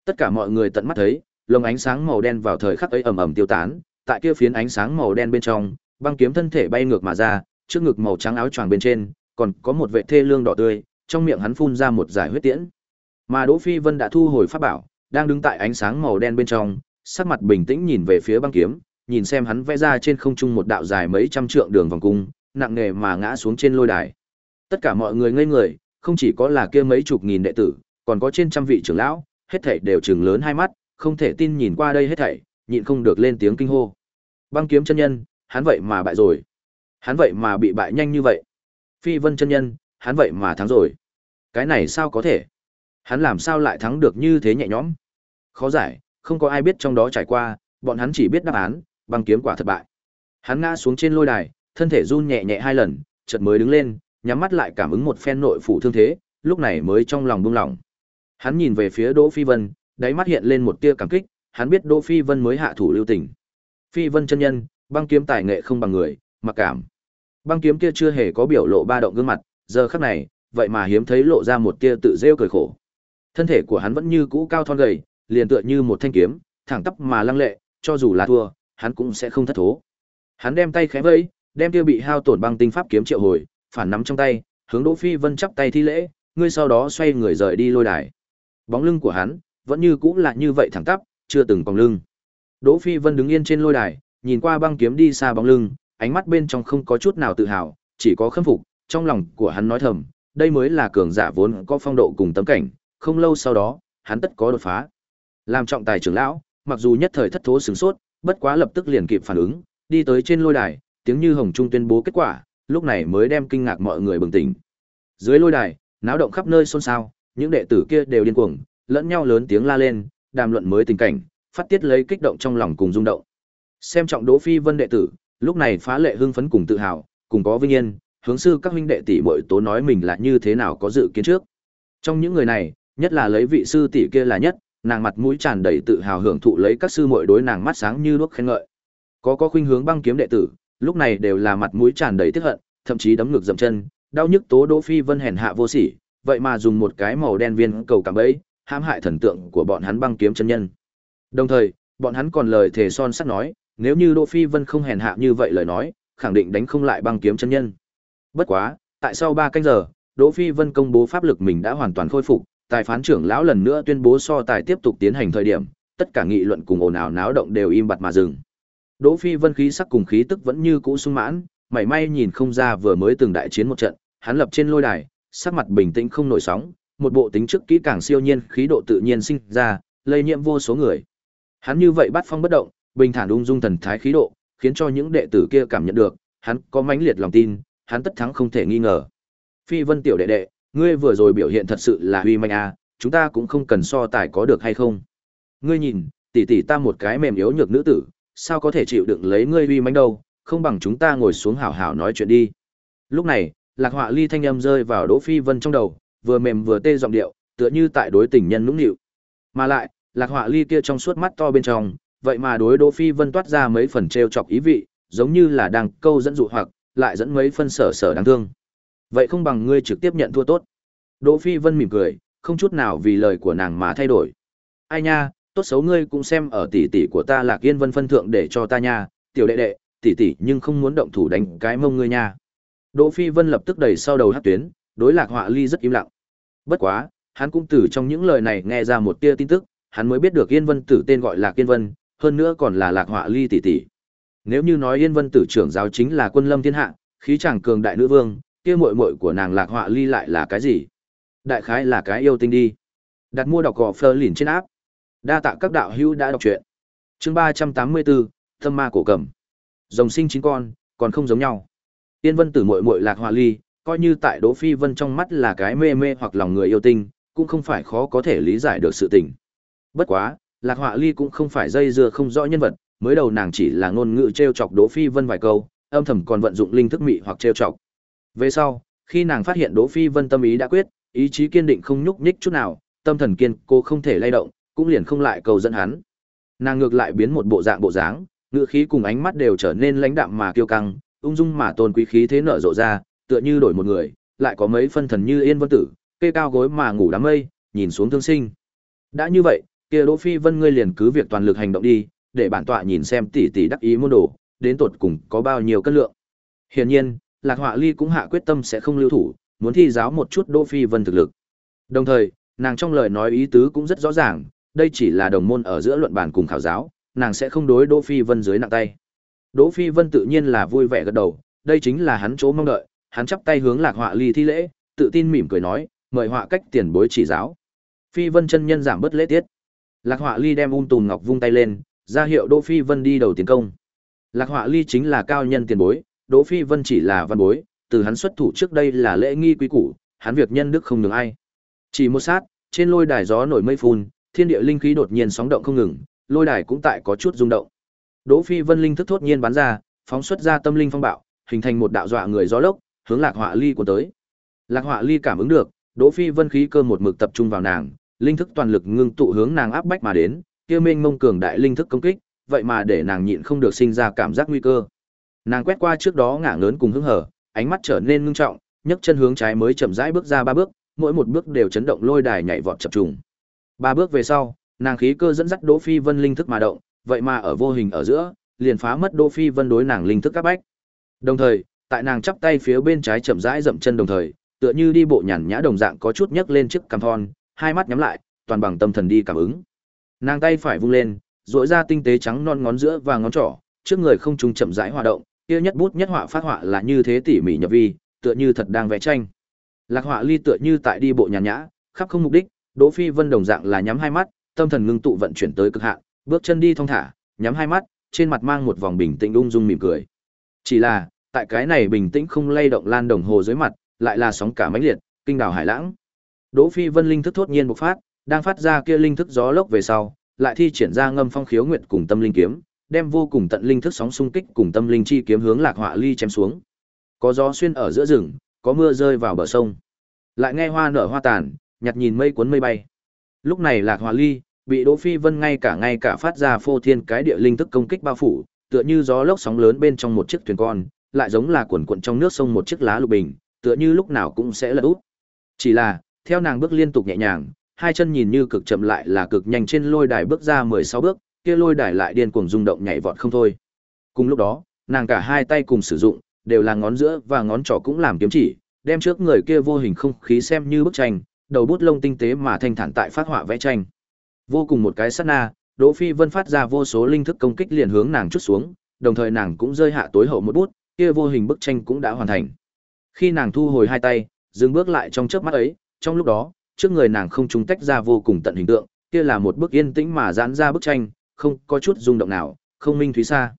S1: Tất cả mọi người tận mắt thấy, lồng ánh sáng màu đen vào thời khắc ấy ầm ầm tiêu tán, tại kia phiến ánh sáng màu đen bên trong, băng kiếm thân thể bay ngược mà ra, trước ngực màu trắng áo choàng bên trên, còn có một vệ thê lương đỏ tươi, trong miệng hắn phun ra một giải huyết tiễn. Mà Đỗ Phi Vân đã thu hồi pháp bảo, đang đứng tại ánh sáng màu đen bên trong, sắc mặt bình tĩnh nhìn về phía băng kiếm, nhìn xem hắn vẽ ra trên không trung một đạo dài mấy trăm trượng đường vòng cung, nặng nề mà ngã xuống trên lôi đài. Tất cả mọi người ngây người, không chỉ có là kia mấy chục nghìn đệ tử, còn có trên trăm vị trưởng lão, hết thảy đều trừng lớn hai mắt, không thể tin nhìn qua đây hết thảy, nhịn không được lên tiếng kinh hô. Băng kiếm chân nhân, hắn vậy mà bại rồi. Hắn vậy mà bị bại nhanh như vậy. Phi Vân chân nhân, hắn vậy mà thắng rồi. Cái này sao có thể? Hắn làm sao lại thắng được như thế nhẹ nhõm? Khó giải, không có ai biết trong đó trải qua, bọn hắn chỉ biết đáp án, băng kiếm quả thất bại. Hắn ngã xuống trên lôi đài, thân thể run nhẹ nhẹ hai lần, chợt mới đứng lên, nhắm mắt lại cảm ứng một phen nội phủ thương thế, lúc này mới trong lòng buông lỏng. Hắn nhìn về phía Đỗ Phi Vân, đáy mắt hiện lên một tia cảm kích, hắn biết Đỗ Phi Vân mới hạ thủ lưu tình. Phi Vân chân nhân, băng kiếm tài nghệ không bằng người, mặc cảm. Băng kiếm kia chưa hề có biểu lộ ba động gương mặt, giờ khắc này, vậy mà hiếm thấy lộ ra một tia tự rêu cười khổ. Thân thể của hắn vẫn như cũ cao thon gầy, liền tựa như một thanh kiếm, thẳng tắp mà lăng lệ, cho dù là thua, hắn cũng sẽ không thất thố. Hắn đem tay khẽ vẫy, đem kia bị hao tổn băng tinh pháp kiếm triệu hồi, phản nắm trong tay, hướng Đỗ Phi Vân chắp tay thi lễ, ngươi sau đó xoay người rời đi lôi đài. Bóng lưng của hắn vẫn như cũ là như vậy thẳng tắp, chưa từng cong lưng. Đỗ Phi Vân đứng yên trên lôi đài, nhìn qua băng kiếm đi xa bóng lưng, ánh mắt bên trong không có chút nào tự hào, chỉ có khâm phục, trong lòng của hắn nói thầm, đây mới là cường giả vốn có phong độ cùng tấm cảnh, không lâu sau đó, hắn tất có đột phá. Làm trọng tài trưởng lão, mặc dù nhất thời thất thố sửng sốt, bất quá lập tức liền kịp phản ứng, đi tới trên lôi đài, tiếng như hồng trung tuyên bố kết quả, lúc này mới đem kinh ngạc mọi người bừng tỉnh. Dưới lôi đài, náo động khắp nơi xôn xao, những đệ tử kia đều điên cuồng, lẫn nhau lớn tiếng la lên, đàm luận mới tình cảnh, phát tiết lấy kích động trong lòng cùng rung động. Xem trọng Đỗ Phi Vân đệ tử, lúc này phá lệ hưng phấn cùng tự hào, cùng có vinh yên, hướng sư các huynh đệ tỷ muội tố nói mình là như thế nào có dự kiến trước. Trong những người này, nhất là lấy vị sư tỷ kia là nhất, nàng mặt mũi tràn đầy tự hào hưởng thụ lấy các sư muội đối nàng mắt sáng như đuốc khen ngợi. Có có khuynh hướng băng kiếm đệ tử, lúc này đều là mặt mũi tràn đầy tức hận, thậm chí đấm ngực dậm chân, đau nhức tố Đỗ Phi Vân hèn hạ vô sỉ, vậy mà dùng một cái màu đen viên cầu cảm bẫy, hãm hại thần tượng của bọn hắn băng kiếm chân nhân. Đồng thời, bọn hắn còn lời thề son sắt nói, nếu như Đỗ Phi Vân không hèn hạ như vậy lời nói, khẳng định đánh không lại băng kiếm chân nhân. Bất quá, tại sau 3 canh giờ, Đỗ Phi Vân công bố pháp lực mình đã hoàn toàn khôi phục, tài phán trưởng lão lần nữa tuyên bố so tài tiếp tục tiến hành thời điểm, tất cả nghị luận cùng ồn ào náo động đều im bặt mà dừng. Đỗ Phi Vân khí sắc cùng khí tức vẫn như cũ sung mãn, mảy may nhìn không ra vừa mới từng đại chiến một trận, hắn lập trên lôi đài, sắc mặt bình tĩnh không nổi sóng, một bộ tính trước kỹ càng siêu nhiên, khí độ tự nhiên sinh ra, lây nhiễm vô số người. Hắn như vậy bắt phong bất động, bình thản ung dung thần thái khí độ, khiến cho những đệ tử kia cảm nhận được, hắn có mãnh liệt lòng tin, hắn tất thắng không thể nghi ngờ. Phi Vân tiểu đệ đệ, ngươi vừa rồi biểu hiện thật sự là uy manh a, chúng ta cũng không cần so tài có được hay không. Ngươi nhìn, tỷ tỷ ta một cái mềm yếu nhược nữ tử, sao có thể chịu đựng lấy ngươi uy mánh đâu, không bằng chúng ta ngồi xuống hảo hảo nói chuyện đi. Lúc này, Lạc Họa Ly thanh âm rơi vào Đỗ Phi Vân trong đầu, vừa mềm vừa tê giọng điệu, tựa như tại đối tình nhân nũng nịu. Mà lại, Lạc Họa Ly kia trong suốt mắt to bên trong, vậy mà đối Đỗ Phi Vân toát ra mấy phần trêu chọc ý vị, giống như là đang câu dẫn dụ hoặc, lại dẫn mấy phân sở sở đáng thương. Vậy không bằng ngươi trực tiếp nhận thua tốt. Đỗ Phi Vân mỉm cười, không chút nào vì lời của nàng mà thay đổi. Ai nha, tốt xấu ngươi cũng xem ở tỷ tỷ của ta là Yên Vân phân thượng để cho ta nha, tiểu đệ đệ, tỷ tỷ nhưng không muốn động thủ đánh cái mông ngươi nha. Đỗ Phi Vân lập tức đẩy sau đầu hát tuyến, đối Lạc Họa Ly rất im lặng. Bất quá, hắn cũng từ trong những lời này nghe ra một tia tin tức, hắn mới biết được Yên Vân Tử tên gọi là Yên Vân, hơn nữa còn là Lạc Họa Ly tỷ tỷ. Nếu như nói Yên Vân Tử trưởng giáo chính là quân lâm thiên hạ, khí chàng cường đại nữ vương, kia muội muội của nàng Lạc Họa Ly lại là cái gì? Đại khái là cái yêu tinh đi. Đặt mua đọc gò phơ lìn trên áp. Đa tạ các đạo hữu đã đọc truyện. Chương 384, Thâm ma cổ cầm. Rồng sinh chín con, còn không giống nhau. Tiên Vân Tử muội muội Lạc Họa Ly, coi như tại Đỗ Phi Vân trong mắt là cái mê mê hoặc lòng người yêu tinh, cũng không phải khó có thể lý giải được sự tình. Bất quá, Lạc Họa Ly cũng không phải dây dưa không rõ nhân vật, mới đầu nàng chỉ là ngôn ngữ trêu chọc Đỗ Phi Vân vài câu, âm thầm còn vận dụng linh thức mị hoặc trêu chọc. Về sau, khi nàng phát hiện Đỗ Phi Vân tâm ý đã quyết, ý chí kiên định không nhúc nhích chút nào, tâm thần kiên cô không thể lay động, cũng liền không lại cầu dẫn hắn. Nàng ngược lại biến một bộ dạng bộ dáng, ngữ khí cùng ánh mắt đều trở nên lãnh đạm mà kiêu căng, ung dung mà tôn quý khí thế nở rộ ra, tựa như đổi một người, lại có mấy phân thần như yên vân tử, kê cao gối mà ngủ đám mây, nhìn xuống thương sinh. Đã như vậy, kia Đỗ Phi Vân ngươi liền cứ việc toàn lực hành động đi, để bản tọa nhìn xem tỷ tỷ đắc ý môn đồ, đến tột cùng có bao nhiêu cân lượng. Hiển nhiên, Lạc Họa Ly cũng hạ quyết tâm sẽ không lưu thủ, muốn thi giáo một chút Đỗ Phi Vân thực lực. Đồng thời, nàng trong lời nói ý tứ cũng rất rõ ràng, đây chỉ là đồng môn ở giữa luận bàn cùng khảo giáo, nàng sẽ không đối Đỗ Phi Vân dưới nặng tay. Đỗ Phi Vân tự nhiên là vui vẻ gật đầu, đây chính là hắn chỗ mong đợi, hắn chắp tay hướng Lạc Họa Ly thi lễ, tự tin mỉm cười nói, mời họa cách tiền bối chỉ giáo. Phi Vân chân nhân giảm bớt lễ tiết. Lạc Họa Ly đem um ung tùn ngọc vung tay lên, ra hiệu Đỗ Phi Vân đi đầu tiến công. Lạc Họa Ly chính là cao nhân tiền bối, Đỗ Phi Vân chỉ là văn bối, từ hắn xuất thủ trước đây là lễ nghi quý củ, hắn việc nhân đức không nhường ai. Chỉ một sát, trên lôi đài gió nổi mây phun, thiên địa linh khí đột nhiên sóng động không ngừng, lôi đài cũng tại có chút rung động. Đỗ Phi Vân linh thức thốt nhiên bắn ra, phóng xuất ra tâm linh phong bạo, hình thành một đạo dọa người gió lốc, hướng Lạc Họa Ly của tới. Lạc Họa Ly cảm ứng được, Đỗ Phi Vân khí cơ một mực tập trung vào nàng, linh thức toàn lực ngưng tụ hướng nàng áp bách mà đến, kia mênh mông cường đại linh thức công kích, vậy mà để nàng nhịn không được sinh ra cảm giác nguy cơ. Nàng quét qua trước đó ngả ngớn cùng hứng hở, ánh mắt trở nên ngưng trọng, nhấc chân hướng trái mới chậm rãi bước ra ba bước, mỗi một bước đều chấn động lôi đài nhảy vọt chập trùng. Ba bước về sau, nàng khí cơ dẫn dắt Đỗ Phi Vân linh thức mà động, vậy mà ở vô hình ở giữa, liền phá mất Đỗ Phi Vân đối nàng linh thức các bách. Đồng thời, tại nàng chắp tay phía bên trái chậm rãi dậm chân đồng thời, tựa như đi bộ nhàn nhã đồng dạng có chút nhấc lên chiếc cằm thon, hai mắt nhắm lại, toàn bằng tâm thần đi cảm ứng. Nàng tay phải vung lên, duỗi ra tinh tế trắng non ngón giữa và ngón trỏ, trước người không trung chậm rãi hoạt động, kia nhất bút nhất họa phát họa là như thế tỉ mỉ nhập vi, tựa như thật đang vẽ tranh. Lạc Họa Ly tựa như tại đi bộ nhàn nhã, khắp không mục đích, Đỗ Phi Vân đồng dạng là nhắm hai mắt, tâm thần ngưng tụ vận chuyển tới cực hạn, bước chân đi thong thả, nhắm hai mắt, trên mặt mang một vòng bình tĩnh ung dung mỉm cười. Chỉ là, tại cái này bình tĩnh không lay động lan đồng hồ dưới mặt, lại là sóng cả mãnh liệt, kinh đảo hải lãng. Đỗ Phi Vân linh thức thốt nhiên bộc phát, đang phát ra kia linh thức gió lốc về sau, lại thi triển ra ngâm phong khiếu nguyệt cùng tâm linh kiếm, đem vô cùng tận linh thức sóng xung kích cùng tâm linh chi kiếm hướng Lạc Họa Ly chém xuống. Có gió xuyên ở giữa rừng, có mưa rơi vào bờ sông. Lại nghe hoa nở hoa tàn, nhặt nhìn mây cuốn mây bay. Lúc này Lạc Họa Ly bị Đỗ Phi Vân ngay cả ngay cả phát ra phô thiên cái địa linh thức công kích bao phủ, tựa như gió lốc sóng lớn bên trong một chiếc thuyền con, lại giống là cuộn cuộn trong nước sông một chiếc lá lục bình, tựa như lúc nào cũng sẽ lật úp. Chỉ là, theo nàng bước liên tục nhẹ nhàng, hai chân nhìn như cực chậm lại là cực nhanh trên lôi đài bước ra 16 bước, kia lôi đài lại điên cuồng rung động nhảy vọt không thôi. Cùng lúc đó, nàng cả hai tay cùng sử dụng, đều là ngón giữa và ngón trỏ cũng làm kiếm chỉ, đem trước người kia vô hình không khí xem như bức tranh, đầu bút lông tinh tế mà thanh thản tại phát họa vẽ tranh. Vô cùng một cái sát na, Đỗ Phi Vân phát ra vô số linh thức công kích liền hướng nàng chút xuống, đồng thời nàng cũng rơi hạ tối hậu một bút, kia vô hình bức tranh cũng đã hoàn thành. Khi nàng thu hồi hai tay, dừng bước lại trong chớp mắt ấy, trong lúc đó, trước người nàng không trung tách ra vô cùng tận hình tượng, kia là một bức yên tĩnh mà giãn ra bức tranh, không có chút rung động nào, không minh thúy xa.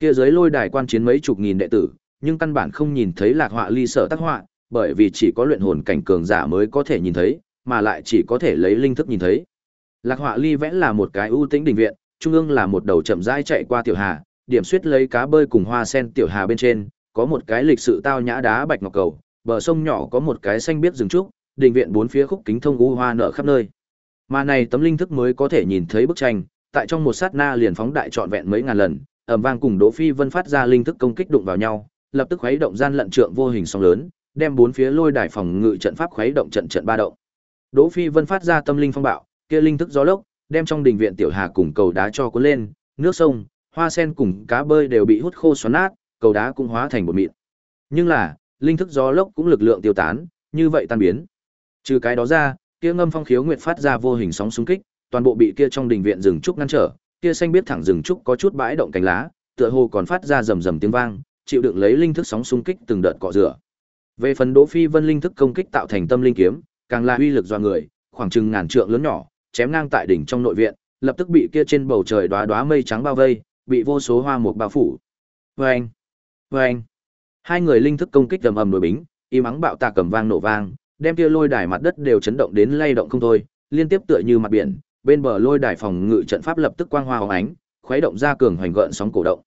S1: Kia dưới lôi đài quan chiến mấy chục nghìn đệ tử, nhưng căn bản không nhìn thấy lạc họa ly sở tác họa, bởi vì chỉ có luyện hồn cảnh cường giả mới có thể nhìn thấy, mà lại chỉ có thể lấy linh thức nhìn thấy. Lạc họa ly vẽ là một cái ưu tĩnh đình viện, trung ương là một đầu chậm rãi chạy qua tiểu hà, điểm suýt lấy cá bơi cùng hoa sen tiểu hà bên trên, có một cái lịch sự tao nhã đá bạch ngọc cầu, bờ sông nhỏ có một cái xanh biết rừng trúc, đình viện bốn phía khúc kính thông u hoa nở khắp nơi. Mà này tấm linh thức mới có thể nhìn thấy bức tranh, tại trong một sát na liền phóng đại trọn vẹn mấy ngàn lần, ầm vang cùng Đỗ Phi Vân phát ra linh thức công kích đụng vào nhau, lập tức khuấy động gian lận trượng vô hình sóng lớn, đem bốn phía lôi đài phòng ngự trận pháp khuấy động trận trận ba động. Đỗ Phi Vân phát ra tâm linh phong bạo, kia linh thức gió lốc, đem trong đình viện tiểu hà cùng cầu đá cho cuốn lên, nước sông, hoa sen cùng cá bơi đều bị hút khô xoắn nát, cầu đá cũng hóa thành bột mịn. Nhưng là, linh thức gió lốc cũng lực lượng tiêu tán, như vậy tan biến. Trừ cái đó ra, kia ngâm phong khiếu nguyệt phát ra vô hình sóng xung kích, toàn bộ bị kia trong đình viện rừng trúc ngăn trở, kia xanh biết thẳng rừng trúc có chút bãi động cánh lá, tựa hồ còn phát ra rầm rầm tiếng vang, chịu đựng lấy linh thức sóng xung kích từng đợt cọ rửa. Về phần Đỗ Phi Vân linh thức công kích tạo thành tâm linh kiếm, càng là uy lực dọa người, khoảng chừng ngàn trượng lớn nhỏ, chém ngang tại đỉnh trong nội viện, lập tức bị kia trên bầu trời đóa đóa mây trắng bao vây, bị vô số hoa mục bao phủ. Oeng, oeng. Hai người linh thức công kích ầm ầm đối bính, im ắng bạo tạc cầm vang nổ vang, đem kia lôi đài mặt đất đều chấn động đến lay động không thôi, liên tiếp tựa như mặt biển, bên bờ lôi đài phòng ngự trận pháp lập tức quang hoa hóng ánh, khuấy động ra cường hoành gợn sóng cổ động.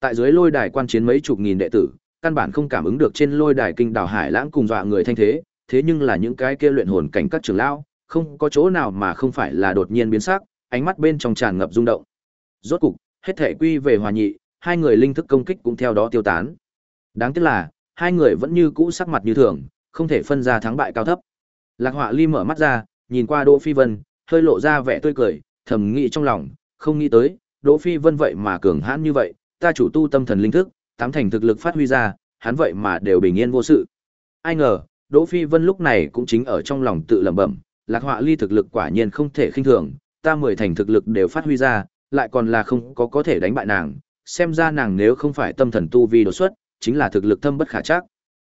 S1: Tại dưới lôi đài quan chiến mấy chục nghìn đệ tử, căn bản không cảm ứng được trên lôi đài kinh đảo hải lãng cùng dọa người thanh thế, thế nhưng là những cái kia luyện hồn cảnh các trưởng lão, không có chỗ nào mà không phải là đột nhiên biến sắc, ánh mắt bên trong tràn ngập rung động. Rốt cục, hết thể quy về hòa nhị, hai người linh thức công kích cũng theo đó tiêu tán. Đáng tiếc là, hai người vẫn như cũ sắc mặt như thường, không thể phân ra thắng bại cao thấp. Lạc Họa Ly mở mắt ra, nhìn qua Đỗ Phi Vân, hơi lộ ra vẻ tươi cười, thầm nghĩ trong lòng, không nghĩ tới, Đỗ Phi Vân vậy mà cường hãn như vậy, ta chủ tu tâm thần linh thức, tám thành thực lực phát huy ra, hắn vậy mà đều bình yên vô sự. Ai ngờ, Đỗ Phi Vân lúc này cũng chính ở trong lòng tự lẩm bẩm, Lạc Họa Ly thực lực quả nhiên không thể khinh thường, ta mười thành thực lực đều phát huy ra, lại còn là không có có thể đánh bại nàng, xem ra nàng nếu không phải tâm thần tu vi đột xuất, chính là thực lực thâm bất khả trắc.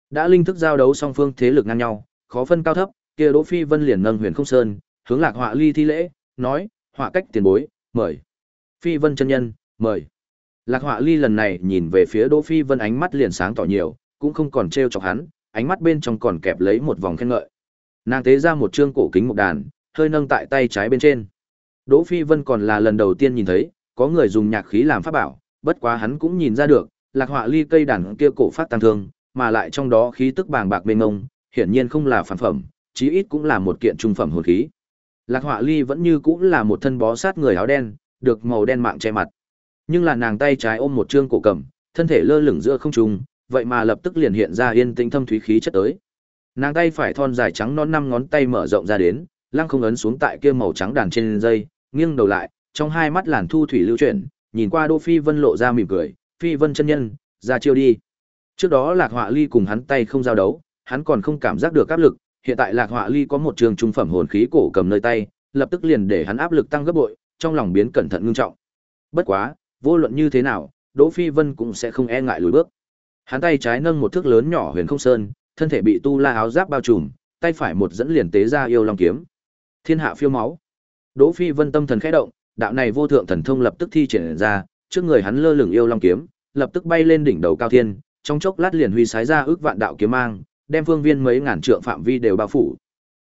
S1: Đã linh thức giao đấu song phương thế lực ngang nhau, khó phân cao thấp, kia Đỗ Phi Vân liền nâng Huyền Không Sơn, hướng Lạc Họa Ly thi lễ, nói: "Họa cách tiền bối, mời." Phi Vân chân nhân, mời. Lạc Họa Ly lần này nhìn về phía Đỗ Phi Vân ánh mắt liền sáng tỏ nhiều, cũng không còn trêu chọc hắn, ánh mắt bên trong còn kẹp lấy một vòng khen ngợi. Nàng tế ra một trương cổ kính một đàn, hơi nâng tại tay trái bên trên. Đỗ Phi Vân còn là lần đầu tiên nhìn thấy, có người dùng nhạc khí làm pháp bảo, bất quá hắn cũng nhìn ra được, Lạc Họa Ly cây đàn kia cổ phát tăng thương, mà lại trong đó khí tức bàng bạc mênh mông, hiển nhiên không là phản phẩm, chí ít cũng là một kiện trung phẩm hồn khí. Lạc Họa Ly vẫn như cũng là một thân bó sát người áo đen, được màu đen mạng che mặt. Nhưng là nàng tay trái ôm một trương cổ cầm, thân thể lơ lửng giữa không trung, vậy mà lập tức liền hiện ra yên tĩnh thâm thúy khí chất tới. Nàng tay phải thon dài trắng non năm ngón tay mở rộng ra đến, lăng không ấn xuống tại kia màu trắng đàn trên dây, nghiêng đầu lại, trong hai mắt làn thu thủy lưu chuyển, nhìn qua Đỗ Phi Vân lộ ra mỉm cười, "Phi Vân chân nhân, ra chiêu đi." Trước đó Lạc Họa Ly cùng hắn tay không giao đấu, hắn còn không cảm giác được áp lực, hiện tại Lạc Họa Ly có một trường trung phẩm hồn khí cổ cầm nơi tay, lập tức liền để hắn áp lực tăng gấp bội, trong lòng biến cẩn thận ngưng trọng. Bất quá, vô luận như thế nào, Đỗ Phi Vân cũng sẽ không e ngại lùi bước. Hắn tay trái nâng một thước lớn nhỏ huyền không sơn, thân thể bị tu la áo giáp bao trùm, tay phải một dẫn liền tế ra yêu long kiếm. Thiên hạ phiêu máu. Đỗ Phi Vân tâm thần khẽ động, đạo này vô thượng thần thông lập tức thi triển ra, trước người hắn lơ lửng yêu long kiếm, lập tức bay lên đỉnh đầu cao thiên, trong chốc lát liền huy sái ra ước vạn đạo kiếm mang, đem phương viên mấy ngàn trượng phạm vi đều bao phủ.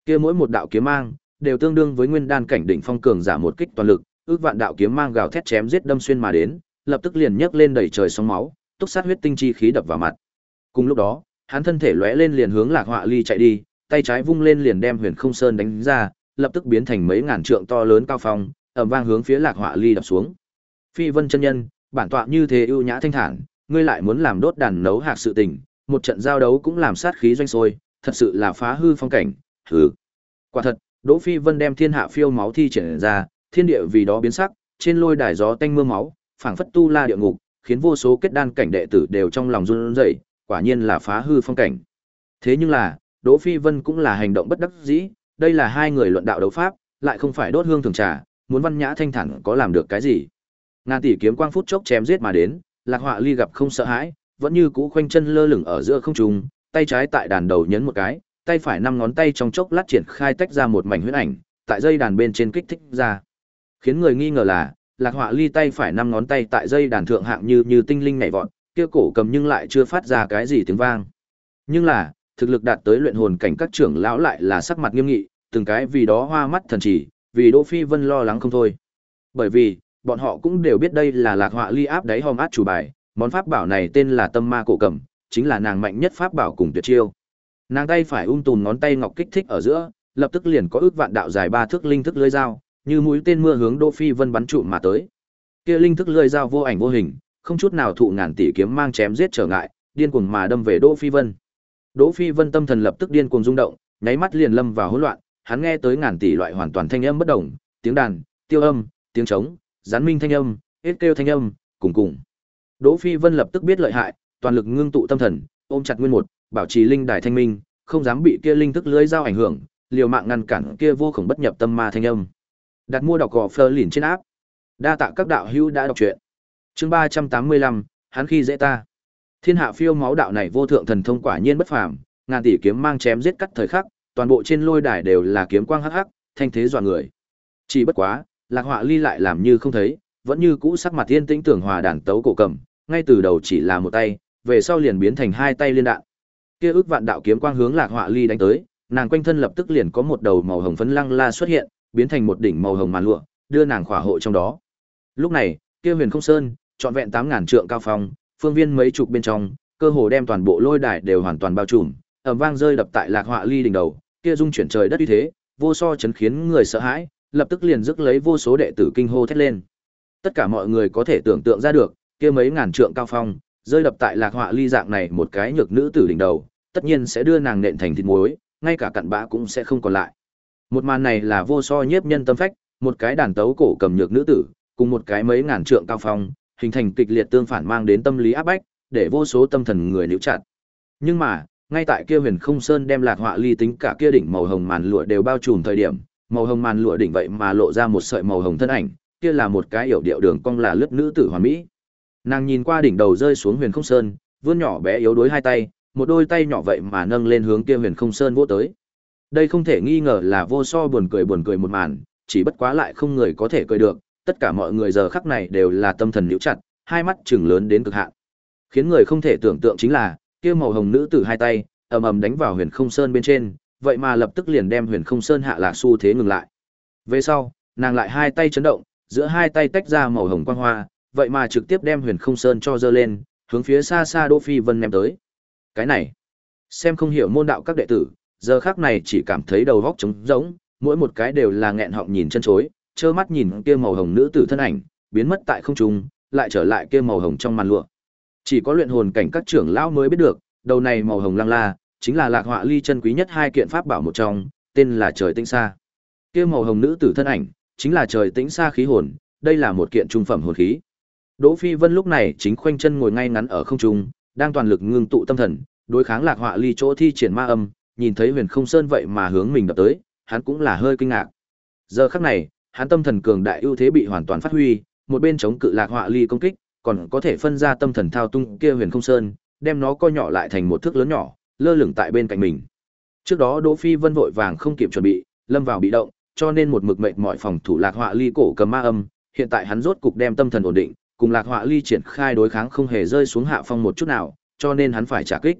S1: Kia mỗi một đạo kiếm mang đều tương đương với nguyên đan cảnh đỉnh phong cường giả một kích toàn lực, ước vạn đạo kiếm mang gào thét chém giết đâm xuyên mà đến, lập tức liền nhấc lên đầy trời sóng máu, túc sát huyết tinh chi khí đập vào mặt. Cùng lúc đó, hắn thân thể lóe lên liền hướng Lạc Họa Ly chạy đi, tay trái vung lên liền đem Huyền Không Sơn đánh ra, lập tức biến thành mấy ngàn trượng to lớn cao phong, ầm vang hướng phía Lạc Họa Ly đập xuống. Phi Vân chân nhân, bản tọa như thế ưu nhã thanh thản, ngươi lại muốn làm đốt đàn nấu hạc sự tình, một trận giao đấu cũng làm sát khí doanh sôi, thật sự là phá hư phong cảnh, hừ. Quả thật, Đỗ Phi Vân đem thiên hạ phiêu máu thi triển ra, thiên địa vì đó biến sắc, trên lôi đài gió tanh mưa máu, phảng phất tu la địa ngục, khiến vô số kết đan cảnh đệ tử đều trong lòng run rẩy, quả nhiên là phá hư phong cảnh. Thế nhưng là, Đỗ Phi Vân cũng là hành động bất đắc dĩ, đây là hai người luận đạo đấu pháp, lại không phải đốt hương thường trà, muốn văn nhã thanh thản có làm được cái gì. Ngàn tỷ kiếm quang phút chốc chém giết mà đến, Lạc Họa Ly gặp không sợ hãi, vẫn như cũ khoanh chân lơ lửng ở giữa không trung, tay trái tại đàn đầu nhấn một cái, tay phải năm ngón tay trong chốc lát triển khai tách ra một mảnh huyết ảnh, tại dây đàn bên trên kích thích ra. Khiến người nghi ngờ là, Lạc Họa Ly tay phải năm ngón tay tại dây đàn thượng hạng như như tinh linh nhảy vọt, kia cổ cầm nhưng lại chưa phát ra cái gì tiếng vang. Nhưng là, thực lực đạt tới luyện hồn cảnh các trưởng lão lại là sắc mặt nghiêm nghị, từng cái vì đó hoa mắt thần chỉ, vì Đỗ Phi Vân lo lắng không thôi. Bởi vì, bọn họ cũng đều biết đây là Lạc Họa Ly áp đáy hòm át chủ bài, món pháp bảo này tên là Tâm Ma cổ cầm, chính là nàng mạnh nhất pháp bảo cùng tuyệt chiêu. Nàng tay phải ung tùm ngón tay ngọc kích thích ở giữa, lập tức liền có ước vạn đạo dài ba thước linh thức lưỡi dao, như mũi tên mưa hướng Đỗ Phi Vân bắn trụ mà tới. Kia linh thức lưỡi dao vô ảnh vô hình, không chút nào thụ ngàn tỷ kiếm mang chém giết trở ngại, điên cuồng mà đâm về Đỗ Phi Vân. Đỗ Phi Vân tâm thần lập tức điên cuồng rung động, nháy mắt liền lâm vào hỗn loạn, hắn nghe tới ngàn tỷ loại hoàn toàn thanh âm bất động, tiếng đàn, tiêu âm, tiếng trống, gián minh thanh âm, hết kêu thanh âm, cùng cùng. Đỗ Phi Vân lập tức biết lợi hại, toàn lực ngưng tụ tâm thần, ôm chặt nguyên một, bảo trì linh đài thanh minh, không dám bị kia linh thức lưới giao ảnh hưởng, liều mạng ngăn cản kia vô khổng bất nhập tâm ma thanh âm. Đặt mua đọc gò phơ lìn trên áp. Đa tạ các đạo hữu đã đọc truyện. Chương 385, hắn khi dễ ta. Thiên hạ phiêu máu đạo này vô thượng thần thông quả nhiên bất phàm, ngàn tỷ kiếm mang chém giết cắt thời khắc, toàn bộ trên lôi đài đều là kiếm quang hắc hắc, thanh thế dọa người. Chỉ bất quá, Lạc Họa Ly lại làm như không thấy, vẫn như cũ sắc mặt yên tĩnh tưởng hòa đàn tấu cổ cầm, ngay từ đầu chỉ là một tay, về sau liền biến thành hai tay liên đạn. Kia ước vạn đạo kiếm quang hướng Lạc Họa Ly đánh tới, nàng quanh thân lập tức liền có một đầu màu hồng phấn lăng la xuất hiện, biến thành một đỉnh màu hồng màn lụa, đưa nàng khỏa hộ trong đó. Lúc này, kia Huyền Không Sơn, trọn vẹn 8000 trượng cao phong, phương viên mấy chục bên trong, cơ hồ đem toàn bộ lôi đài đều hoàn toàn bao trùm, ầm vang rơi đập tại Lạc Họa Ly đỉnh đầu, kia rung chuyển trời đất uy thế, vô so chấn khiến người sợ hãi, lập tức liền rức lấy vô số đệ tử kinh hô thét lên. Tất cả mọi người có thể tưởng tượng ra được, kia mấy ngàn trượng cao phong, rơi đập tại Lạc Họa Ly dạng này một cái nhược nữ tử đỉnh đầu, tất nhiên sẽ đưa nàng nện thành thịt muối, ngay cả cặn bã cũng sẽ không còn lại. Một màn này là vô so nhiếp nhân tâm phách, một cái đàn tấu cổ cầm nhược nữ tử, cùng một cái mấy ngàn trượng cao phong, hình thành kịch liệt tương phản mang đến tâm lý áp bách, để vô số tâm thần người níu chặt, Nhưng mà, ngay tại kia Huyền Không Sơn đem Lạc Họa Ly tính cả kia đỉnh màu hồng màn lụa đều bao trùm thời điểm, màu hồng màn lụa đỉnh vậy mà lộ ra một sợi màu hồng thân ảnh, kia là một cái yểu điệu đường cong là lướt nữ tử hoàn mỹ. Nàng nhìn qua đỉnh đầu rơi xuống Huyền Không Sơn, vươn nhỏ bé yếu đuối hai tay, một đôi tay nhỏ vậy mà nâng lên hướng kia Huyền Không Sơn vỗ tới. Đây không thể nghi ngờ là vô so buồn cười buồn cười một màn, chỉ bất quá lại không người có thể cười được, tất cả mọi người giờ khắc này đều là tâm thần nhíu chặt, hai mắt trừng lớn đến cực hạn. Khiến người không thể tưởng tượng chính là, kia màu hồng nữ tử hai tay, ầm ầm đánh vào Huyền Không Sơn bên trên, vậy mà lập tức liền đem Huyền Không Sơn hạ lạc xu thế ngừng lại. Về sau, nàng lại hai tay chấn động, giữa hai tay tách ra màu hồng quang hoa, vậy mà trực tiếp đem Huyền Không Sơn cho dơ lên, hướng phía xa xa Đỗ Phi Vân ném tới. Cái này, xem không hiểu môn đạo các đệ tử, giờ khác này chỉ cảm thấy đầu góc trống rỗng, mỗi một cái đều là nghẹn họng nhìn chân chối, trơ mắt nhìn kia màu hồng nữ tử thân ảnh, biến mất tại không trung, lại trở lại kia màu hồng trong màn lụa. Chỉ có luyện hồn cảnh các trưởng lão mới biết được, đầu này màu hồng lăng la, chính là lạc họa ly chân quý nhất hai kiện pháp bảo một trong, tên là trời tĩnh xa. Kia màu hồng nữ tử thân ảnh, chính là trời tĩnh xa khí hồn, đây là một kiện trung phẩm hồn khí. Đỗ Phi Vân lúc này chính khoanh chân ngồi ngay ngắn ở không trung, đang toàn lực ngưng tụ tâm thần, đối kháng lạc họa ly chỗ thi triển ma âm, nhìn thấy Huyền Không Sơn vậy mà hướng mình đập tới, hắn cũng là hơi kinh ngạc. Giờ khắc này, hắn tâm thần cường đại ưu thế bị hoàn toàn phát huy, một bên chống cự lạc họa ly công kích, còn có thể phân ra tâm thần thao tung kia Huyền Không Sơn, đem nó co nhỏ lại thành một thước lớn nhỏ, lơ lửng tại bên cạnh mình. Trước đó Đỗ Phi Vân vội vàng không kịp chuẩn bị, lâm vào bị động, cho nên một mực mệnh mọi phòng thủ lạc họa ly cổ cầm ma âm, hiện tại hắn rốt cục đem tâm thần ổn định, cùng lạc họa ly triển khai đối kháng không hề rơi xuống hạ phong một chút nào, cho nên hắn phải trả kích.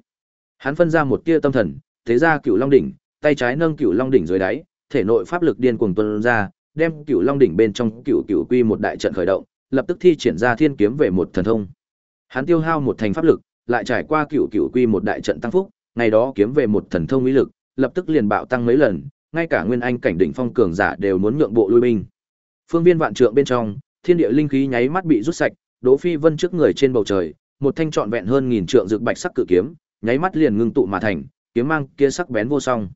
S1: Hắn phân ra một tia tâm thần, thế ra cựu long đỉnh, tay trái nâng cựu long đỉnh dưới đáy, thể nội pháp lực điên cuồng tuôn ra, đem cựu long đỉnh bên trong cựu cựu quy một đại trận khởi động, lập tức thi triển ra thiên kiếm về một thần thông. Hắn tiêu hao một thành pháp lực, lại trải qua cựu cựu quy một đại trận tăng phúc, ngày đó kiếm về một thần thông uy lực, lập tức liền bạo tăng mấy lần, ngay cả nguyên anh cảnh đỉnh phong cường giả đều muốn nhượng bộ lui binh. Phương viên vạn trượng bên trong, thiên địa linh khí nháy mắt bị rút sạch, Đỗ Phi Vân trước người trên bầu trời, một thanh trọn vẹn hơn nghìn trượng rực bạch sắc cự kiếm, nháy mắt liền ngưng tụ mà thành, kiếm mang kia sắc bén vô song.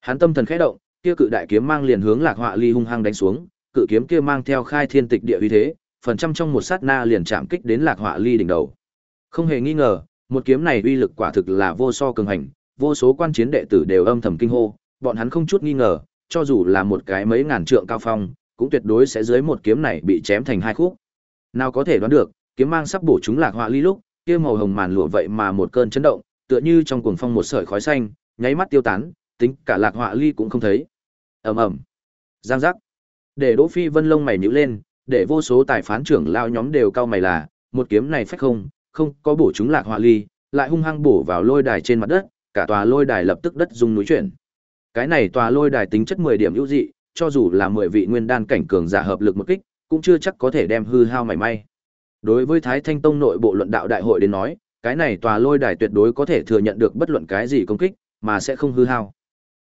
S1: Hắn tâm thần khẽ động, kia cự đại kiếm mang liền hướng Lạc Họa Ly hung hăng đánh xuống, cự kiếm kia mang theo khai thiên tịch địa uy thế, phần trăm trong một sát na liền chạm kích đến Lạc Họa Ly đỉnh đầu. Không hề nghi ngờ, một kiếm này uy lực quả thực là vô so cường hành, vô số quan chiến đệ tử đều âm thầm kinh hô, bọn hắn không chút nghi ngờ, cho dù là một cái mấy ngàn trượng cao phong, cũng tuyệt đối sẽ dưới một kiếm này bị chém thành hai khúc. Nào có thể đoán được, kiếm mang sắp bổ chúng Lạc Họa Ly lúc, kia màu hồng màn lụa vậy mà một cơn chấn động, tựa như trong cuồng phong một sợi khói xanh, nháy mắt tiêu tán, tính cả Lạc Họa Ly cũng không thấy. Ầm ầm. Giang giác. Để Đỗ Phi Vân lông mày nhíu lên, để vô số tài phán trưởng lao nhóm đều cao mày là, một kiếm này phách không, không có bổ chúng Lạc Họa Ly, lại hung hăng bổ vào lôi đài trên mặt đất, cả tòa lôi đài lập tức đất rung núi chuyển. Cái này tòa lôi đài tính chất 10 điểm ưu dị, cho dù là 10 vị nguyên đan cảnh cường giả hợp lực một kích, cũng chưa chắc có thể đem hư hao mảy may. Đối với Thái Thanh Tông nội bộ luận đạo đại hội đến nói, cái này tòa lôi đài tuyệt đối có thể thừa nhận được bất luận cái gì công kích, mà sẽ không hư hao.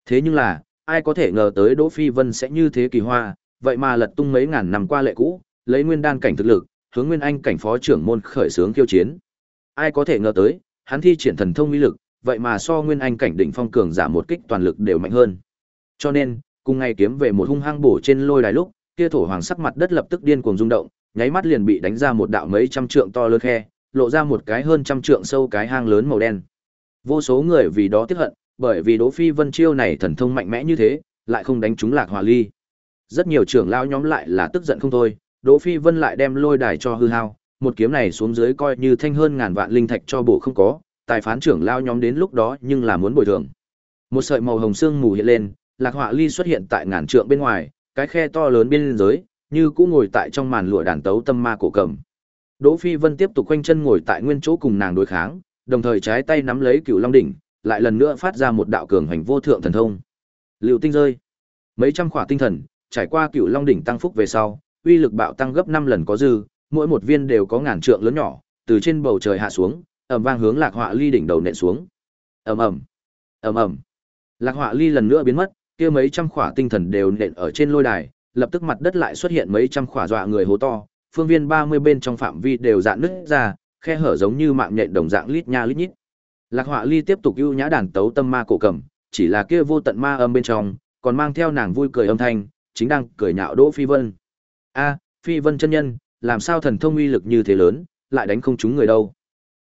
S1: Thế nhưng là, ai có thể ngờ tới Đỗ Phi Vân sẽ như thế kỳ hoa, vậy mà lật tung mấy ngàn năm qua lệ cũ, lấy nguyên đan cảnh thực lực, hướng nguyên anh cảnh phó trưởng môn khởi sướng khiêu chiến. Ai có thể ngờ tới, hắn thi triển thần thông uy lực, vậy mà so nguyên anh cảnh đỉnh phong cường giả một kích toàn lực đều mạnh hơn. Cho nên, cùng ngày kiếm về một hung hăng bổ trên lôi đài lúc, kia thổ hoàng sắc mặt đất lập tức điên cuồng rung động, nháy mắt liền bị đánh ra một đạo mấy trăm trượng to lớn khe, lộ ra một cái hơn trăm trượng sâu cái hang lớn màu đen. Vô số người vì đó tiếc hận, bởi vì Đỗ Phi Vân chiêu này thần thông mạnh mẽ như thế, lại không đánh trúng Lạc Hòa Ly. Rất nhiều trưởng lão nhóm lại là tức giận không thôi, Đỗ Phi Vân lại đem lôi đài cho hư hao, một kiếm này xuống dưới coi như thanh hơn ngàn vạn linh thạch cho bổ không có, tài phán trưởng lão nhóm đến lúc đó nhưng là muốn bồi thường. Một sợi màu hồng xương mù hiện lên, Lạc Họa Ly xuất hiện tại ngàn trượng bên ngoài, cái khe to lớn bên dưới, như cũ ngồi tại trong màn lụa đàn tấu tâm ma cổ cầm. Đỗ Phi Vân tiếp tục quanh chân ngồi tại nguyên chỗ cùng nàng đối kháng, đồng thời trái tay nắm lấy Cửu Long đỉnh, lại lần nữa phát ra một đạo cường hành vô thượng thần thông. Lưu tinh rơi. Mấy trăm khỏa tinh thần, trải qua Cửu Long đỉnh tăng phúc về sau, uy lực bạo tăng gấp 5 lần có dư, mỗi một viên đều có ngàn trượng lớn nhỏ, từ trên bầu trời hạ xuống, ầm vang hướng Lạc Họa Ly đỉnh đầu nện xuống. Ầm ầm. Ầm ầm. Lạc Họa Ly lần nữa biến mất, kia mấy trăm khỏa tinh thần đều nện ở trên lôi đài, lập tức mặt đất lại xuất hiện mấy trăm khỏa dọa người hố to, phương viên 30 bên trong phạm vi đều dạn nứt ra, khe hở giống như mạng nhện đồng dạng lít nha lít nhít. Lạc Họa Ly tiếp tục ưu nhã đàn tấu tâm ma cổ cầm, chỉ là kia vô tận ma âm bên trong, còn mang theo nàng vui cười âm thanh, chính đang cười nhạo Đỗ Phi Vân. A, Phi Vân chân nhân, làm sao thần thông uy lực như thế lớn, lại đánh không trúng người đâu?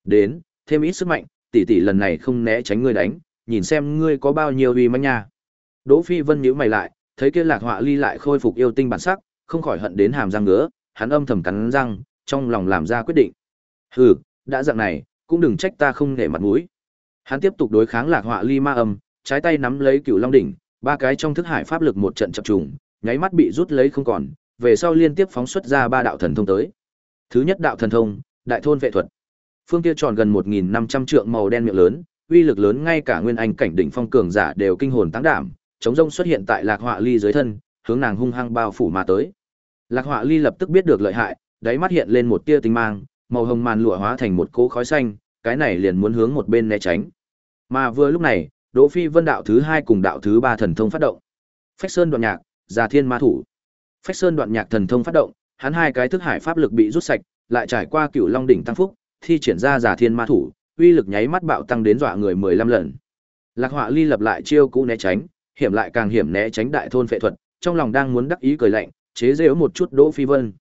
S1: Đến, thêm ít sức mạnh, tỷ tỷ lần này không né tránh ngươi đánh, nhìn xem ngươi có bao nhiêu uy mãnh nha. Đỗ Phi Vân nhíu mày lại, thấy kia Lạc Họa Ly lại khôi phục yêu tinh bản sắc, không khỏi hận đến hàm răng ngứa, hắn âm thầm cắn răng, trong lòng làm ra quyết định. Hừ, đã dạng này, cũng đừng trách ta không nể mặt mũi. Hắn tiếp tục đối kháng Lạc Họa Ly ma âm, trái tay nắm lấy Cửu Long đỉnh, ba cái trong thức hải pháp lực một trận chập trùng, nháy mắt bị rút lấy không còn, về sau liên tiếp phóng xuất ra ba đạo thần thông tới. Thứ nhất đạo thần thông, Đại thôn vệ thuật. Phương kia tròn gần 1500 trượng màu đen miệng lớn, uy lực lớn ngay cả nguyên anh cảnh đỉnh phong cường giả đều kinh hồn tăng đảm, chống rông xuất hiện tại Lạc Họa Ly dưới thân, hướng nàng hung hăng bao phủ mà tới. Lạc Họa Ly lập tức biết được lợi hại, đáy mắt hiện lên một tia tinh mang, màu hồng màn lụa hóa thành một cỗ khói xanh, cái này liền muốn hướng một bên né tránh. Mà vừa lúc này, Đỗ Phi Vân đạo thứ hai cùng đạo thứ ba thần thông phát động. Phách Sơn đoạn nhạc, Già Thiên Ma thủ. Phách Sơn đoạn nhạc thần thông phát động, hắn hai cái thức hải pháp lực bị rút sạch, lại trải qua Cửu Long đỉnh tăng phúc, thi triển ra Già Thiên Ma thủ, uy lực nháy mắt bạo tăng đến dọa người 15 lần. Lạc Họa Ly lập lại chiêu cũ né tránh, hiểm lại càng hiểm né tránh đại thôn phệ thuật, trong lòng đang muốn đắc ý cười lạnh, chế giễu một chút Đỗ Phi Vân.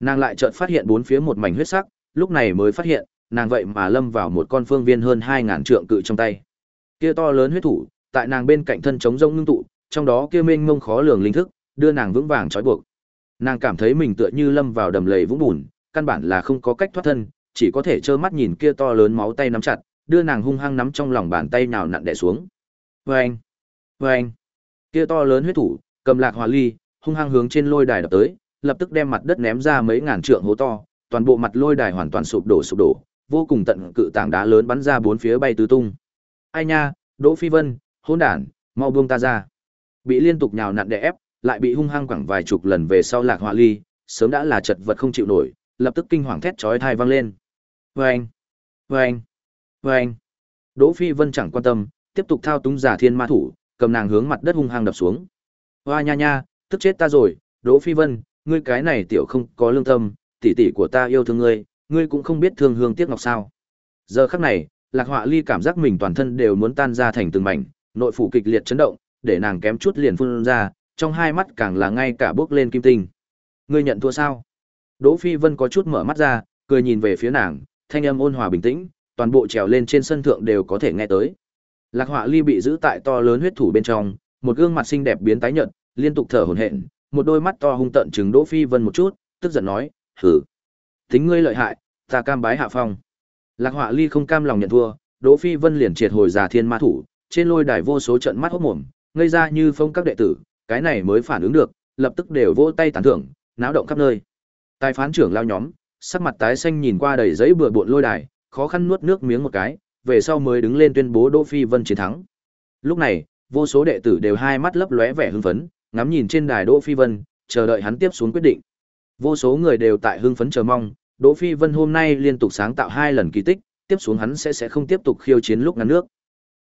S1: Nàng lại chợt phát hiện bốn phía một mảnh huyết sắc, lúc này mới phát hiện, nàng vậy mà lâm vào một con phương viên hơn 2000 trượng cự trong tay. Kia to lớn huyết thủ, tại nàng bên cạnh thân chống rông ngưng tụ, trong đó kia mênh mông khó lường linh thức, đưa nàng vững vàng trói buộc. Nàng cảm thấy mình tựa như lâm vào đầm lầy vũng bùn, căn bản là không có cách thoát thân, chỉ có thể trơ mắt nhìn kia to lớn máu tay nắm chặt, đưa nàng hung hăng nắm trong lòng bàn tay nào nặn đè xuống. Oeng, oeng. Kia to lớn huyết thủ, cầm lạc hỏa ly, hung hăng hướng trên lôi đài đập tới, lập tức đem mặt đất ném ra mấy ngàn trượng hố to, toàn bộ mặt lôi đài hoàn toàn sụp đổ sụp đổ, vô cùng tận cự tảng đá lớn bắn ra bốn phía bay tứ tung. Ai nha, Đỗ Phi Vân, hỗn đản, mau buông ta ra. Bị liên tục nhào nặn đè ép, lại bị hung hăng quẳng vài chục lần về sau lạc hỏa ly, sớm đã là chật vật không chịu nổi, lập tức kinh hoàng thét chói tai vang lên. Vâng! Vâng! Vâng! Đỗ Phi Vân chẳng quan tâm, tiếp tục thao túng giả thiên ma thủ, cầm nàng hướng mặt đất hung hăng đập xuống. Hoa nha nha, tức chết ta rồi, Đỗ Phi Vân, ngươi cái này tiểu không có lương tâm, tỷ tỷ của ta yêu thương ngươi, ngươi cũng không biết thương hương tiếc ngọc sao. Giờ khắc này, Lạc Họa Ly cảm giác mình toàn thân đều muốn tan ra thành từng mảnh, nội phủ kịch liệt chấn động, để nàng kém chút liền phun ra, trong hai mắt càng là ngay cả bước lên kim tinh. Ngươi nhận thua sao? Đỗ Phi Vân có chút mở mắt ra, cười nhìn về phía nàng, thanh âm ôn hòa bình tĩnh, toàn bộ trèo lên trên sân thượng đều có thể nghe tới. Lạc Họa Ly bị giữ tại to lớn huyết thủ bên trong, một gương mặt xinh đẹp biến tái nhợt, liên tục thở hổn hển, một đôi mắt to hung tận trừng Đỗ Phi Vân một chút, tức giận nói, "Hử, tính ngươi lợi hại, ta cam bái hạ phong." Lạc Họa Ly không cam lòng nhận thua, Đỗ Phi Vân liền triệt hồi giả thiên ma thủ, trên lôi đài vô số trận mắt hốt mồm, ngây ra như phong các đệ tử, cái này mới phản ứng được, lập tức đều vỗ tay tán thưởng, náo động khắp nơi. Tài phán trưởng lao nhóm, sắc mặt tái xanh nhìn qua đầy giấy bừa bộn lôi đài, khó khăn nuốt nước miếng một cái, về sau mới đứng lên tuyên bố Đỗ Phi Vân chiến thắng. Lúc này, vô số đệ tử đều hai mắt lấp lóe vẻ hưng phấn, ngắm nhìn trên đài Đỗ Phi Vân, chờ đợi hắn tiếp xuống quyết định. Vô số người đều tại hưng phấn chờ mong, Đỗ Phi Vân hôm nay liên tục sáng tạo hai lần kỳ tích, tiếp xuống hắn sẽ sẽ không tiếp tục khiêu chiến lúc ngắn nước.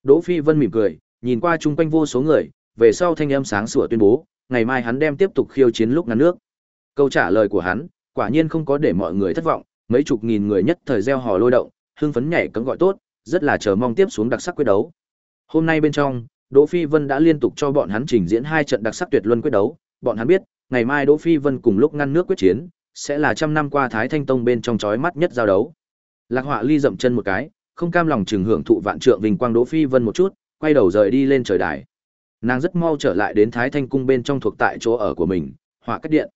S1: Đỗ Phi Vân mỉm cười, nhìn qua chung quanh vô số người, về sau thanh âm sáng sủa tuyên bố, ngày mai hắn đem tiếp tục khiêu chiến lúc ngắn nước. Câu trả lời của hắn, quả nhiên không có để mọi người thất vọng, mấy chục nghìn người nhất thời gieo hò lôi động, hưng phấn nhảy cẫng gọi tốt, rất là chờ mong tiếp xuống đặc sắc quyết đấu. Hôm nay bên trong, Đỗ Phi Vân đã liên tục cho bọn hắn trình diễn hai trận đặc sắc tuyệt luân quyết đấu, bọn hắn biết, ngày mai Đỗ Phi Vân cùng lúc ngăn nước quyết chiến, sẽ là trăm năm qua Thái Thanh Tông bên trong chói mắt nhất giao đấu. Lạc Họa Ly dậm chân một cái, không cam lòng chừng hưởng thụ vạn trượng vinh quang Đỗ Phi Vân một chút, quay đầu rời đi lên trời đài. Nàng rất mau trở lại đến Thái Thanh cung bên trong thuộc tại chỗ ở của mình, Họa Cách Điện.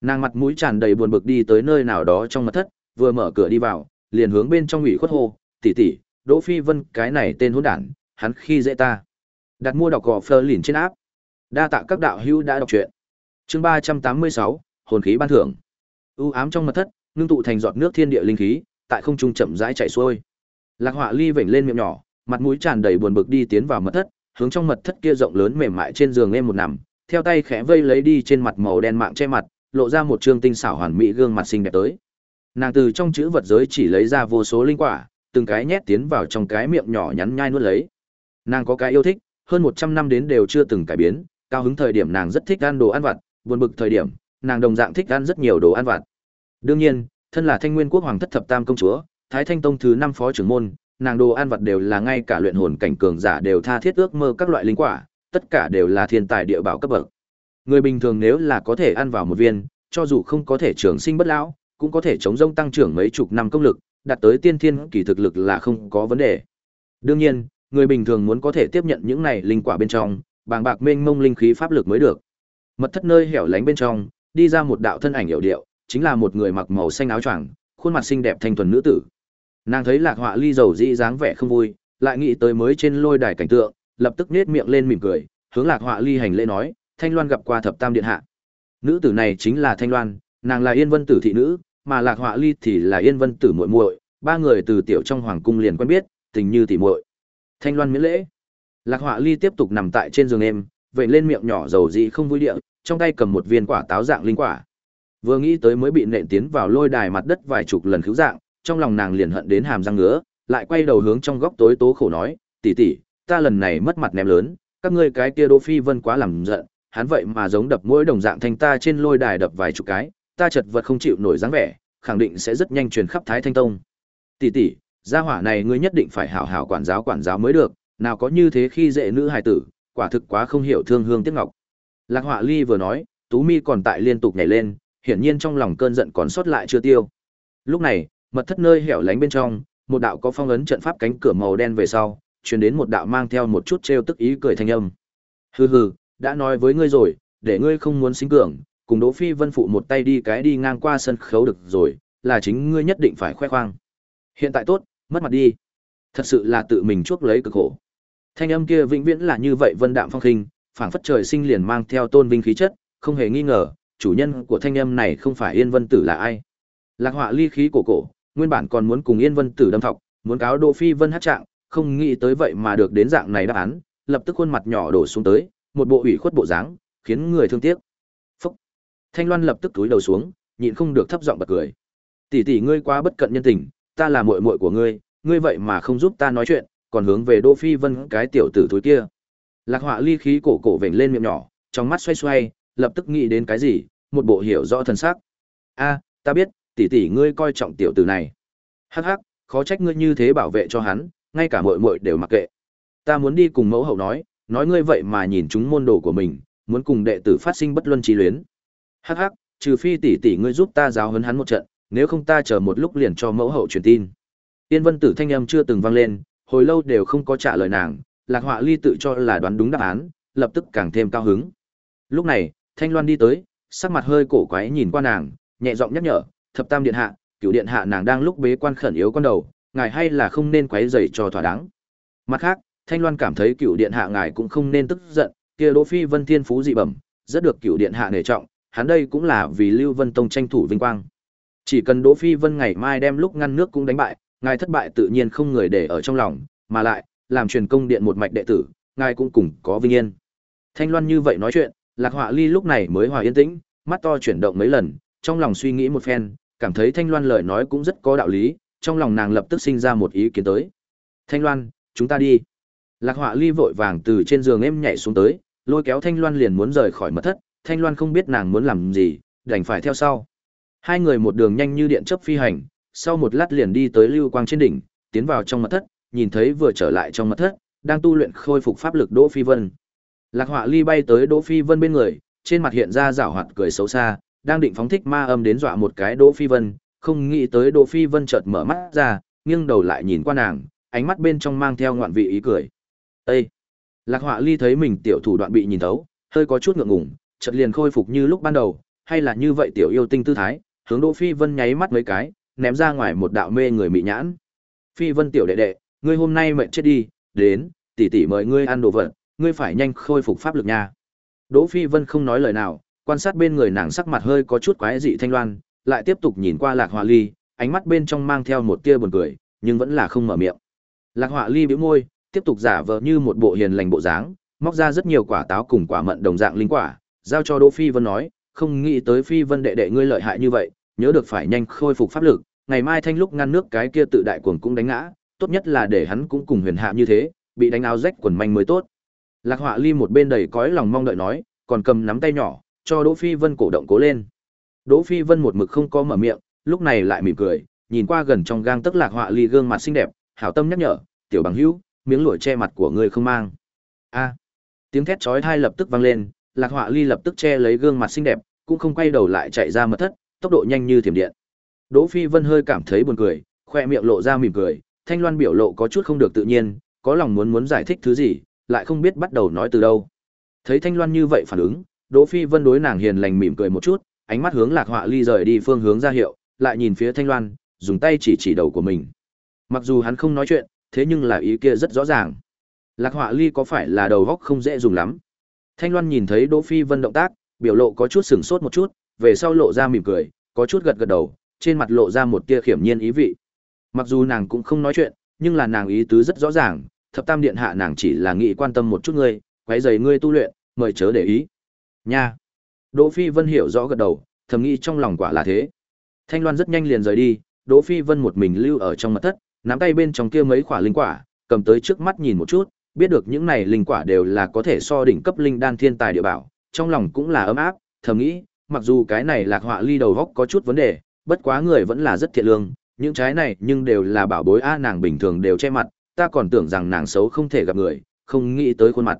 S1: Nàng mặt mũi tràn đầy buồn bực đi tới nơi nào đó trong mật thất, vừa mở cửa đi vào, liền hướng bên trong ủy khuất hô, "Tỷ tỷ, Đỗ Phi Vân, cái này tên hỗn đản, hắn khi dễ ta." Đặt mua đọc gò phơ lìn trên áp. Đa tạ các đạo hữu đã đọc truyện. Chương ba trăm tám mươi sáu hồn khí ban thưởng. U ám trong mật thất, ngưng tụ thành giọt nước thiên địa linh khí, tại không trung chậm rãi chảy xuôi. Lạc Họa Ly vểnh lên miệng nhỏ, mặt mũi tràn đầy buồn bực đi tiến vào mật thất, hướng trong mật thất kia rộng lớn mềm mại trên giường em một nằm, theo tay khẽ vây lấy đi trên mặt màu đen mạng che mặt, lộ ra một trương tinh xảo hoàn mỹ gương mặt xinh đẹp tới. Nàng từ trong chữ vật giới chỉ lấy ra vô số linh quả, từng cái nhét tiến vào trong cái miệng nhỏ nhắn nhai nuốt lấy. Nàng có cái yêu thích, hơn 100 năm đến đều chưa từng cải biến, cao hứng thời điểm nàng rất thích ăn đồ ăn vặt, buồn bực thời điểm, nàng đồng dạng thích ăn rất nhiều đồ ăn vặt. Đương nhiên, thân là Thanh Nguyên quốc hoàng thất thập tam công chúa, Thái Thanh tông thứ 5 phó trưởng môn, nàng đồ ăn vặt đều là ngay cả luyện hồn cảnh cường giả đều tha thiết ước mơ các loại linh quả, tất cả đều là thiên tài địa bảo cấp bậc. Người bình thường nếu là có thể ăn vào một viên, cho dù không có thể trường sinh bất lão, cũng có thể chống rông tăng trưởng mấy chục năm công lực, đạt tới tiên thiên kỳ thực lực là không có vấn đề. Đương nhiên, người bình thường muốn có thể tiếp nhận những này linh quả bên trong, bàng bạc mênh mông linh khí pháp lực mới được. Mật thất nơi hẻo lánh bên trong, đi ra một đạo thân ảnh hiểu điệu, chính là một người mặc màu xanh áo choàng, khuôn mặt xinh đẹp thanh thuần nữ tử. Nàng thấy Lạc Họa Ly dầu dĩ dáng vẻ không vui, lại nghĩ tới mới trên lôi đài cảnh tượng, lập tức nhếch miệng lên mỉm cười, hướng Lạc Họa Ly hành lễ nói, Thanh Loan gặp qua thập tam điện hạ. Nữ tử này chính là Thanh Loan, nàng là Yên Vân tử thị nữ, mà Lạc Họa Ly thì là Yên Vân tử muội muội, ba người từ tiểu trong hoàng cung liền quen biết, tình như tỉ muội. Thanh Loan miễn lễ. Lạc Họa Ly tiếp tục nằm tại trên giường em, vậy lên miệng nhỏ dầu dị không vui địa, trong tay cầm một viên quả táo dạng linh quả. Vừa nghĩ tới mới bị nện tiến vào lôi đài mặt đất vài chục lần cứu dạng, trong lòng nàng liền hận đến hàm răng ngứa, lại quay đầu hướng trong góc tối tố khổ nói, tỷ tỷ, ta lần này mất mặt ném lớn, các ngươi cái kia Đỗ Phi Vân quá làm giận, hắn vậy mà giống đập mỗi đồng dạng thanh ta trên lôi đài đập vài chục cái, ta chật vật không chịu nổi dáng vẻ, khẳng định sẽ rất nhanh truyền khắp Thái Thanh Tông. Tỷ tỷ, gia hỏa này ngươi nhất định phải hảo hảo quản giáo quản giáo mới được, nào có như thế khi dễ nữ hài tử, quả thực quá không hiểu thương hương tiếc ngọc. Lạc Họa Ly vừa nói, Tú Mi còn tại liên tục nhảy lên, hiển nhiên trong lòng cơn giận còn sót lại chưa tiêu. Lúc này, mật thất nơi hẻo lánh bên trong, một đạo có phong ấn trận pháp cánh cửa màu đen về sau, truyền đến một đạo mang theo một chút trêu tức ý cười thanh âm. Hừ hừ, đã nói với ngươi rồi, để ngươi không muốn sinh cường, cùng Đỗ Phi Vân phụ một tay đi cái đi ngang qua sân khấu được rồi, là chính ngươi nhất định phải khoe khoang. Hiện tại tốt, mất mặt đi. Thật sự là tự mình chuốc lấy cực khổ. Thanh âm kia vĩnh viễn là như vậy vân đạm phong khinh, phảng phất trời sinh liền mang theo tôn vinh khí chất, không hề nghi ngờ, chủ nhân của thanh âm này không phải Yên Vân Tử là ai. Lạc Họa ly khí cổ cổ, nguyên bản còn muốn cùng Yên Vân Tử đâm thọc, muốn cáo Đỗ Phi Vân hát trạng, không nghĩ tới vậy mà được đến dạng này đáp án, lập tức khuôn mặt nhỏ đổ xuống tới, một bộ ủy khuất bộ dáng, khiến người thương tiếc. Phúc. Thanh Loan lập tức cúi đầu xuống, nhịn không được thấp giọng bật cười. Tỷ tỷ ngươi quá bất cận nhân tình, ta là muội muội của ngươi, ngươi vậy mà không giúp ta nói chuyện, còn hướng về Đỗ Phi Vân cái tiểu tử thối kia. Lạc Họa ly khí cổ cổ vểnh lên miệng nhỏ, trong mắt xoay xoay, lập tức nghĩ đến cái gì, một bộ hiểu rõ thần sắc. A, ta biết, tỷ tỷ ngươi coi trọng tiểu tử này. Hắc hắc, khó trách ngươi như thế bảo vệ cho hắn, ngay cả muội muội đều mặc kệ. Ta muốn đi cùng mẫu hậu nói, nói ngươi vậy mà nhìn chúng môn đồ của mình, muốn cùng đệ tử phát sinh bất luân trí luyến. Hắc hắc, trừ phi tỷ tỷ ngươi giúp ta giáo huấn hắn một trận, nếu không ta chờ một lúc liền cho mẫu hậu truyền tin. Tiên Vân Tử thanh âm chưa từng vang lên, hồi lâu đều không có trả lời nàng, Lạc Họa Ly tự cho là đoán đúng đáp án, lập tức càng thêm cao hứng. Lúc này, Thanh Loan đi tới, sắc mặt hơi cổ quái nhìn qua nàng, nhẹ giọng nhắc nhở, "Thập Tam điện hạ, cửu điện hạ nàng đang lúc bế quan khẩn yếu con đầu, ngài hay là không nên quấy rầy cho thỏa đáng." Mặt khác, Thanh Loan cảm thấy cửu điện hạ ngài cũng không nên tức giận, kia Đỗ Phi Vân Thiên phú dị bẩm, rất được cửu điện hạ nể trọng, hắn đây cũng là vì Lưu Vân Tông tranh thủ vinh quang. Chỉ cần Đỗ Phi Vân ngày mai đem lúc ngăn nước cũng đánh bại, ngài thất bại tự nhiên không người để ở trong lòng, mà lại, làm truyền công điện một mạch đệ tử, ngài cũng cùng có vinh yên. Thanh Loan như vậy nói chuyện, Lạc Họa Ly lúc này mới hòa yên tĩnh, mắt to chuyển động mấy lần, trong lòng suy nghĩ một phen, cảm thấy Thanh Loan lời nói cũng rất có đạo lý, trong lòng nàng lập tức sinh ra một ý kiến tới. Thanh Loan, chúng ta đi. Lạc Họa Ly vội vàng từ trên giường em nhảy xuống tới, lôi kéo Thanh Loan liền muốn rời khỏi mật thất, Thanh Loan không biết nàng muốn làm gì, đành phải theo sau. Hai người một đường nhanh như điện chớp phi hành, sau một lát liền đi tới lưu quang trên đỉnh, tiến vào trong mật thất, nhìn thấy vừa trở lại trong mật thất, đang tu luyện khôi phục pháp lực Đỗ Phi Vân. Lạc Họa Ly bay tới Đỗ Phi Vân bên người, trên mặt hiện ra giảo hoạt cười xấu xa, đang định phóng thích ma âm đến dọa một cái Đỗ Phi Vân, không nghĩ tới Đỗ Phi Vân chợt mở mắt ra, nghiêng đầu lại nhìn qua nàng, ánh mắt bên trong mang theo ngoạn vị ý cười. Ê! Lạc Họa Ly thấy mình tiểu thủ đoạn bị nhìn thấu, hơi có chút ngượng ngùng, chợt liền khôi phục như lúc ban đầu, hay là như vậy tiểu yêu tinh tư thái, hướng Đỗ Phi Vân nháy mắt mấy cái, ném ra ngoài một đạo mê người mị nhãn. Phi Vân tiểu đệ đệ, ngươi hôm nay mệnh chết đi, đến, tỷ tỷ mời ngươi ăn đồ vật, ngươi phải nhanh khôi phục pháp lực nha. Đỗ Phi Vân không nói lời nào, quan sát bên người nàng sắc mặt hơi có chút quái dị thanh loan, lại tiếp tục nhìn qua Lạc Họa Ly, ánh mắt bên trong mang theo một tia buồn cười, nhưng vẫn là không mở miệng. Lạc Họa Ly bĩu môi, tiếp tục giả vờ như một bộ hiền lành bộ dáng, móc ra rất nhiều quả táo cùng quả mận đồng dạng linh quả, giao cho Đỗ Phi Vân nói, không nghĩ tới Phi Vân đệ đệ ngươi lợi hại như vậy, nhớ được phải nhanh khôi phục pháp lực, ngày mai thanh lúc ngăn nước cái kia tự đại cuồng cũng đánh ngã, tốt nhất là để hắn cũng cùng huyền hạ như thế, bị đánh áo rách quần manh mới tốt. Lạc Họa Ly một bên đầy cõi lòng mong đợi nói, còn cầm nắm tay nhỏ, cho Đỗ Phi Vân cổ động cố lên. Đỗ Phi Vân một mực không có mở miệng, lúc này lại mỉm cười, nhìn qua gần trong gang tức Lạc Họa Ly gương mặt xinh đẹp, hảo tâm nhắc nhở, "Tiểu bằng hữu, miếng lụa che mặt của ngươi không mang." A. tiếng thét chói tai lập tức vang lên, Lạc Họa Ly lập tức che lấy gương mặt xinh đẹp, cũng không quay đầu lại chạy ra mật thất, tốc độ nhanh như thiểm điện. Đỗ Phi Vân hơi cảm thấy buồn cười, khoe miệng lộ ra mỉm cười, Thanh Loan biểu lộ có chút không được tự nhiên, có lòng muốn muốn giải thích thứ gì, lại không biết bắt đầu nói từ đâu. Thấy Thanh Loan như vậy phản ứng, Đỗ Phi Vân đối nàng hiền lành mỉm cười một chút, ánh mắt hướng Lạc Họa Ly rời đi phương hướng ra hiệu, lại nhìn phía Thanh Loan, dùng tay chỉ chỉ đầu của mình. Mặc dù hắn không nói chuyện, thế nhưng là ý kia rất rõ ràng. Lạc Họa Ly có phải là đầu óc không dễ dùng lắm? Thanh Loan nhìn thấy Đỗ Phi Vân động tác, biểu lộ có chút sừng sốt một chút, về sau lộ ra mỉm cười, có chút gật gật đầu, trên mặt lộ ra một tia khiểm nhiên ý vị. Mặc dù nàng cũng không nói chuyện, nhưng là nàng ý tứ rất rõ ràng, thập tam điện hạ nàng chỉ là nghĩ quan tâm một chút ngươi, quấy rầy ngươi tu luyện, mời chớ để ý. Nha. Đỗ Phi Vân hiểu rõ gật đầu, thầm nghĩ trong lòng quả là thế. Thanh Loan rất nhanh liền rời đi, Đỗ Phi Vân một mình lưu ở trong mật thất, nắm tay bên trong kia mấy quả linh quả, cầm tới trước mắt nhìn một chút, biết được những này linh quả đều là có thể so đỉnh cấp linh đan thiên tài địa bảo, trong lòng cũng là ấm áp, thầm nghĩ, mặc dù cái này lạc họa ly đầu góc có chút vấn đề, bất quá người vẫn là rất thiện lương, những trái này nhưng đều là bảo bối a nàng bình thường đều che mặt, ta còn tưởng rằng nàng xấu không thể gặp người, không nghĩ tới khuôn mặt.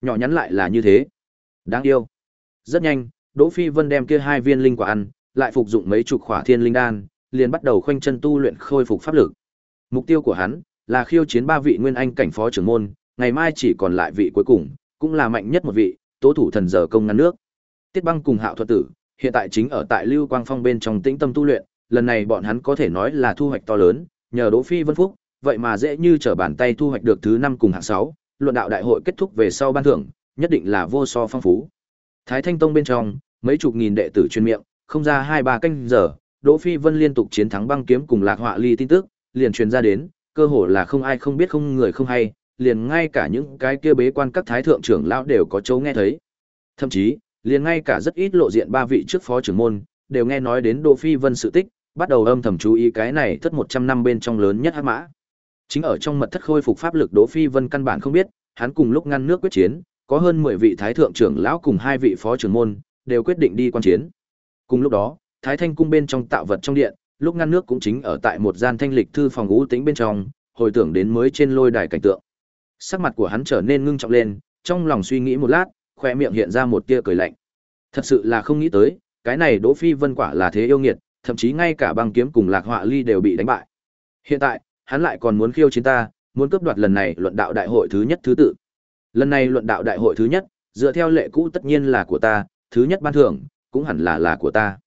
S1: Nhỏ nhắn lại là như thế. Đáng yêu. Rất nhanh, Đỗ Phi Vân đem kia hai viên linh quả ăn, lại phục dụng mấy chục khỏa thiên linh đan, liền bắt đầu khoanh chân tu luyện khôi phục pháp lực. Mục tiêu của hắn là khiêu chiến ba vị nguyên anh cảnh phó trưởng môn, ngày mai chỉ còn lại vị cuối cùng, cũng là mạnh nhất một vị, tố thủ thần giờ công ngăn nước. Tiết Băng cùng Hạo Thuật Tử, hiện tại chính ở tại Lưu Quang Phong bên trong tĩnh tâm tu luyện, lần này bọn hắn có thể nói là thu hoạch to lớn, nhờ Đỗ Phi Vân Phúc, vậy mà dễ như trở bàn tay thu hoạch được thứ năm cùng hạng sáu. luận đạo đại hội kết thúc về sau ban thưởng, nhất định là vô so phong phú. Thái Thanh Tông bên trong, mấy chục nghìn đệ tử chuyên miệng, không ra hai ba canh giờ, Đỗ Phi Vân liên tục chiến thắng băng kiếm cùng Lạc Họa Ly tin tức, liền truyền ra đến, cơ hồ là không ai không biết không người không hay, liền ngay cả những cái kia bế quan các thái thượng trưởng lão đều có chỗ nghe thấy. Thậm chí, liền ngay cả rất ít lộ diện ba vị trước phó trưởng môn, đều nghe nói đến Đỗ Phi Vân sự tích, bắt đầu âm thầm chú ý cái này thất 100 năm bên trong lớn nhất hắc mã. Chính ở trong mật thất khôi phục pháp lực Đỗ Phi Vân căn bản không biết, hắn cùng lúc ngăn nước quyết chiến, có hơn 10 vị thái thượng trưởng lão cùng hai vị phó trưởng môn, đều quyết định đi quan chiến. Cùng lúc đó, Thái Thanh cung bên trong tạo vật trong điện, lúc ngăn nước cũng chính ở tại một gian thanh lịch thư phòng u tĩnh bên trong, hồi tưởng đến mới trên lôi đài cảnh tượng. Sắc mặt của hắn trở nên ngưng trọng lên, trong lòng suy nghĩ một lát, khoe miệng hiện ra một tia cười lạnh. Thật sự là không nghĩ tới, cái này Đỗ Phi Vân quả là thế yêu nghiệt, thậm chí ngay cả băng kiếm cùng Lạc Họa Ly đều bị đánh bại. Hiện tại, hắn lại còn muốn khiêu chiến ta, muốn cướp đoạt lần này luận đạo đại hội thứ nhất thứ tự. Lần này luận đạo đại hội thứ nhất, dựa theo lệ cũ tất nhiên là của ta, thứ nhất ban thưởng cũng hẳn là là của ta.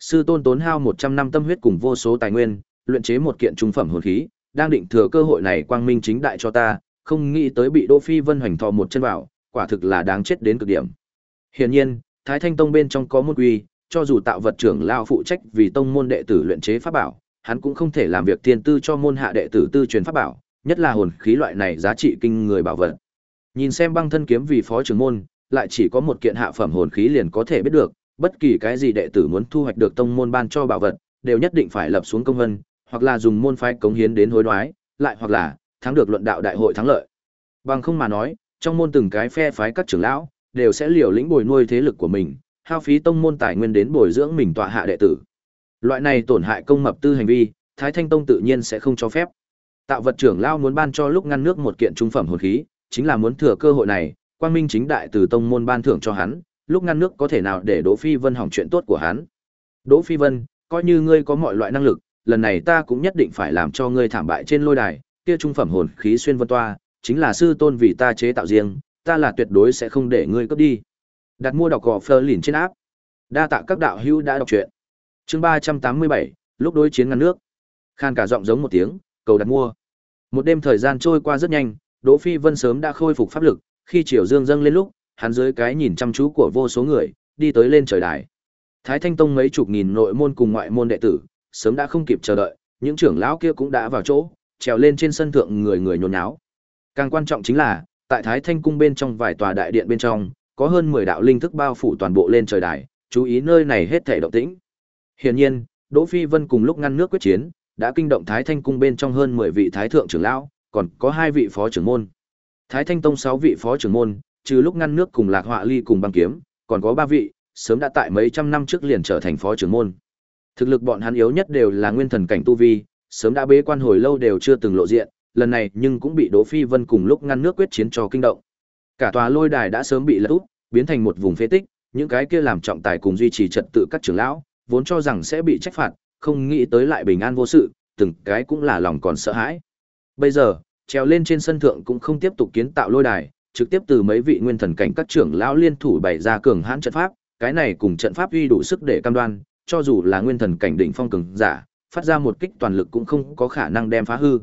S1: Sư tôn tốn hao 100 năm tâm huyết cùng vô số tài nguyên, luyện chế một kiện trung phẩm hồn khí, đang định thừa cơ hội này quang minh chính đại cho ta, không nghĩ tới bị Đỗ Phi Vân hoành thò một chân vào, quả thực là đáng chết đến cực điểm. Hiển nhiên, Thái Thanh Tông bên trong có môn quy, cho dù tạo vật trưởng lao phụ trách vì tông môn đệ tử luyện chế pháp bảo, hắn cũng không thể làm việc tiên tư cho môn hạ đệ tử tư truyền pháp bảo, nhất là hồn khí loại này giá trị kinh người bảo vật. Nhìn xem băng thân kiếm vì phó trưởng môn, lại chỉ có một kiện hạ phẩm hồn khí liền có thể biết được, bất kỳ cái gì đệ tử muốn thu hoạch được tông môn ban cho bảo vật, đều nhất định phải lập xuống công văn, hoặc là dùng môn phái cống hiến đến hối đoái, lại hoặc là thắng được luận đạo đại hội thắng lợi. Bằng không mà nói, trong môn từng cái phe phái các trưởng lão đều sẽ liều lĩnh bồi nuôi thế lực của mình, hao phí tông môn tài nguyên đến bồi dưỡng mình tọa hạ đệ tử. Loại này tổn hại công mập tư hành vi, Thái Thanh Tông tự nhiên sẽ không cho phép. Tạo vật trưởng lão muốn ban cho lúc ngăn nước một kiện trung phẩm hồn khí, chính là muốn thừa cơ hội này, quang minh chính đại từ tông môn ban thưởng cho hắn, lúc ngăn nước có thể nào để Đỗ Phi Vân hỏng chuyện tốt của hắn. Đỗ Phi Vân, coi như ngươi có mọi loại năng lực, lần này ta cũng nhất định phải làm cho ngươi thảm bại trên lôi đài, kia trung phẩm hồn khí xuyên vân toa, chính là sư tôn vì ta chế tạo riêng, ta là tuyệt đối sẽ không để ngươi cướp đi. Đặt mua đọc gò phơ lìn trên áp. Đa tạ các đạo hữu đã đọc truyện. Chương 387, lúc đối chiến ngăn nước. Khan cả giọng giống một tiếng, cầu đặt mua. Một đêm thời gian trôi qua rất nhanh, Đỗ Phi Vân sớm đã khôi phục pháp lực, khi chiều dương dâng lên lúc, hắn dưới cái nhìn chăm chú của vô số người, đi tới lên trời đài. Thái Thanh Tông mấy chục nghìn nội môn cùng ngoại môn đệ tử, sớm đã không kịp chờ đợi, những trưởng lão kia cũng đã vào chỗ, trèo lên trên sân thượng người người nhốn nháo. Càng quan trọng chính là, tại Thái Thanh cung bên trong vài tòa đại điện bên trong, có hơn 10 đạo linh thức bao phủ toàn bộ lên trời đài, chú ý nơi này hết thảy động tĩnh. Hiển nhiên, Đỗ Phi Vân cùng lúc ngăn nước quyết chiến, đã kinh động Thái Thanh cung bên trong hơn 10 vị thái thượng trưởng lão, còn có hai vị phó trưởng môn. Thái Thanh tông 6 vị phó trưởng môn, trừ lúc ngăn nước cùng Lạc Họa Ly cùng băng kiếm, còn có 3 vị, sớm đã tại mấy trăm năm trước liền trở thành phó trưởng môn. Thực lực bọn hắn yếu nhất đều là nguyên thần cảnh tu vi, sớm đã bế quan hồi lâu đều chưa từng lộ diện, lần này nhưng cũng bị Đỗ Phi Vân cùng lúc ngăn nước quyết chiến cho kinh động. Cả tòa lôi đài đã sớm bị lật úp, biến thành một vùng phế tích, những cái kia làm trọng tài cùng duy trì trật tự các trưởng lão, vốn cho rằng sẽ bị trách phạt, không nghĩ tới lại bình an vô sự, từng cái cũng là lòng còn sợ hãi. Bây giờ, trèo lên trên sân thượng cũng không tiếp tục kiến tạo lôi đài, trực tiếp từ mấy vị nguyên thần cảnh các trưởng lão liên thủ bày ra cường hãn trận pháp, cái này cùng trận pháp uy đủ sức để cam đoan, cho dù là nguyên thần cảnh đỉnh phong cường giả, phát ra một kích toàn lực cũng không có khả năng đem phá hư.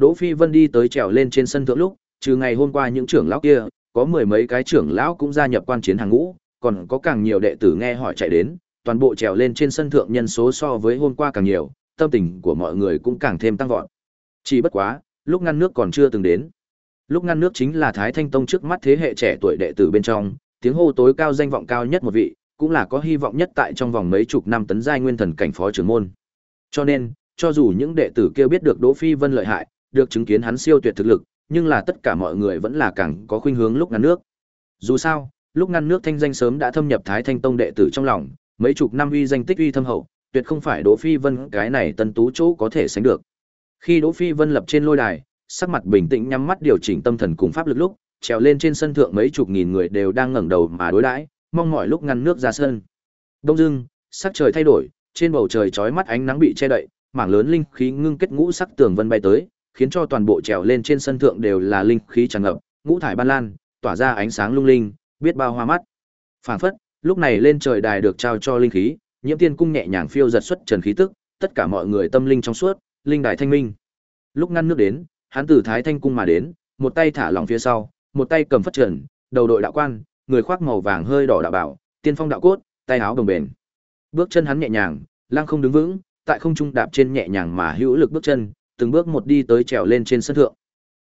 S1: Đỗ Phi Vân đi tới trèo lên trên sân thượng lúc, trừ ngày hôm qua những trưởng lão kia, có mười mấy cái trưởng lão cũng gia nhập quan chiến hàng ngũ, còn có càng nhiều đệ tử nghe hỏi chạy đến, toàn bộ trèo lên trên sân thượng nhân số so với hôm qua càng nhiều, tâm tình của mọi người cũng càng thêm tăng vọt. Chỉ bất quá, lúc ngăn nước còn chưa từng đến. Lúc ngăn nước chính là Thái Thanh Tông trước mắt thế hệ trẻ tuổi đệ tử bên trong, tiếng hô tối cao danh vọng cao nhất một vị, cũng là có hy vọng nhất tại trong vòng mấy chục năm tấn giai nguyên thần cảnh phó trưởng môn. Cho nên, cho dù những đệ tử kia biết được Đỗ Phi Vân lợi hại, được chứng kiến hắn siêu tuyệt thực lực, nhưng là tất cả mọi người vẫn là càng có khuynh hướng lúc ngăn nước. Dù sao, lúc ngăn nước thanh danh sớm đã thâm nhập Thái Thanh Tông đệ tử trong lòng, mấy chục năm uy danh tích uy thâm hậu, tuyệt không phải Đỗ Phi Vân cái này tân tú chỗ có thể sánh được. Khi Đỗ Phi Vân lập trên lôi đài, sắc mặt bình tĩnh nhắm mắt điều chỉnh tâm thần cùng pháp lực lúc, trèo lên trên sân thượng mấy chục nghìn người đều đang ngẩng đầu mà đối đãi, mong mọi lúc ngăn nước ra sân. Đông dương sắc trời thay đổi, trên bầu trời chói mắt ánh nắng bị che đậy, mảng lớn linh khí ngưng kết ngũ sắc tường vân bay tới, khiến cho toàn bộ trèo lên trên sân thượng đều là linh khí tràn ngập, ngũ thải ban lan, tỏa ra ánh sáng lung linh, biết bao hoa mắt. Phản phất, lúc này lên trời đài được trao cho linh khí, Nhiễm Tiên cung nhẹ nhàng phiêu giật xuất trần khí tức, tất cả mọi người tâm linh trong suốt, linh đài thanh minh. Lúc ngăn nước đến, hắn từ Thái Thanh cung mà đến, một tay thả lỏng phía sau, một tay cầm phất trần, đầu đội đạo quan, người khoác màu vàng hơi đỏ đạo bảo, tiên phong đạo cốt, tay áo đồng bền. Bước chân hắn nhẹ nhàng, lăng không đứng vững, tại không trung đạp trên nhẹ nhàng mà hữu lực bước chân, từng bước một đi tới trèo lên trên sân thượng.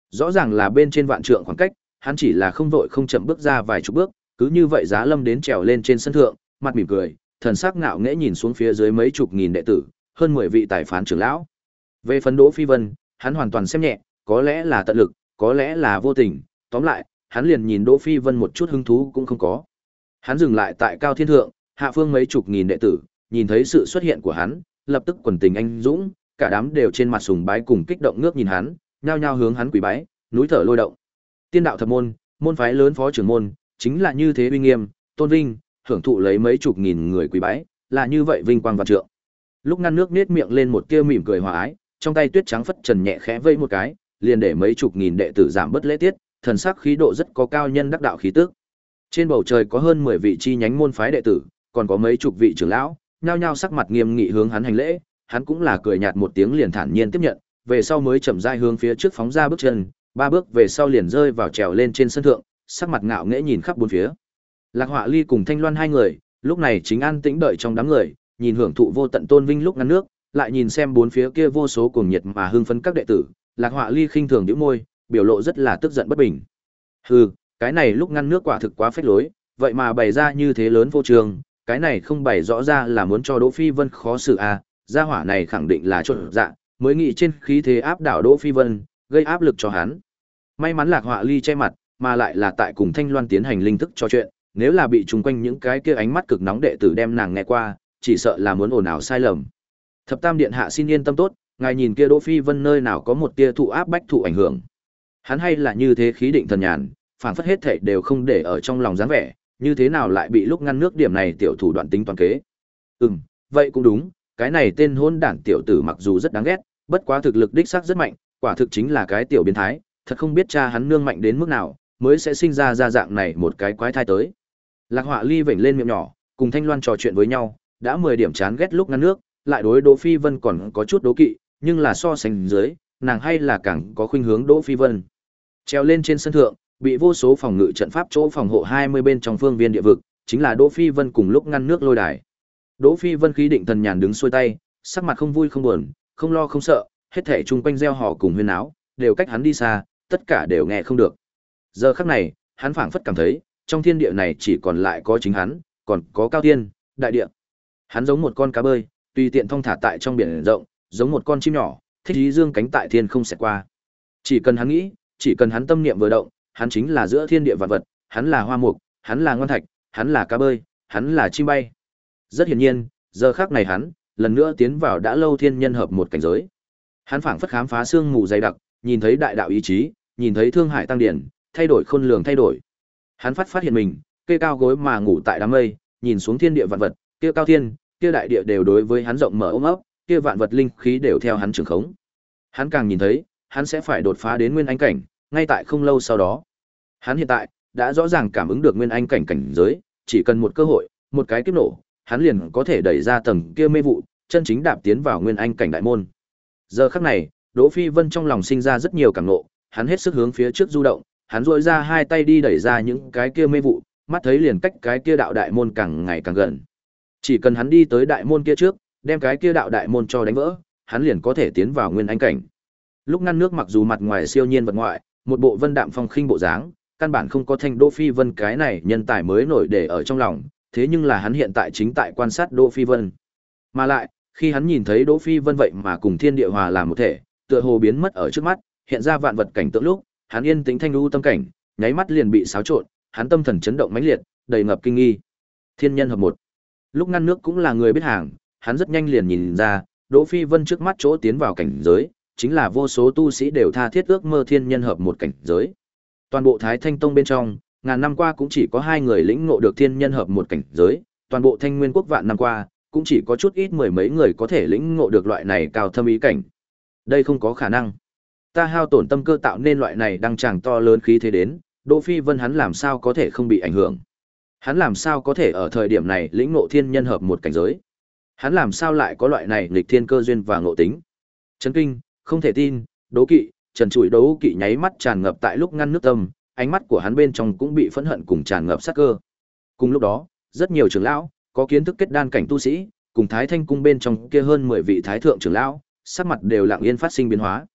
S1: Rõ ràng là bên trên vạn trượng khoảng cách, hắn chỉ là không vội không chậm bước ra vài chục bước, cứ như vậy giá lâm đến trèo lên trên sân thượng, mặt mỉm cười, thần sắc ngạo nghễ nhìn xuống phía dưới mấy chục nghìn đệ tử, hơn 10 vị tài phán trưởng lão. Về phấn Đỗ Phi Vân, hắn hoàn toàn xem nhẹ, có lẽ là tận lực, có lẽ là vô tình, tóm lại, hắn liền nhìn Đỗ Phi Vân một chút hứng thú cũng không có. Hắn dừng lại tại cao thiên thượng, hạ phương mấy chục nghìn đệ tử, nhìn thấy sự xuất hiện của hắn, lập tức quần tình anh dũng, cả đám đều trên mặt sùng bái cùng kích động ngước nhìn hắn, nhao nhao hướng hắn quỳ bái, núi thở lôi động. Tiên đạo thập môn, môn phái lớn phó trưởng môn, chính là như thế uy nghiêm, tôn vinh, hưởng thụ lấy mấy chục nghìn người quỳ bái, là như vậy vinh quang vạn trượng. Lúc ngăn nước nết miệng lên một tia mỉm cười hòa ái, trong tay tuyết trắng phất trần nhẹ khẽ vây một cái, liền để mấy chục nghìn đệ tử giảm bớt lễ tiết, thần sắc khí độ rất có cao nhân đắc đạo khí tức. Trên bầu trời có hơn 10 vị chi nhánh môn phái đệ tử, còn có mấy chục vị trưởng lão, nhao nhao sắc mặt nghiêm nghị hướng hắn hành lễ, hắn cũng là cười nhạt một tiếng liền thản nhiên tiếp nhận, về sau mới chậm rãi hướng phía trước phóng ra bước chân, ba bước về sau liền rơi vào trèo lên trên sân thượng, sắc mặt ngạo nghễ nhìn khắp bốn phía. Lạc Họa Ly cùng Thanh Loan hai người, lúc này chính an tĩnh đợi trong đám người, nhìn hưởng thụ vô tận tôn vinh lúc ngăn nước, lại nhìn xem bốn phía kia vô số cuồng nhiệt mà hưng phấn các đệ tử, Lạc Họa Ly khinh thường nhíu môi, biểu lộ rất là tức giận bất bình. Hừ, cái này lúc ngăn nước quả thực quá phết lối, vậy mà bày ra như thế lớn vô trường, cái này không bày rõ ra là muốn cho Đỗ Phi Vân khó xử à, gia hỏa này khẳng định là trộn dạ, mới nghĩ trên khí thế áp đảo Đỗ Phi Vân, gây áp lực cho hắn. May mắn Lạc Họa Ly che mặt, mà lại là tại cùng Thanh Loan tiến hành linh thức trò chuyện, nếu là bị chung quanh những cái kia ánh mắt cực nóng đệ tử đem nàng nghe qua, chỉ sợ là muốn ồn ào sai lầm. Thập Tam điện hạ xin yên tâm tốt, ngài nhìn kia Đỗ Phi Vân nơi nào có một tia thụ áp bách thụ ảnh hưởng. Hắn hay là như thế khí định thần nhàn, phản phất hết thảy đều không để ở trong lòng dáng vẻ, như thế nào lại bị lúc ngăn nước điểm này tiểu thủ đoạn tính toàn kế. Ừm, vậy cũng đúng, cái này tên hôn đản tiểu tử mặc dù rất đáng ghét, bất quá thực lực đích xác rất mạnh, quả thực chính là cái tiểu biến thái, thật không biết cha hắn nương mạnh đến mức nào, mới sẽ sinh ra ra dạng này một cái quái thai tới. Lạc Họa Ly vểnh lên miệng nhỏ, cùng Thanh Loan trò chuyện với nhau, đã 10 điểm chán ghét lúc ngăn nước, lại đối Đỗ Phi Vân còn có chút đố kỵ, nhưng là so sánh dưới, nàng hay là càng có khuynh hướng Đỗ Phi Vân. Treo lên trên sân thượng, bị vô số phòng ngự trận pháp chỗ phòng hộ 20 bên trong phương viên địa vực, chính là Đỗ Phi Vân cùng lúc ngăn nước lôi đài. Đỗ Phi Vân khí định thần nhàn đứng xuôi tay, sắc mặt không vui không buồn, không lo không sợ, hết thảy chung quanh gieo họ cùng huyên áo, đều cách hắn đi xa, tất cả đều nghe không được. Giờ khắc này, hắn phảng phất cảm thấy, trong thiên địa này chỉ còn lại có chính hắn, còn có cao tiên, đại địa. Hắn giống một con cá bơi, tùy tiện thong thả tại trong biển rộng, giống một con chim nhỏ, thích ý dương cánh tại thiên không sẽ qua. Chỉ cần hắn nghĩ, chỉ cần hắn tâm niệm vừa động, hắn chính là giữa thiên địa vạn vật, hắn là hoa mục, hắn là ngoan thạch, hắn là cá bơi, hắn là chim bay. Rất hiển nhiên, giờ khắc này hắn, lần nữa tiến vào đã lâu thiên nhân hợp một cảnh giới. Hắn phảng phất khám phá xương mù dày đặc, nhìn thấy đại đạo ý chí, nhìn thấy thương hải tăng điển, thay đổi khôn lường thay đổi. Hắn phát phát hiện mình, kê cao gối mà ngủ tại đám mây, nhìn xuống thiên địa vạn vật, kia cao thiên, kia đại địa đều đối với hắn rộng mở ôm ấp, kia vạn vật linh khí đều theo hắn trường khống. Hắn càng nhìn thấy, hắn sẽ phải đột phá đến nguyên anh cảnh, ngay tại không lâu sau đó. Hắn hiện tại đã rõ ràng cảm ứng được nguyên anh cảnh cảnh giới, chỉ cần một cơ hội, một cái kiếp nổ, hắn liền có thể đẩy ra tầng kia mê vụ, chân chính đạp tiến vào nguyên anh cảnh đại môn. Giờ khắc này, Đỗ Phi Vân trong lòng sinh ra rất nhiều cảm ngộ, hắn hết sức hướng phía trước du động, hắn duỗi ra hai tay đi đẩy ra những cái kia mê vụ, mắt thấy liền cách cái kia đạo đại môn càng ngày càng gần. Chỉ cần hắn đi tới đại môn kia trước, đem cái kia đạo đại môn cho đánh vỡ, hắn liền có thể tiến vào nguyên anh cảnh. Lúc ngăn nước mặc dù mặt ngoài siêu nhiên vật ngoại, một bộ vân đạm phong khinh bộ dáng, căn bản không có thanh Đỗ Phi Vân cái này nhân tài mới nổi để ở trong lòng, thế nhưng là hắn hiện tại chính tại quan sát Đỗ Phi Vân. Mà lại, khi hắn nhìn thấy Đỗ Phi Vân vậy mà cùng thiên địa hòa làm một thể, tựa hồ biến mất ở trước mắt, hiện ra vạn vật cảnh tượng lúc, hắn yên tĩnh thanh lưu tâm cảnh, nháy mắt liền bị xáo trộn, hắn tâm thần chấn động mãnh liệt, đầy ngập kinh nghi. Thiên nhân hợp một. Lúc ngăn nước cũng là người biết hàng, hắn rất nhanh liền nhìn ra, Đỗ Phi Vân trước mắt chỗ tiến vào cảnh giới, chính là vô số tu sĩ đều tha thiết ước mơ thiên nhân hợp một cảnh giới. Toàn bộ Thái Thanh Tông bên trong, ngàn năm qua cũng chỉ có hai người lĩnh ngộ được thiên nhân hợp một cảnh giới, toàn bộ Thanh Nguyên quốc vạn năm qua, cũng chỉ có chút ít mười mấy người có thể lĩnh ngộ được loại này cao thâm ý cảnh. Đây không có khả năng. Ta hao tổn tâm cơ tạo nên loại này đang chẳng to lớn khí thế đến, Đỗ Phi Vân hắn làm sao có thể không bị ảnh hưởng? Hắn làm sao có thể ở thời điểm này lĩnh ngộ thiên nhân hợp một cảnh giới? Hắn làm sao lại có loại này nghịch thiên cơ duyên và ngộ tính? Chấn kinh, không thể tin, đố kỵ, trần trụi đấu kỵ nháy mắt tràn ngập tại lúc ngăn nước tâm, ánh mắt của hắn bên trong cũng bị phẫn hận cùng tràn ngập sát cơ. Cùng lúc đó, rất nhiều trưởng lão, có kiến thức kết đan cảnh tu sĩ, cùng Thái Thanh cung bên trong kia hơn 10 vị thái thượng trưởng lão, sắc mặt đều lặng yên phát sinh biến hóa.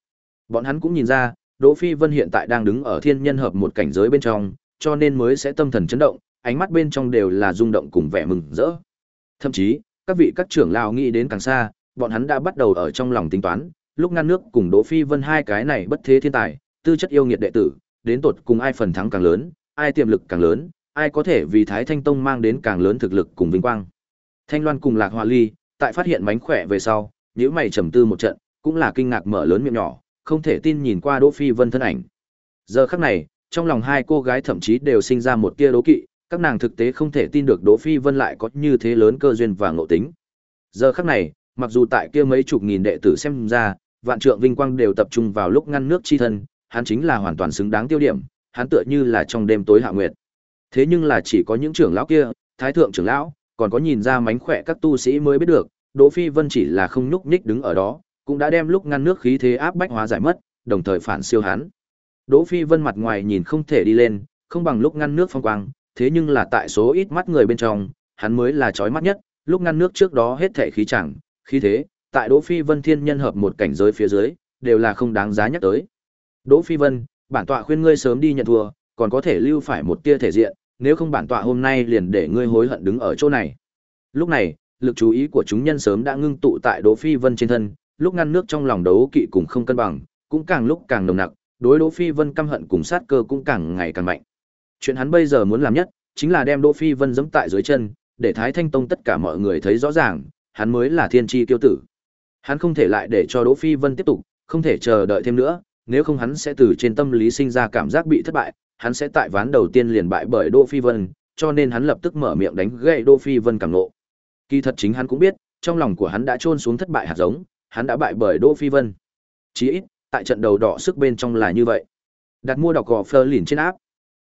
S1: Bọn hắn cũng nhìn ra, Đỗ Phi Vân hiện tại đang đứng ở thiên nhân hợp một cảnh giới bên trong, cho nên mới sẽ tâm thần chấn động, ánh mắt bên trong đều là rung động cùng vẻ mừng rỡ. Thậm chí, các vị các trưởng lão nghĩ đến càng xa, bọn hắn đã bắt đầu ở trong lòng tính toán, lúc ngăn nước cùng Đỗ Phi Vân hai cái này bất thế thiên tài, tư chất yêu nghiệt đệ tử, đến tột cùng ai phần thắng càng lớn, ai tiềm lực càng lớn, ai có thể vì Thái Thanh Tông mang đến càng lớn thực lực cùng vinh quang. Thanh Loan cùng Lạc Hoa Ly, tại phát hiện mánh khỏe về sau, nếu mày trầm tư một trận, cũng là kinh ngạc mở lớn miệng nhỏ, không thể tin nhìn qua Đỗ Phi Vân thân ảnh. Giờ khắc này, trong lòng hai cô gái thậm chí đều sinh ra một tia đố kỵ, các nàng thực tế không thể tin được Đỗ Phi Vân lại có như thế lớn cơ duyên và ngộ tính. Giờ khắc này, mặc dù tại kia mấy chục nghìn đệ tử xem ra, vạn trượng vinh quang đều tập trung vào lúc ngăn nước chi thân, hắn chính là hoàn toàn xứng đáng tiêu điểm, hắn tựa như là trong đêm tối hạ nguyệt. Thế nhưng là chỉ có những trưởng lão kia, thái thượng trưởng lão, còn có nhìn ra mánh khỏe các tu sĩ mới biết được, Đỗ Phi Vân chỉ là không nhúc nhích đứng ở đó, cũng đã đem lúc ngăn nước khí thế áp bách hóa giải mất, đồng thời phản siêu hắn. Đỗ Phi Vân mặt ngoài nhìn không thể đi lên, không bằng lúc ngăn nước phong quang, thế nhưng là tại số ít mắt người bên trong, hắn mới là chói mắt nhất, lúc ngăn nước trước đó hết thể khí chẳng, khí thế, tại Đỗ Phi Vân thiên nhân hợp một cảnh giới phía dưới, đều là không đáng giá nhắc tới. Đỗ Phi Vân, bản tọa khuyên ngươi sớm đi nhận thua, còn có thể lưu phải một tia thể diện, nếu không bản tọa hôm nay liền để ngươi hối hận đứng ở chỗ này. Lúc này, lực chú ý của chúng nhân sớm đã ngưng tụ tại Đỗ Phi Vân trên thân, lúc ngăn nước trong lòng đấu kỵ cùng không cân bằng, cũng càng lúc càng nồng nặc, đối Đỗ Phi Vân căm hận cùng sát cơ cũng càng ngày càng mạnh. Chuyện hắn bây giờ muốn làm nhất, chính là đem Đỗ Phi Vân giẫm tại dưới chân, để Thái Thanh Tông tất cả mọi người thấy rõ ràng, hắn mới là thiên chi kiêu tử. Hắn không thể lại để cho Đỗ Phi Vân tiếp tục, không thể chờ đợi thêm nữa, nếu không hắn sẽ từ trên tâm lý sinh ra cảm giác bị thất bại, hắn sẽ tại ván đầu tiên liền bại bởi Đỗ Phi Vân, cho nên hắn lập tức mở miệng đánh gậy Đỗ Phi Vân cảm nộ. Kỳ thật chính hắn cũng biết, trong lòng của hắn đã trôn xuống thất bại hạt giống, hắn đã bại bởi Đỗ Phi Vân. Chí ít, tại trận đầu đỏ sức bên trong là như vậy. Đặt mua đọc gò Fleur liền trên áp.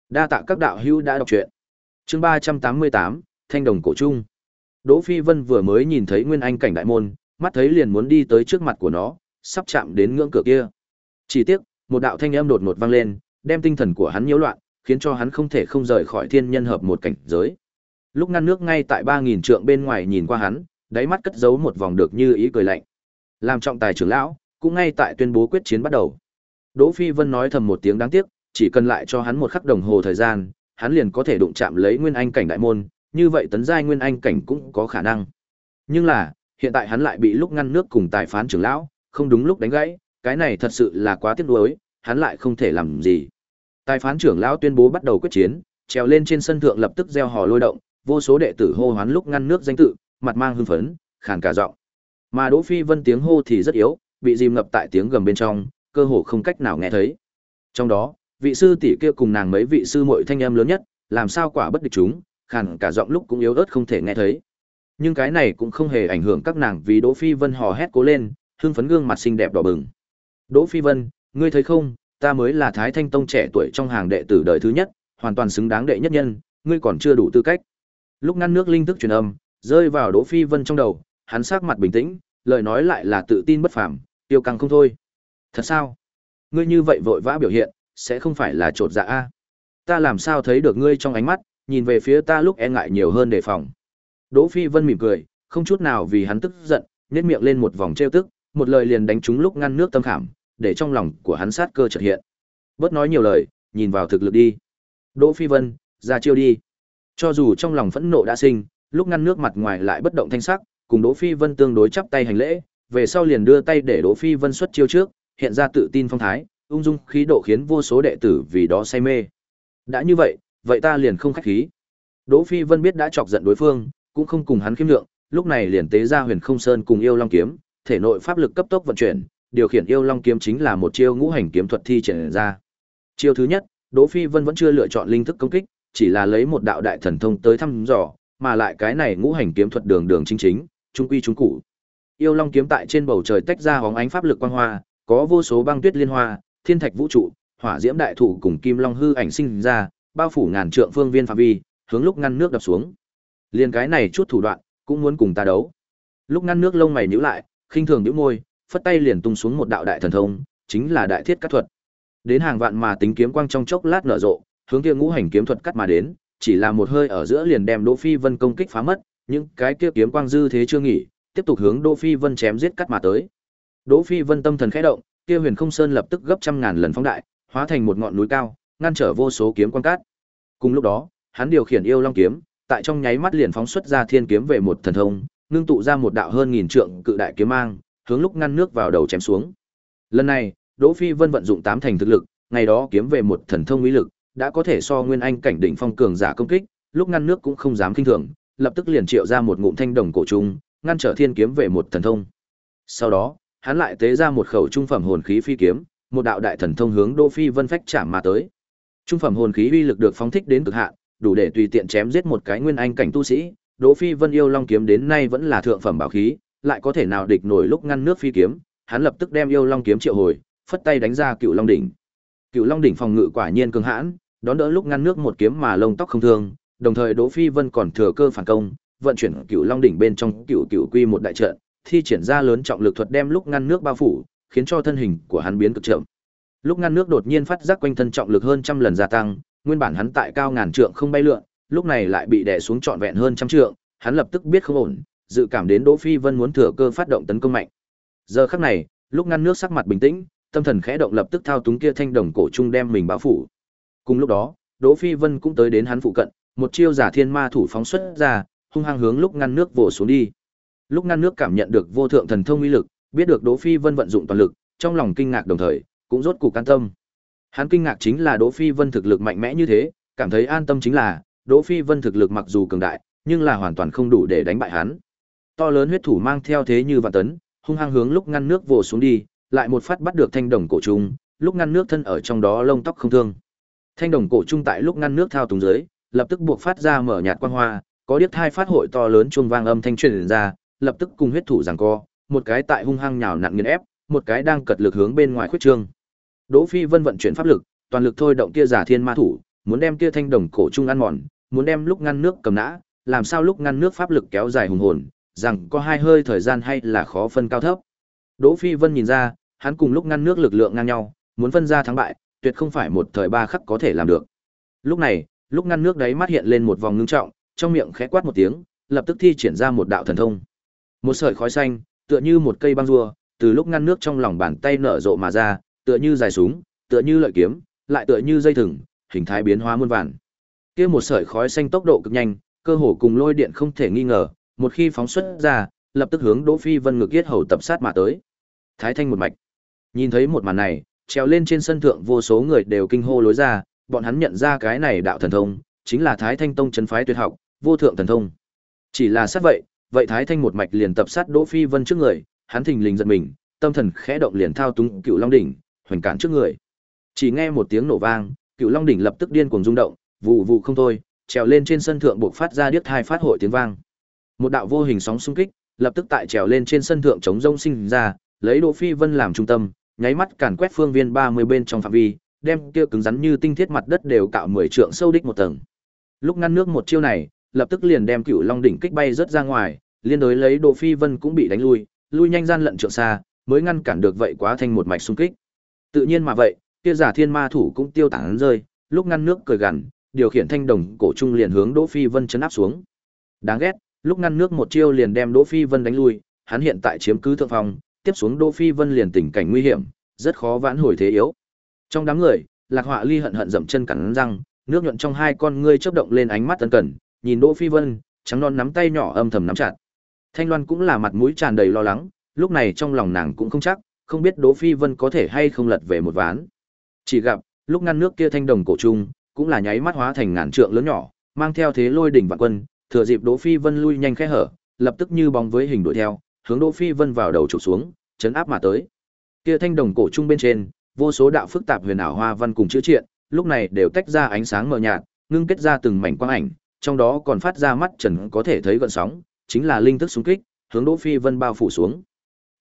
S1: Đa tạ các đạo hữu đã đọc truyện. Chương 388, Thanh đồng cổ trung. Đỗ Phi Vân vừa mới nhìn thấy Nguyên Anh cảnh đại môn, mắt thấy liền muốn đi tới trước mặt của nó, sắp chạm đến ngưỡng cửa kia. Chỉ tiếc, một đạo thanh âm đột ngột vang lên, đem tinh thần của hắn nhiễu loạn, khiến cho hắn không thể không rời khỏi thiên nhân hợp một cảnh giới. Lúc ngăn nước ngay tại 3000 trượng bên ngoài nhìn qua hắn, đáy mắt cất giấu một vòng được như ý cười lạnh. Làm trọng tài trưởng lão, cũng ngay tại tuyên bố quyết chiến bắt đầu. Đỗ Phi Vân nói thầm một tiếng đáng tiếc, chỉ cần lại cho hắn một khắc đồng hồ thời gian, hắn liền có thể đụng chạm lấy Nguyên Anh cảnh đại môn, như vậy tấn giai Nguyên Anh cảnh cũng có khả năng. Nhưng là, hiện tại hắn lại bị lúc ngăn nước cùng tài phán trưởng lão, không đúng lúc đánh gãy, cái này thật sự là quá tiếc nuối, hắn lại không thể làm gì. Tài phán trưởng lão tuyên bố bắt đầu quyết chiến, trèo lên trên sân thượng lập tức gieo hò lôi động, vô số đệ tử hô hoán lúc ngăn nước danh tự, mặt mang hưng phấn, khàn cả giọng. Mà Đỗ Phi Vân tiếng hô thì rất yếu, bị dìm ngập tại tiếng gầm bên trong, cơ hồ không cách nào nghe thấy. Trong đó, vị sư tỷ kia cùng nàng mấy vị sư muội thanh âm lớn nhất, làm sao quả bất địch chúng, khàn cả giọng lúc cũng yếu ớt không thể nghe thấy. Nhưng cái này cũng không hề ảnh hưởng các nàng vì Đỗ Phi Vân hò hét cố lên, hưng phấn gương mặt xinh đẹp đỏ bừng. Đỗ Phi Vân, ngươi thấy không, ta mới là Thái Thanh Tông trẻ tuổi trong hàng đệ tử đời thứ nhất, hoàn toàn xứng đáng đệ nhất nhân, ngươi còn chưa đủ tư cách. Lúc ngăn nước linh thức truyền âm, rơi vào Đỗ Phi Vân trong đầu, hắn sắc mặt bình tĩnh, lời nói lại là tự tin bất phàm, tiêu căng không thôi. Thật sao? Ngươi như vậy vội vã biểu hiện, sẽ không phải là trột dạ a? Ta làm sao thấy được ngươi trong ánh mắt, nhìn về phía ta lúc e ngại nhiều hơn đề phòng. Đỗ Phi Vân mỉm cười, không chút nào vì hắn tức giận, nhếch miệng lên một vòng trêu tức, một lời liền đánh trúng lúc ngăn nước tâm khảm, để trong lòng của hắn sát cơ chợt hiện. Bớt nói nhiều lời, nhìn vào thực lực đi. Đỗ Phi Vân, ra chiêu đi. Cho dù trong lòng phẫn nộ đã sinh, lúc ngăn nước mặt ngoài lại bất động thanh sắc, cùng Đỗ Phi Vân tương đối chắp tay hành lễ, về sau liền đưa tay để Đỗ Phi Vân xuất chiêu trước, hiện ra tự tin phong thái, ung dung khí độ khiến vô số đệ tử vì đó say mê. Đã như vậy, vậy ta liền không khách khí. Đỗ Phi Vân biết đã chọc giận đối phương, cũng không cùng hắn khiêm lượng, lúc này liền tế ra Huyền Không Sơn cùng yêu long kiếm, thể nội pháp lực cấp tốc vận chuyển, điều khiển yêu long kiếm chính là một chiêu ngũ hành kiếm thuật thi triển ra. Chiêu thứ nhất, Đỗ Phi Vân vẫn chưa lựa chọn linh thức công kích, chỉ là lấy một đạo đại thần thông tới thăm dò, mà lại cái này ngũ hành kiếm thuật đường đường chính chính, trung quy trung cụ. Yêu long kiếm tại trên bầu trời tách ra hóng ánh pháp lực quang hoa, có vô số băng tuyết liên hoa, thiên thạch vũ trụ, hỏa diễm đại thủ cùng kim long hư ảnh sinh ra, bao phủ ngàn trượng phương viên phạm vi, hướng lúc ngăn nước đập xuống. Liên cái này chút thủ đoạn, cũng muốn cùng ta đấu. Lúc ngăn nước lông mày nhíu lại, khinh thường nhíu môi, phất tay liền tung xuống một đạo đại thần thông, chính là đại thiết cắt thuật. Đến hàng vạn mà tính kiếm quang trong chốc lát nở rộ, hướng kia ngũ hành kiếm thuật cắt mà đến, chỉ là một hơi ở giữa liền đem Đỗ Phi Vân công kích phá mất, những cái kia kiếm quang dư thế chưa nghỉ, tiếp tục hướng Đỗ Phi Vân chém giết cắt mà tới. Đỗ Phi Vân tâm thần khẽ động, kia Huyền Không Sơn lập tức gấp trăm ngàn lần phóng đại, hóa thành một ngọn núi cao, ngăn trở vô số kiếm quang cát. Cùng lúc đó, hắn điều khiển yêu long kiếm, tại trong nháy mắt liền phóng xuất ra thiên kiếm về một thần thông, ngưng tụ ra một đạo hơn nghìn trượng cự đại kiếm mang, hướng lúc ngăn nước vào đầu chém xuống. Lần này, Đỗ Phi Vân vận dụng tám thành thực lực, ngày đó kiếm về một thần thông uy lực, đã có thể so nguyên anh cảnh đỉnh phong cường giả công kích, lúc ngăn nước cũng không dám kinh thường, lập tức liền triệu ra một ngụm thanh đồng cổ trùng, ngăn trở thiên kiếm về một thần thông. Sau đó, hắn lại tế ra một khẩu trung phẩm hồn khí phi kiếm, một đạo đại thần thông hướng Đỗ Phi Vân phách chạm mà tới. Trung phẩm hồn khí uy lực được phóng thích đến cực hạn, đủ để tùy tiện chém giết một cái nguyên anh cảnh tu sĩ. Đỗ Phi Vân yêu long kiếm đến nay vẫn là thượng phẩm bảo khí, lại có thể nào địch nổi lúc ngăn nước phi kiếm, hắn lập tức đem yêu long kiếm triệu hồi, phất tay đánh ra Cựu Long đỉnh. Cựu Long đỉnh phòng ngự quả nhiên cường hãn, đón đỡ lúc ngăn nước một kiếm mà lông tóc không thương, đồng thời Đỗ Phi Vân còn thừa cơ phản công, vận chuyển Cựu Long đỉnh bên trong Cựu Cựu Quy một đại trận, thi triển ra lớn trọng lực thuật đem lúc ngăn nước bao phủ, khiến cho thân hình của hắn biến cực chậm. Lúc ngăn nước đột nhiên phát giác quanh thân trọng lực hơn trăm lần gia tăng, nguyên bản hắn tại cao ngàn trượng không bay lượn, lúc này lại bị đè xuống trọn vẹn hơn trăm trượng, hắn lập tức biết không ổn, dự cảm đến Đỗ Phi Vân muốn thừa cơ phát động tấn công mạnh. Giờ khắc này, lúc ngăn nước sắc mặt bình tĩnh, tâm thần khẽ động lập tức thao túng kia thanh đồng cổ trung đem mình bao phủ. Cùng lúc đó, Đỗ Phi Vân cũng tới đến hắn phụ cận, một chiêu giả thiên ma thủ phóng xuất ra, hung hăng hướng lúc ngăn nước vồ xuống đi. Lúc ngăn nước cảm nhận được vô thượng thần thông uy lực, biết được Đỗ Phi Vân vận dụng toàn lực, trong lòng kinh ngạc đồng thời, cũng rốt cục can tâm. Hắn kinh ngạc chính là Đỗ Phi Vân thực lực mạnh mẽ như thế, cảm thấy an tâm chính là, Đỗ Phi Vân thực lực mặc dù cường đại, nhưng là hoàn toàn không đủ để đánh bại hắn. To lớn huyết thủ mang theo thế như vạn tấn, hung hăng hướng lúc ngăn nước vồ xuống đi, lại một phát bắt được thanh đồng cổ trùng, lúc ngăn nước thân ở trong đó lông tóc không thương. Thanh đồng cổ trung tại lúc ngăn nước thao túng dưới, lập tức buộc phát ra mở nhạt quang hoa, có điếc thai phát hội to lớn chuông vang âm thanh truyền ra, lập tức cùng huyết thủ giằng co, một cái tại hung hăng nhào nặn nghiền ép, một cái đang cật lực hướng bên ngoài khuyết trương. Đỗ Phi Vân vận chuyển pháp lực, toàn lực thôi động kia giả thiên ma thủ, muốn đem kia thanh đồng cổ trung ăn mòn, muốn đem lúc ngăn nước cầm nã, làm sao lúc ngăn nước pháp lực kéo dài hùng hồn, rằng có hai hơi thời gian hay là khó phân cao thấp. Đỗ Phi Vân nhìn ra, hắn cùng lúc ngăn nước lực lượng ngang nhau, muốn phân ra thắng bại, tuyệt không phải một thời ba khắc có thể làm được. Lúc này, lúc ngăn nước đấy mắt hiện lên một vòng ngưng trọng, trong miệng khẽ quát một tiếng, lập tức thi triển ra một đạo thần thông. Một sợi khói xanh, tựa như một cây băng rùa, từ lúc ngăn nước trong lòng bàn tay nở rộ mà ra, tựa như dài súng, tựa như lợi kiếm, lại tựa như dây thừng, hình thái biến hóa muôn vàn. Kia một sợi khói xanh tốc độ cực nhanh, cơ hồ cùng lôi điện không thể nghi ngờ, một khi phóng xuất ra, lập tức hướng Đỗ Phi Vân ngược yết hầu tập sát mà tới. Thái Thanh một mạch. Nhìn thấy một màn này, trèo lên trên sân thượng vô số người đều kinh hô lối ra, bọn hắn nhận ra cái này đạo thần thông, chính là Thái Thanh Tông chân phái tuyệt học, vô thượng thần thông. Chỉ là sát vậy, vậy Thái Thanh một mạch liền tập sát Đỗ Phi Vân trước người, hắn thình lình giật mình, tâm thần khẽ động liền thao túng Cựu Long đỉnh, hoành cản trước người. Chỉ nghe một tiếng nổ vang, Cựu Long đỉnh lập tức điên cuồng rung động, vụ vụ không thôi, trèo lên trên sân thượng buộc phát ra điếc hai phát hội tiếng vang. Một đạo vô hình sóng xung kích, lập tức tại trèo lên trên sân thượng chống rông sinh ra, lấy Đỗ Phi Vân làm trung tâm, nháy mắt càn quét phương viên 30 bên trong phạm vi, đem kia cứng rắn như tinh thiết mặt đất đều cạo 10 trượng sâu đích một tầng. Lúc ngăn nước một chiêu này, lập tức liền đem Cửu Long đỉnh kích bay rất ra ngoài, liên đối lấy Đỗ Phi Vân cũng bị đánh lui, lui nhanh gian lận trượng xa, mới ngăn cản được vậy quá thành một mạch xung kích. Tự nhiên mà vậy, kia giả thiên ma thủ cũng tiêu tán rơi, lúc ngăn nước cười gằn, điều khiển thanh đồng cổ trung liền hướng Đỗ Phi Vân chấn áp xuống. Đáng ghét, lúc ngăn nước một chiêu liền đem Đỗ Phi Vân đánh lui, hắn hiện tại chiếm cứ thượng phòng, tiếp xuống Đỗ Phi Vân liền tình cảnh nguy hiểm, rất khó vãn hồi thế yếu. Trong đám người, Lạc Họa Ly hận hận dậm chân cắn răng, nước nhuận trong hai con ngươi chớp động lên ánh mắt tân cẩn, nhìn Đỗ Phi Vân, trắng non nắm tay nhỏ âm thầm nắm chặt. Thanh Loan cũng là mặt mũi tràn đầy lo lắng, lúc này trong lòng nàng cũng không chắc, không biết Đỗ Phi Vân có thể hay không lật về một ván. Chỉ gặp, lúc ngăn nước kia thanh đồng cổ trung, cũng là nháy mắt hóa thành ngàn trượng lớn nhỏ, mang theo thế lôi đỉnh vạn quân, thừa dịp Đỗ Phi Vân lui nhanh khẽ hở, lập tức như bóng với hình đuổi theo, hướng Đỗ Phi Vân vào đầu chụp xuống, chấn áp mà tới. Kia thanh đồng cổ trung bên trên, vô số đạo phức tạp huyền ảo hoa văn cùng chữ triện, lúc này đều tách ra ánh sáng mờ nhạt, ngưng kết ra từng mảnh quang ảnh, trong đó còn phát ra mắt trần có thể thấy gợn sóng, chính là linh thức xung kích, hướng Đỗ Phi Vân bao phủ xuống.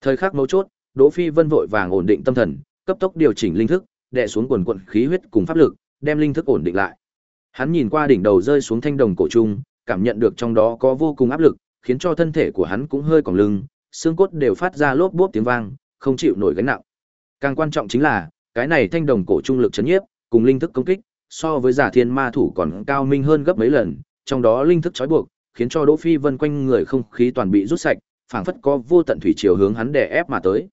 S1: Thời khắc mấu chốt, Đỗ Phi Vân vội vàng ổn định tâm thần, cấp tốc điều chỉnh linh thức, đè xuống quần quần khí huyết cùng pháp lực, đem linh thức ổn định lại. Hắn nhìn qua đỉnh đầu rơi xuống thanh đồng cổ trung, cảm nhận được trong đó có vô cùng áp lực, khiến cho thân thể của hắn cũng hơi còng lưng, xương cốt đều phát ra lốp bốp tiếng vang, không chịu nổi gánh nặng. Càng quan trọng chính là, cái này thanh đồng cổ trung lực chấn nhiếp, cùng linh thức công kích, so với giả thiên ma thủ còn cao minh hơn gấp mấy lần, trong đó linh thức trói buộc, khiến cho Đỗ Phi Vân quanh người không khí toàn bị rút sạch, phảng phất có vô tận thủy chiều hướng hắn đè ép mà tới.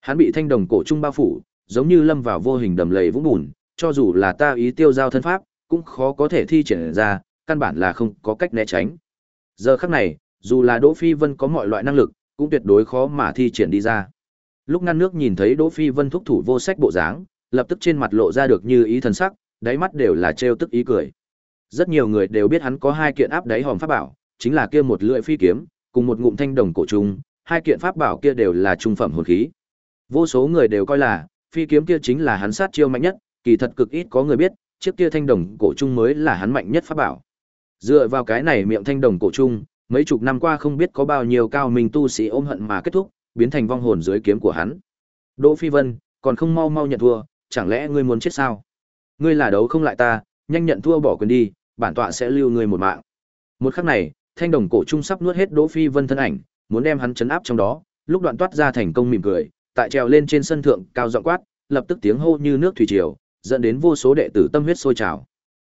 S1: Hắn bị thanh đồng cổ trung bao phủ, giống như lâm vào vô hình đầm lầy vũng bùn, cho dù là ta ý tiêu giao thân pháp, cũng khó có thể thi triển ra, căn bản là không có cách né tránh. Giờ khắc này, dù là Đỗ Phi Vân có mọi loại năng lực, cũng tuyệt đối khó mà thi triển đi ra. Lúc ngăn nước nhìn thấy Đỗ Phi Vân thúc thủ vô sách bộ dáng, lập tức trên mặt lộ ra được như ý thần sắc, đáy mắt đều là trêu tức ý cười. Rất nhiều người đều biết hắn có hai kiện áp đáy hòm pháp bảo, chính là kia một lưỡi phi kiếm, cùng một ngụm thanh đồng cổ trùng, hai kiện pháp bảo kia đều là trung phẩm hồn khí. Vô số người đều coi là phi kiếm kia chính là hắn sát chiêu mạnh nhất, kỳ thật cực ít có người biết, chiếc kia thanh đồng cổ trung mới là hắn mạnh nhất pháp bảo. Dựa vào cái này miệng thanh đồng cổ trung, mấy chục năm qua không biết có bao nhiêu cao minh tu sĩ ôm hận mà kết thúc, biến thành vong hồn dưới kiếm của hắn. Đỗ Phi Vân, còn không mau mau nhận thua, chẳng lẽ ngươi muốn chết sao? Ngươi là đấu không lại ta, nhanh nhận thua bỏ quyền đi, bản tọa sẽ lưu ngươi một mạng. Một khắc này, thanh đồng cổ trung sắp nuốt hết Đỗ Phi Vân thân ảnh, muốn đem hắn chấn áp trong đó, lúc đoạn toát ra thành công mỉm cười, tại trèo lên trên sân thượng cao giọng quát, lập tức tiếng hô như nước thủy triều, dẫn đến vô số đệ tử tâm huyết sôi trào.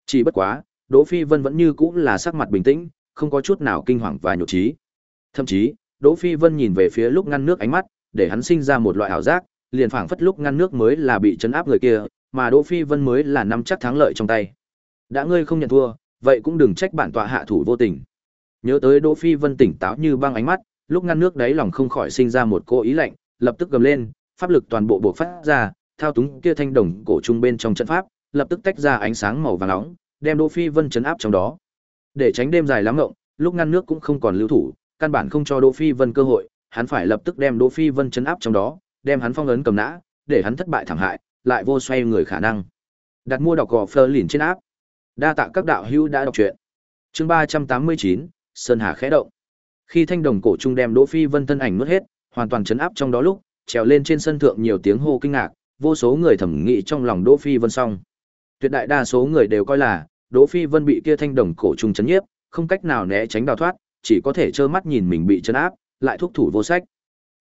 S1: Chỉ bất quá, Đỗ Phi Vân vẫn như cũ là sắc mặt bình tĩnh, không có chút nào kinh hoàng và nhục trí. Thậm chí, Đỗ Phi Vân nhìn về phía lúc ngăn nước ánh mắt, để hắn sinh ra một loại ảo giác, liền phảng phất lúc ngăn nước mới là bị chấn áp người kia, mà Đỗ Phi Vân mới là nắm chắc thắng lợi trong tay. Đã ngươi không nhận thua, vậy cũng đừng trách bản tọa hạ thủ vô tình. Nhớ tới Đỗ Phi Vân tỉnh táo như băng ánh mắt, lúc ngăn nước đáy lòng không khỏi sinh ra một cô ý lạnh, lập tức gầm lên, pháp lực toàn bộ bộc phát ra, thao túng kia thanh đồng cổ trung bên trong trận pháp, lập tức tách ra ánh sáng màu vàng nóng, đem Đỗ Phi Vân chấn áp trong đó. Để tránh đêm dài lắm ngộng, lúc ngăn nước cũng không còn lưu thủ, căn bản không cho Đỗ Phi Vân cơ hội, hắn phải lập tức đem Đỗ Phi Vân chấn áp trong đó, đem hắn phong ấn cầm nã, để hắn thất bại thảm hại, lại vô xoay người khả năng. Đặt mua đọc gò Fleur lìn trên áp. Đa tạ các đạo hữu đã đọc truyện. Chương 389, Sơn Hà khẽ động. Khi thanh đồng cổ trung đem Đỗ Phi Vân thân ảnh nuốt hết, hoàn toàn chấn áp trong đó lúc, trèo lên trên sân thượng nhiều tiếng hô kinh ngạc, vô số người thẩm nghĩ trong lòng Đỗ Phi Vân xong. Tuyệt đại đa số người đều coi là Đỗ Phi Vân bị kia thanh đồng cổ trung chấn nhiếp, không cách nào né tránh đào thoát, chỉ có thể trơ mắt nhìn mình bị chấn áp, lại thúc thủ vô sách.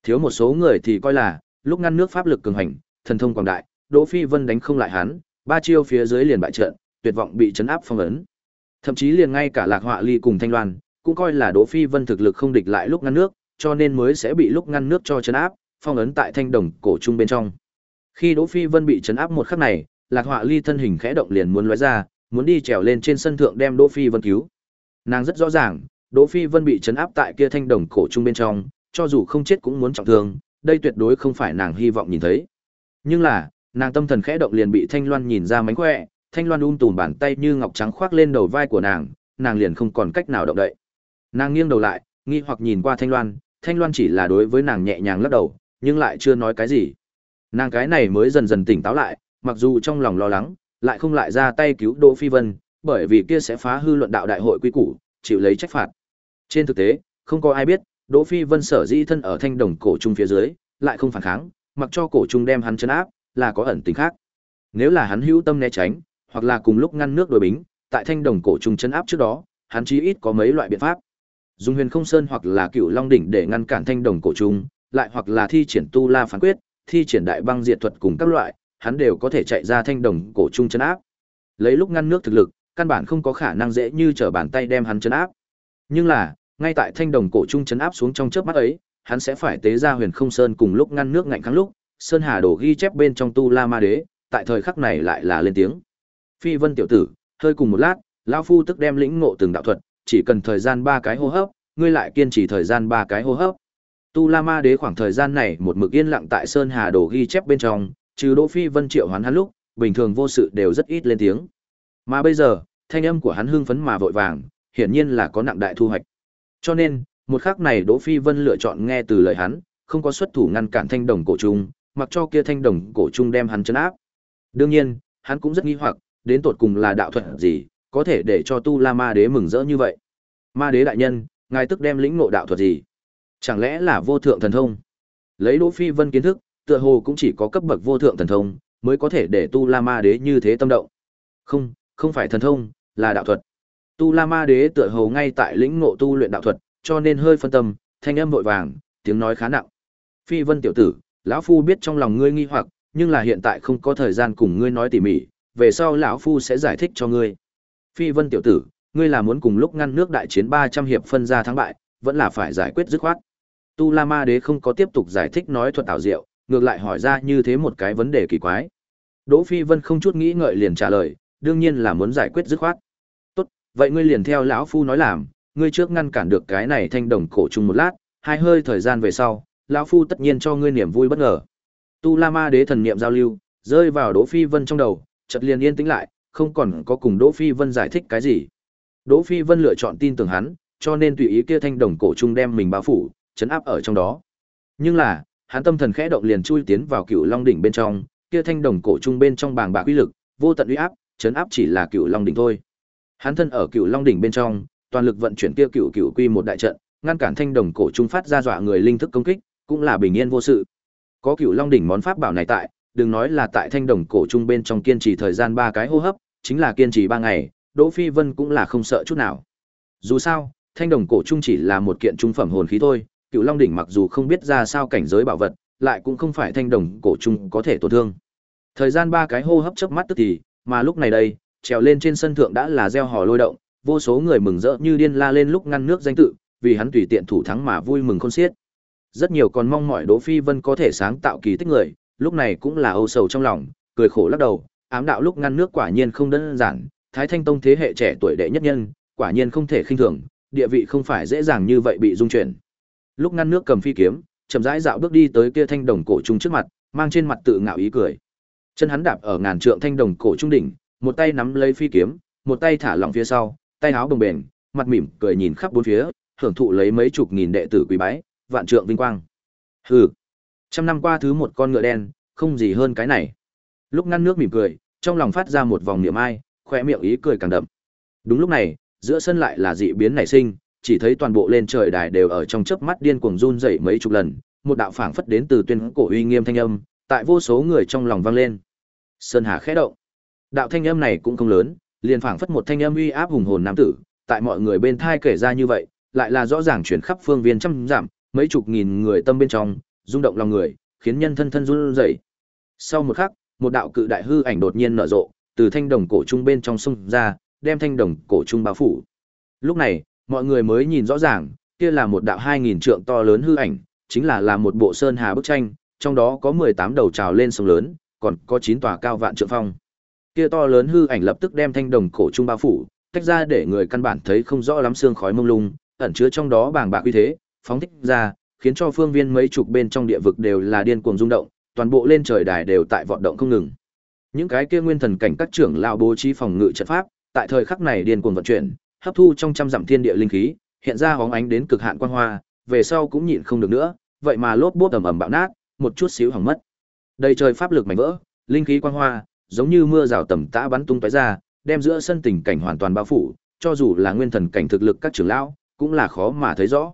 S1: Thiếu một số người thì coi là lúc ngăn nước pháp lực cường hành, thần thông quảng đại, Đỗ Phi Vân đánh không lại hắn, ba chiêu phía dưới liền bại trận, tuyệt vọng bị chấn áp phong ấn. Thậm chí liền ngay cả Lạc Họa Ly cùng Thanh Loan, cũng coi là Đỗ Phi Vân thực lực không địch lại lúc ngăn nước, cho nên mới sẽ bị lúc ngăn nước cho chấn áp, phong ấn tại thanh đồng cổ trung bên trong. Khi Đỗ Phi Vân bị chấn áp một khắc này, Lạc Họa Ly thân hình khẽ động liền muốn lóe ra, muốn đi trèo lên trên sân thượng đem Đỗ Phi Vân cứu. Nàng rất rõ ràng, Đỗ Phi Vân bị chấn áp tại kia thanh đồng cổ trung bên trong, cho dù không chết cũng muốn trọng thương, đây tuyệt đối không phải nàng hy vọng nhìn thấy. Nhưng là, nàng tâm thần khẽ động liền bị Thanh Loan nhìn ra mánh khỏe, Thanh Loan um tùm bàn tay như ngọc trắng khoác lên đầu vai của nàng, nàng liền không còn cách nào động đậy. Nàng nghiêng đầu lại, nghi hoặc nhìn qua Thanh Loan, Thanh Loan chỉ là đối với nàng nhẹ nhàng lắc đầu, nhưng lại chưa nói cái gì. Nàng cái này mới dần dần tỉnh táo lại, mặc dù trong lòng lo lắng, lại không lại ra tay cứu Đỗ Phi Vân, bởi vì kia sẽ phá hư luận đạo đại hội quy củ, chịu lấy trách phạt. Trên thực tế, không có ai biết, Đỗ Phi Vân sở dĩ thân ở thanh đồng cổ trung phía dưới, lại không phản kháng, mặc cho cổ trung đem hắn chấn áp, là có ẩn tình khác. Nếu là hắn hữu tâm né tránh, hoặc là cùng lúc ngăn nước đối bính, tại thanh đồng cổ trung chấn áp trước đó, hắn chí ít có mấy loại biện pháp. Dùng Huyền Không Sơn hoặc là Cựu Long đỉnh để ngăn cản thanh đồng cổ trung, lại hoặc là thi triển tu la phán quyết, thi triển đại băng diệt thuật cùng các loại, hắn đều có thể chạy ra thanh đồng cổ trung chấn áp. Lấy lúc ngăn nước thực lực, căn bản không có khả năng dễ như trở bàn tay đem hắn chấn áp. Nhưng là, ngay tại thanh đồng cổ trung chấn áp xuống trong chớp mắt ấy, hắn sẽ phải tế ra Huyền Không Sơn cùng lúc ngăn nước ngạnh kháng lúc, Sơn Hà đổ ghi chép bên trong tu La Ma Đế, tại thời khắc này lại là lên tiếng. Phi Vân tiểu tử, hơi cùng một lát, lão phu tức đem lĩnh ngộ từng đạo thuật, chỉ cần thời gian ba cái hô hấp, ngươi lại kiên trì thời gian ba cái hô hấp. Tu La Ma Đế khoảng thời gian này một mực yên lặng tại Sơn Hà Đồ ghi chép bên trong, trừ Đỗ Phi Vân triệu hoán hắn lúc, bình thường vô sự đều rất ít lên tiếng. Mà bây giờ, thanh âm của hắn hưng phấn mà vội vàng, hiển nhiên là có nặng đại thu hoạch. Cho nên, một khắc này Đỗ Phi Vân lựa chọn nghe từ lời hắn, không có xuất thủ ngăn cản thanh đồng cổ trung, mặc cho kia thanh đồng cổ trung đem hắn chấn áp. Đương nhiên, hắn cũng rất nghi hoặc, đến tột cùng là đạo thuật gì, có thể để cho Tu La Ma Đế mừng rỡ như vậy. Ma Đế đại nhân, ngài tức đem lĩnh ngộ đạo thuật gì? Chẳng lẽ là vô thượng thần thông? Lấy Đỗ Phi Vân kiến thức, tựa hồ cũng chỉ có cấp bậc vô thượng thần thông mới có thể để Tu La Ma Đế như thế tâm động. Không, không phải thần thông, là đạo thuật. Tu La Ma Đế tựa hồ ngay tại lĩnh ngộ tu luyện đạo thuật, cho nên hơi phân tâm, thanh âm vội vàng, tiếng nói khá nặng. Phi Vân tiểu tử, lão phu biết trong lòng ngươi nghi hoặc, nhưng là hiện tại không có thời gian cùng ngươi nói tỉ mỉ, về sau lão phu sẽ giải thích cho ngươi. Phi Vân tiểu tử, ngươi là muốn cùng lúc ngăn nước đại chiến 300 hiệp phân ra thắng bại, vẫn là phải giải quyết dứt khoát. Tu La Ma Đế không có tiếp tục giải thích nói thuật ảo diệu, ngược lại hỏi ra như thế một cái vấn đề kỳ quái. Đỗ Phi Vân không chút nghĩ ngợi liền trả lời, đương nhiên là muốn giải quyết dứt khoát. Tốt, vậy ngươi liền theo lão phu nói làm, ngươi trước ngăn cản được cái này thanh đồng cổ trùng một lát, hai hơi thời gian về sau, lão phu tất nhiên cho ngươi niềm vui bất ngờ. Tu La Ma Đế thần niệm giao lưu, rơi vào Đỗ Phi Vân trong đầu, chợt liền yên tĩnh lại, không còn có cùng Đỗ Phi Vân giải thích cái gì. Đỗ Phi Vân lựa chọn tin tưởng hắn, cho nên tùy ý kia thanh đồng cổ trung đem mình bao phủ, chấn áp ở trong đó. Nhưng là, hắn tâm thần khẽ động liền chui tiến vào Cựu Long đỉnh bên trong, kia thanh đồng cổ trung bên trong bàng bạc uy lực, vô tận uy áp, chấn áp chỉ là Cựu Long đỉnh thôi. Hắn thân ở Cựu Long đỉnh bên trong, toàn lực vận chuyển kia Cựu Cựu Quy một đại trận, ngăn cản thanh đồng cổ trung phát ra dọa người linh thức công kích, cũng là bình yên vô sự. Có Cựu Long đỉnh món pháp bảo này tại, đừng nói là tại thanh đồng cổ trung bên trong kiên trì thời gian ba cái hô hấp, chính là kiên trì ba ngày, Đỗ Phi Vân cũng là không sợ chút nào. Dù sao, thanh đồng cổ trung chỉ là một kiện trung phẩm hồn khí thôi, Cựu Long đỉnh mặc dù không biết ra sao cảnh giới bảo vật, lại cũng không phải thanh đồng cổ trung có thể tổn thương. Thời gian ba cái hô hấp chớp mắt tức thì, mà lúc này đây, trèo lên trên sân thượng đã là gieo hò lôi động, vô số người mừng rỡ như điên la lên lúc ngăn nước danh tự, vì hắn tùy tiện thủ thắng mà vui mừng khôn xiết. Rất nhiều còn mong mỏi Đỗ Phi Vân có thể sáng tạo kỳ tích người, lúc này cũng là âu sầu trong lòng, cười khổ lắc đầu, ám đạo lúc ngăn nước quả nhiên không đơn giản, Thái Thanh Tông thế hệ trẻ tuổi đệ nhất nhân, quả nhiên không thể khinh thường, địa vị không phải dễ dàng như vậy bị dung chuyển. Lúc ngăn nước cầm phi kiếm, chậm rãi dạo bước đi tới kia thanh đồng cổ trung trước mặt, mang trên mặt tự ngạo ý cười. Chân hắn đạp ở ngàn trượng thanh đồng cổ trung đỉnh, một tay nắm lấy phi kiếm, một tay thả lỏng phía sau, tay áo bồng bềnh, mặt mỉm cười nhìn khắp bốn phía, hưởng thụ lấy mấy chục nghìn đệ tử quý bái, vạn trượng vinh quang. Hừ, trăm năm qua thứ một con ngựa đen, không gì hơn cái này. Lúc ngăn nước mỉm cười, trong lòng phát ra một vòng niệm ai, khoe miệng ý cười càng đậm. Đúng lúc này, giữa sân lại là dị biến nảy sinh, chỉ thấy toàn bộ lên trời đài đều ở trong chớp mắt điên cuồng run rẩy mấy chục lần, một đạo phảng phất đến từ tuyên cổ uy nghiêm thanh âm, tại vô số người trong lòng vang lên. Sơn Hà khẽ động. Đạo thanh âm này cũng không lớn, liền phảng phất một thanh âm uy áp hùng hồn nam tử, tại mọi người bên thai kể ra như vậy, lại là rõ ràng chuyển khắp phương viên trăm giảm, mấy chục nghìn người tâm bên trong, rung động lòng người, khiến nhân thân thân run rẩy. Sau một khắc, một đạo cự đại hư ảnh đột nhiên nở rộ, từ thanh đồng cổ trung bên trong sông ra, đem thanh đồng cổ trung bao phủ. Lúc này, mọi người mới nhìn rõ ràng, kia là một đạo 2000 trượng to lớn hư ảnh, chính là là một bộ sơn hà bức tranh, trong đó có 18 đầu trào lên sông lớn, còn có 9 tòa cao vạn trượng phong. Kia to lớn hư ảnh lập tức đem thanh đồng cổ trung bao phủ, tách ra để người căn bản thấy không rõ lắm xương khói mông lung, ẩn chứa trong đó bàng bạc uy thế, phóng thích ra, khiến cho phương viên mấy chục bên trong địa vực đều là điên cuồng rung động, toàn bộ lên trời đài đều tại vọt động không ngừng. Những cái kia nguyên thần cảnh các trưởng lão bố trí phòng ngự trận pháp, tại thời khắc này điên cuồng vận chuyển, hấp thu trong trăm dặm thiên địa linh khí, hiện ra hóng ánh đến cực hạn quang hoa, về sau cũng nhịn không được nữa, vậy mà lốp bốp ầm ầm bạo nát, một chút xíu hỏng mất. Đây trời pháp lực mảnh vỡ, linh khí quang hoa, giống như mưa rào tầm tã bắn tung tóe ra, đem giữa sân tình cảnh hoàn toàn bao phủ, cho dù là nguyên thần cảnh thực lực các trưởng lão, cũng là khó mà thấy rõ.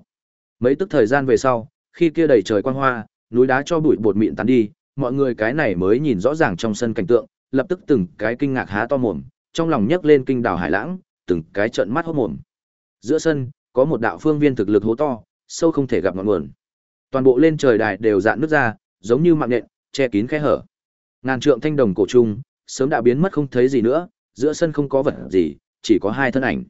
S1: Mấy tức thời gian về sau, khi kia đầy trời quang hoa, núi đá cho bụi bột mịn tán đi, mọi người cái này mới nhìn rõ ràng trong sân cảnh tượng, lập tức từng cái kinh ngạc há to mồm, trong lòng nhấc lên kinh đảo hải lãng, từng cái trợn mắt hốt mồm. Giữa sân, có một đạo phương viên thực lực hố to, sâu không thể gặp ngọn nguồn. Toàn bộ lên trời đài đều dạn nước ra, giống như mạng nhện, che kín khe hở. Ngàn trượng thanh đồng cổ trung, sớm đã biến mất không thấy gì nữa, giữa sân không có vật gì, chỉ có hai thân ảnh.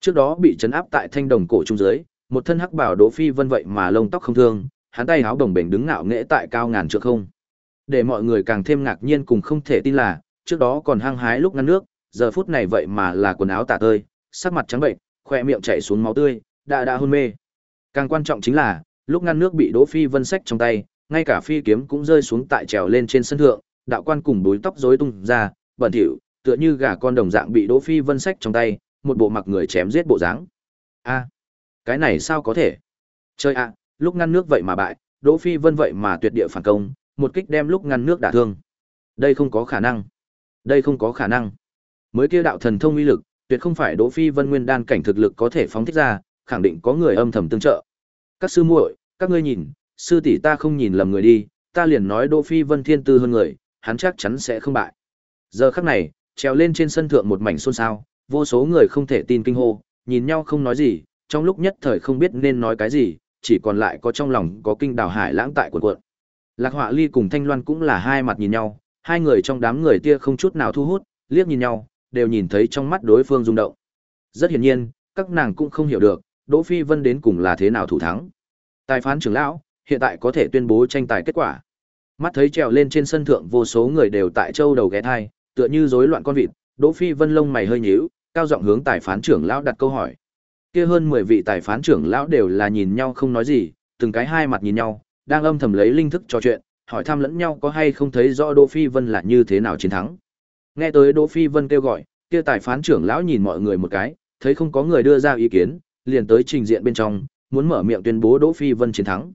S1: Trước đó bị chấn áp tại thanh đồng cổ trung dưới, một thân hắc bảo Đỗ Phi Vân vậy mà lông tóc không thương, hắn tay áo đồng bền đứng ngạo nghễ tại cao ngàn trượng không. Để mọi người càng thêm ngạc nhiên cùng không thể tin là, trước đó còn hăng hái lúc ngăn nước, giờ phút này vậy mà là quần áo tả tơi, sắc mặt trắng bệnh, khoe miệng chảy xuống máu tươi, đã đã hôn mê. Càng quan trọng chính là, lúc ngăn nước bị Đỗ Phi Vân sách trong tay, ngay cả phi kiếm cũng rơi xuống tại trèo lên trên sân thượng, đạo quan cùng búi tóc rối tung ra, bẩn thỉu, tựa như gà con đồng dạng bị Đỗ Phi Vân sách trong tay, một bộ mặc người chém giết bộ dáng. A, cái này sao có thể? Chơi ạ, lúc ngăn nước vậy mà bại, Đỗ Phi Vân vậy mà tuyệt địa phản công, một kích đem lúc ngăn nước đả thương. Đây không có khả năng. Đây không có khả năng. Mới kia đạo thần thông uy lực, tuyệt không phải Đỗ Phi Vân nguyên đan cảnh thực lực có thể phóng thích ra, khẳng định có người âm thầm tương trợ. Các sư muội, các ngươi nhìn, sư tỷ ta không nhìn lầm người đi, ta liền nói Đỗ Phi Vân thiên tư hơn người, hắn chắc chắn sẽ không bại. Giờ khắc này, trèo lên trên sân thượng một mảnh xôn xao, vô số người không thể tin kinh hô, nhìn nhau không nói gì, trong lúc nhất thời không biết nên nói cái gì, chỉ còn lại có trong lòng có kinh đào hải lãng tại cuộn cuộn. Lạc Họa Ly cùng Thanh Loan cũng là hai mặt nhìn nhau, hai người trong đám người kia không chút nào thu hút, liếc nhìn nhau, đều nhìn thấy trong mắt đối phương rung động. Rất hiển nhiên, các nàng cũng không hiểu được, Đỗ Phi Vân đến cùng là thế nào thủ thắng. Tài phán trưởng lão, hiện tại có thể tuyên bố tranh tài kết quả. Mắt thấy trèo lên trên sân thượng vô số người đều tại châu đầu ghé thai, tựa như rối loạn con vịt, Đỗ Phi Vân lông mày hơi nhíu, cao giọng hướng tài phán trưởng lão đặt câu hỏi. Kia hơn 10 vị tài phán trưởng lão đều là nhìn nhau không nói gì, từng cái hai mặt nhìn nhau, đang âm thầm lấy linh thức trò chuyện, hỏi thăm lẫn nhau có hay không thấy rõ Đỗ Phi Vân là như thế nào chiến thắng. Nghe tới Đỗ Phi Vân kêu gọi, kia tài phán trưởng lão nhìn mọi người một cái, thấy không có người đưa ra ý kiến, liền tới trình diện bên trong, muốn mở miệng tuyên bố Đỗ Phi Vân chiến thắng.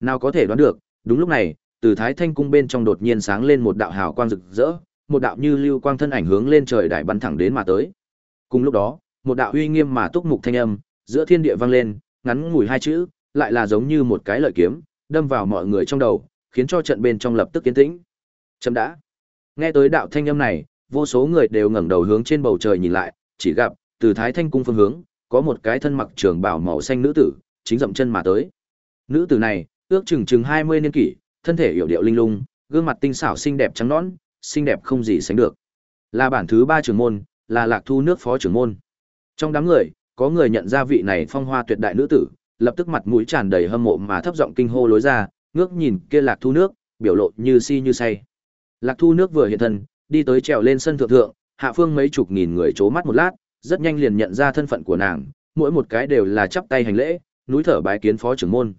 S1: Nào có thể đoán được, đúng lúc này, từ Thái Thanh cung bên trong đột nhiên sáng lên một đạo hào quang rực rỡ, một đạo như lưu quang thân ảnh hướng lên trời đại bắn thẳng đến mà tới. Cùng lúc đó, một đạo uy nghiêm mà túc mục thanh âm, giữa thiên địa vang lên, ngắn ngủi hai chữ, lại là giống như một cái lợi kiếm, đâm vào mọi người trong đầu, khiến cho trận bên trong lập tức yên tĩnh. Chấm đã. Nghe tới đạo thanh âm này, vô số người đều ngẩng đầu hướng trên bầu trời nhìn lại, chỉ gặp từ Thái Thanh cung phương hướng, có một cái thân mặc trường bào màu xanh nữ tử, chính dậm chân mà tới. Nữ tử này, ước chừng chừng 20 niên kỷ, thân thể hiểu điệu linh lung, gương mặt tinh xảo xinh đẹp trắng nõn, xinh đẹp không gì sánh được. Là bản thứ ba trưởng môn, là Lạc Thu nước phó trưởng môn. Trong đám người, có người nhận ra vị này phong hoa tuyệt đại nữ tử, lập tức mặt mũi tràn đầy hâm mộ mà thấp giọng kinh hô lối ra, ngước nhìn kia Lạc Thu nước, biểu lộ như si như say. Lạc Thu nước vừa hiện thân, đi tới trèo lên sân thượng thượng, hạ phương mấy chục nghìn người chố mắt một lát, rất nhanh liền nhận ra thân phận của nàng, mỗi một cái đều là chắp tay hành lễ, núi thở bái kiến phó trưởng môn.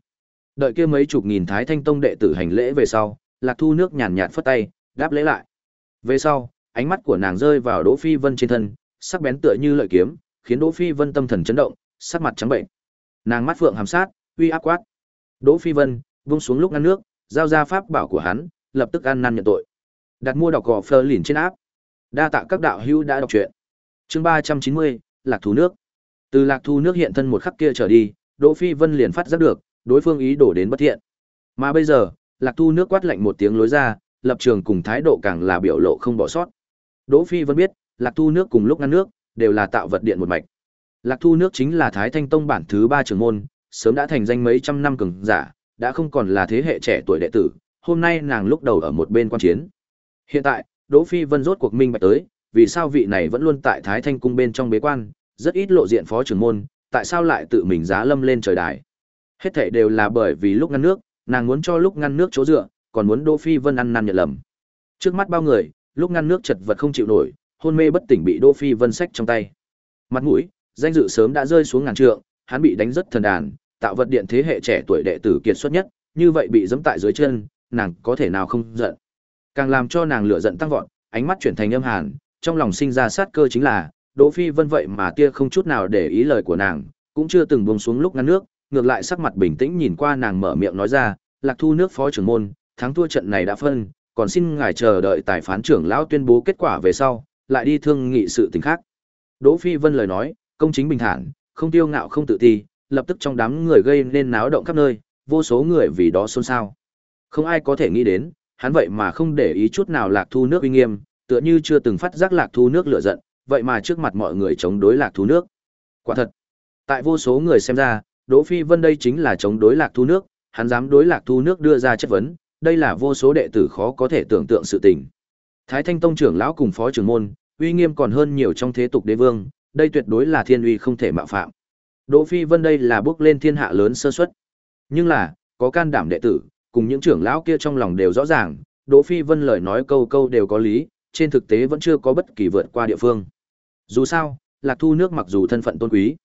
S1: Đợi kia mấy chục nghìn Thái Thanh Tông đệ tử hành lễ về sau, Lạc Thu nước nhàn nhạt phất tay, đáp lễ lại. Về sau, ánh mắt của nàng rơi vào Đỗ Phi Vân trên thân, sắc bén tựa như lợi kiếm, khiến Đỗ Phi Vân tâm thần chấn động, sắc mặt trắng bệnh. Nàng mắt phượng hàm sát, uy áp quát. Đỗ Phi Vân vung xuống lúc ngăn nước, giao ra pháp bảo của hắn, lập tức ăn năn nhận tội. Đặt mua đọc gò phơ lìn trên áp. Đa tạ các đạo hữu đã đọc truyện. Chương ba trăm chín mươi Lạc Thú nước. Từ Lạc Thu nước hiện thân một khắc kia trở đi, Đỗ Phi Vân liền phát giác được, đối phương ý đồ đến bất thiện. Mà bây giờ, Lạc Thu nước quát lạnh một tiếng lối ra, lập trường cùng thái độ càng là biểu lộ không bỏ sót. Đỗ Phi Vân biết, Lạc Thu nước cùng lúc ngăn nước, đều là tạo vật điện một mạch. Lạc Thu nước chính là Thái Thanh Tông bản thứ ba trường môn, sớm đã thành danh mấy trăm năm cường giả, đã không còn là thế hệ trẻ tuổi đệ tử, hôm nay nàng lúc đầu ở một bên quan chiến. Hiện tại, Đỗ Phi Vân rốt cuộc minh bạch tới, vì sao vị này vẫn luôn tại Thái Thanh cung bên trong bế quan, rất ít lộ diện phó trưởng môn, tại sao lại tự mình giá lâm lên trời đài. Hết thảy đều là bởi vì lúc ngăn nước, nàng muốn cho lúc ngăn nước chỗ dựa, còn muốn Đỗ Phi Vân ăn năn nhận lầm. Trước mắt bao người, lúc ngăn nước chật vật không chịu nổi, hôn mê bất tỉnh bị Đỗ Phi Vân sách trong tay. Mặt mũi, danh dự sớm đã rơi xuống ngàn trượng, hắn bị đánh rất thần đàn, tạo vật điện thế hệ trẻ tuổi đệ tử kiệt xuất nhất, như vậy bị giẫm tại dưới chân, nàng có thể nào không giận. Càng làm cho nàng lửa giận tăng vọt, ánh mắt chuyển thành âm hàn, trong lòng sinh ra sát cơ chính là, Đỗ Phi Vân vậy mà tia không chút nào để ý lời của nàng, cũng chưa từng buông xuống lúc ngăn nước, ngược lại sắc mặt bình tĩnh nhìn qua nàng mở miệng nói ra, Lạc Thu nước phó trưởng môn, thắng thua trận này đã phân, còn xin ngài chờ đợi tài phán trưởng lão tuyên bố kết quả về sau, lại đi thương nghị sự tình khác. Đỗ Phi Vân lời nói, công chính bình thản, không tiêu ngạo không tự ti, lập tức trong đám người gây nên náo động khắp nơi, vô số người vì đó xôn xao. Không ai có thể nghĩ đến, hắn vậy mà không để ý chút nào lạc thu nước uy nghiêm, tựa như chưa từng phát giác lạc thu nước lửa giận, vậy mà trước mặt mọi người chống đối lạc thu nước. Quả thật, tại vô số người xem ra, Đỗ Phi Vân đây chính là chống đối lạc thu nước, hắn dám đối lạc thu nước đưa ra chất vấn, đây là vô số đệ tử khó có thể tưởng tượng sự tình. Thái Thanh Tông trưởng lão cùng phó trưởng môn, uy nghiêm còn hơn nhiều trong thế tục đế vương, đây tuyệt đối là thiên uy không thể mạo phạm. Đỗ Phi Vân đây là bước lên thiên hạ lớn sơ suất. Nhưng là, có can đảm đệ tử, cùng những trưởng lão kia trong lòng đều rõ ràng, Đỗ Phi Vân lời nói câu câu đều có lý, trên thực tế vẫn chưa có bất kỳ vượt qua địa phương. Dù sao, Lạc Thu nước mặc dù thân phận tôn quý,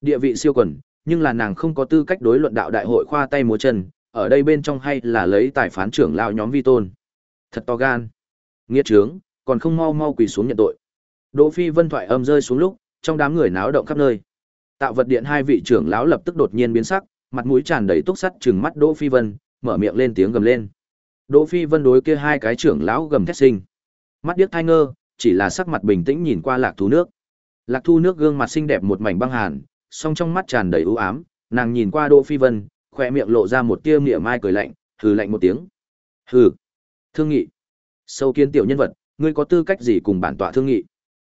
S1: địa vị siêu quần, nhưng là nàng không có tư cách đối luận đạo đại hội khoa tay múa chân, ở đây bên trong hay là lấy tài phán trưởng lão nhóm vi tôn. Thật to gan. Nghĩa trướng, còn không mau mau quỳ xuống nhận tội. Đỗ Phi Vân thoại âm rơi xuống lúc, trong đám người náo động khắp nơi. Tạo vật điện hai vị trưởng lão lập tức đột nhiên biến sắc, mặt mũi tràn đầy túc sắt trừng mắt Đỗ Phi Vân, mở miệng lên tiếng gầm lên. Đỗ Phi Vân đối kia hai cái trưởng lão gầm thét sinh. Mắt điếc thai ngơ, chỉ là sắc mặt bình tĩnh nhìn qua Lạc Thu nước. Lạc Thu nước gương mặt xinh đẹp một mảnh băng hàn, song trong mắt tràn đầy u ám, nàng nhìn qua Đỗ Phi Vân, khoe miệng lộ ra một tia mỉa mai cười lạnh, hừ lạnh một tiếng. Hừ. Thương nghị. Sâu kiến tiểu nhân vật, ngươi có tư cách gì cùng bản tọa thương nghị?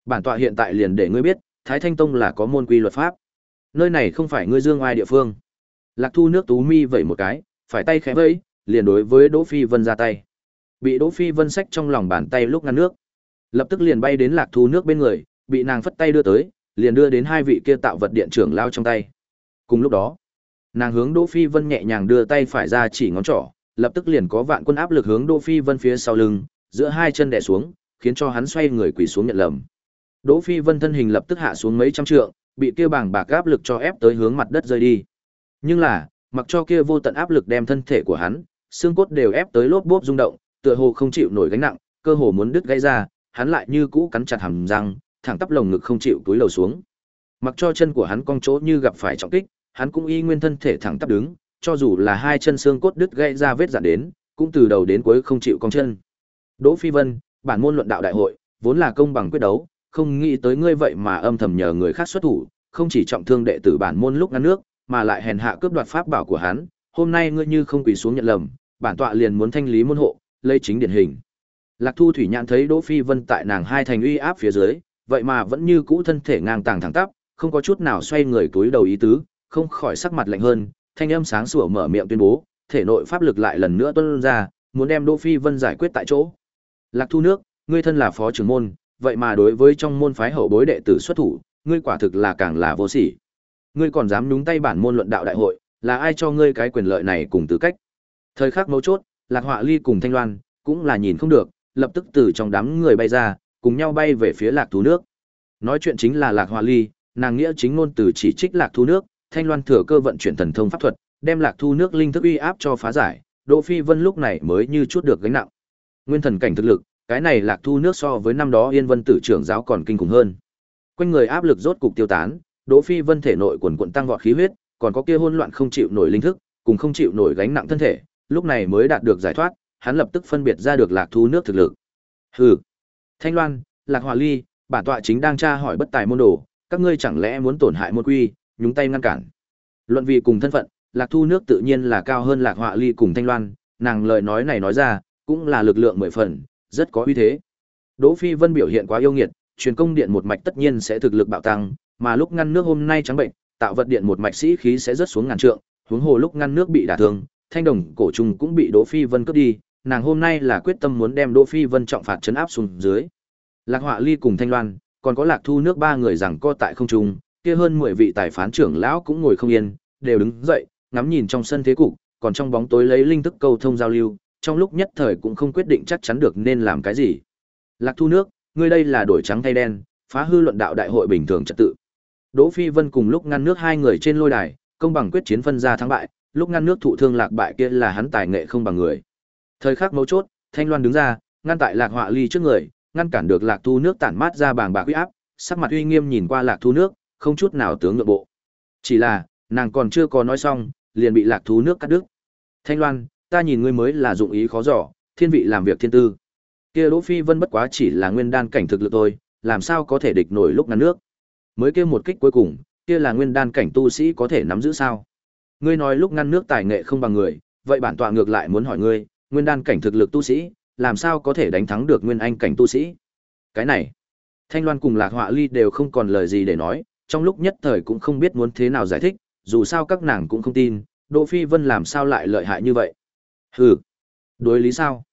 S1: Bản tọa hiện tại liền để ngươi biết, Thái Thanh Tông là có môn quy luật pháp. Nơi này không phải ngươi dương oai địa phương. Lạc Thu nước tú mi vẩy một cái, phải tay khẽ vẫy, liền đối với Đỗ Phi Vân ra tay. Bị Đỗ Phi Vân xách trong lòng bàn tay lúc ngăn nước, lập tức liền bay đến Lạc Thu nước bên người, bị nàng phất tay đưa tới, liền đưa đến hai vị kia tạo vật điện trưởng lao trong tay. Cùng lúc đó, nàng hướng Đỗ Phi Vân nhẹ nhàng đưa tay phải ra chỉ ngón trỏ, lập tức liền có vạn quân áp lực hướng Đỗ Phi Vân phía sau lưng, giữa hai chân đè xuống, khiến cho hắn xoay người quỳ xuống nhận lầm. Đỗ Phi Vân thân hình lập tức hạ xuống mấy trăm trượng, bị kia bảng bạc áp lực cho ép tới hướng mặt đất rơi đi. Nhưng là, mặc cho kia vô tận áp lực đem thân thể của hắn, xương cốt đều ép tới lốp bốp rung động, tựa hồ không chịu nổi gánh nặng, cơ hồ muốn đứt gãy ra, hắn lại như cũ cắn chặt hàm răng, thẳng tắp lồng ngực không chịu túi lầu xuống. Mặc cho chân của hắn cong chỗ như gặp phải trọng kích, hắn cũng y nguyên thân thể thẳng tắp đứng, cho dù là hai chân xương cốt đứt gãy ra vết dạn đến, cũng từ đầu đến cuối không chịu cong chân. Đỗ Phi Vân, bản môn luận đạo đại hội, vốn là công bằng quyết đấu, không nghĩ tới ngươi vậy mà âm thầm nhờ người khác xuất thủ, không chỉ trọng thương đệ tử bản môn lúc ngăn nước, mà lại hèn hạ cướp đoạt pháp bảo của hắn, hôm nay ngươi như không quỳ xuống nhận lầm, bản tọa liền muốn thanh lý môn hộ, lấy chính điển hình. Lạc Thu Thủy nhãn thấy Đỗ Phi Vân tại nàng hai thành uy áp phía dưới, vậy mà vẫn như cũ thân thể ngang tàng thẳng tắp, không có chút nào xoay người túi đầu ý tứ, không khỏi sắc mặt lạnh hơn, thanh âm sáng sủa mở miệng tuyên bố, thể nội pháp lực lại lần nữa tuôn ra, muốn đem Đỗ Phi Vân giải quyết tại chỗ. Lạc Thu nước, ngươi thân là phó trưởng môn, vậy mà đối với trong môn phái hậu bối đệ tử xuất thủ, ngươi quả thực là càng là vô sỉ. Ngươi còn dám nhúng tay bản môn luận đạo đại hội, là ai cho ngươi cái quyền lợi này cùng tư cách? Thời khắc mấu chốt, Lạc Họa Ly cùng Thanh Loan cũng là nhìn không được, lập tức từ trong đám người bay ra, cùng nhau bay về phía Lạc Thú nước. Nói chuyện chính là Lạc Họa Ly, nàng nghĩa chính ngôn từ chỉ trích Lạc Thú nước, Thanh Loan thừa cơ vận chuyển thần thông pháp thuật, đem Lạc Thu nước linh thức uy áp cho phá giải, Đỗ Phi Vân lúc này mới như chút được gánh nặng. Nguyên thần cảnh thực lực, cái này Lạc Thu nước so với năm đó Yên Vân tử trưởng giáo còn kinh khủng hơn. Quanh người áp lực rốt cục tiêu tán, Đỗ Phi Vân thể nội quần quần tăng vọt khí huyết, còn có kia hỗn loạn không chịu nổi linh thức, cùng không chịu nổi gánh nặng thân thể, lúc này mới đạt được giải thoát, hắn lập tức phân biệt ra được Lạc Thu nước thực lực. Hừ. Thanh Loan, Lạc Hòa Ly, bản tọa chính đang tra hỏi bất tài môn đồ, các ngươi chẳng lẽ muốn tổn hại môn quy, nhúng tay ngăn cản. Luận vì cùng thân phận, Lạc Thu nước tự nhiên là cao hơn Lạc Hoa Ly cùng Thanh Loan, nàng lời nói này nói ra, cũng là lực lượng mười phần, rất có uy thế. Đỗ Phi Vân biểu hiện quá yêu nghiệt, truyền công điện một mạch tất nhiên sẽ thực lực bạo tăng, mà lúc ngăn nước hôm nay trắng bệnh, tạo vật điện một mạch sĩ khí sẽ rất xuống ngàn trượng, huống hồ lúc ngăn nước bị đả thương, thanh đồng cổ trùng cũng bị Đỗ Phi Vân cướp đi, nàng hôm nay là quyết tâm muốn đem Đỗ Phi Vân trọng phạt chấn áp xuống dưới. Lạc Họa Ly cùng Thanh Loan, còn có Lạc Thu nước ba người rằng co tại không trung, kia hơn 10 vị tài phán trưởng lão cũng ngồi không yên, đều đứng dậy, ngắm nhìn trong sân thế cục, còn trong bóng tối lấy linh thức câu thông giao lưu, trong lúc nhất thời cũng không quyết định chắc chắn được nên làm cái gì. Lạc Thu nước, ngươi đây là đổi trắng thay đen, phá hư luận đạo đại hội bình thường trật tự. Đỗ Phi Vân cùng lúc ngăn nước hai người trên lôi đài, công bằng quyết chiến phân ra thắng bại, lúc ngăn nước thụ thương lạc bại kia là hắn tài nghệ không bằng người. Thời khắc mấu chốt, Thanh Loan đứng ra, ngăn tại Lạc Họa Ly trước người, ngăn cản được Lạc Thu nước tản mát ra bàng bạc uy áp, sắc mặt uy nghiêm nhìn qua Lạc Thu nước, không chút nào tướng nhượng bộ. Chỉ là, nàng còn chưa có nói xong, liền bị Lạc Thu nước cắt đứt. Thanh Loan, ta nhìn ngươi mới là dụng ý khó dò, thiên vị làm việc thiên tư. Kia Đỗ Phi Vân bất quá chỉ là nguyên đan cảnh thực lực thôi, làm sao có thể địch nổi lúc ngăn nước. Mới kia một kích cuối cùng, kia là nguyên đan cảnh tu sĩ có thể nắm giữ sao? Ngươi nói lúc ngăn nước tài nghệ không bằng người, vậy bản tọa ngược lại muốn hỏi ngươi, nguyên đan cảnh thực lực tu sĩ, làm sao có thể đánh thắng được nguyên anh cảnh tu sĩ? Cái này, Thanh Loan cùng Lạc Họa Ly đều không còn lời gì để nói, trong lúc nhất thời cũng không biết muốn thế nào giải thích, dù sao các nàng cũng không tin, Đỗ Phi Vân làm sao lại lợi hại như vậy. Hừ, đối lý sao?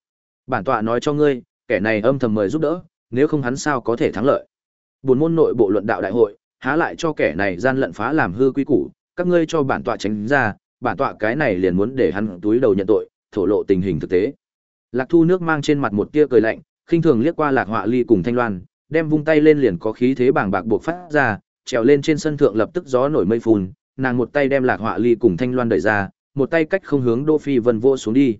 S1: Bản tọa nói cho ngươi, kẻ này âm thầm mời giúp đỡ, nếu không hắn sao có thể thắng lợi. Buồn môn nội bộ luận đạo đại hội, há lại cho kẻ này gian lận phá làm hư quy củ, các ngươi cho bản tọa tránh ra, bản tọa cái này liền muốn để hắn túi đầu nhận tội, thổ lộ tình hình thực tế. Lạc Thu nước mang trên mặt một tia cười lạnh, khinh thường liếc qua Lạc Họa Ly cùng Thanh Loan, đem vung tay lên liền có khí thế bàng bạc buộc phát ra, trèo lên trên sân thượng lập tức gió nổi mây phun, nàng một tay đem Lạc Họa Ly cùng Thanh Loan đẩy ra, một tay cách không hướng Đỗ Phi Vân vô xuống đi.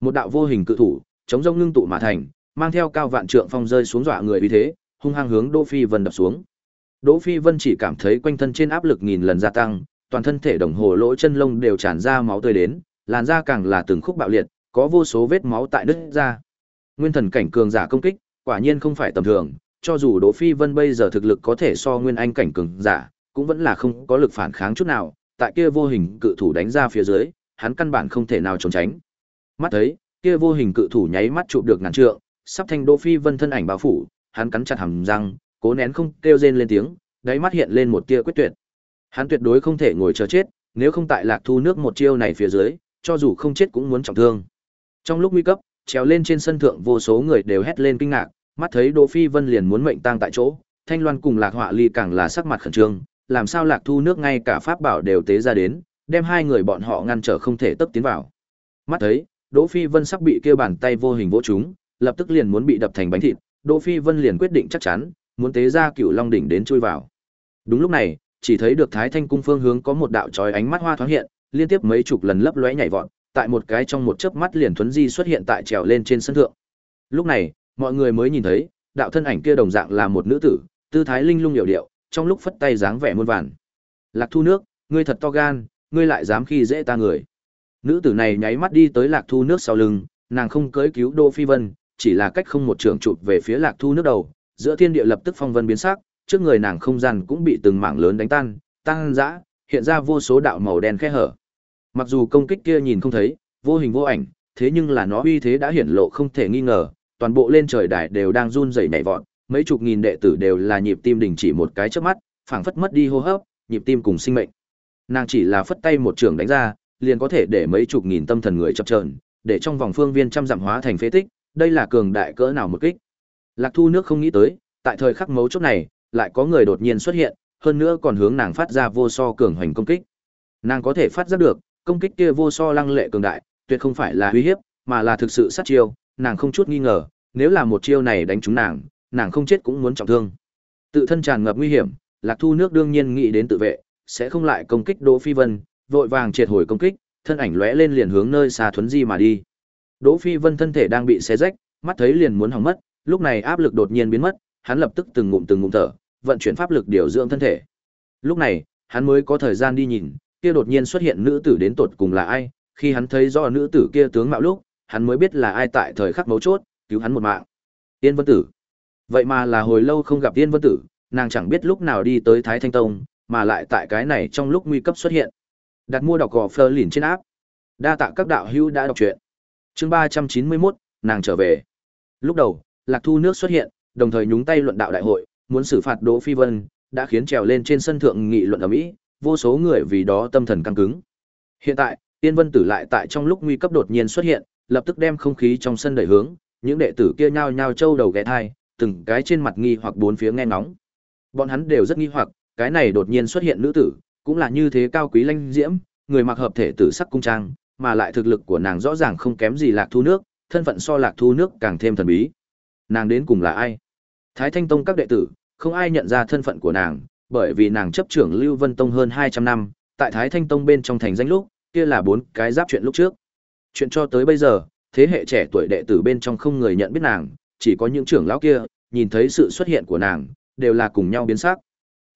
S1: Một đạo vô hình cự thủ, chống rông ngưng tụ mà thành, mang theo cao vạn trượng phong rơi xuống dọa người uy thế, hung hăng hướng Đỗ Phi Vân đập xuống. Đỗ Phi Vân chỉ cảm thấy quanh thân trên áp lực nghìn lần gia tăng, toàn thân thể đồng hồ lỗ chân lông đều tràn ra máu tươi đến, làn da càng là từng khúc bạo liệt, có vô số vết máu tại đứt ra. Nguyên thần cảnh cường giả công kích, quả nhiên không phải tầm thường, cho dù Đỗ Phi Vân bây giờ thực lực có thể so nguyên anh cảnh cường giả, cũng vẫn là không có lực phản kháng chút nào, tại kia vô hình cự thủ đánh ra phía dưới, hắn căn bản không thể nào trốn tránh. Mắt thấy, kia vô hình cự thủ nháy mắt chụp được ngàn trượng, sắp thành Đỗ Phi Vân thân ảnh bao phủ, hắn cắn chặt hàm răng, cố nén không kêu rên lên tiếng, đáy mắt hiện lên một tia quyết tuyệt. Hắn tuyệt đối không thể ngồi chờ chết, nếu không tại Lạc Thu nước một chiêu này phía dưới, cho dù không chết cũng muốn trọng thương. Trong lúc nguy cấp, trèo lên trên sân thượng vô số người đều hét lên kinh ngạc, mắt thấy Đỗ Phi Vân liền muốn mệnh tang tại chỗ, Thanh Loan cùng Lạc Họa Ly càng là sắc mặt khẩn trương, làm sao Lạc Thu nước ngay cả pháp bảo đều tế ra đến, đem hai người bọn họ ngăn trở không thể tấp tiến vào. Mắt thấy, Đỗ Phi Vân sắp bị kêu bàn tay vô hình vỗ trúng, lập tức liền muốn bị đập thành bánh thịt, Đỗ Phi Vân liền quyết định chắc chắn, muốn tế ra Cửu Long đỉnh đến chui vào. Đúng lúc này, chỉ thấy được Thái Thanh cung phương hướng có một đạo chói ánh mắt hoa thoáng hiện, liên tiếp mấy chục lần lấp lóe nhảy vọt, tại một cái trong một chớp mắt liền thuấn di xuất hiện tại trèo lên trên sân thượng. Lúc này, mọi người mới nhìn thấy, đạo thân ảnh kia đồng dạng là một nữ tử, tư thái linh lung hiểu điệu, trong lúc phất tay dáng vẻ muôn vàn. Lạc Thu nước, ngươi thật to gan, ngươi lại dám khi dễ ta người. Nữ tử này nháy mắt đi tới Lạc Thu nước sau lưng, nàng không cưỡi cứu Đỗ Phi Vân, chỉ là cách không một trường chụp về phía Lạc Thu nước đầu, giữa thiên địa lập tức phong vân biến sắc, trước người nàng không gian cũng bị từng mảng lớn đánh tan, tăng dã, hiện ra vô số đạo màu đen khe hở. Mặc dù công kích kia nhìn không thấy, vô hình vô ảnh, thế nhưng là nó uy thế đã hiển lộ không thể nghi ngờ, toàn bộ lên trời đài đều đang run rẩy nhảy vọt, mấy chục nghìn đệ tử đều là nhịp tim đình chỉ một cái chớp mắt, phảng phất mất đi hô hấp, nhịp tim cùng sinh mệnh. Nàng chỉ là phất tay một trường đánh ra, liền có thể để mấy chục nghìn tâm thần người chập chờn, để trong vòng phương viên trăm dặm hóa thành phế tích, đây là cường đại cỡ nào một kích. Lạc Thu nước không nghĩ tới, tại thời khắc mấu chốt này, lại có người đột nhiên xuất hiện, hơn nữa còn hướng nàng phát ra vô so cường hoành công kích. Nàng có thể phát giác được, công kích kia vô so lăng lệ cường đại, tuyệt không phải là uy hiếp, mà là thực sự sát chiêu, nàng không chút nghi ngờ, nếu là một chiêu này đánh trúng nàng, nàng không chết cũng muốn trọng thương. Tự thân tràn ngập nguy hiểm, Lạc Thu nước đương nhiên nghĩ đến tự vệ, sẽ không lại công kích Đỗ Phi Vân, vội vàng triệt hồi công kích, thân ảnh lóe lên liền hướng nơi xa thuấn di mà đi. Đỗ Phi Vân thân thể đang bị xé rách, mắt thấy liền muốn hỏng mất, lúc này áp lực đột nhiên biến mất, hắn lập tức từng ngụm từng ngụm thở, vận chuyển pháp lực điều dưỡng thân thể. Lúc này, hắn mới có thời gian đi nhìn, kia đột nhiên xuất hiện nữ tử đến tột cùng là ai, khi hắn thấy rõ nữ tử kia tướng mạo lúc, hắn mới biết là ai tại thời khắc mấu chốt, cứu hắn một mạng. Tiên Vân Tử. Vậy mà là hồi lâu không gặp Tiên Vân Tử, nàng chẳng biết lúc nào đi tới Thái Thanh Tông, mà lại tại cái này trong lúc nguy cấp xuất hiện. Đặt mua đọc gò phơ lìn trên áp. Đa tạ các đạo hữu đã đọc truyện. Chương ba trăm chín mươi 391, nàng trở về. Lúc đầu, Lạc Thu nước xuất hiện, đồng thời nhúng tay luận đạo đại hội, muốn xử phạt Đỗ Phi Vân, đã khiến trèo lên trên sân thượng nghị luận ở mỹ, vô số người vì đó tâm thần căng cứng. Hiện tại, Tiên Vân Tử lại tại trong lúc nguy cấp đột nhiên xuất hiện, lập tức đem không khí trong sân đẩy hướng, những đệ tử kia nhao nhao trâu đầu ghé thai, từng cái trên mặt nghi hoặc bốn phía nghe ngóng. Bọn hắn đều rất nghi hoặc, cái này đột nhiên xuất hiện nữ tử, cũng là như thế cao quý lanh diễm, người mặc hợp thể tử sắc cung trang, mà lại thực lực của nàng rõ ràng không kém gì Lạc Thu nước, thân phận so Lạc Thu nước càng thêm thần bí. Nàng đến cùng là ai? Thái Thanh Tông các đệ tử, không ai nhận ra thân phận của nàng, bởi vì nàng chấp trưởng Lưu Vân Tông hơn 200 năm, tại Thái Thanh Tông bên trong thành danh lúc, kia là bốn cái giáp chuyện lúc trước. Chuyện cho tới bây giờ, thế hệ trẻ tuổi đệ tử bên trong không người nhận biết nàng, chỉ có những trưởng lão kia, nhìn thấy sự xuất hiện của nàng, đều là cùng nhau biến sắc.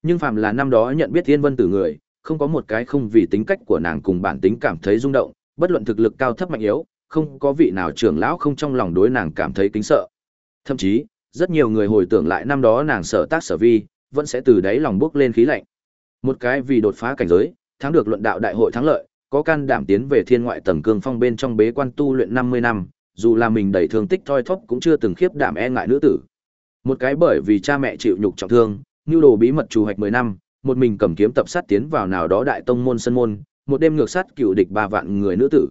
S1: Nhưng phàm là năm đó nhận biết Thiên Vân Tử người, không có một cái không vì tính cách của nàng cùng bản tính cảm thấy rung động, bất luận thực lực cao thấp mạnh yếu, không có vị nào trưởng lão không trong lòng đối nàng cảm thấy kính sợ. Thậm chí, rất nhiều người hồi tưởng lại năm đó nàng sở tác sở vi, vẫn sẽ từ đáy lòng bước lên khí lạnh. Một cái vì đột phá cảnh giới, thắng được luận đạo đại hội thắng lợi, có can đảm tiến về thiên ngoại tầng cương phong bên trong bế quan tu luyện 50 năm, dù là mình đầy thương tích thoi thóp cũng chưa từng khiếp đảm e ngại nữ tử. Một cái bởi vì cha mẹ chịu nhục trọng thương, nhu đồ bí mật trù hoạch 10 năm, một mình cầm kiếm tập sát tiến vào nào đó đại tông môn sân môn, một đêm ngược sát cựu địch ba vạn người nữ tử.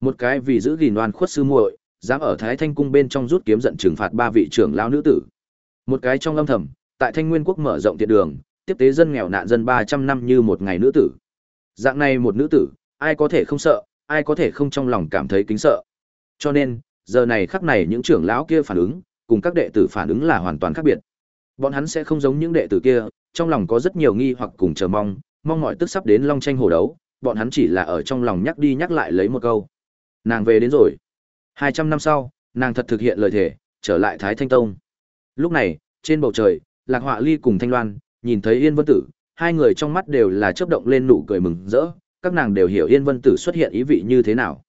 S1: Một cái vì giữ gìn oan khuất sư muội, dám ở Thái Thanh cung bên trong rút kiếm giận trừng phạt ba vị trưởng lão nữ tử. Một cái trong âm thầm, tại Thanh Nguyên quốc mở rộng thiện đường, tiếp tế dân nghèo nạn dân 300 năm như một ngày nữ tử. Dạng này một nữ tử, ai có thể không sợ, ai có thể không trong lòng cảm thấy kính sợ. Cho nên, giờ này khắc này những trưởng lão kia phản ứng, cùng các đệ tử phản ứng là hoàn toàn khác biệt. Bọn hắn sẽ không giống những đệ tử kia, trong lòng có rất nhiều nghi hoặc cùng chờ mong, mong mọi tức sắp đến long tranh hổ đấu, bọn hắn chỉ là ở trong lòng nhắc đi nhắc lại lấy một câu. Nàng về đến rồi. 200 năm sau, nàng thật thực hiện lời thề, trở lại Thái Thanh Tông. Lúc này, trên bầu trời, Lạc Họa Ly cùng Thanh Loan, nhìn thấy Yên Vân Tử, hai người trong mắt đều là chớp động lên nụ cười mừng rỡ, các nàng đều hiểu Yên Vân Tử xuất hiện ý vị như thế nào.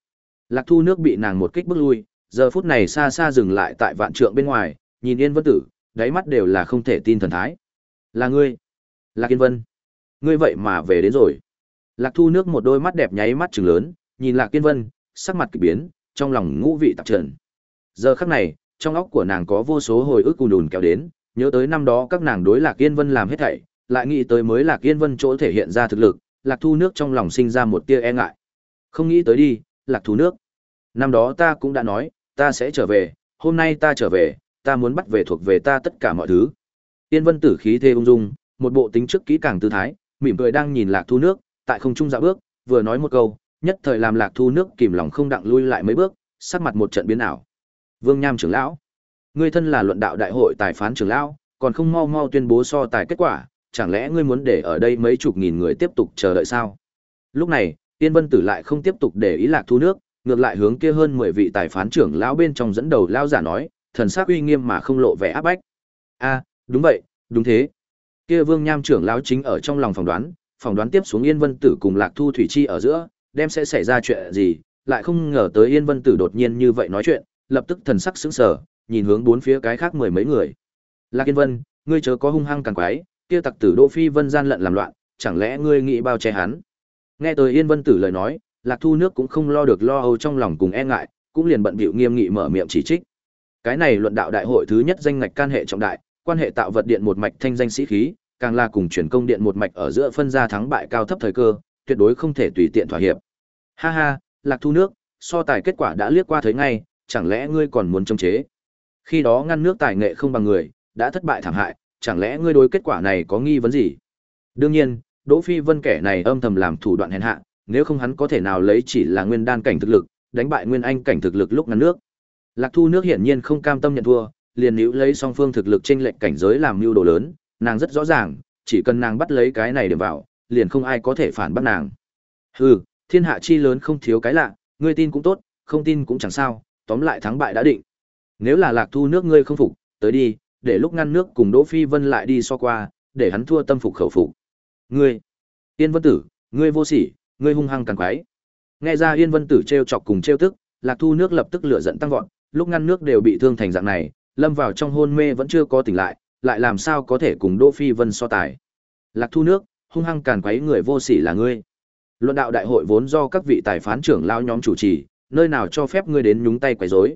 S1: Lạc Thu nước bị nàng một kích bước lui, giờ phút này xa xa dừng lại tại vạn trượng bên ngoài, nhìn Yên Vân Tử, đáy mắt đều là không thể tin thần thái. Là ngươi? Lạc Yên Vân? Ngươi vậy mà về đến rồi. Lạc Thu nước một đôi mắt đẹp nháy mắt trừng lớn, nhìn Lạc Kiên Vân, sắc mặt kỳ biến, trong lòng ngũ vị tạp trần. Giờ khắc này, trong óc của nàng có vô số hồi ức cùn đùn kéo đến, nhớ tới năm đó các nàng đối Lạc Kiên Vân làm hết thảy, lại nghĩ tới mới Lạc Kiên Vân chỗ thể hiện ra thực lực, Lạc Thu nước trong lòng sinh ra một tia e ngại. Không nghĩ tới đi, Lạc Thu nước. Năm đó ta cũng đã nói, ta sẽ trở về, hôm nay ta trở về, ta muốn bắt về thuộc về ta tất cả mọi thứ. Yên Vân tử khí thê ung dung, một bộ tính trước kỹ càng tư thái, mỉm cười đang nhìn Lạc Thu nước, tại không trung dạo bước, vừa nói một câu, nhất thời làm Lạc Thu nước kìm lòng không đặng lui lại mấy bước, sắc mặt một trận biến ảo. Vương Nham trưởng lão, ngươi thân là luận đạo đại hội tài phán trưởng lão, còn không mau mau tuyên bố so tài kết quả, chẳng lẽ ngươi muốn để ở đây mấy chục nghìn người tiếp tục chờ đợi sao? Lúc này, Tiên Vân Tử lại không tiếp tục để ý Lạc Thu nước, ngược lại hướng kia hơn 10 vị tài phán trưởng lão bên trong dẫn đầu lão giả nói, thần sắc uy nghiêm mà không lộ vẻ áp bách. A, đúng vậy, đúng thế. Kia Vương Nham trưởng lão chính ở trong lòng phỏng đoán, phỏng đoán tiếp xuống Yên Vân Tử cùng Lạc Thu Thủy Chi ở giữa, đem sẽ xảy ra chuyện gì, lại không ngờ tới Yên Vân Tử đột nhiên như vậy nói chuyện, lập tức thần sắc sững sờ, nhìn hướng bốn phía cái khác mười mấy người. Lạc Yên Vân, ngươi chớ có hung hăng càng quái, kia tặc tử Đỗ Phi Vân gian lận làm loạn, chẳng lẽ ngươi nghĩ bao che hắn? Nghe tới Yên Vân Tử lời nói, Lạc Thu nước cũng không lo được lo âu trong lòng cùng e ngại, cũng liền bận bịu nghiêm nghị mở miệng chỉ trích. Cái này luận đạo đại hội thứ nhất danh ngạch can hệ trọng đại, quan hệ tạo vật điện một mạch thanh danh sĩ khí, càng là cùng chuyển công điện một mạch ở giữa phân ra thắng bại cao thấp thời cơ, tuyệt đối không thể tùy tiện thỏa hiệp. Ha ha, Lạc Thu nước, so tài kết quả đã liếc qua thấy ngay, chẳng lẽ ngươi còn muốn chống chế? Khi đó ngăn nước tài nghệ không bằng người, đã thất bại thảm hại, chẳng lẽ ngươi đối kết quả này có nghi vấn gì? Đương nhiên, Đỗ Phi Vân kẻ này âm thầm làm thủ đoạn hèn hạ, nếu không hắn có thể nào lấy chỉ là nguyên đan cảnh thực lực, đánh bại nguyên anh cảnh thực lực lúc ngăn nước. Lạc Thu nước hiển nhiên không cam tâm nhận thua, liền níu lấy song phương thực lực chênh lệch cảnh giới làm mưu đồ lớn, nàng rất rõ ràng, chỉ cần nàng bắt lấy cái này điểm vào, liền không ai có thể phản bắt nàng. Hừ, thiên hạ chi lớn không thiếu cái lạ, ngươi tin cũng tốt, không tin cũng chẳng sao, tóm lại thắng bại đã định. Nếu là Lạc Thu nước ngươi không phục, tới đi, để lúc ngăn nước cùng Đỗ Phi Vân lại đi so qua, để hắn thua tâm phục khẩu phục. Ngươi, Yên Vân Tử, ngươi vô sỉ, ngươi hung hăng càng quái. Nghe ra Yên Vân Tử trêu chọc cùng trêu tức, Lạc Thu nước lập tức lửa giận tăng vọt, lúc ngăn nước đều bị thương thành dạng này, lâm vào trong hôn mê vẫn chưa có tỉnh lại, lại làm sao có thể cùng Đỗ Phi Vân so tài. Lạc Thu nước, hung hăng càn quấy người vô sỉ là ngươi. Luận đạo đại hội vốn do các vị tài phán trưởng lao nhóm chủ trì, nơi nào cho phép ngươi đến nhúng tay quấy rối.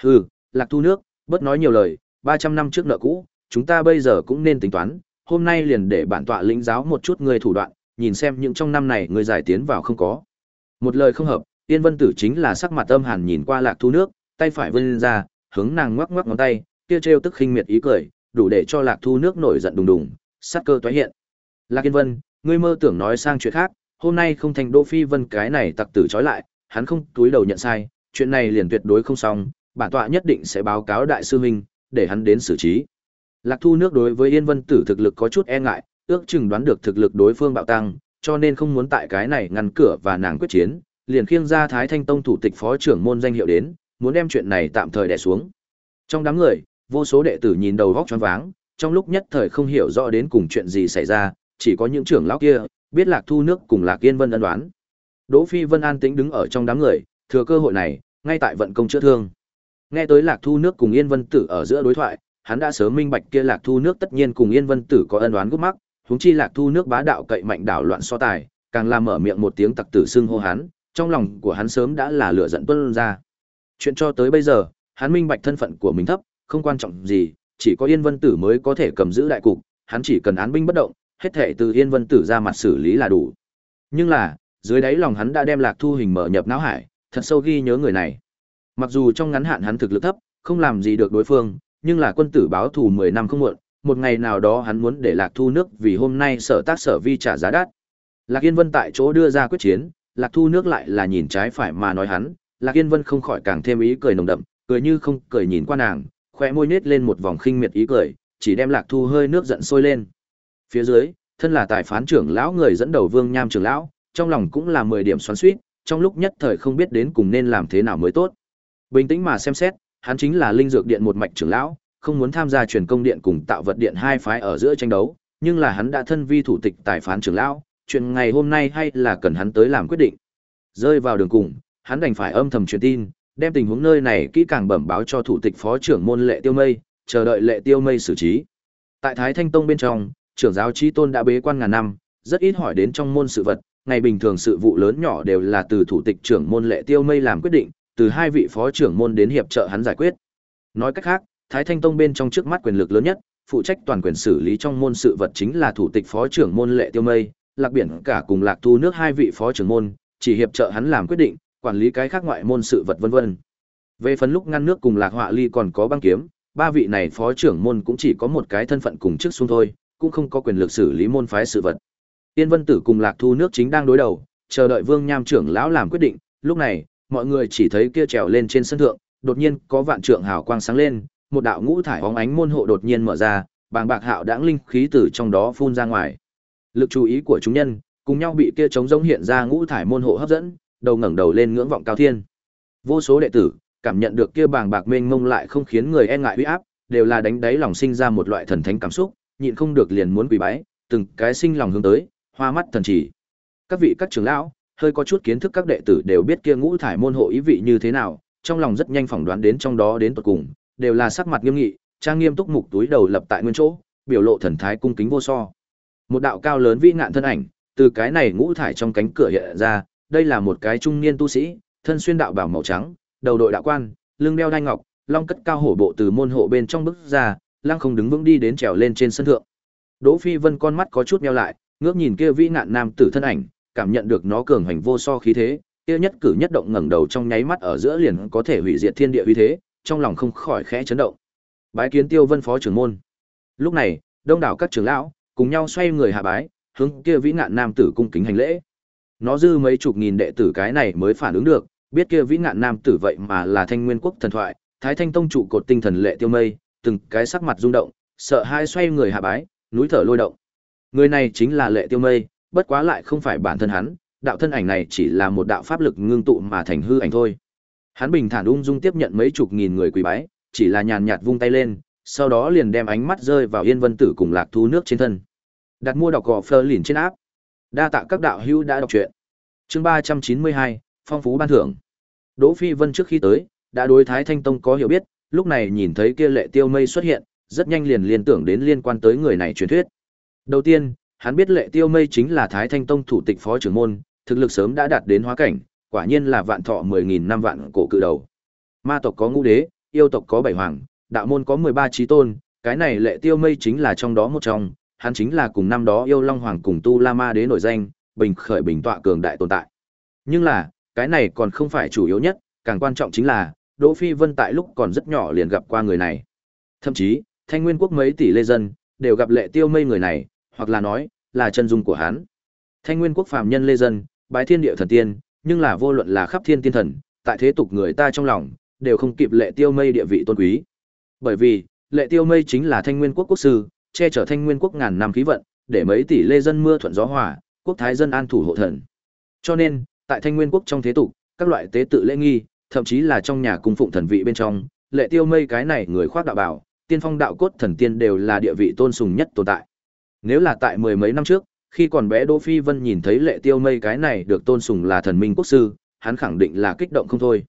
S1: Hừ, Lạc Thu nước, bớt nói nhiều lời, 300 năm trước nợ cũ, chúng ta bây giờ cũng nên tính toán, hôm nay liền để bản tọa lĩnh giáo một chút ngươi thủ đoạn, nhìn xem những trong năm này ngươi giải tiến vào không có. Một lời không hợp, Tiên Vân Tử chính là sắc mặt âm hàn nhìn qua Lạc Thu nước, tay phải vươn ra, hướng nàng ngoắc ngoắc ngón tay, kia trêu tức khinh miệt ý cười, đủ để cho Lạc Thu nước nổi giận đùng đùng, sát cơ toái hiện. Lạc Yên Vân, ngươi mơ tưởng nói sang chuyện khác, hôm nay không thành Đỗ Phi Vân cái này tặc tử trói lại, hắn không túi đầu nhận sai, chuyện này liền tuyệt đối không xong, bản tọa nhất định sẽ báo cáo đại sư huynh, để hắn đến xử trí. Lạc Thu nước đối với Yên Vân Tử thực lực có chút e ngại, ước chừng đoán được thực lực đối phương bạo tăng, cho nên không muốn tại cái này ngăn cửa và nàng quyết chiến, liền khiêng ra Thái Thanh Tông thủ tịch phó trưởng môn danh hiệu đến, muốn đem chuyện này tạm thời đè xuống. Trong đám người, vô số đệ tử nhìn đầu góc choáng váng, trong lúc nhất thời không hiểu rõ đến cùng chuyện gì xảy ra, chỉ có những trưởng lão kia biết Lạc Thu nước cùng Lạc Yên Vân ân đoán. Đỗ Phi Vân an tĩnh đứng ở trong đám người, thừa cơ hội này, ngay tại vận công chữa thương. Nghe tới Lạc Thu nước cùng Yên Vân Tử ở giữa đối thoại, hắn đã sớm minh bạch kia Lạc Thu nước tất nhiên cùng Yên Vân Tử có ân oán gút mắc, huống chi Lạc Thu nước bá đạo cậy mạnh đảo loạn so tài, càng làm mở miệng một tiếng tặc tử xưng hô hắn, trong lòng của hắn sớm đã là lửa giận tuôn ra. Chuyện cho tới bây giờ, hắn minh bạch thân phận của mình thấp, không quan trọng gì, chỉ có Yên Vân Tử mới có thể cầm giữ đại cục, hắn chỉ cần án binh bất động, hết thể từ Yên Vân Tử ra mặt xử lý là đủ. Nhưng là, dưới đáy lòng hắn đã đem Lạc Thu hình mở nhập não hải, thật sâu ghi nhớ người này. Mặc dù trong ngắn hạn hắn thực lực thấp, không làm gì được đối phương, nhưng là quân tử báo thù 10 năm không muộn, một ngày nào đó hắn muốn để Lạc Thu nước vì hôm nay sở tác sở vi trả giá đắt. Lạc Yên Vân tại chỗ đưa ra quyết chiến, Lạc Thu nước lại là nhìn trái phải mà nói hắn, Lạc Yên Vân không khỏi càng thêm ý cười nồng đậm, cười như không cười nhìn qua nàng, khóe môi nết lên một vòng khinh miệt ý cười, chỉ đem Lạc Thu hơi nước giận sôi lên. Phía dưới, thân là tài phán trưởng lão người dẫn đầu Vương Nham trưởng lão, trong lòng cũng là 10 điểm xoắn xuýt, trong lúc nhất thời không biết đến cùng nên làm thế nào mới tốt. Bình tĩnh mà xem xét, hắn chính là linh dược điện một mạch trưởng lão, không muốn tham gia truyền công điện cùng tạo vật điện hai phái ở giữa tranh đấu, nhưng là hắn đã thân vi thủ tịch tài phán trưởng lão, chuyện ngày hôm nay hay là cần hắn tới làm quyết định. Rơi vào đường cùng, hắn đành phải âm thầm truyền tin, đem tình huống nơi này kỹ càng bẩm báo cho thủ tịch phó trưởng môn Lệ Tiêu Mây, chờ đợi Lệ Tiêu Mây xử trí. Tại Thái Thanh Tông bên trong, trưởng giáo chi tôn đã bế quan ngàn năm, rất ít hỏi đến trong môn sự vật, ngày bình thường sự vụ lớn nhỏ đều là từ thủ tịch trưởng môn Lệ Tiêu Mây làm quyết định, từ hai vị phó trưởng môn đến hiệp trợ hắn giải quyết. Nói cách khác, Thái Thanh Tông bên trong trước mắt quyền lực lớn nhất, phụ trách toàn quyền xử lý trong môn sự vật chính là thủ tịch phó trưởng môn Lệ Tiêu Mây, Lạc Biển cả cùng Lạc Thu nước hai vị phó trưởng môn, chỉ hiệp trợ hắn làm quyết định, quản lý cái khác ngoại môn sự vật vân vân. Về phần lúc ngăn nước cùng Lạc Họa Ly còn có băng kiếm, ba vị này phó trưởng môn cũng chỉ có một cái thân phận cùng chức xuống thôi, cũng không có quyền lực xử lý môn phái sự vật. Tiên Vân Tử cùng Lạc Thu nước chính đang đối đầu, chờ đợi Vương Nham trưởng lão làm quyết định, lúc này, mọi người chỉ thấy kia trèo lên trên sân thượng, đột nhiên có vạn trượng hào quang sáng lên, một đạo ngũ thải óng ánh môn hộ đột nhiên mở ra, bàng bạc hạo đãng linh khí từ trong đó phun ra ngoài. Lực chú ý của chúng nhân cùng nhau bị kia trống rỗng hiện ra ngũ thải môn hộ hấp dẫn, đầu ngẩng đầu lên ngưỡng vọng cao thiên. Vô số đệ tử cảm nhận được kia bàng bạc mênh mông lại không khiến người e ngại uy áp, đều là đánh đáy lòng sinh ra một loại thần thánh cảm xúc, nhịn không được liền muốn quỳ bái, từng cái sinh lòng hướng tới, hoa mắt thần chỉ. Các vị các trưởng lão, hơi có chút kiến thức các đệ tử đều biết kia ngũ thải môn hộ ý vị như thế nào, trong lòng rất nhanh phỏng đoán đến trong đó đến tận cùng, đều là sắc mặt nghiêm nghị, trang nghiêm túc mục túi đầu lập tại nguyên chỗ, biểu lộ thần thái cung kính vô so. Một đạo cao lớn vĩ ngạn thân ảnh, từ cái này ngũ thải trong cánh cửa hiện ra, đây là một cái trung niên tu sĩ, thân xuyên đạo bào màu trắng, đầu đội đạo quan, lưng đeo đai ngọc, long cất cao hổ bộ từ môn hộ bên trong bước ra, lăng không đứng vững đi đến trèo lên trên sân thượng. Đỗ Phi Vân con mắt có chút nheo lại, ngước nhìn kia vĩ ngạn nam tử thân ảnh, cảm nhận được nó cường hành vô so khí thế, kia nhất cử nhất động ngẩng đầu trong nháy mắt ở giữa liền có thể hủy diệt thiên địa uy thế, trong lòng không khỏi khẽ chấn động. Bái kiến Tiêu Vân phó trưởng môn. Lúc này, đông đảo các trưởng lão cùng nhau xoay người hạ bái, hướng kia vĩ ngạn nam tử cung kính hành lễ. Nó dư mấy chục nghìn đệ tử cái này mới phản ứng được, biết kia vĩ ngạn nam tử vậy mà là Thanh Nguyên quốc thần thoại, Thái Thanh tông trụ cột tinh thần lệ tiêu mây, từng cái sắc mặt rung động, sợ hai xoay người hạ bái, núi thở lôi động. Người này chính là lệ tiêu mây, bất quá lại không phải bản thân hắn, đạo thân ảnh này chỉ là một đạo pháp lực ngưng tụ mà thành hư ảnh thôi. Hắn bình thản ung dung tiếp nhận mấy chục nghìn người quỳ bái, chỉ là nhàn nhạt vung tay lên, sau đó liền đem ánh mắt rơi vào Yên Vân Tử cùng Lạc Thu nước trên thân. Đặt mua đọc gò Fleur lìn trên áp. Đa tạ các đạo hữu đã đọc truyện. Chương ba trăm chín mươi hai phong phú ban thưởng. Đỗ Phi Vân trước khi tới, đã đối Thái Thanh Tông có hiểu biết, lúc này nhìn thấy kia Lệ Tiêu Mây xuất hiện, rất nhanh liền liên tưởng đến liên quan tới người này truyền thuyết. Đầu tiên, hắn biết Lệ Tiêu Mây chính là Thái Thanh Tông thủ tịch phó trưởng môn, thực lực sớm đã đạt đến hóa cảnh, quả nhiên là vạn thọ mười nghìn năm vạn cổ cự đầu. Ma tộc có ngũ đế, yêu tộc có bảy hoàng, đạo môn có mười ba chí tôn, cái này Lệ Tiêu Mây chính là trong đó một trong, hắn chính là cùng năm đó yêu long hoàng cùng tu la ma đế nổi danh, bình khởi bình tọa cường đại tồn tại. Nhưng là, cái này còn không phải chủ yếu nhất, càng quan trọng chính là, Đỗ Phi Vân tại lúc còn rất nhỏ liền gặp qua người này. Thậm chí, Thanh Nguyên quốc mấy tỷ lê dân đều gặp lệ tiêu mây người này, hoặc là nói, là chân dung của hắn. Thanh Nguyên quốc phàm nhân lê dân, bái thiên địa thần tiên, nhưng là vô luận là khắp thiên tiên thần, tại thế tục người ta trong lòng, đều không kịp lệ tiêu mây địa vị tôn quý. Bởi vì, lệ tiêu mây chính là Thanh Nguyên quốc quốc sư, che chở thanh nguyên quốc ngàn năm khí vận, để mấy tỷ lê dân mưa thuận gió hòa, quốc thái dân an thủ hộ thần. Cho nên, tại thanh nguyên quốc trong thế tục, các loại tế tự lễ nghi, thậm chí là trong nhà cung phụng thần vị bên trong, lệ tiêu mây cái này người khoác đạo bảo, tiên phong đạo cốt thần tiên đều là địa vị tôn sùng nhất tồn tại. Nếu là tại mười mấy năm trước, khi còn bé Đỗ Phi Vân nhìn thấy lệ tiêu mây cái này được tôn sùng là thần minh quốc sư, hắn khẳng định là kích động không thôi.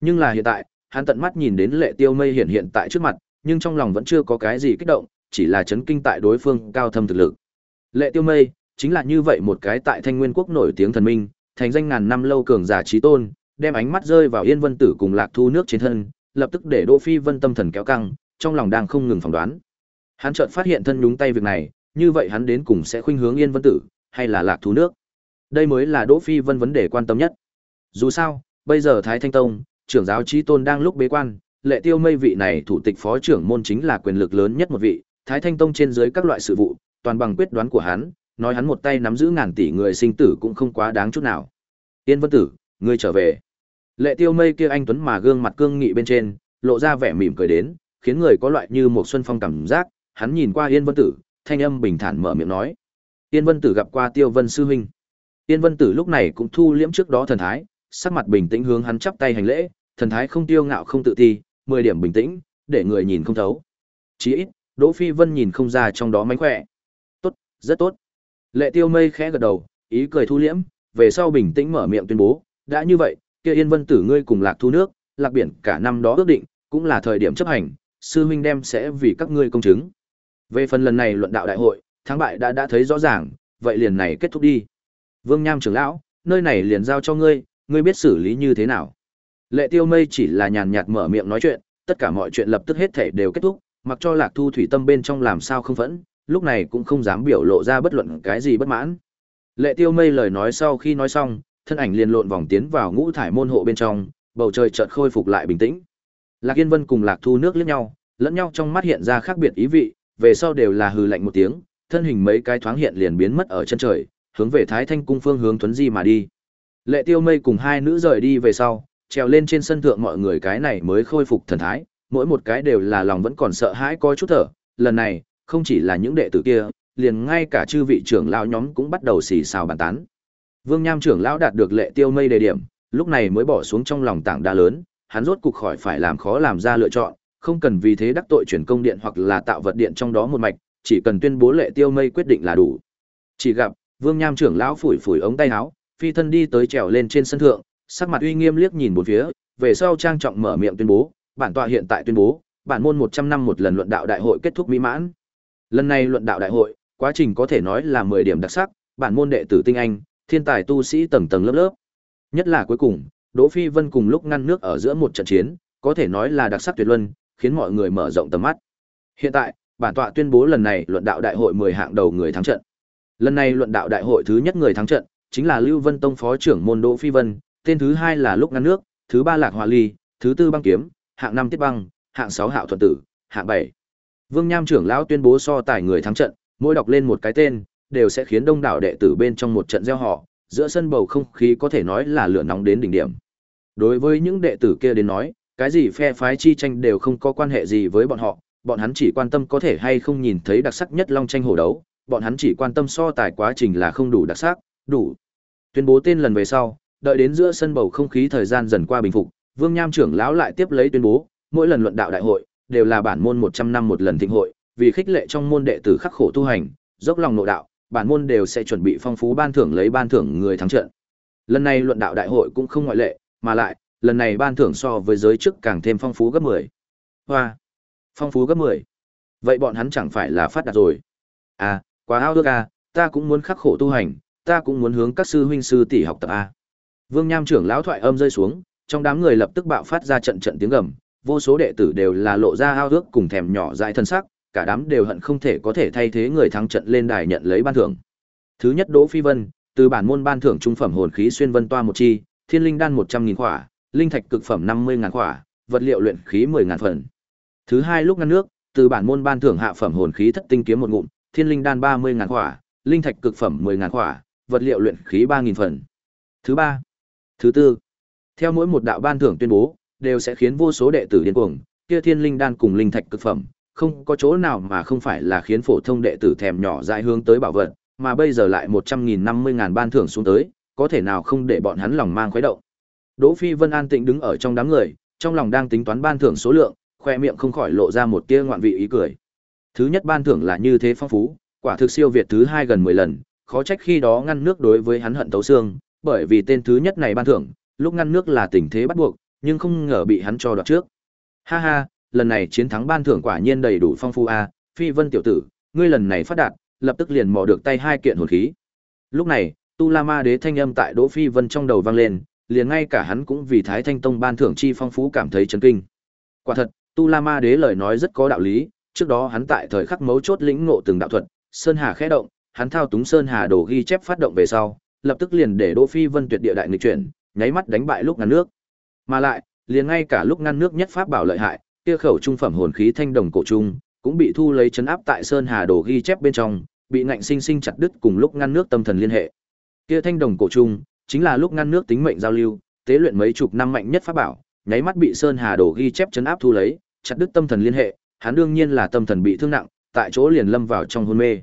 S1: Nhưng là hiện tại, hắn tận mắt nhìn đến lệ tiêu mây hiện hiện tại trước mặt, nhưng trong lòng vẫn chưa có cái gì kích động, chỉ là chấn kinh tại đối phương cao thâm thực lực. Lệ Tiêu Mây, chính là như vậy một cái tại Thanh Nguyên quốc nổi tiếng thần minh, thành danh ngàn năm lâu cường giả trí tôn, đem ánh mắt rơi vào Yên Vân Tử cùng Lạc Thu nước trên thân, lập tức để Đỗ Phi Vân tâm thần kéo căng, trong lòng đang không ngừng phỏng đoán. Hắn chợt phát hiện thân nhúng tay việc này, như vậy hắn đến cùng sẽ khuynh hướng Yên Vân Tử hay là Lạc Thu nước. Đây mới là Đỗ Phi Vân vấn đề quan tâm nhất. Dù sao, bây giờ Thái Thanh Tông, trưởng giáo trí tôn đang lúc bế quan, lệ tiêu mây vị này thủ tịch phó trưởng môn chính là quyền lực lớn nhất một vị, Thái Thanh Tông trên dưới các loại sự vụ, toàn bằng quyết đoán của hắn, nói hắn một tay nắm giữ ngàn tỷ người sinh tử cũng không quá đáng chút nào. Tiên Vân Tử, ngươi trở về. Lệ Tiêu Mây kia anh tuấn mà gương mặt cương nghị bên trên, lộ ra vẻ mỉm cười đến, khiến người có loại như một xuân phong cảm giác, hắn nhìn qua Yên Vân Tử, thanh âm bình thản mở miệng nói: "Yên Vân Tử gặp qua Tiêu Vân sư huynh." Yên Vân Tử lúc này cũng thu liễm trước đó thần thái, sắc mặt bình tĩnh hướng hắn chắp tay hành lễ, thần thái không tiêu ngạo không tự ti, mười điểm bình tĩnh, để người nhìn không thấu. Chỉ ít, Đỗ Phi Vân nhìn không ra trong đó mánh khỏe. Tốt, rất tốt. Lệ Tiêu Mây khẽ gật đầu, ý cười thu liễm, về sau bình tĩnh mở miệng tuyên bố, đã như vậy, kia Yên Vân Tử ngươi cùng Lạc Thu nước, Lạc Biển cả năm đó ước định, cũng là thời điểm chấp hành, sư huynh đem sẽ vì các ngươi công chứng. Về phần lần này luận đạo đại hội, thắng bại đã đã thấy rõ ràng, vậy liền này kết thúc đi. Vương Nham trưởng lão, nơi này liền giao cho ngươi, ngươi biết xử lý như thế nào. Lệ Tiêu Mây chỉ là nhàn nhạt mở miệng nói chuyện, tất cả mọi chuyện lập tức hết thể đều kết thúc, mặc cho Lạc Thu thủy tâm bên trong làm sao không phẫn, lúc này cũng không dám biểu lộ ra bất luận cái gì bất mãn. Lệ Tiêu Mây lời nói sau khi nói xong, thân ảnh liền lộn vòng tiến vào ngũ thải môn hộ bên trong, bầu trời chợt khôi phục lại bình tĩnh. Lạc Yên Vân cùng Lạc Thu nước liếc nhau, lẫn nhau trong mắt hiện ra khác biệt ý vị, về sau đều là hừ lạnh một tiếng, thân hình mấy cái thoáng hiện liền biến mất ở chân trời, hướng về Thái Thanh cung phương hướng tuấn di mà đi. Lệ Tiêu Mây cùng hai nữ rời đi về sau, trèo lên trên sân thượng mọi người cái này mới khôi phục thần thái, mỗi một cái đều là lòng vẫn còn sợ hãi coi chút thở, lần này, không chỉ là những đệ tử kia, liền ngay cả chư vị trưởng lão nhóm cũng bắt đầu xì xào bàn tán. Vương Nham trưởng lão đạt được lệ tiêu mây đề điểm, lúc này mới bỏ xuống trong lòng tảng đá lớn, hắn rốt cục khỏi phải làm khó làm ra lựa chọn, không cần vì thế đắc tội chuyển công điện hoặc là tạo vật điện trong đó một mạch, chỉ cần tuyên bố lệ tiêu mây quyết định là đủ. Chỉ gặp, Vương Nham trưởng lão phủi phủi ống tay áo, phi thân đi tới trèo lên trên sân thượng, sắc mặt uy nghiêm liếc nhìn bốn phía, về sau trang trọng mở miệng tuyên bố, bản tọa hiện tại tuyên bố, bản môn 100 năm một lần luận đạo đại hội kết thúc mỹ mãn. Lần này luận đạo đại hội, quá trình có thể nói là 10 điểm đặc sắc, bản môn đệ tử tinh anh, thiên tài tu sĩ tầng tầng lớp lớp. Nhất là cuối cùng, Đỗ Phi Vân cùng lúc ngăn nước ở giữa một trận chiến, có thể nói là đặc sắc tuyệt luân, khiến mọi người mở rộng tầm mắt. Hiện tại, bản tọa tuyên bố lần này luận đạo đại hội 10 hạng đầu người thắng trận. Lần này luận đạo đại hội thứ nhất người thắng trận chính là Lưu Vân Tông phó trưởng môn Đỗ Phi Vân, tên thứ hai là lúc ngăn nước, thứ ba Lạc Hoa Ly, thứ tư Băng Kiếm, hạng năm Tiết Băng, hạng sáu Hạo Thuận Tử, hạng bảy Vương Nham trưởng lão tuyên bố so tài người thắng trận, mỗi đọc lên một cái tên, đều sẽ khiến đông đảo đệ tử bên trong một trận gieo họ, giữa sân bầu không khí có thể nói là lửa nóng đến đỉnh điểm. Đối với những đệ tử kia đến nói, cái gì phe phái chi tranh đều không có quan hệ gì với bọn họ, bọn hắn chỉ quan tâm có thể hay không nhìn thấy đặc sắc nhất long tranh hổ đấu, bọn hắn chỉ quan tâm so tài quá trình là không đủ đặc sắc, đủ. Tuyên bố tên lần về sau, đợi đến giữa sân bầu không khí thời gian dần qua bình phục, Vương Nham trưởng lão lại tiếp lấy tuyên bố, mỗi lần luận đạo đại hội đều là bản môn 100 năm một lần thịnh hội, vì khích lệ trong môn đệ tử khắc khổ tu hành, dốc lòng nội đạo, bản môn đều sẽ chuẩn bị phong phú ban thưởng lấy ban thưởng người thắng trận. Lần này luận đạo đại hội cũng không ngoại lệ, mà lại, lần này ban thưởng so với giới trước càng thêm phong phú gấp 10. Hoa! Phong phú gấp 10. Vậy bọn hắn chẳng phải là phát đạt rồi. À, quá ao ước à, ta cũng muốn khắc khổ tu hành, ta cũng muốn hướng các sư huynh sư tỷ học tập a. Vương Nham trưởng lão thoại âm rơi xuống, trong đám người lập tức bạo phát ra trận trận tiếng gầm, vô số đệ tử đều là lộ ra ao ước cùng thèm nhỏ dại thân sắc, cả đám đều hận không thể có thể thay thế người thắng trận lên đài nhận lấy ban thưởng. Thứ nhất Đỗ Phi Vân, từ bản môn ban thưởng trung phẩm hồn khí xuyên vân toa một chi, thiên linh đan một trăm nghìn khỏa, linh thạch cực phẩm năm mươi ngàn khỏa, vật liệu luyện khí mười ngàn phần. Thứ hai lúc ngăn nước, từ bản môn ban thưởng hạ phẩm hồn khí thất tinh kiếm một ngụm, thiên linh đan ba mươi ngàn khỏa, linh thạch cực phẩm mười ngàn khỏa, vật liệu luyện khí ba nghìn phần. Thứ ba, thứ tư, theo mỗi một đạo ban thưởng tuyên bố, đều sẽ khiến vô số đệ tử điên cuồng, kia thiên linh đan cùng linh thạch cực phẩm, không có chỗ nào mà không phải là khiến phổ thông đệ tử thèm nhỏ dại hướng tới bảo vật, mà bây giờ lại một trăm nghìn năm mươi ngàn ban thưởng xuống tới, có thể nào không để bọn hắn lòng mang khuấy động. Đỗ Phi Vân an tĩnh đứng ở trong đám người, trong lòng đang tính toán ban thưởng số lượng, khoe miệng không khỏi lộ ra một tia ngoạn vị ý cười. Thứ nhất ban thưởng là như thế phong phú, quả thực siêu việt thứ hai gần mười lần, khó trách khi đó ngăn nước đối với hắn hận tấu xương, bởi vì tên thứ nhất này ban thưởng, lúc ngăn nước là tình thế bắt buộc, nhưng không ngờ bị hắn cho đoạt trước. Ha ha, lần này chiến thắng ban thưởng quả nhiên đầy đủ phong phú a, Phi Vân tiểu tử, ngươi lần này phát đạt, lập tức liền mò được tay hai kiện hồn khí, Lúc này, Tu La Ma Đế thanh âm tại Đỗ Phi Vân trong đầu vang lên, liền ngay cả hắn cũng vì Thái Thanh Tông ban thưởng chi phong phú cảm thấy chấn kinh. Quả thật, Tu La Ma Đế lời nói rất có đạo lý, trước đó hắn tại thời khắc mấu chốt lĩnh ngộ từng đạo thuật, Sơn Hà khẽ động, hắn thao túng Sơn Hà đồ ghi chép phát động về sau, lập tức liền để Đỗ Phi Vân tuyệt địa đại nghịch chuyển, nháy mắt đánh bại lúc ngăn nước. Mà lại, liền ngay cả lúc ngăn nước nhất pháp bảo lợi hại, kia khẩu trung phẩm hồn khí thanh đồng cổ trung, cũng bị thu lấy chấn áp tại Sơn Hà đồ ghi chép bên trong, bị ngạnh sinh sinh chặt đứt cùng lúc ngăn nước tâm thần liên hệ. Kia thanh đồng cổ trung, chính là lúc ngăn nước tính mệnh giao lưu, tế luyện mấy chục năm mạnh nhất pháp bảo, nháy mắt bị Sơn Hà đồ ghi chép chấn áp thu lấy, chặt đứt tâm thần liên hệ, hắn đương nhiên là tâm thần bị thương nặng, tại chỗ liền lâm vào trong hôn mê.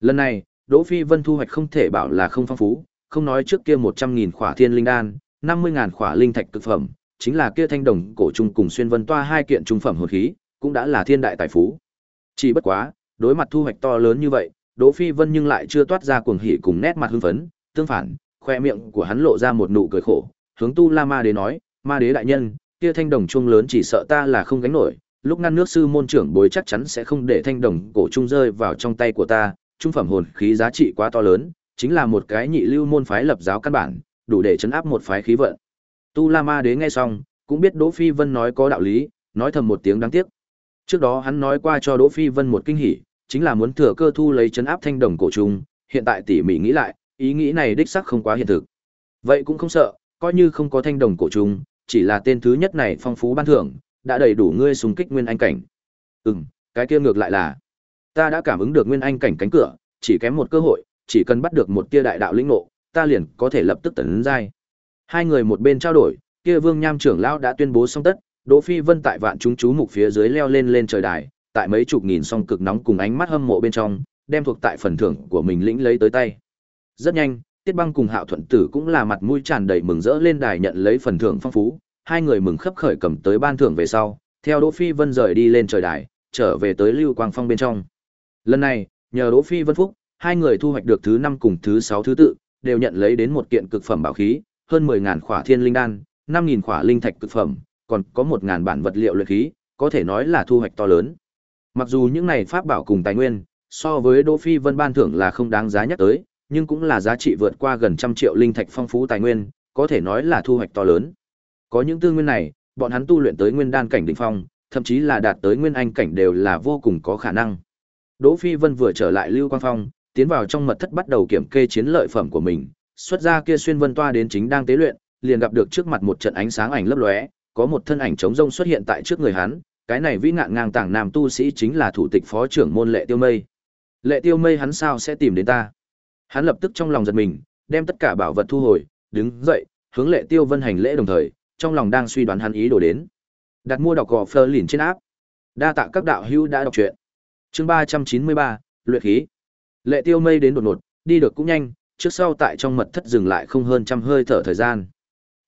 S1: Lần này, Đỗ Phi Vân thu hoạch không thể bảo là không phong phú, không nói trước kia 100.000 khỏa thiên linh đan, 50.000 khỏa linh thạch cực phẩm, chính là kia thanh đồng cổ trung cùng xuyên vân toa hai kiện trung phẩm hồn khí, cũng đã là thiên đại tài phú. Chỉ bất quá, đối mặt thu hoạch to lớn như vậy, Đỗ Phi Vân nhưng lại chưa toát ra cuồng hỉ cùng nét mặt hưng phấn, tương phản, khoe miệng của hắn lộ ra một nụ cười khổ, hướng Tu La Ma Đế nói, "Ma Đế đại nhân, kia thanh đồng trung lớn chỉ sợ ta là không gánh nổi, lúc ngăn nước sư môn trưởng bối chắc chắn sẽ không để thanh đồng cổ trung rơi vào trong tay của ta, trung phẩm hồn khí giá trị quá to lớn, chính là một cái nhị lưu môn phái lập giáo căn bản, đủ để chấn áp một phái khí vận." Tu La Ma Đế nghe xong, cũng biết Đỗ Phi Vân nói có đạo lý, nói thầm một tiếng đáng tiếc. Trước đó hắn nói qua cho Đỗ Phi Vân một kinh hỉ, chính là muốn thừa cơ thu lấy chấn áp thanh đồng cổ trùng, hiện tại tỉ mỉ nghĩ lại, ý nghĩ này đích xác không quá hiện thực. Vậy cũng không sợ, coi như không có thanh đồng cổ trùng, chỉ là tên thứ nhất này phong phú ban thưởng, đã đầy đủ ngươi xung kích nguyên anh cảnh. Ừm, cái kia ngược lại là, ta đã cảm ứng được nguyên anh cảnh cánh cửa, chỉ kém một cơ hội, chỉ cần bắt được một tia đại đạo lĩnh ngộ, ta liền có thể lập tức tấn giai. Hai người một bên trao đổi, kia Vương Nham trưởng lão đã tuyên bố xong tất, Đỗ Phi Vân tại vạn chúng chú mục phía dưới leo lên lên trời đài, tại mấy chục nghìn song cực nóng cùng ánh mắt hâm mộ bên trong, đem thuộc tại phần thưởng của mình lĩnh lấy tới tay. Rất nhanh, Tiết Băng cùng Hạo Thuận Tử cũng là mặt mũi tràn đầy mừng rỡ lên đài nhận lấy phần thưởng phong phú, hai người mừng khấp khởi cầm tới ban thưởng về sau, theo Đỗ Phi Vân rời đi lên trời đài, trở về tới Lưu Quang Phong bên trong. Lần này, nhờ Đỗ Phi Vân phúc, hai người thu hoạch được thứ năm cùng thứ sáu thứ tự, đều nhận lấy đến một kiện cực phẩm bảo khí, hơn 10000 khỏa thiên linh đan, 5000 khỏa linh thạch cực phẩm, còn có 1000 bản vật liệu luyện khí, có thể nói là thu hoạch to lớn. Mặc dù những này pháp bảo cùng tài nguyên, so với Đỗ Phi Vân ban thưởng là không đáng giá nhắc tới, nhưng cũng là giá trị vượt qua gần trăm triệu linh thạch phong phú tài nguyên, có thể nói là thu hoạch to lớn. Có những tư nguyên này, bọn hắn tu luyện tới nguyên đan cảnh đỉnh phong, thậm chí là đạt tới nguyên anh cảnh đều là vô cùng có khả năng. Đỗ Phi Vân vừa trở lại Lưu Quang Phong, tiến vào trong mật thất bắt đầu kiểm kê chiến lợi phẩm của mình, xuất ra kia xuyên vân toa đến chính đang tế luyện, liền gặp được trước mặt một trận ánh sáng ảnh lấp lóe, có một thân ảnh trống rông xuất hiện tại trước người hắn, cái này vĩ ngạn ngang tàng nam tu sĩ chính là thủ tịch phó trưởng môn Lệ Tiêu Mây. Lệ Tiêu Mây hắn sao sẽ tìm đến ta? Hắn lập tức trong lòng giật mình, đem tất cả bảo vật thu hồi, đứng dậy, hướng Lệ Tiêu Vân hành lễ đồng thời, trong lòng đang suy đoán hắn ý đồ đến. Đặt mua đọc gò Fleur lìn trên áp. Đa tạ các đạo hữu đã đọc truyện. Chương ba trăm chín mươi ba luyện khí. Lệ Tiêu Mây đến đột ngột, đi được cũng nhanh, trước sau tại trong mật thất dừng lại không hơn trăm hơi thở thời gian.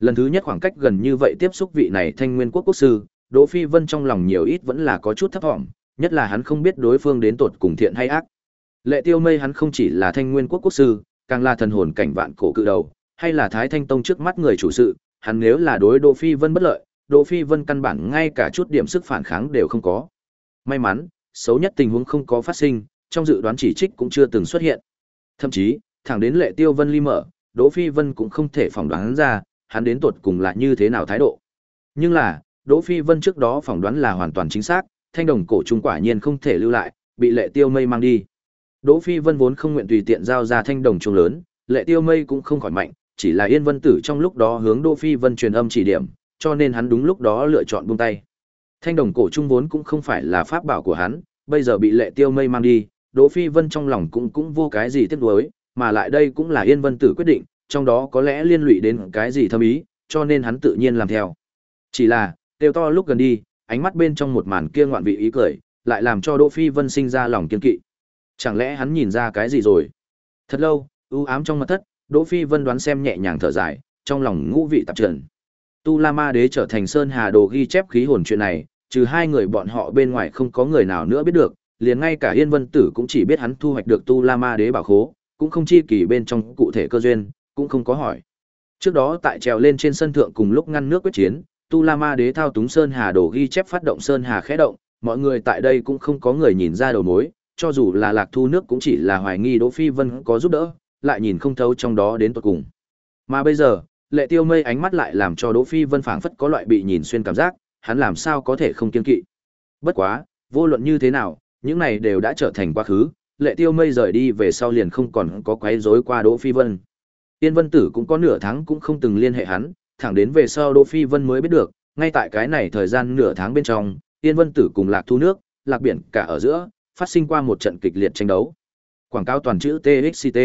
S1: Lần thứ nhất khoảng cách gần như vậy tiếp xúc vị này Thanh Nguyên quốc quốc sư, Đỗ Phi Vân trong lòng nhiều ít vẫn là có chút thấp vọng, nhất là hắn không biết đối phương đến tột cùng thiện hay ác. Lệ Tiêu Mây hắn không chỉ là Thanh Nguyên quốc quốc sư, càng là thần hồn cảnh vạn cổ cự đầu, hay là Thái Thanh Tông trước mắt người chủ sự, hắn nếu là đối Đỗ Phi Vân bất lợi, Đỗ Phi Vân căn bản ngay cả chút điểm sức phản kháng đều không có. May mắn, xấu nhất tình huống không có phát sinh, trong dự đoán chỉ trích cũng chưa từng xuất hiện. Thậm chí, thẳng đến Lệ Tiêu Vân ly mở, Đỗ Phi Vân cũng không thể phỏng đoán ra, hắn đến tột cùng là như thế nào thái độ. Nhưng là, Đỗ Phi Vân trước đó phỏng đoán là hoàn toàn chính xác, thanh đồng cổ trung quả nhiên không thể lưu lại, bị Lệ Tiêu Mây mang đi. Đỗ Phi Vân vốn không nguyện tùy tiện giao ra thanh đồng trung lớn, Lệ Tiêu Mây cũng không khỏi mạnh, chỉ là Yên Vân Tử trong lúc đó hướng Đỗ Phi Vân truyền âm chỉ điểm, cho nên hắn đúng lúc đó lựa chọn buông tay. Thanh đồng cổ trung vốn cũng không phải là pháp bảo của hắn, bây giờ bị Lệ Tiêu Mây mang đi, Đỗ Phi Vân trong lòng cũng cũng vô cái gì tiếc nuối, mà lại đây cũng là Yên Vân Tử quyết định, trong đó có lẽ liên lụy đến cái gì thâm ý, cho nên hắn tự nhiên làm theo. Chỉ là, tiêu to lúc gần đi, ánh mắt bên trong một màn kia ngoạn vị ý cười, lại làm cho Đỗ Phi Vân sinh ra lòng kiên kỵ. Chẳng lẽ hắn nhìn ra cái gì rồi? Thật lâu, u ám trong mật thất, Đỗ Phi Vân đoán xem nhẹ nhàng thở dài, trong lòng ngũ vị tạp trần. Tu La Ma Đế trở thành Sơn Hà Đồ ghi chép khí hồn chuyện này, trừ hai người bọn họ bên ngoài không có người nào nữa biết được, liền ngay cả Yên Vân Tử cũng chỉ biết hắn thu hoạch được Tu La Ma Đế bảo khố, cũng không chi kỳ bên trong cụ thể cơ duyên, cũng không có hỏi. Trước đó tại trèo lên trên sân thượng cùng lúc ngăn nước quyết chiến, Tu La Ma Đế thao túng Sơn Hà Đồ ghi chép phát động Sơn Hà khẽ động, mọi người tại đây cũng không có người nhìn ra đầu mối, cho dù là Lạc Thu nước cũng chỉ là hoài nghi Đỗ Phi Vân có giúp đỡ, lại nhìn không thấu trong đó đến tận cùng. Mà bây giờ, Lệ Tiêu Mây ánh mắt lại làm cho Đỗ Phi Vân phảng phất có loại bị nhìn xuyên cảm giác, hắn làm sao có thể không kiên kỵ. Bất quá, vô luận như thế nào, những này đều đã trở thành quá khứ, Lệ Tiêu Mây rời đi về sau liền không còn có quấy rối qua Đỗ Phi Vân. Tiên Vân Tử cũng có nửa tháng cũng không từng liên hệ hắn, thẳng đến về sau Đỗ Phi Vân mới biết được, ngay tại cái này thời gian nửa tháng bên trong, Tiên Vân Tử cùng Lạc Thu Nước, Lạc Biển cả ở giữa, phát sinh qua một trận kịch liệt tranh đấu. Quảng cáo toàn chữ TXT.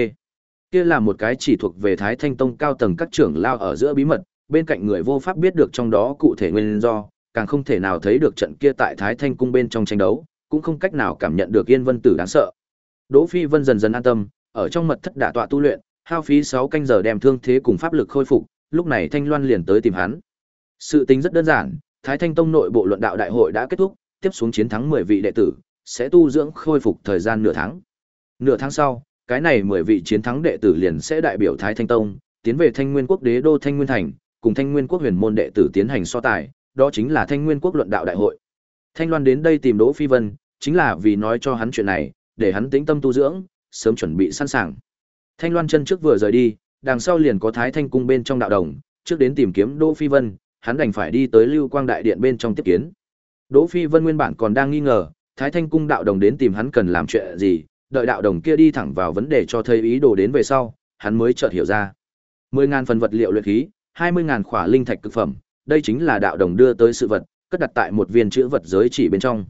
S1: Kia là một cái chỉ thuộc về Thái Thanh Tông cao tầng các trưởng lao ở giữa bí mật, bên cạnh người vô pháp biết được trong đó cụ thể nguyên do, càng không thể nào thấy được trận kia tại Thái Thanh cung bên trong tranh đấu, cũng không cách nào cảm nhận được Yên Vân Tử đáng sợ. Đỗ Phi Vân dần dần an tâm, ở trong mật thất đả tọa tu luyện, hao phí 6 canh giờ đem thương thế cùng pháp lực khôi phục, lúc này Thanh Loan liền tới tìm hắn. Sự tính rất đơn giản, Thái Thanh Tông nội bộ luận đạo đại hội đã kết thúc, tiếp xuống chiến thắng 10 vị đệ tử, sẽ tu dưỡng khôi phục thời gian nửa tháng. Nửa tháng sau, cái này 10 vị chiến thắng đệ tử liền sẽ đại biểu Thái Thanh Tông, tiến về Thanh Nguyên Quốc đế đô Thanh Nguyên thành, cùng Thanh Nguyên Quốc huyền môn đệ tử tiến hành so tài, đó chính là Thanh Nguyên Quốc luận đạo đại hội. Thanh Loan đến đây tìm Đỗ Phi Vân, chính là vì nói cho hắn chuyện này, để hắn tĩnh tâm tu dưỡng, sớm chuẩn bị sẵn sàng. Thanh Loan chân trước vừa rời đi, đằng sau liền có Thái Thanh cung bên trong đạo đồng, trước đến tìm kiếm Đỗ Phi Vân, hắn đành phải đi tới Lưu Quang đại điện bên trong tiếp kiến. Đỗ Phi Vân nguyên bản còn đang nghi ngờ, Thái Thanh cung đạo đồng đến tìm hắn cần làm chuyện gì, đợi đạo đồng kia đi thẳng vào vấn đề cho thấy ý đồ đến về sau, hắn mới chợt hiểu ra. 10000 phần vật liệu luyện khí, 20000 khỏa linh thạch cực phẩm, đây chính là đạo đồng đưa tới sự vật, cất đặt tại một viên chữ vật giới chỉ bên trong.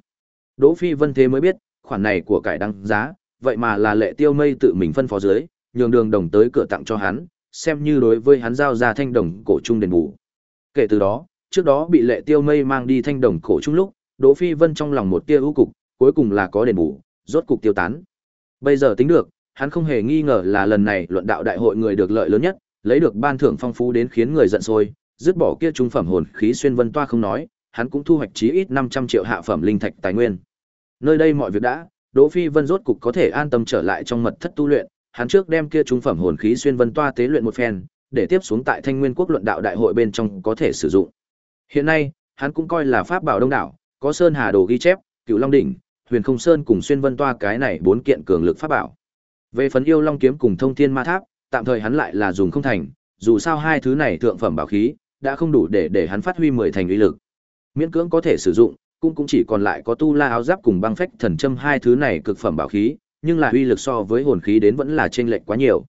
S1: Đỗ Phi Vân thế mới biết, khoản này của cải đăng giá, vậy mà là Lệ Tiêu Mây tự mình phân phó dưới, nhường đường đồng tới cửa tặng cho hắn, xem như đối với hắn giao ra thanh đồng cổ trung đền bù. Kể từ đó, trước đó bị Lệ Tiêu Mây mang đi thanh đồng cổ trung lúc, Đỗ Phi Vân trong lòng một tia ưu cục, cuối cùng là có đền bù, rốt cục tiêu tán. Bây giờ tính được, hắn không hề nghi ngờ là lần này luận đạo đại hội người được lợi lớn nhất, lấy được ban thưởng phong phú đến khiến người giận sôi, dứt bỏ kia trung phẩm hồn khí xuyên vân toa không nói, hắn cũng thu hoạch chí ít 500 triệu hạ phẩm linh thạch tài nguyên. Nơi đây mọi việc đã, Đỗ Phi Vân rốt cục có thể an tâm trở lại trong mật thất tu luyện, hắn trước đem kia trung phẩm hồn khí xuyên vân toa tế luyện một phen, để tiếp xuống tại Thanh Nguyên Quốc luận đạo đại hội bên trong có thể sử dụng. Hiện nay, hắn cũng coi là pháp bảo đông đảo, có Sơn Hà Đồ ghi chép, Cửu Long đỉnh, Huyền Không Sơn cùng xuyên vân toa cái này bốn kiện cường lực pháp bảo. Về phấn yêu long kiếm cùng thông thiên ma tháp, tạm thời hắn lại là dùng không thành, dù sao hai thứ này thượng phẩm bảo khí đã không đủ để để hắn phát huy mười thành uy lực. Miễn cưỡng có thể sử dụng, cũng cũng chỉ còn lại có tu la áo giáp cùng băng phách thần châm hai thứ này cực phẩm bảo khí, nhưng là uy lực so với hồn khí đến vẫn là chênh lệch quá nhiều.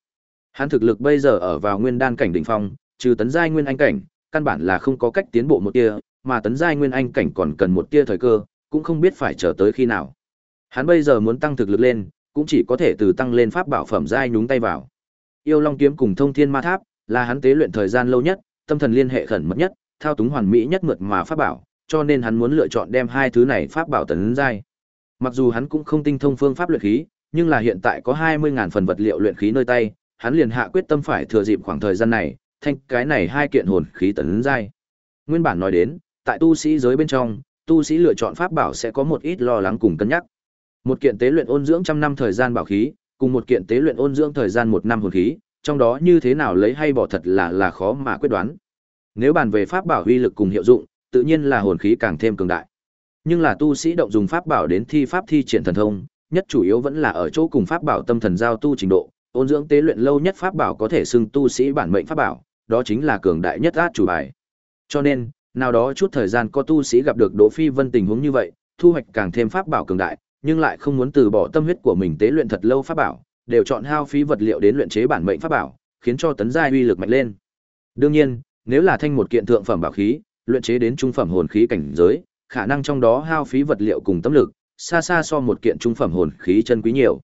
S1: Hắn thực lực bây giờ ở vào nguyên đan cảnh đỉnh phong, trừ tấn giai nguyên anh cảnh, căn bản là không có cách tiến bộ một tia, mà tấn giai nguyên anh cảnh còn cần một tia thời cơ, cũng không biết phải chờ tới khi nào. Hắn bây giờ muốn tăng thực lực lên, cũng chỉ có thể từ tăng lên pháp bảo phẩm giai nhúng tay vào. Yêu Long kiếm cùng Thông Thiên Ma Tháp là hắn tế luyện thời gian lâu nhất, tâm thần liên hệ khẩn mật nhất, thao túng hoàn mỹ nhất mượt mà pháp bảo, cho nên hắn muốn lựa chọn đem hai thứ này pháp bảo tấn giai. Mặc dù hắn cũng không tinh thông phương pháp luyện khí, nhưng là hiện tại có 20.000 phần vật liệu luyện khí nơi tay, hắn liền hạ quyết tâm phải thừa dịp khoảng thời gian này, thanh cái này hai kiện hồn khí tấn giai. Nguyên bản nói đến, tại tu sĩ giới bên trong, tu sĩ lựa chọn pháp bảo sẽ có một ít lo lắng cùng cân nhắc. Một kiện tế luyện ôn dưỡng trăm năm thời gian bảo khí, cùng một kiện tế luyện ôn dưỡng thời gian một năm hồn khí, trong đó như thế nào lấy hay bỏ thật là là khó mà quyết đoán. Nếu bàn về pháp bảo uy lực cùng hiệu dụng, tự nhiên là hồn khí càng thêm cường đại. Nhưng là tu sĩ động dùng pháp bảo đến thi pháp thi triển thần thông, nhất chủ yếu vẫn là ở chỗ cùng pháp bảo tâm thần giao tu trình độ, ôn dưỡng tế luyện lâu nhất pháp bảo có thể xưng tu sĩ bản mệnh pháp bảo, đó chính là cường đại nhất át chủ bài. Cho nên, nào đó chút thời gian có tu sĩ gặp được Đỗ Phi Vân tình huống như vậy, thu hoạch càng thêm pháp bảo cường đại, nhưng lại không muốn từ bỏ tâm huyết của mình tế luyện thật lâu pháp bảo, đều chọn hao phí vật liệu đến luyện chế bản mệnh pháp bảo, khiến cho tấn giai uy lực mạnh lên. Đương nhiên, nếu là thanh một kiện thượng phẩm bảo khí, luyện chế đến trung phẩm hồn khí cảnh giới, khả năng trong đó hao phí vật liệu cùng tâm lực, xa xa so một kiện trung phẩm hồn khí chân quý nhiều.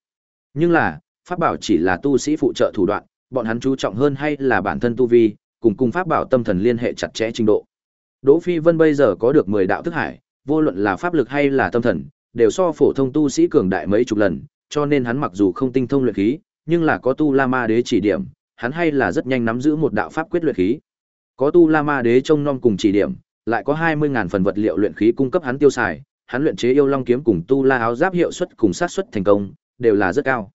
S1: Nhưng là, pháp bảo chỉ là tu sĩ phụ trợ thủ đoạn, bọn hắn chú trọng hơn hay là bản thân tu vi, cùng cùng pháp bảo tâm thần liên hệ chặt chẽ trình độ. Đỗ Phi Vân bây giờ có được 10 đạo thức hải, vô luận là pháp lực hay là tâm thần, đều so phổ thông tu sĩ cường đại mấy chục lần, cho nên hắn mặc dù không tinh thông luyện khí, nhưng là có tu La Ma Đế chỉ điểm, hắn hay là rất nhanh nắm giữ một đạo pháp quyết luyện khí. Có tu La Ma Đế trông nom cùng chỉ điểm, lại có 20000 phần vật liệu luyện khí cung cấp hắn tiêu xài, hắn luyện chế yêu long kiếm cùng tu La áo giáp hiệu suất cùng sát suất thành công, đều là rất cao.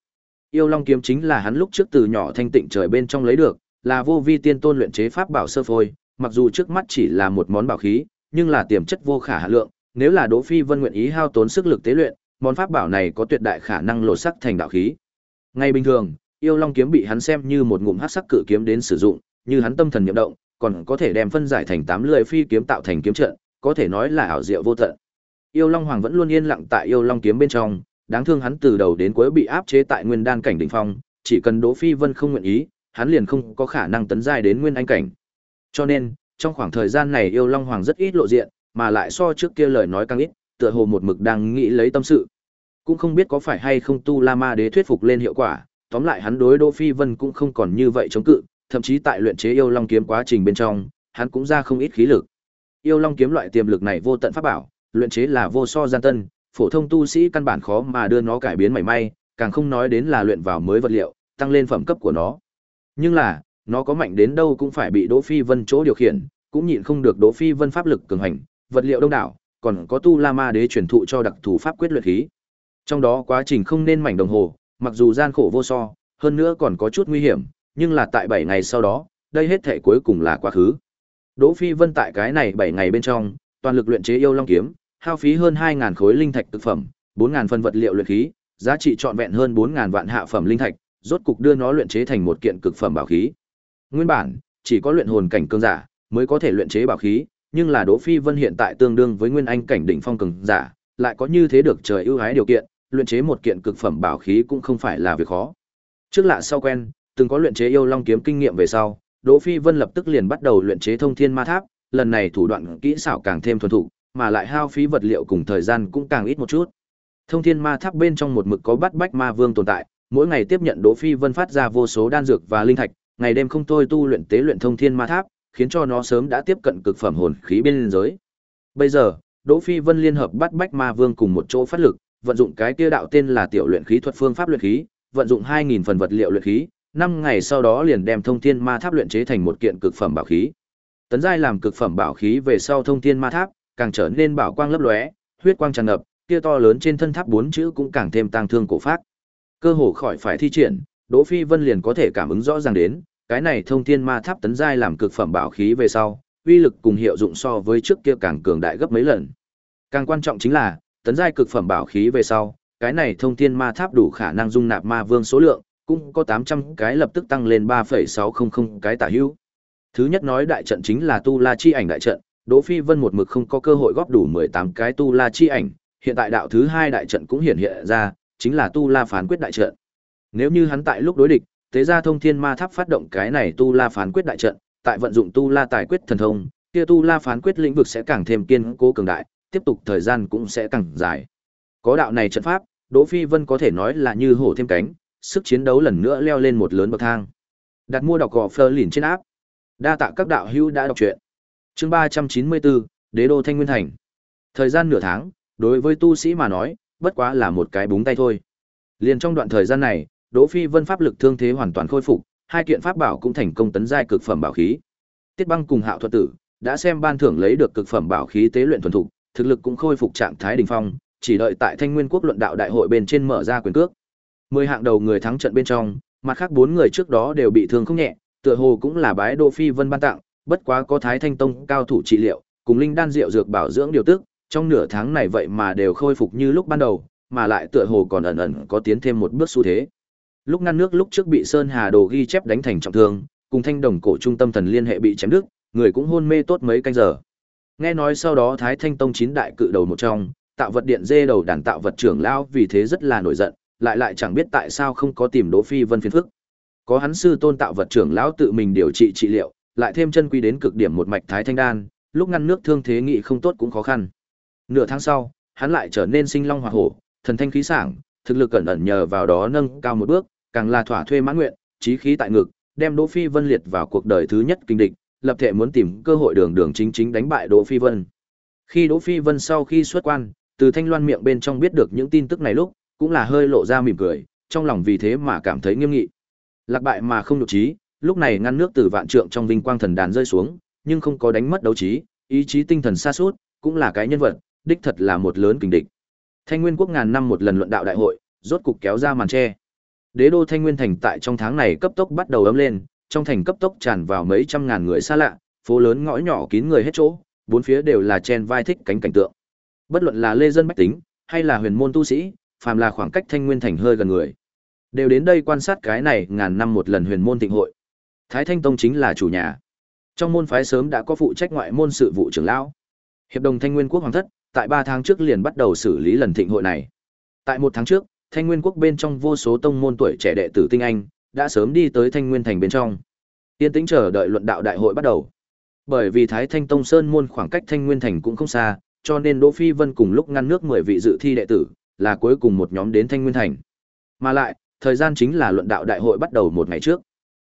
S1: Yêu long kiếm chính là hắn lúc trước từ nhỏ thanh tịnh trời bên trong lấy được, là vô vi tiên tôn luyện chế pháp bảo sơ phôi, mặc dù trước mắt chỉ là một món bảo khí, nhưng là tiềm chất vô khả hạn lượng, nếu là Đỗ Phi Vân nguyện ý hao tốn sức lực tế luyện, món pháp bảo này có tuyệt đại khả năng lột sắc thành đạo khí. Ngay bình thường, Yêu Long kiếm bị hắn xem như một ngụm hắc sắc cự kiếm đến sử dụng, như hắn tâm thần niệm động, còn có thể đem phân giải thành tám lưỡi phi kiếm tạo thành kiếm trận, có thể nói là ảo diệu vô tận. Yêu Long Hoàng vẫn luôn yên lặng tại Yêu Long kiếm bên trong, đáng thương hắn từ đầu đến cuối bị áp chế tại nguyên đan cảnh đỉnh phong, chỉ cần Đỗ Phi Vân không nguyện ý, hắn liền không có khả năng tấn giai đến nguyên anh cảnh. Cho nên, trong khoảng thời gian này Yêu Long Hoàng rất ít lộ diện, mà lại so trước kia lời nói càng ít, tựa hồ một mực đang nghĩ lấy tâm sự. Cũng không biết có phải hay không tu La Ma Đế thuyết phục lên hiệu quả, tóm lại hắn đối Đỗ Phi Vân cũng không còn như vậy chống cự, thậm chí tại luyện chế yêu long kiếm quá trình bên trong, hắn cũng ra không ít khí lực. Yêu long kiếm loại tiềm lực này vô tận pháp bảo, luyện chế là vô so gian tân, phổ thông tu sĩ căn bản khó mà đưa nó cải biến mảy may, càng không nói đến là luyện vào mới vật liệu, tăng lên phẩm cấp của nó. Nhưng là, nó có mạnh đến đâu cũng phải bị Đỗ Phi Vân chỗ điều khiển, cũng nhịn không được Đỗ Phi Vân pháp lực cường hành, vật liệu đông đảo, còn có tu La Ma Đế truyền thụ cho đặc thù pháp quyết luyện khí. Trong đó quá trình không nên mảnh đồng hồ, mặc dù gian khổ vô so, hơn nữa còn có chút nguy hiểm, nhưng là tại 7 ngày sau đó, đây hết thể cuối cùng là quá khứ. Đỗ Phi Vân tại cái này 7 ngày bên trong, toàn lực luyện chế yêu long kiếm, hao phí hơn 2000 khối linh thạch thực phẩm, 4000 phần vật liệu luyện khí, giá trị trọn vẹn hơn 4000 vạn hạ phẩm linh thạch, rốt cục đưa nó luyện chế thành một kiện cực phẩm bảo khí. Nguyên bản, chỉ có luyện hồn cảnh cường giả mới có thể luyện chế bảo khí, nhưng là Đỗ Phi Vân hiện tại tương đương với nguyên anh cảnh đỉnh phong cường giả, lại có như thế được trời ưu ái điều kiện, luyện chế một kiện cực phẩm bảo khí cũng không phải là việc khó. Trước lạ sau quen, từng có luyện chế yêu long kiếm kinh nghiệm về sau, Đỗ Phi Vân lập tức liền bắt đầu luyện chế thông thiên ma tháp, lần này thủ đoạn kỹ xảo càng thêm thuần thục, mà lại hao phí vật liệu cùng thời gian cũng càng ít một chút. Thông thiên ma tháp bên trong một mực có bắt bách ma vương tồn tại, mỗi ngày tiếp nhận Đỗ Phi Vân phát ra vô số đan dược và linh thạch, ngày đêm không thôi tu luyện tế luyện thông thiên ma tháp, khiến cho nó sớm đã tiếp cận cực phẩm hồn khí bên giới. Bây giờ, Đỗ Phi Vân liên hợp bắt bách ma vương cùng một chỗ phát lực, vận dụng cái kia đạo tên là tiểu luyện khí thuật phương pháp luyện khí, vận dụng 2000 phần vật liệu luyện khí, Năm ngày sau đó liền đem thông thiên ma tháp luyện chế thành một kiện cực phẩm bảo khí. Tấn giai làm cực phẩm bảo khí về sau thông thiên ma tháp, càng trở nên bảo quang lấp lóe, huyết quang tràn ngập, kia to lớn trên thân tháp bốn chữ cũng càng thêm tăng thương cổ phát. Cơ hồ khỏi phải thi triển, Đỗ Phi Vân liền có thể cảm ứng rõ ràng đến, cái này thông thiên ma tháp tấn giai làm cực phẩm bảo khí về sau, uy lực cùng hiệu dụng so với trước kia càng cường đại gấp mấy lần. Càng quan trọng chính là, tấn giai cực phẩm bảo khí về sau, cái này thông thiên ma tháp đủ khả năng dung nạp ma vương số lượng, cũng có 800 cái lập tức tăng lên 3,600 cái tả hữu. Thứ nhất nói đại trận chính là tu la chi ảnh đại trận, Đỗ Phi Vân một mực không có cơ hội góp đủ 18 cái tu la chi ảnh, hiện tại đạo thứ hai đại trận cũng hiện hiện ra, chính là tu la phán quyết đại trận. Nếu như hắn tại lúc đối địch, tế ra thông thiên ma tháp phát động cái này tu la phán quyết đại trận, tại vận dụng tu la tài quyết thần thông, kia tu la phán quyết lĩnh vực sẽ càng thêm kiên cố cường đại, tiếp tục thời gian cũng sẽ càng dài. Có đạo này trận pháp, Đỗ Phi Vân có thể nói là như hổ thêm cánh, sức chiến đấu lần nữa leo lên một lớn bậc thang. Đặt mua đọc gò Fleur lìn trên áp. Đa tạ các đạo hữu đã đọc truyện. Chương 394, Đế đô Thanh Nguyên thành. Thời gian nửa tháng, đối với tu sĩ mà nói, bất quá là một cái búng tay thôi. Liền trong đoạn thời gian này, Đỗ Phi Vân pháp lực thương thế hoàn toàn khôi phục, hai kiện pháp bảo cũng thành công tấn giai cực phẩm bảo khí. Tiết Băng cùng Hạo Thuật Tử đã xem ban thưởng lấy được cực phẩm bảo khí tế luyện thuần thục, thực lực cũng khôi phục trạng thái đỉnh phong, chỉ đợi tại Thanh Nguyên Quốc luận đạo đại hội bên trên mở ra quyền cước. Mười hạng đầu người thắng trận bên trong, mặt khác bốn người trước đó đều bị thương không nhẹ, tựa hồ cũng là bái Đô Phi Vân ban tặng, bất quá có Thái Thanh Tông cao thủ trị liệu, cùng linh đan rượu dược bảo dưỡng điều tức, trong nửa tháng này vậy mà đều khôi phục như lúc ban đầu, mà lại tựa hồ còn ẩn ẩn có tiến thêm một bước xu thế. Lúc ngăn nước lúc trước bị Sơn Hà Đồ ghi chép đánh thành trọng thương, cùng Thanh Đồng cổ trung tâm thần liên hệ bị chém đứt, người cũng hôn mê tốt mấy canh giờ. Nghe nói sau đó Thái Thanh Tông chín đại cự đầu một trong, tạo vật điện dê đầu đàn tạo vật trưởng lão vì thế rất là nổi giận, lại lại chẳng biết tại sao không có tìm Đỗ Phi Vân phiền phức. Có hắn sư tôn tạo vật trưởng lão tự mình điều trị trị liệu, lại thêm chân quy đến cực điểm một mạch thái thanh đan, lúc ngăn nước thương thế nghị không tốt cũng khó khăn. Nửa tháng sau, hắn lại trở nên sinh long hỏa hổ, thần thanh khí sảng, thực lực cẩn ẩn nhờ vào đó nâng cao một bước, càng là thỏa thuê mãn nguyện, chí khí tại ngực, đem Đỗ Phi Vân liệt vào cuộc đời thứ nhất kinh địch, lập thể muốn tìm cơ hội đường đường chính chính đánh bại Đỗ Phi Vân. Khi Đỗ Phi Vân sau khi xuất quan, từ Thanh Loan miệng bên trong biết được những tin tức này lúc, cũng là hơi lộ ra mỉm cười, trong lòng vì thế mà cảm thấy nghiêm nghị. Lạc bại mà không nhục trí, lúc này ngăn nước từ vạn trượng trong vinh quang thần đàn rơi xuống, nhưng không có đánh mất đấu trí, ý chí tinh thần xa suốt, cũng là cái nhân vật, đích thật là một lớn kình địch. Thanh Nguyên quốc ngàn năm một lần luận đạo đại hội, rốt cục kéo ra màn che. Đế đô Thanh Nguyên thành tại trong tháng này cấp tốc bắt đầu ấm lên, trong thành cấp tốc tràn vào mấy trăm ngàn người xa lạ, phố lớn ngõ nhỏ kín người hết chỗ, bốn phía đều là chen vai thích cánh cảnh tượng. Bất luận là lê dân bách tính, hay là huyền môn tu sĩ, phàm là khoảng cách Thanh Nguyên thành hơi gần người. Đều đến đây quan sát cái này ngàn năm một lần huyền môn thịnh hội. Thái Thanh Tông chính là chủ nhà. Trong môn phái sớm đã có phụ trách ngoại môn sự vụ trưởng lão. Hiệp đồng Thanh Nguyên quốc hoàng thất, tại ba tháng trước liền bắt đầu xử lý lần thịnh hội này. Tại một tháng trước, Thanh Nguyên quốc bên trong vô số tông môn tuổi trẻ đệ tử tinh anh đã sớm đi tới Thanh Nguyên thành bên trong. yên tĩnh chờ đợi luận đạo đại hội bắt đầu. Bởi vì Thái Thanh Tông Sơn môn khoảng cách Thanh Nguyên thành cũng không xa, cho nên Đỗ Phi Vân cùng lúc ngăn nước 10 vị dự thi đệ tử, là cuối cùng một nhóm đến Thanh Nguyên thành. Mà lại, thời gian chính là luận đạo đại hội bắt đầu một ngày trước.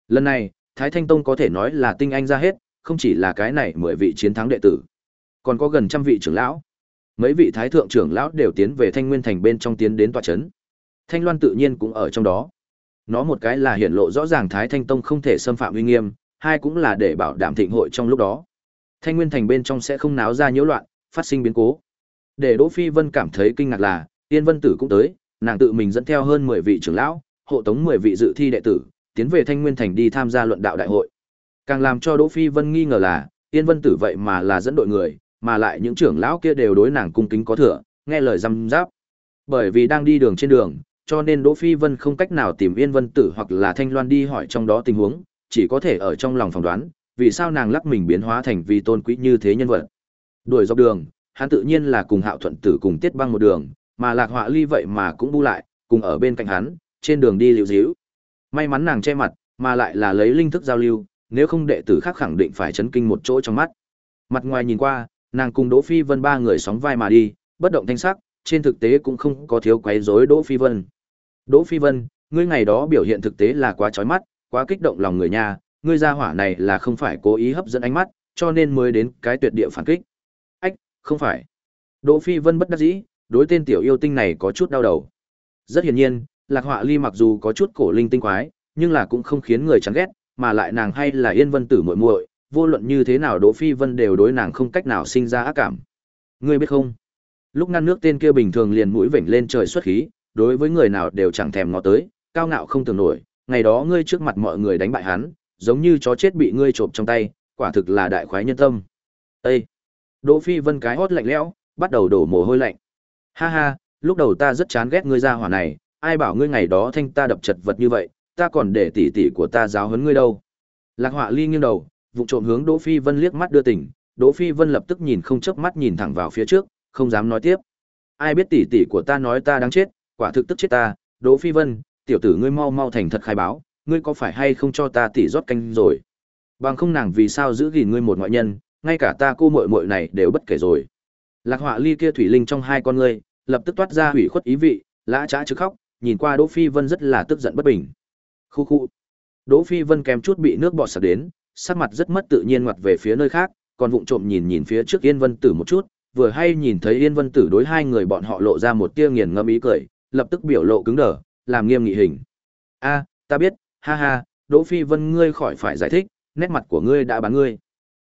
S1: Lần này, Thái Thanh Tông có thể nói là tinh anh ra hết, không chỉ là cái này 10 vị chiến thắng đệ tử, còn có gần trăm vị trưởng lão. Mấy vị thái thượng trưởng lão đều tiến về Thanh Nguyên thành bên trong tiến đến tòa trấn. Thanh Loan tự nhiên cũng ở trong đó. Nó một cái là hiện lộ rõ ràng Thái Thanh Tông không thể xâm phạm uy nghiêm, hai cũng là để bảo đảm thịnh hội trong lúc đó. Thanh Nguyên thành bên trong sẽ không náo ra nhiễu loạn, phát sinh biến cố. Để Đỗ Phi Vân cảm thấy kinh ngạc là, Yên Vân Tử cũng tới, nàng tự mình dẫn theo hơn 10 vị trưởng lão, hộ tống 10 vị dự thi đệ tử, tiến về Thanh Nguyên thành đi tham gia luận đạo đại hội. Càng làm cho Đỗ Phi Vân nghi ngờ là, Yên Vân Tử vậy mà là dẫn đội người, mà lại những trưởng lão kia đều đối nàng cung kính có thừa, nghe lời răm giáp. Bởi vì đang đi đường trên đường, cho nên Đỗ Phi Vân không cách nào tìm Yên Vân Tử hoặc là Thanh Loan đi hỏi trong đó tình huống, chỉ có thể ở trong lòng phỏng đoán, vì sao nàng lắc mình biến hóa thành vì tôn quý như thế nhân vật. Đuổi dọc đường, hắn tự nhiên là cùng Hạo Thuận Tử cùng Tiết Băng một đường, mà Lạc Họa Ly vậy mà cũng bu lại, cùng ở bên cạnh hắn, trên đường đi liễu díu. May mắn nàng che mặt, mà lại là lấy linh thức giao lưu, nếu không đệ tử khác khẳng định phải chấn kinh một chỗ trong mắt. Mặt ngoài nhìn qua, nàng cùng Đỗ Phi Vân ba người sóng vai mà đi, bất động thanh sắc, trên thực tế cũng không có thiếu quấy rối Đỗ Phi Vân. Đỗ Phi Vân, ngươi ngày đó biểu hiện thực tế là quá chói mắt, quá kích động lòng người nha, ngươi ra hỏa này là không phải cố ý hấp dẫn ánh mắt, cho nên mới đến cái tuyệt địa phản kích. Ách, không phải. Đỗ Phi Vân bất đắc dĩ, đối tên tiểu yêu tinh này có chút đau đầu. Rất hiển nhiên, Lạc Họa Ly mặc dù có chút cổ linh tinh quái, nhưng là cũng không khiến người chán ghét, mà lại nàng hay là Yên Vân Tử muội muội, vô luận như thế nào Đỗ Phi Vân đều đối nàng không cách nào sinh ra ác cảm. Ngươi biết không? Lúc ngăn nước tên kia bình thường liền mũi vểnh lên trời xuất khí, đối với người nào đều chẳng thèm ngó tới, cao ngạo không tưởng nổi, ngày đó ngươi trước mặt mọi người đánh bại hắn, giống như chó chết bị ngươi trộm trong tay, quả thực là đại khoái nhân tâm. Ê! Đỗ Phi Vân cái hót lạnh lẽo, bắt đầu đổ mồ hôi lạnh. Ha ha, lúc đầu ta rất chán ghét ngươi ra hỏa này, ai bảo ngươi ngày đó thanh ta đập chật vật như vậy, ta còn để tỷ tỷ của ta giáo huấn ngươi đâu. Lạc Họa Ly nghiêng đầu, vụ trộm hướng Đỗ Phi Vân liếc mắt đưa tỉnh, Đỗ Phi Vân lập tức nhìn không chớp mắt nhìn thẳng vào phía trước, không dám nói tiếp. Ai biết tỷ tỷ của ta nói ta đáng chết, quả thực tức chết ta, Đỗ Phi Vân, tiểu tử ngươi mau mau thành thật khai báo, ngươi có phải hay không cho ta tỷ rót canh rồi? Bằng không nàng vì sao giữ gìn ngươi một ngoại nhân, ngay cả ta cô muội muội này đều bất kể rồi. Lạc Họa Ly kia thủy linh trong hai con ngươi, lập tức toát ra hủy khuất ý vị, lã chã chứ khóc, nhìn qua Đỗ Phi Vân rất là tức giận bất bình. Khu khu. Đỗ Phi Vân kèm chút bị nước bọt sặc đến, sắc mặt rất mất tự nhiên ngoặt về phía nơi khác, còn vụng trộm nhìn nhìn phía trước Yên Vân Tử một chút, vừa hay nhìn thấy Yên Vân Tử đối hai người bọn họ lộ ra một tia nghiền ngẫm ý cười, lập tức biểu lộ cứng đờ, làm nghiêm nghị hình. A, ta biết, ha ha, Đỗ Phi Vân ngươi khỏi phải giải thích, nét mặt của ngươi đã bán ngươi.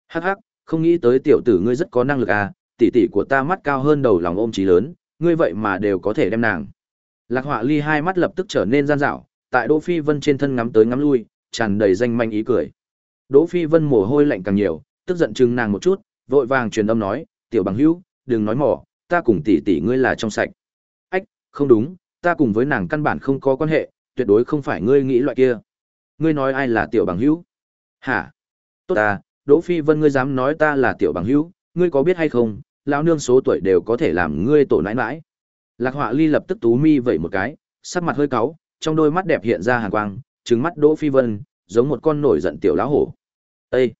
S1: Hắc hắc, không nghĩ tới tiểu tử ngươi rất có năng lực à, tỷ tỷ của ta mắt cao hơn đầu lòng ôm trí lớn, ngươi vậy mà đều có thể đem nàng. Lạc Họa Ly hai mắt lập tức trở nên gian dảo, tại Đỗ Phi Vân trên thân ngắm tới ngắm lui, tràn đầy danh manh ý cười. Đỗ Phi Vân mồ hôi lạnh càng nhiều, tức giận chừng nàng một chút, vội vàng truyền âm nói, "Tiểu bằng hữu, đừng nói mỏ, ta cùng tỷ tỷ ngươi là trong sạch." "Ách, không đúng, ta cùng với nàng căn bản không có quan hệ, tuyệt đối không phải ngươi nghĩ loại kia." "Ngươi nói ai là tiểu bằng hữu?" "Hả? Tốt ta, Đỗ Phi Vân ngươi dám nói ta là tiểu bằng hữu, ngươi có biết hay không, lão nương số tuổi đều có thể làm ngươi tổ nãi nãi." Lạc Họa Ly lập tức tú mi vẩy một cái, sắc mặt hơi cáu, trong đôi mắt đẹp hiện ra hàn quang, trừng mắt Đỗ Phi Vân, giống một con nổi giận tiểu lão hổ. Ê!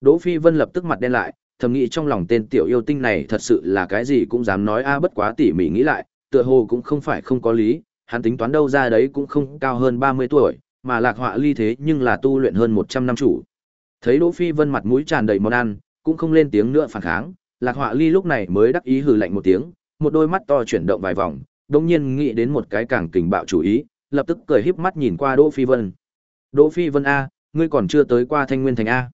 S1: Đỗ Phi Vân lập tức mặt đen lại, thầm nghĩ trong lòng tên tiểu yêu tinh này thật sự là cái gì cũng dám nói a bất quá tỉ mỉ nghĩ lại, tựa hồ cũng không phải không có lý, hắn tính toán đâu ra đấy cũng không cao hơn 30 tuổi, mà lạc họa ly thế nhưng là tu luyện hơn 100 năm chủ. Thấy Đỗ Phi Vân mặt mũi tràn đầy món ăn, cũng không lên tiếng nữa phản kháng, lạc họa ly lúc này mới đắc ý hừ lạnh một tiếng, một đôi mắt to chuyển động vài vòng, đồng nhiên nghĩ đến một cái càng kình bạo chủ ý, lập tức cười híp mắt nhìn qua Đỗ Phi Vân. Đỗ Phi Vân A, ngươi còn chưa tới qua Thanh Nguyên Thành A.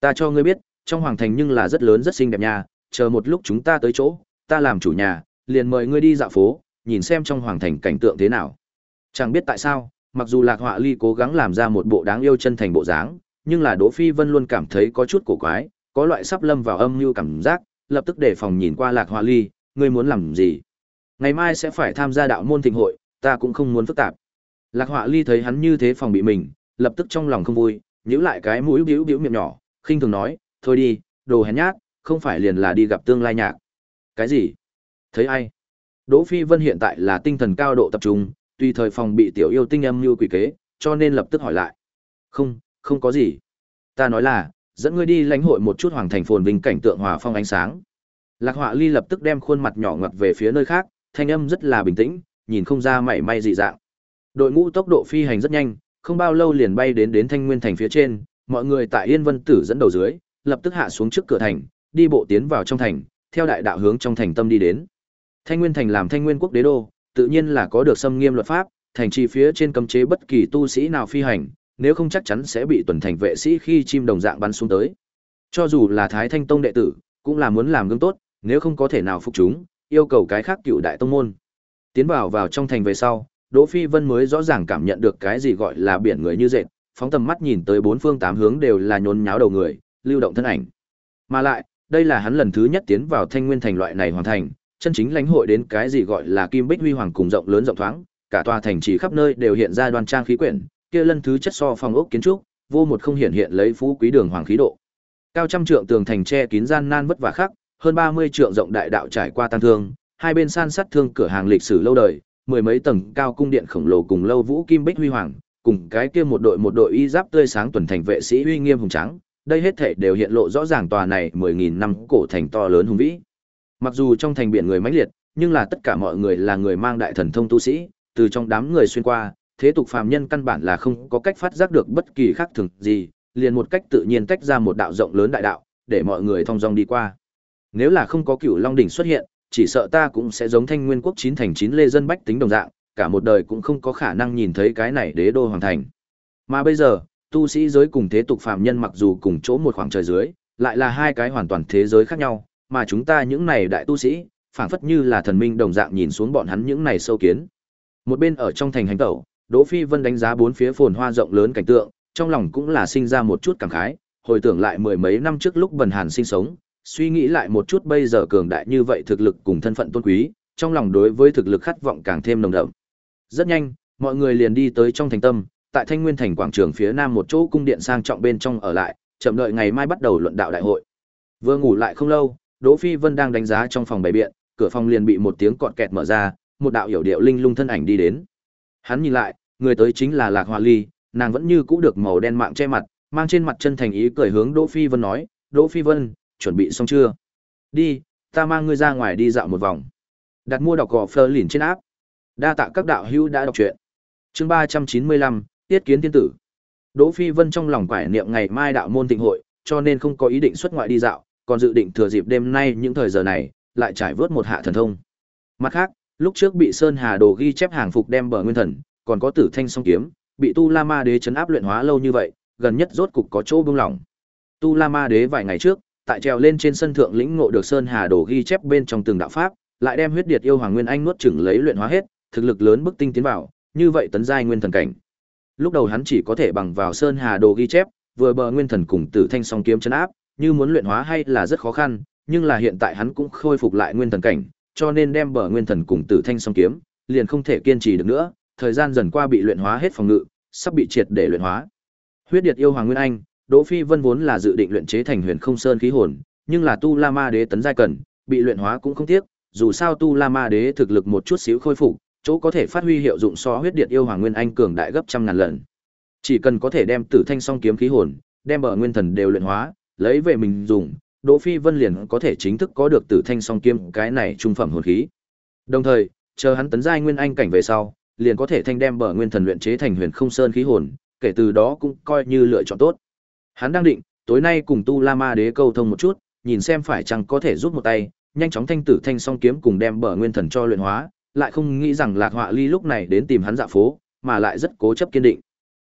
S1: Ta cho ngươi biết, trong hoàng thành nhưng là rất lớn rất xinh đẹp nhà, chờ một lúc chúng ta tới chỗ, ta làm chủ nhà, liền mời ngươi đi dạo phố, nhìn xem trong hoàng thành cảnh tượng thế nào. Chẳng biết tại sao, mặc dù Lạc Họa Ly cố gắng làm ra một bộ đáng yêu chân thành bộ dáng, nhưng là Đỗ Phi Vân luôn cảm thấy có chút cổ quái, có loại sắp lâm vào âm mưu cảm giác, lập tức đề phòng nhìn qua Lạc Họa Ly, ngươi muốn làm gì? Ngày mai sẽ phải tham gia đạo môn thịnh hội, ta cũng không muốn phức tạp. Lạc Họa Ly thấy hắn như thế phòng bị mình, lập tức trong lòng không vui, nhíu lại cái mũi bĩu bĩu miệng nhỏ, khinh thường nói, "Thôi đi, đồ hèn nhát, không phải liền là đi gặp tương lai nhạc." "Cái gì? Thấy ai?" Đỗ Phi Vân hiện tại là tinh thần cao độ tập trung, tùy thời phòng bị tiểu yêu tinh âm như quỷ kế, cho nên lập tức hỏi lại. "Không, không có gì. Ta nói là, dẫn ngươi đi lãnh hội một chút hoàng thành phồn vinh cảnh tượng hòa phong ánh sáng." Lạc Họa Ly lập tức đem khuôn mặt nhỏ ngặt về phía nơi khác, thanh âm rất là bình tĩnh, nhìn không ra mảy may dị dạng. Đội ngũ tốc độ phi hành rất nhanh, không bao lâu liền bay đến đến Thanh Nguyên thành phía trên, mọi người tại Yên Vân Tử dẫn đầu dưới, lập tức hạ xuống trước cửa thành, đi bộ tiến vào trong thành, theo đại đạo hướng trong thành tâm đi đến. Thanh Nguyên thành làm Thanh Nguyên quốc đế đô, tự nhiên là có được xâm nghiêm luật pháp, thành trì phía trên cấm chế bất kỳ tu sĩ nào phi hành, nếu không chắc chắn sẽ bị tuần thành vệ sĩ khi chim đồng dạng bắn xuống tới. Cho dù là Thái Thanh Tông đệ tử, cũng là muốn làm gương tốt, nếu không có thể nào phục chúng, yêu cầu cái khác cựu đại tông môn. Tiến vào vào trong thành về sau, Đỗ Phi Vân mới rõ ràng cảm nhận được cái gì gọi là biển người như dệt, phóng tầm mắt nhìn tới bốn phương tám hướng đều là nhốn nháo đầu người, lưu động thân ảnh. Mà lại, đây là hắn lần thứ nhất tiến vào Thanh Nguyên thành loại này hoàn thành, chân chính lãnh hội đến cái gì gọi là kim bích huy hoàng cùng rộng lớn rộng thoáng, cả tòa thành chỉ khắp nơi đều hiện ra đoan trang khí quyển, kia lần thứ chất so phòng ốc kiến trúc, vô một không hiện hiện lấy phú quý đường hoàng khí độ. Cao trăm trượng tường thành che kín gian nan vất vả khắc, hơn 30 trượng rộng đại đạo trải qua tăng thương, hai bên san sắt thương cửa hàng lịch sử lâu đời, mười mấy tầng cao cung điện khổng lồ cùng lâu vũ kim bích huy hoàng, cùng cái kia một đội một đội y giáp tươi sáng tuần thành vệ sĩ uy nghiêm hùng trắng đây hết thảy đều hiện lộ rõ ràng tòa này 10000 năm cổ thành to lớn hùng vĩ. Mặc dù trong thành biển người mãnh liệt, nhưng là tất cả mọi người là người mang đại thần thông tu sĩ, từ trong đám người xuyên qua, thế tục phàm nhân căn bản là không có cách phát giác được bất kỳ khác thường gì, liền một cách tự nhiên tách ra một đạo rộng lớn đại đạo, để mọi người thông dong đi qua. Nếu là không có Cửu Long đỉnh xuất hiện, chỉ sợ ta cũng sẽ giống thanh nguyên quốc chín thành chín lê dân bách tính đồng dạng, cả một đời cũng không có khả năng nhìn thấy cái này đế đô hoàng thành. Mà bây giờ, tu sĩ giới cùng thế tục phàm nhân mặc dù cùng chỗ một khoảng trời dưới, lại là hai cái hoàn toàn thế giới khác nhau, mà chúng ta những này đại tu sĩ, phảng phất như là thần minh đồng dạng nhìn xuống bọn hắn những này sâu kiến. Một bên ở trong thành hành tẩu, Đỗ Phi Vân đánh giá bốn phía phồn hoa rộng lớn cảnh tượng, trong lòng cũng là sinh ra một chút cảm khái, hồi tưởng lại mười mấy năm trước lúc Bần Hàn sinh sống, suy nghĩ lại một chút bây giờ cường đại như vậy thực lực cùng thân phận tôn quý, trong lòng đối với thực lực khát vọng càng thêm nồng đậm. Rất nhanh, mọi người liền đi tới trong thành tâm, tại Thanh Nguyên thành quảng trường phía nam một chỗ cung điện sang trọng bên trong ở lại, chậm đợi ngày mai bắt đầu luận đạo đại hội. Vừa ngủ lại không lâu, Đỗ Phi Vân đang đánh giá trong phòng bày biện, cửa phòng liền bị một tiếng cọt kẹt mở ra, một đạo hiểu điệu linh lung thân ảnh đi đến. Hắn nhìn lại, người tới chính là Lạc Hoa Ly, nàng vẫn như cũ được màu đen mạng che mặt, mang trên mặt chân thành ý cười hướng Đỗ Phi Vân nói, "Đỗ Phi Vân, chuẩn bị xong chưa? Đi, ta mang ngươi ra ngoài đi dạo một vòng. Đặt mua đọc gò phơ lìn trên áp. Đa tạ các đạo hữu đã đọc truyện. Chương ba trăm chín mươi lăm, Tiết kiến tiên tử. Đỗ Phi Vân trong lòng quải niệm ngày mai đạo môn tịnh hội, cho nên không có ý định xuất ngoại đi dạo, còn dự định thừa dịp đêm nay những thời giờ này, lại trải vớt một hạ thần thông. Mặt khác, lúc trước bị Sơn Hà Đồ ghi chép hàng phục đem bờ nguyên thần, còn có Tử Thanh song kiếm, bị Tu La Ma Đế chấn áp luyện hóa lâu như vậy, gần nhất rốt cục có chỗ buông lỏng. Tu La Ma Đế vài ngày trước, tại trèo lên trên sân thượng lĩnh ngộ được sơn hà đồ ghi chép bên trong từng đạo pháp, lại đem huyết điệt yêu hoàng nguyên anh nuốt chửng lấy luyện hóa hết, thực lực lớn bức tinh tiến vào, như vậy tấn giai nguyên thần cảnh. Lúc đầu hắn chỉ có thể bằng vào sơn hà đồ ghi chép, vừa bờ nguyên thần cùng tử thanh song kiếm chấn áp, như muốn luyện hóa hay là rất khó khăn, nhưng là hiện tại hắn cũng khôi phục lại nguyên thần cảnh, cho nên đem bờ nguyên thần cùng tử thanh song kiếm, liền không thể kiên trì được nữa, thời gian dần qua bị luyện hóa hết phòng ngự, sắp bị triệt để luyện hóa. Huyết điệt yêu hoàng nguyên anh, Đỗ Phi Vân vốn là dự định luyện chế thành Huyền Không Sơn khí hồn, nhưng là Tu La Ma Đế tấn giai cần, bị luyện hóa cũng không tiếc, dù sao Tu La Ma Đế thực lực một chút xíu khôi phục, chỗ có thể phát huy hiệu dụng so huyết Điệt yêu hoàng nguyên anh cường đại gấp trăm ngàn lần. Chỉ cần có thể đem Tử Thanh Song kiếm khí hồn, đem bờ nguyên thần đều luyện hóa, lấy về mình dùng, Đỗ Phi Vân liền có thể chính thức có được Tử Thanh Song kiếm cái này trung phẩm hồn khí. Đồng thời, chờ hắn tấn giai nguyên anh cảnh về sau, liền có thể thanh đem bờ nguyên thần luyện chế thành Huyền Không Sơn khí hồn, kể từ đó cũng coi như lựa chọn tốt. Hắn đang định, tối nay cùng Tu La Ma Đế câu thông một chút, nhìn xem phải chăng có thể giúp một tay, nhanh chóng thanh tử thanh song kiếm cùng đem bờ nguyên thần cho luyện hóa, lại không nghĩ rằng Lạc Họa Ly lúc này đến tìm hắn dạ phố, mà lại rất cố chấp kiên định.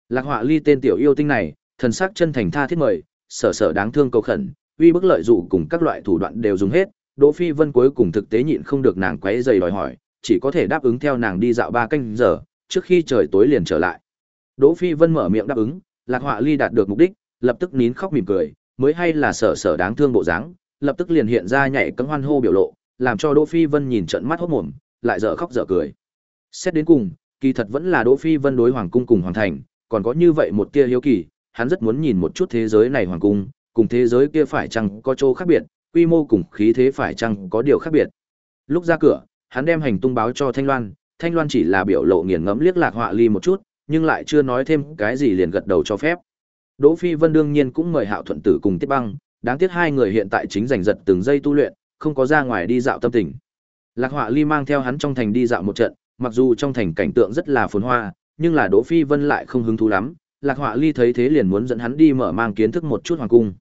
S1: Lạc Họa Ly tên tiểu yêu tinh này, thần sắc chân thành tha thiết mời, sở sở đáng thương cầu khẩn, uy bức lợi dụ cùng các loại thủ đoạn đều dùng hết, Đỗ Phi Vân cuối cùng thực tế nhịn không được nàng quấy rầy đòi hỏi, chỉ có thể đáp ứng theo nàng đi dạo ba canh giờ, trước khi trời tối liền trở lại. Đỗ Phi Vân mở miệng đáp ứng, Lạc Họa Ly đạt được mục đích, lập tức nín khóc mỉm cười, mới hay là sở sở đáng thương bộ dáng, lập tức liền hiện ra nhảy cẫng hoan hô biểu lộ, làm cho Đỗ Phi Vân nhìn trận mắt hốt mồm, lại dở khóc dở cười. Xét đến cùng, kỳ thật vẫn là Đỗ Phi Vân đối hoàng cung cùng hoàng thành, còn có như vậy một tia hiếu kỳ, hắn rất muốn nhìn một chút thế giới này hoàng cung, cùng thế giới kia phải chăng có chỗ khác biệt, quy mô cùng khí thế phải chăng có điều khác biệt. Lúc ra cửa, hắn đem hành tung báo cho Thanh Loan, Thanh Loan chỉ là biểu lộ nghiền ngẫm liếc Lạc Họa Ly một chút, nhưng lại chưa nói thêm cái gì liền gật đầu cho phép. Đỗ Phi Vân đương nhiên cũng mời Hạo Thuận Tử cùng Tiết Băng, đáng tiếc hai người hiện tại chính giành giật từng giây tu luyện, không có ra ngoài đi dạo tâm tình. Lạc Họa Ly mang theo hắn trong thành đi dạo một trận, mặc dù trong thành cảnh tượng rất là phồn hoa, nhưng là Đỗ Phi Vân lại không hứng thú lắm, Lạc Họa Ly thấy thế liền muốn dẫn hắn đi mở mang kiến thức một chút hoàng cung.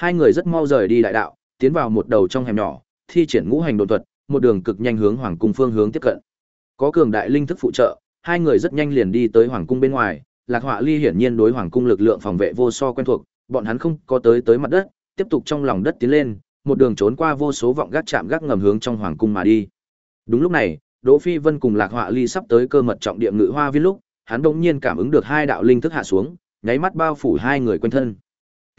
S1: Hai người rất mau rời đi đại đạo, tiến vào một đầu trong hẻm nhỏ, thi triển ngũ hành độn thuật, một đường cực nhanh hướng hoàng cung phương hướng tiếp cận. Có cường đại linh thức phụ trợ, hai người rất nhanh liền đi tới hoàng cung bên ngoài, Lạc Họa Ly hiển nhiên đối hoàng cung lực lượng phòng vệ vô so quen thuộc, bọn hắn không có tới tới mặt đất, tiếp tục trong lòng đất tiến lên, một đường trốn qua vô số vọng gác chạm gác ngầm hướng trong hoàng cung mà đi. Đúng lúc này, Đỗ Phi Vân cùng Lạc Họa Ly sắp tới cơ mật trọng địa ngự hoa viên lúc, hắn đột nhiên cảm ứng được hai đạo linh thức hạ xuống, nháy mắt bao phủ hai người quanh thân.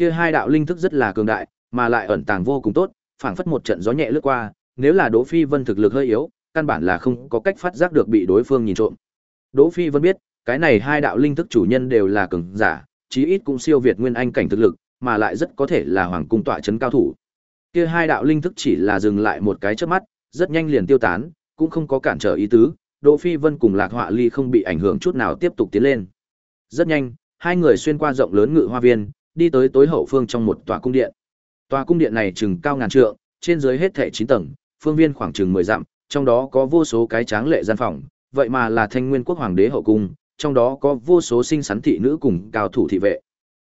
S1: Kia hai đạo linh thức rất là cường đại, mà lại ẩn tàng vô cùng tốt, phảng phất một trận gió nhẹ lướt qua, nếu là Đỗ Phi Vân thực lực hơi yếu, căn bản là không có cách phát giác được bị đối phương nhìn trộm. Đỗ Phi Vân biết, cái này hai đạo linh thức chủ nhân đều là cường giả, chí ít cũng siêu việt nguyên anh cảnh thực lực, mà lại rất có thể là hoàng cung tọa trấn cao thủ. Kia hai đạo linh thức chỉ là dừng lại một cái chớp mắt, rất nhanh liền tiêu tán, cũng không có cản trở ý tứ, Đỗ Phi Vân cùng Lạc Họa Ly không bị ảnh hưởng chút nào tiếp tục tiến lên. Rất nhanh, hai người xuyên qua rộng lớn ngự hoa viên, đi tới tối hậu phương trong một tòa cung điện. Tòa cung điện này chừng cao ngàn trượng, trên dưới hết thảy 9 tầng, phương viên khoảng chừng 10 dặm, trong đó có vô số cái tráng lệ gian phòng, vậy mà là Thanh Nguyên quốc hoàng đế hậu cung, trong đó có vô số sinh sắn thị nữ cùng cao thủ thị vệ.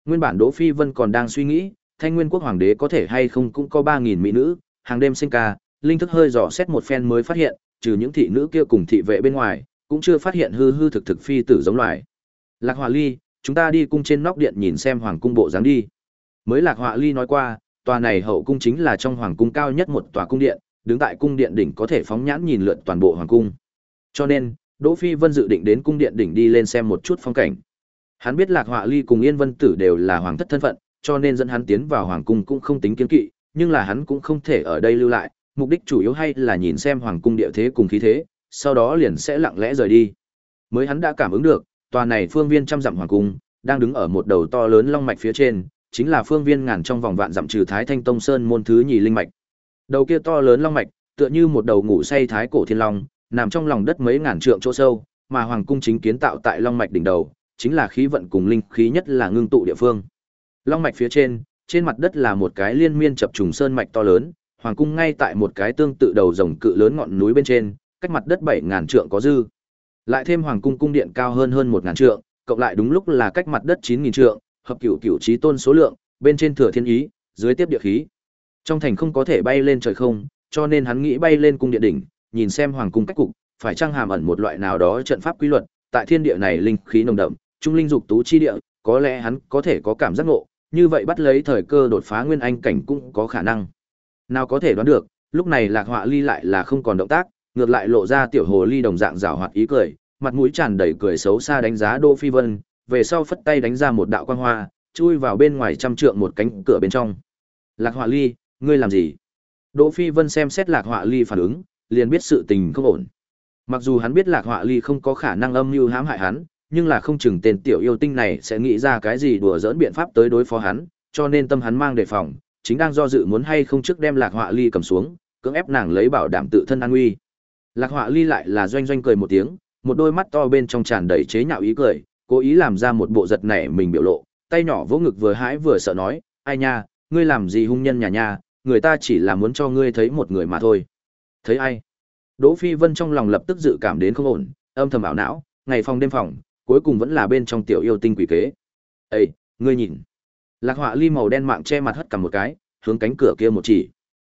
S1: Nguyên bản Đỗ Phi Vân còn đang suy nghĩ, Thanh Nguyên quốc hoàng đế có thể hay không cũng có 3000 mỹ nữ, hàng đêm sinh ca, linh thức hơi dò xét một phen mới phát hiện, trừ những thị nữ kia cùng thị vệ bên ngoài, cũng chưa phát hiện hư hư thực thực phi tử giống loài. Lạc Hoa Ly, chúng ta đi cung trên nóc điện nhìn xem hoàng cung bộ dáng đi. Mới Lạc Họa Ly nói qua, tòa này hậu cung chính là trong hoàng cung cao nhất một tòa cung điện, đứng tại cung điện đỉnh có thể phóng nhãn nhìn lượn toàn bộ hoàng cung. Cho nên, Đỗ Phi Vân dự định đến cung điện đỉnh đi lên xem một chút phong cảnh. Hắn biết Lạc Họa Ly cùng Yên Vân Tử đều là hoàng thất thân phận, cho nên dẫn hắn tiến vào hoàng cung cũng không tính kiến kỵ, nhưng là hắn cũng không thể ở đây lưu lại, mục đích chủ yếu hay là nhìn xem hoàng cung địa thế cùng khí thế, sau đó liền sẽ lặng lẽ rời đi. Mới hắn đã cảm ứng được, tòa này phương viên trăm dặm hoàng cung, đang đứng ở một đầu to lớn long mạch phía trên, chính là phương viên ngàn trong vòng vạn dặm trừ Thái Thanh Tông Sơn môn thứ nhì linh mạch. Đầu kia to lớn long mạch, tựa như một đầu ngủ say thái cổ thiên long, nằm trong lòng đất mấy ngàn trượng chỗ sâu, mà hoàng cung chính kiến tạo tại long mạch đỉnh đầu, chính là khí vận cùng linh khí nhất là ngưng tụ địa phương. Long mạch phía trên, trên mặt đất là một cái liên miên chập trùng sơn mạch to lớn, hoàng cung ngay tại một cái tương tự đầu rồng cự lớn ngọn núi bên trên, cách mặt đất bảy ngàn trượng có dư. Lại thêm hoàng cung cung điện cao hơn hơn một ngàn trượng, cộng lại đúng lúc là cách mặt đất 9000 trượng, hợp cửu cửu chí tôn số lượng, bên trên thừa thiên ý, dưới tiếp địa khí. Trong thành không có thể bay lên trời không, cho nên hắn nghĩ bay lên cung điện đỉnh, nhìn xem hoàng cung cách cục, phải trang hàm ẩn một loại nào đó trận pháp quy luật, tại thiên địa này linh khí nồng đậm, trung linh dục tú chi địa, có lẽ hắn có thể có cảm giác ngộ, như vậy bắt lấy thời cơ đột phá nguyên anh cảnh cũng có khả năng. Nào có thể đoán được, lúc này Lạc Họa Ly lại là không còn động tác, ngược lại lộ ra tiểu hồ ly đồng dạng rảo hoạt ý cười, mặt mũi tràn đầy cười xấu xa đánh giá Đỗ Phi Vân, về sau phất tay đánh ra một đạo quang hoa, chui vào bên ngoài trăm trượng một cánh cửa bên trong. Lạc Họa Ly, ngươi làm gì? Đỗ Phi Vân xem xét Lạc Họa Ly phản ứng, liền biết sự tình không ổn. Mặc dù hắn biết Lạc Họa Ly không có khả năng âm mưu hãm hại hắn, nhưng là không chừng tên tiểu yêu tinh này sẽ nghĩ ra cái gì đùa giỡn biện pháp tới đối phó hắn, cho nên tâm hắn mang đề phòng, chính đang do dự muốn hay không trước đem Lạc Họa Ly cầm xuống, cưỡng ép nàng lấy bảo đảm tự thân an nguy. Lạc Họa Ly lại là doanh doanh cười một tiếng, một đôi mắt to bên trong tràn đầy chế nhạo ý cười, cố ý làm ra một bộ giật nảy mình biểu lộ, tay nhỏ vỗ ngực vừa hãi vừa sợ nói, ai nha, ngươi làm gì hung nhân nhà nha, người ta chỉ là muốn cho ngươi thấy một người mà thôi. Thấy ai? Đỗ Phi Vân trong lòng lập tức dự cảm đến không ổn, âm thầm ảo não, ngày phòng đêm phòng, cuối cùng vẫn là bên trong tiểu yêu tinh quỷ kế. Ê, ngươi nhìn. Lạc họa ly màu đen mạng che mặt hất cả một cái, hướng cánh cửa kia một chỉ.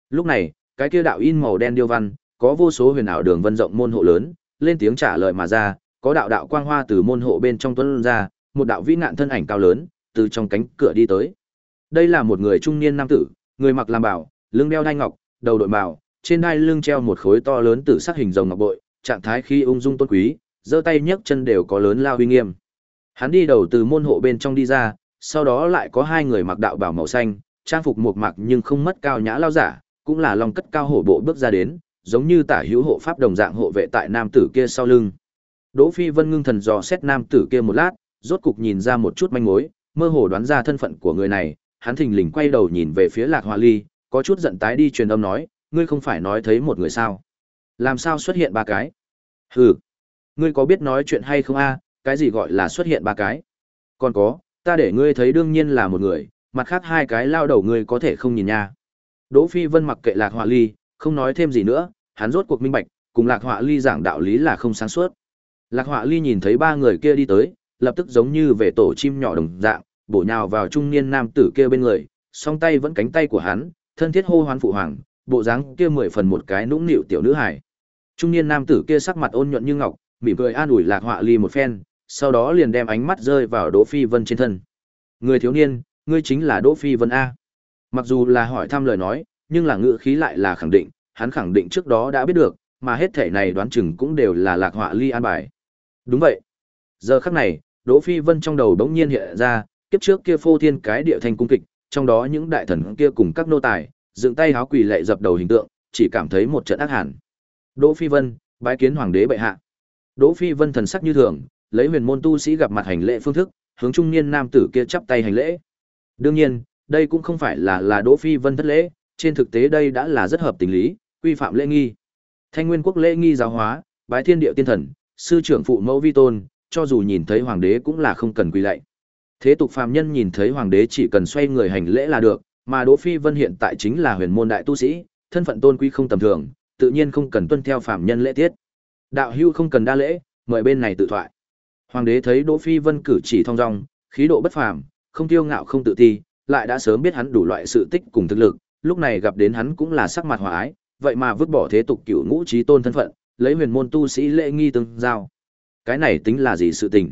S1: Lúc này, cái kia đạo in màu đen điêu văn, có vô số huyền ảo đường vân rộng môn hộ lớn, lên tiếng trả lời mà ra, có đạo đạo quang hoa từ môn hộ bên trong tuấn ra, một đạo vĩ nạn thân ảnh cao lớn, từ trong cánh cửa đi tới. Đây là một người trung niên nam tử, người mặc làm bảo, lưng đeo đai ngọc, đầu đội bào trên đai lưng treo một khối to lớn tử sắc hình rồng ngọc bội, trạng thái khi ung dung tôn quý, giơ tay nhấc chân đều có lớn lao uy nghiêm. Hắn đi đầu từ môn hộ bên trong đi ra, sau đó lại có hai người mặc đạo bào màu xanh, trang phục mộc mạc nhưng không mất cao nhã lao giả, cũng là lòng cất cao hổ bộ bước ra đến, giống như tả hữu hộ pháp đồng dạng hộ vệ tại nam tử kia sau lưng. Đỗ Phi Vân ngưng thần dò xét nam tử kia một lát, rốt cục nhìn ra một chút manh mối, mơ hồ đoán ra thân phận của người này, hắn thình lình quay đầu nhìn về phía Lạc hoa Ly, có chút giận tái đi truyền âm nói, ngươi không phải nói thấy một người sao? Làm sao xuất hiện ba cái? Hừ, ngươi có biết nói chuyện hay không a? cái gì gọi là xuất hiện ba cái? Còn có, ta để ngươi thấy đương nhiên là một người, mặt khác hai cái lao đầu ngươi có thể không nhìn nha. Đỗ Phi Vân mặc kệ Lạc hoa Ly, không nói thêm gì nữa, hắn rốt cuộc minh bạch, cùng Lạc Họa Ly giảng đạo lý là không sáng suốt. Lạc Họa Ly nhìn thấy ba người kia đi tới, lập tức giống như về tổ chim nhỏ đồng dạng, bổ nhào vào trung niên nam tử kia bên người, song tay vẫn cánh tay của hắn, thân thiết hô hoán phụ hoàng, bộ dáng kia mười phần một cái nũng nịu tiểu nữ hài. Trung niên nam tử kia sắc mặt ôn nhuận như ngọc, mỉm cười an ủi Lạc Họa Ly một phen, sau đó liền đem ánh mắt rơi vào Đỗ Phi Vân trên thân. Người thiếu niên, ngươi chính là Đỗ Phi Vân a. Mặc dù là hỏi thăm lời nói, nhưng là ngữ khí lại là khẳng định, hắn khẳng định trước đó đã biết được, mà hết thể này đoán chừng cũng đều là Lạc Họa Ly an bài. Đúng vậy. Giờ khắc này, Đỗ Phi Vân trong đầu đống nhiên hiện ra, kiếp trước kia phô thiên cái địa thành cung kịch, trong đó những đại thần kia cùng các nô tài, dựng tay háo quỳ lệ dập đầu hình tượng, chỉ cảm thấy một trận ác hẳn. Đỗ Phi Vân, bái kiến hoàng đế bệ hạ. Đỗ Phi Vân thần sắc như thường, lấy huyền môn tu sĩ gặp mặt hành lễ phương thức, hướng trung niên nam tử kia chắp tay hành lễ. Đương nhiên, đây cũng không phải là là Đỗ Phi Vân thất lễ, trên thực tế đây đã là rất hợp tình lý, quy phạm lễ nghi. Thanh Nguyên quốc lễ nghi giáo hóa, bái thiên địa tiên thần, sư trưởng phụ mẫu vi tôn, cho dù nhìn thấy hoàng đế cũng là không cần quỳ lạy. Thế tục phàm nhân nhìn thấy hoàng đế chỉ cần xoay người hành lễ là được, mà Đỗ Phi Vân hiện tại chính là huyền môn đại tu sĩ, thân phận tôn quý không tầm thường, tự nhiên không cần tuân theo phàm nhân lễ tiết. Đạo hưu không cần đa lễ, mời bên này tự thoại. Hoàng đế thấy Đỗ Phi Vân cử chỉ thong dong, khí độ bất phàm, không tiêu ngạo không tự ti, lại đã sớm biết hắn đủ loại sự tích cùng thực lực, lúc này gặp đến hắn cũng là sắc mặt hòa ái, vậy mà vứt bỏ thế tục cửu ngũ trí tôn thân phận, lấy huyền môn tu sĩ lễ nghi tương giao. Cái này tính là gì sự tình?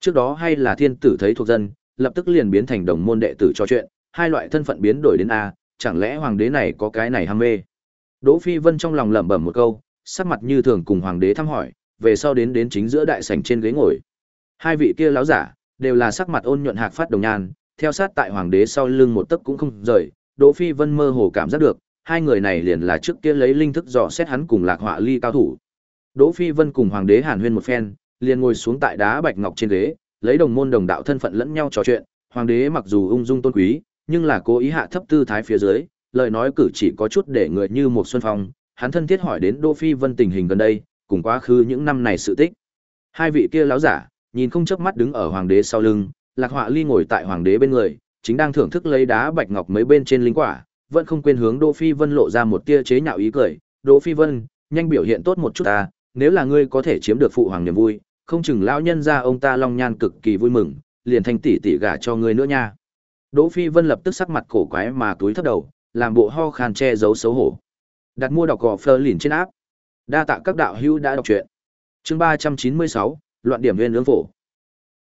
S1: Trước đó hay là thiên tử thấy thuộc dân, lập tức liền biến thành đồng môn đệ tử cho chuyện, hai loại thân phận biến đổi đến a, chẳng lẽ hoàng đế này có cái này ham mê? Đỗ Phi Vân trong lòng lẩm bẩm một câu, sắc mặt như thường cùng hoàng đế thăm hỏi, về sau đến đến chính giữa đại sảnh trên ghế ngồi. Hai vị kia láo giả, đều là sắc mặt ôn nhuận hạc phát đồng nhan, theo sát tại hoàng đế sau lưng một tấc cũng không rời, Đỗ Phi Vân mơ hồ cảm giác được, hai người này liền là trước kia lấy linh thức dò xét hắn cùng Lạc Họa Ly cao thủ. Đỗ Phi Vân cùng hoàng đế Hàn Huyên một phen, liền ngồi xuống tại đá bạch ngọc trên ghế, lấy đồng môn đồng đạo thân phận lẫn nhau trò chuyện, hoàng đế mặc dù ung dung tôn quý, nhưng là cố ý hạ thấp tư thái phía dưới, lời nói cử chỉ có chút để người như một xuân phong, hắn thân thiết hỏi đến Đỗ Phi Vân tình hình gần đây, cùng quá khứ những năm này sự tích. Hai vị kia lão giả, nhìn không chớp mắt đứng ở hoàng đế sau lưng, Lạc Họa Ly ngồi tại hoàng đế bên người, chính đang thưởng thức lấy đá bạch ngọc mấy bên trên linh quả, vẫn không quên hướng Đỗ Phi Vân lộ ra một tia chế nhạo ý cười, "Đỗ Phi Vân, nhanh biểu hiện tốt một chút ta, nếu là ngươi có thể chiếm được phụ hoàng niềm vui, không chừng lão nhân gia ông ta long nhan cực kỳ vui mừng, liền thành tỷ tỷ gả cho ngươi nữa nha." Đỗ Phi Vân lập tức sắc mặt cổ quái mà túi thấp đầu, làm bộ ho khan che giấu xấu hổ. Đặt mua đọc gò Fleur lìn trên áp. Đa tạ các đạo hữu đã đọc truyện. Chương 396, loạn điểm nguyên lưỡng phổ.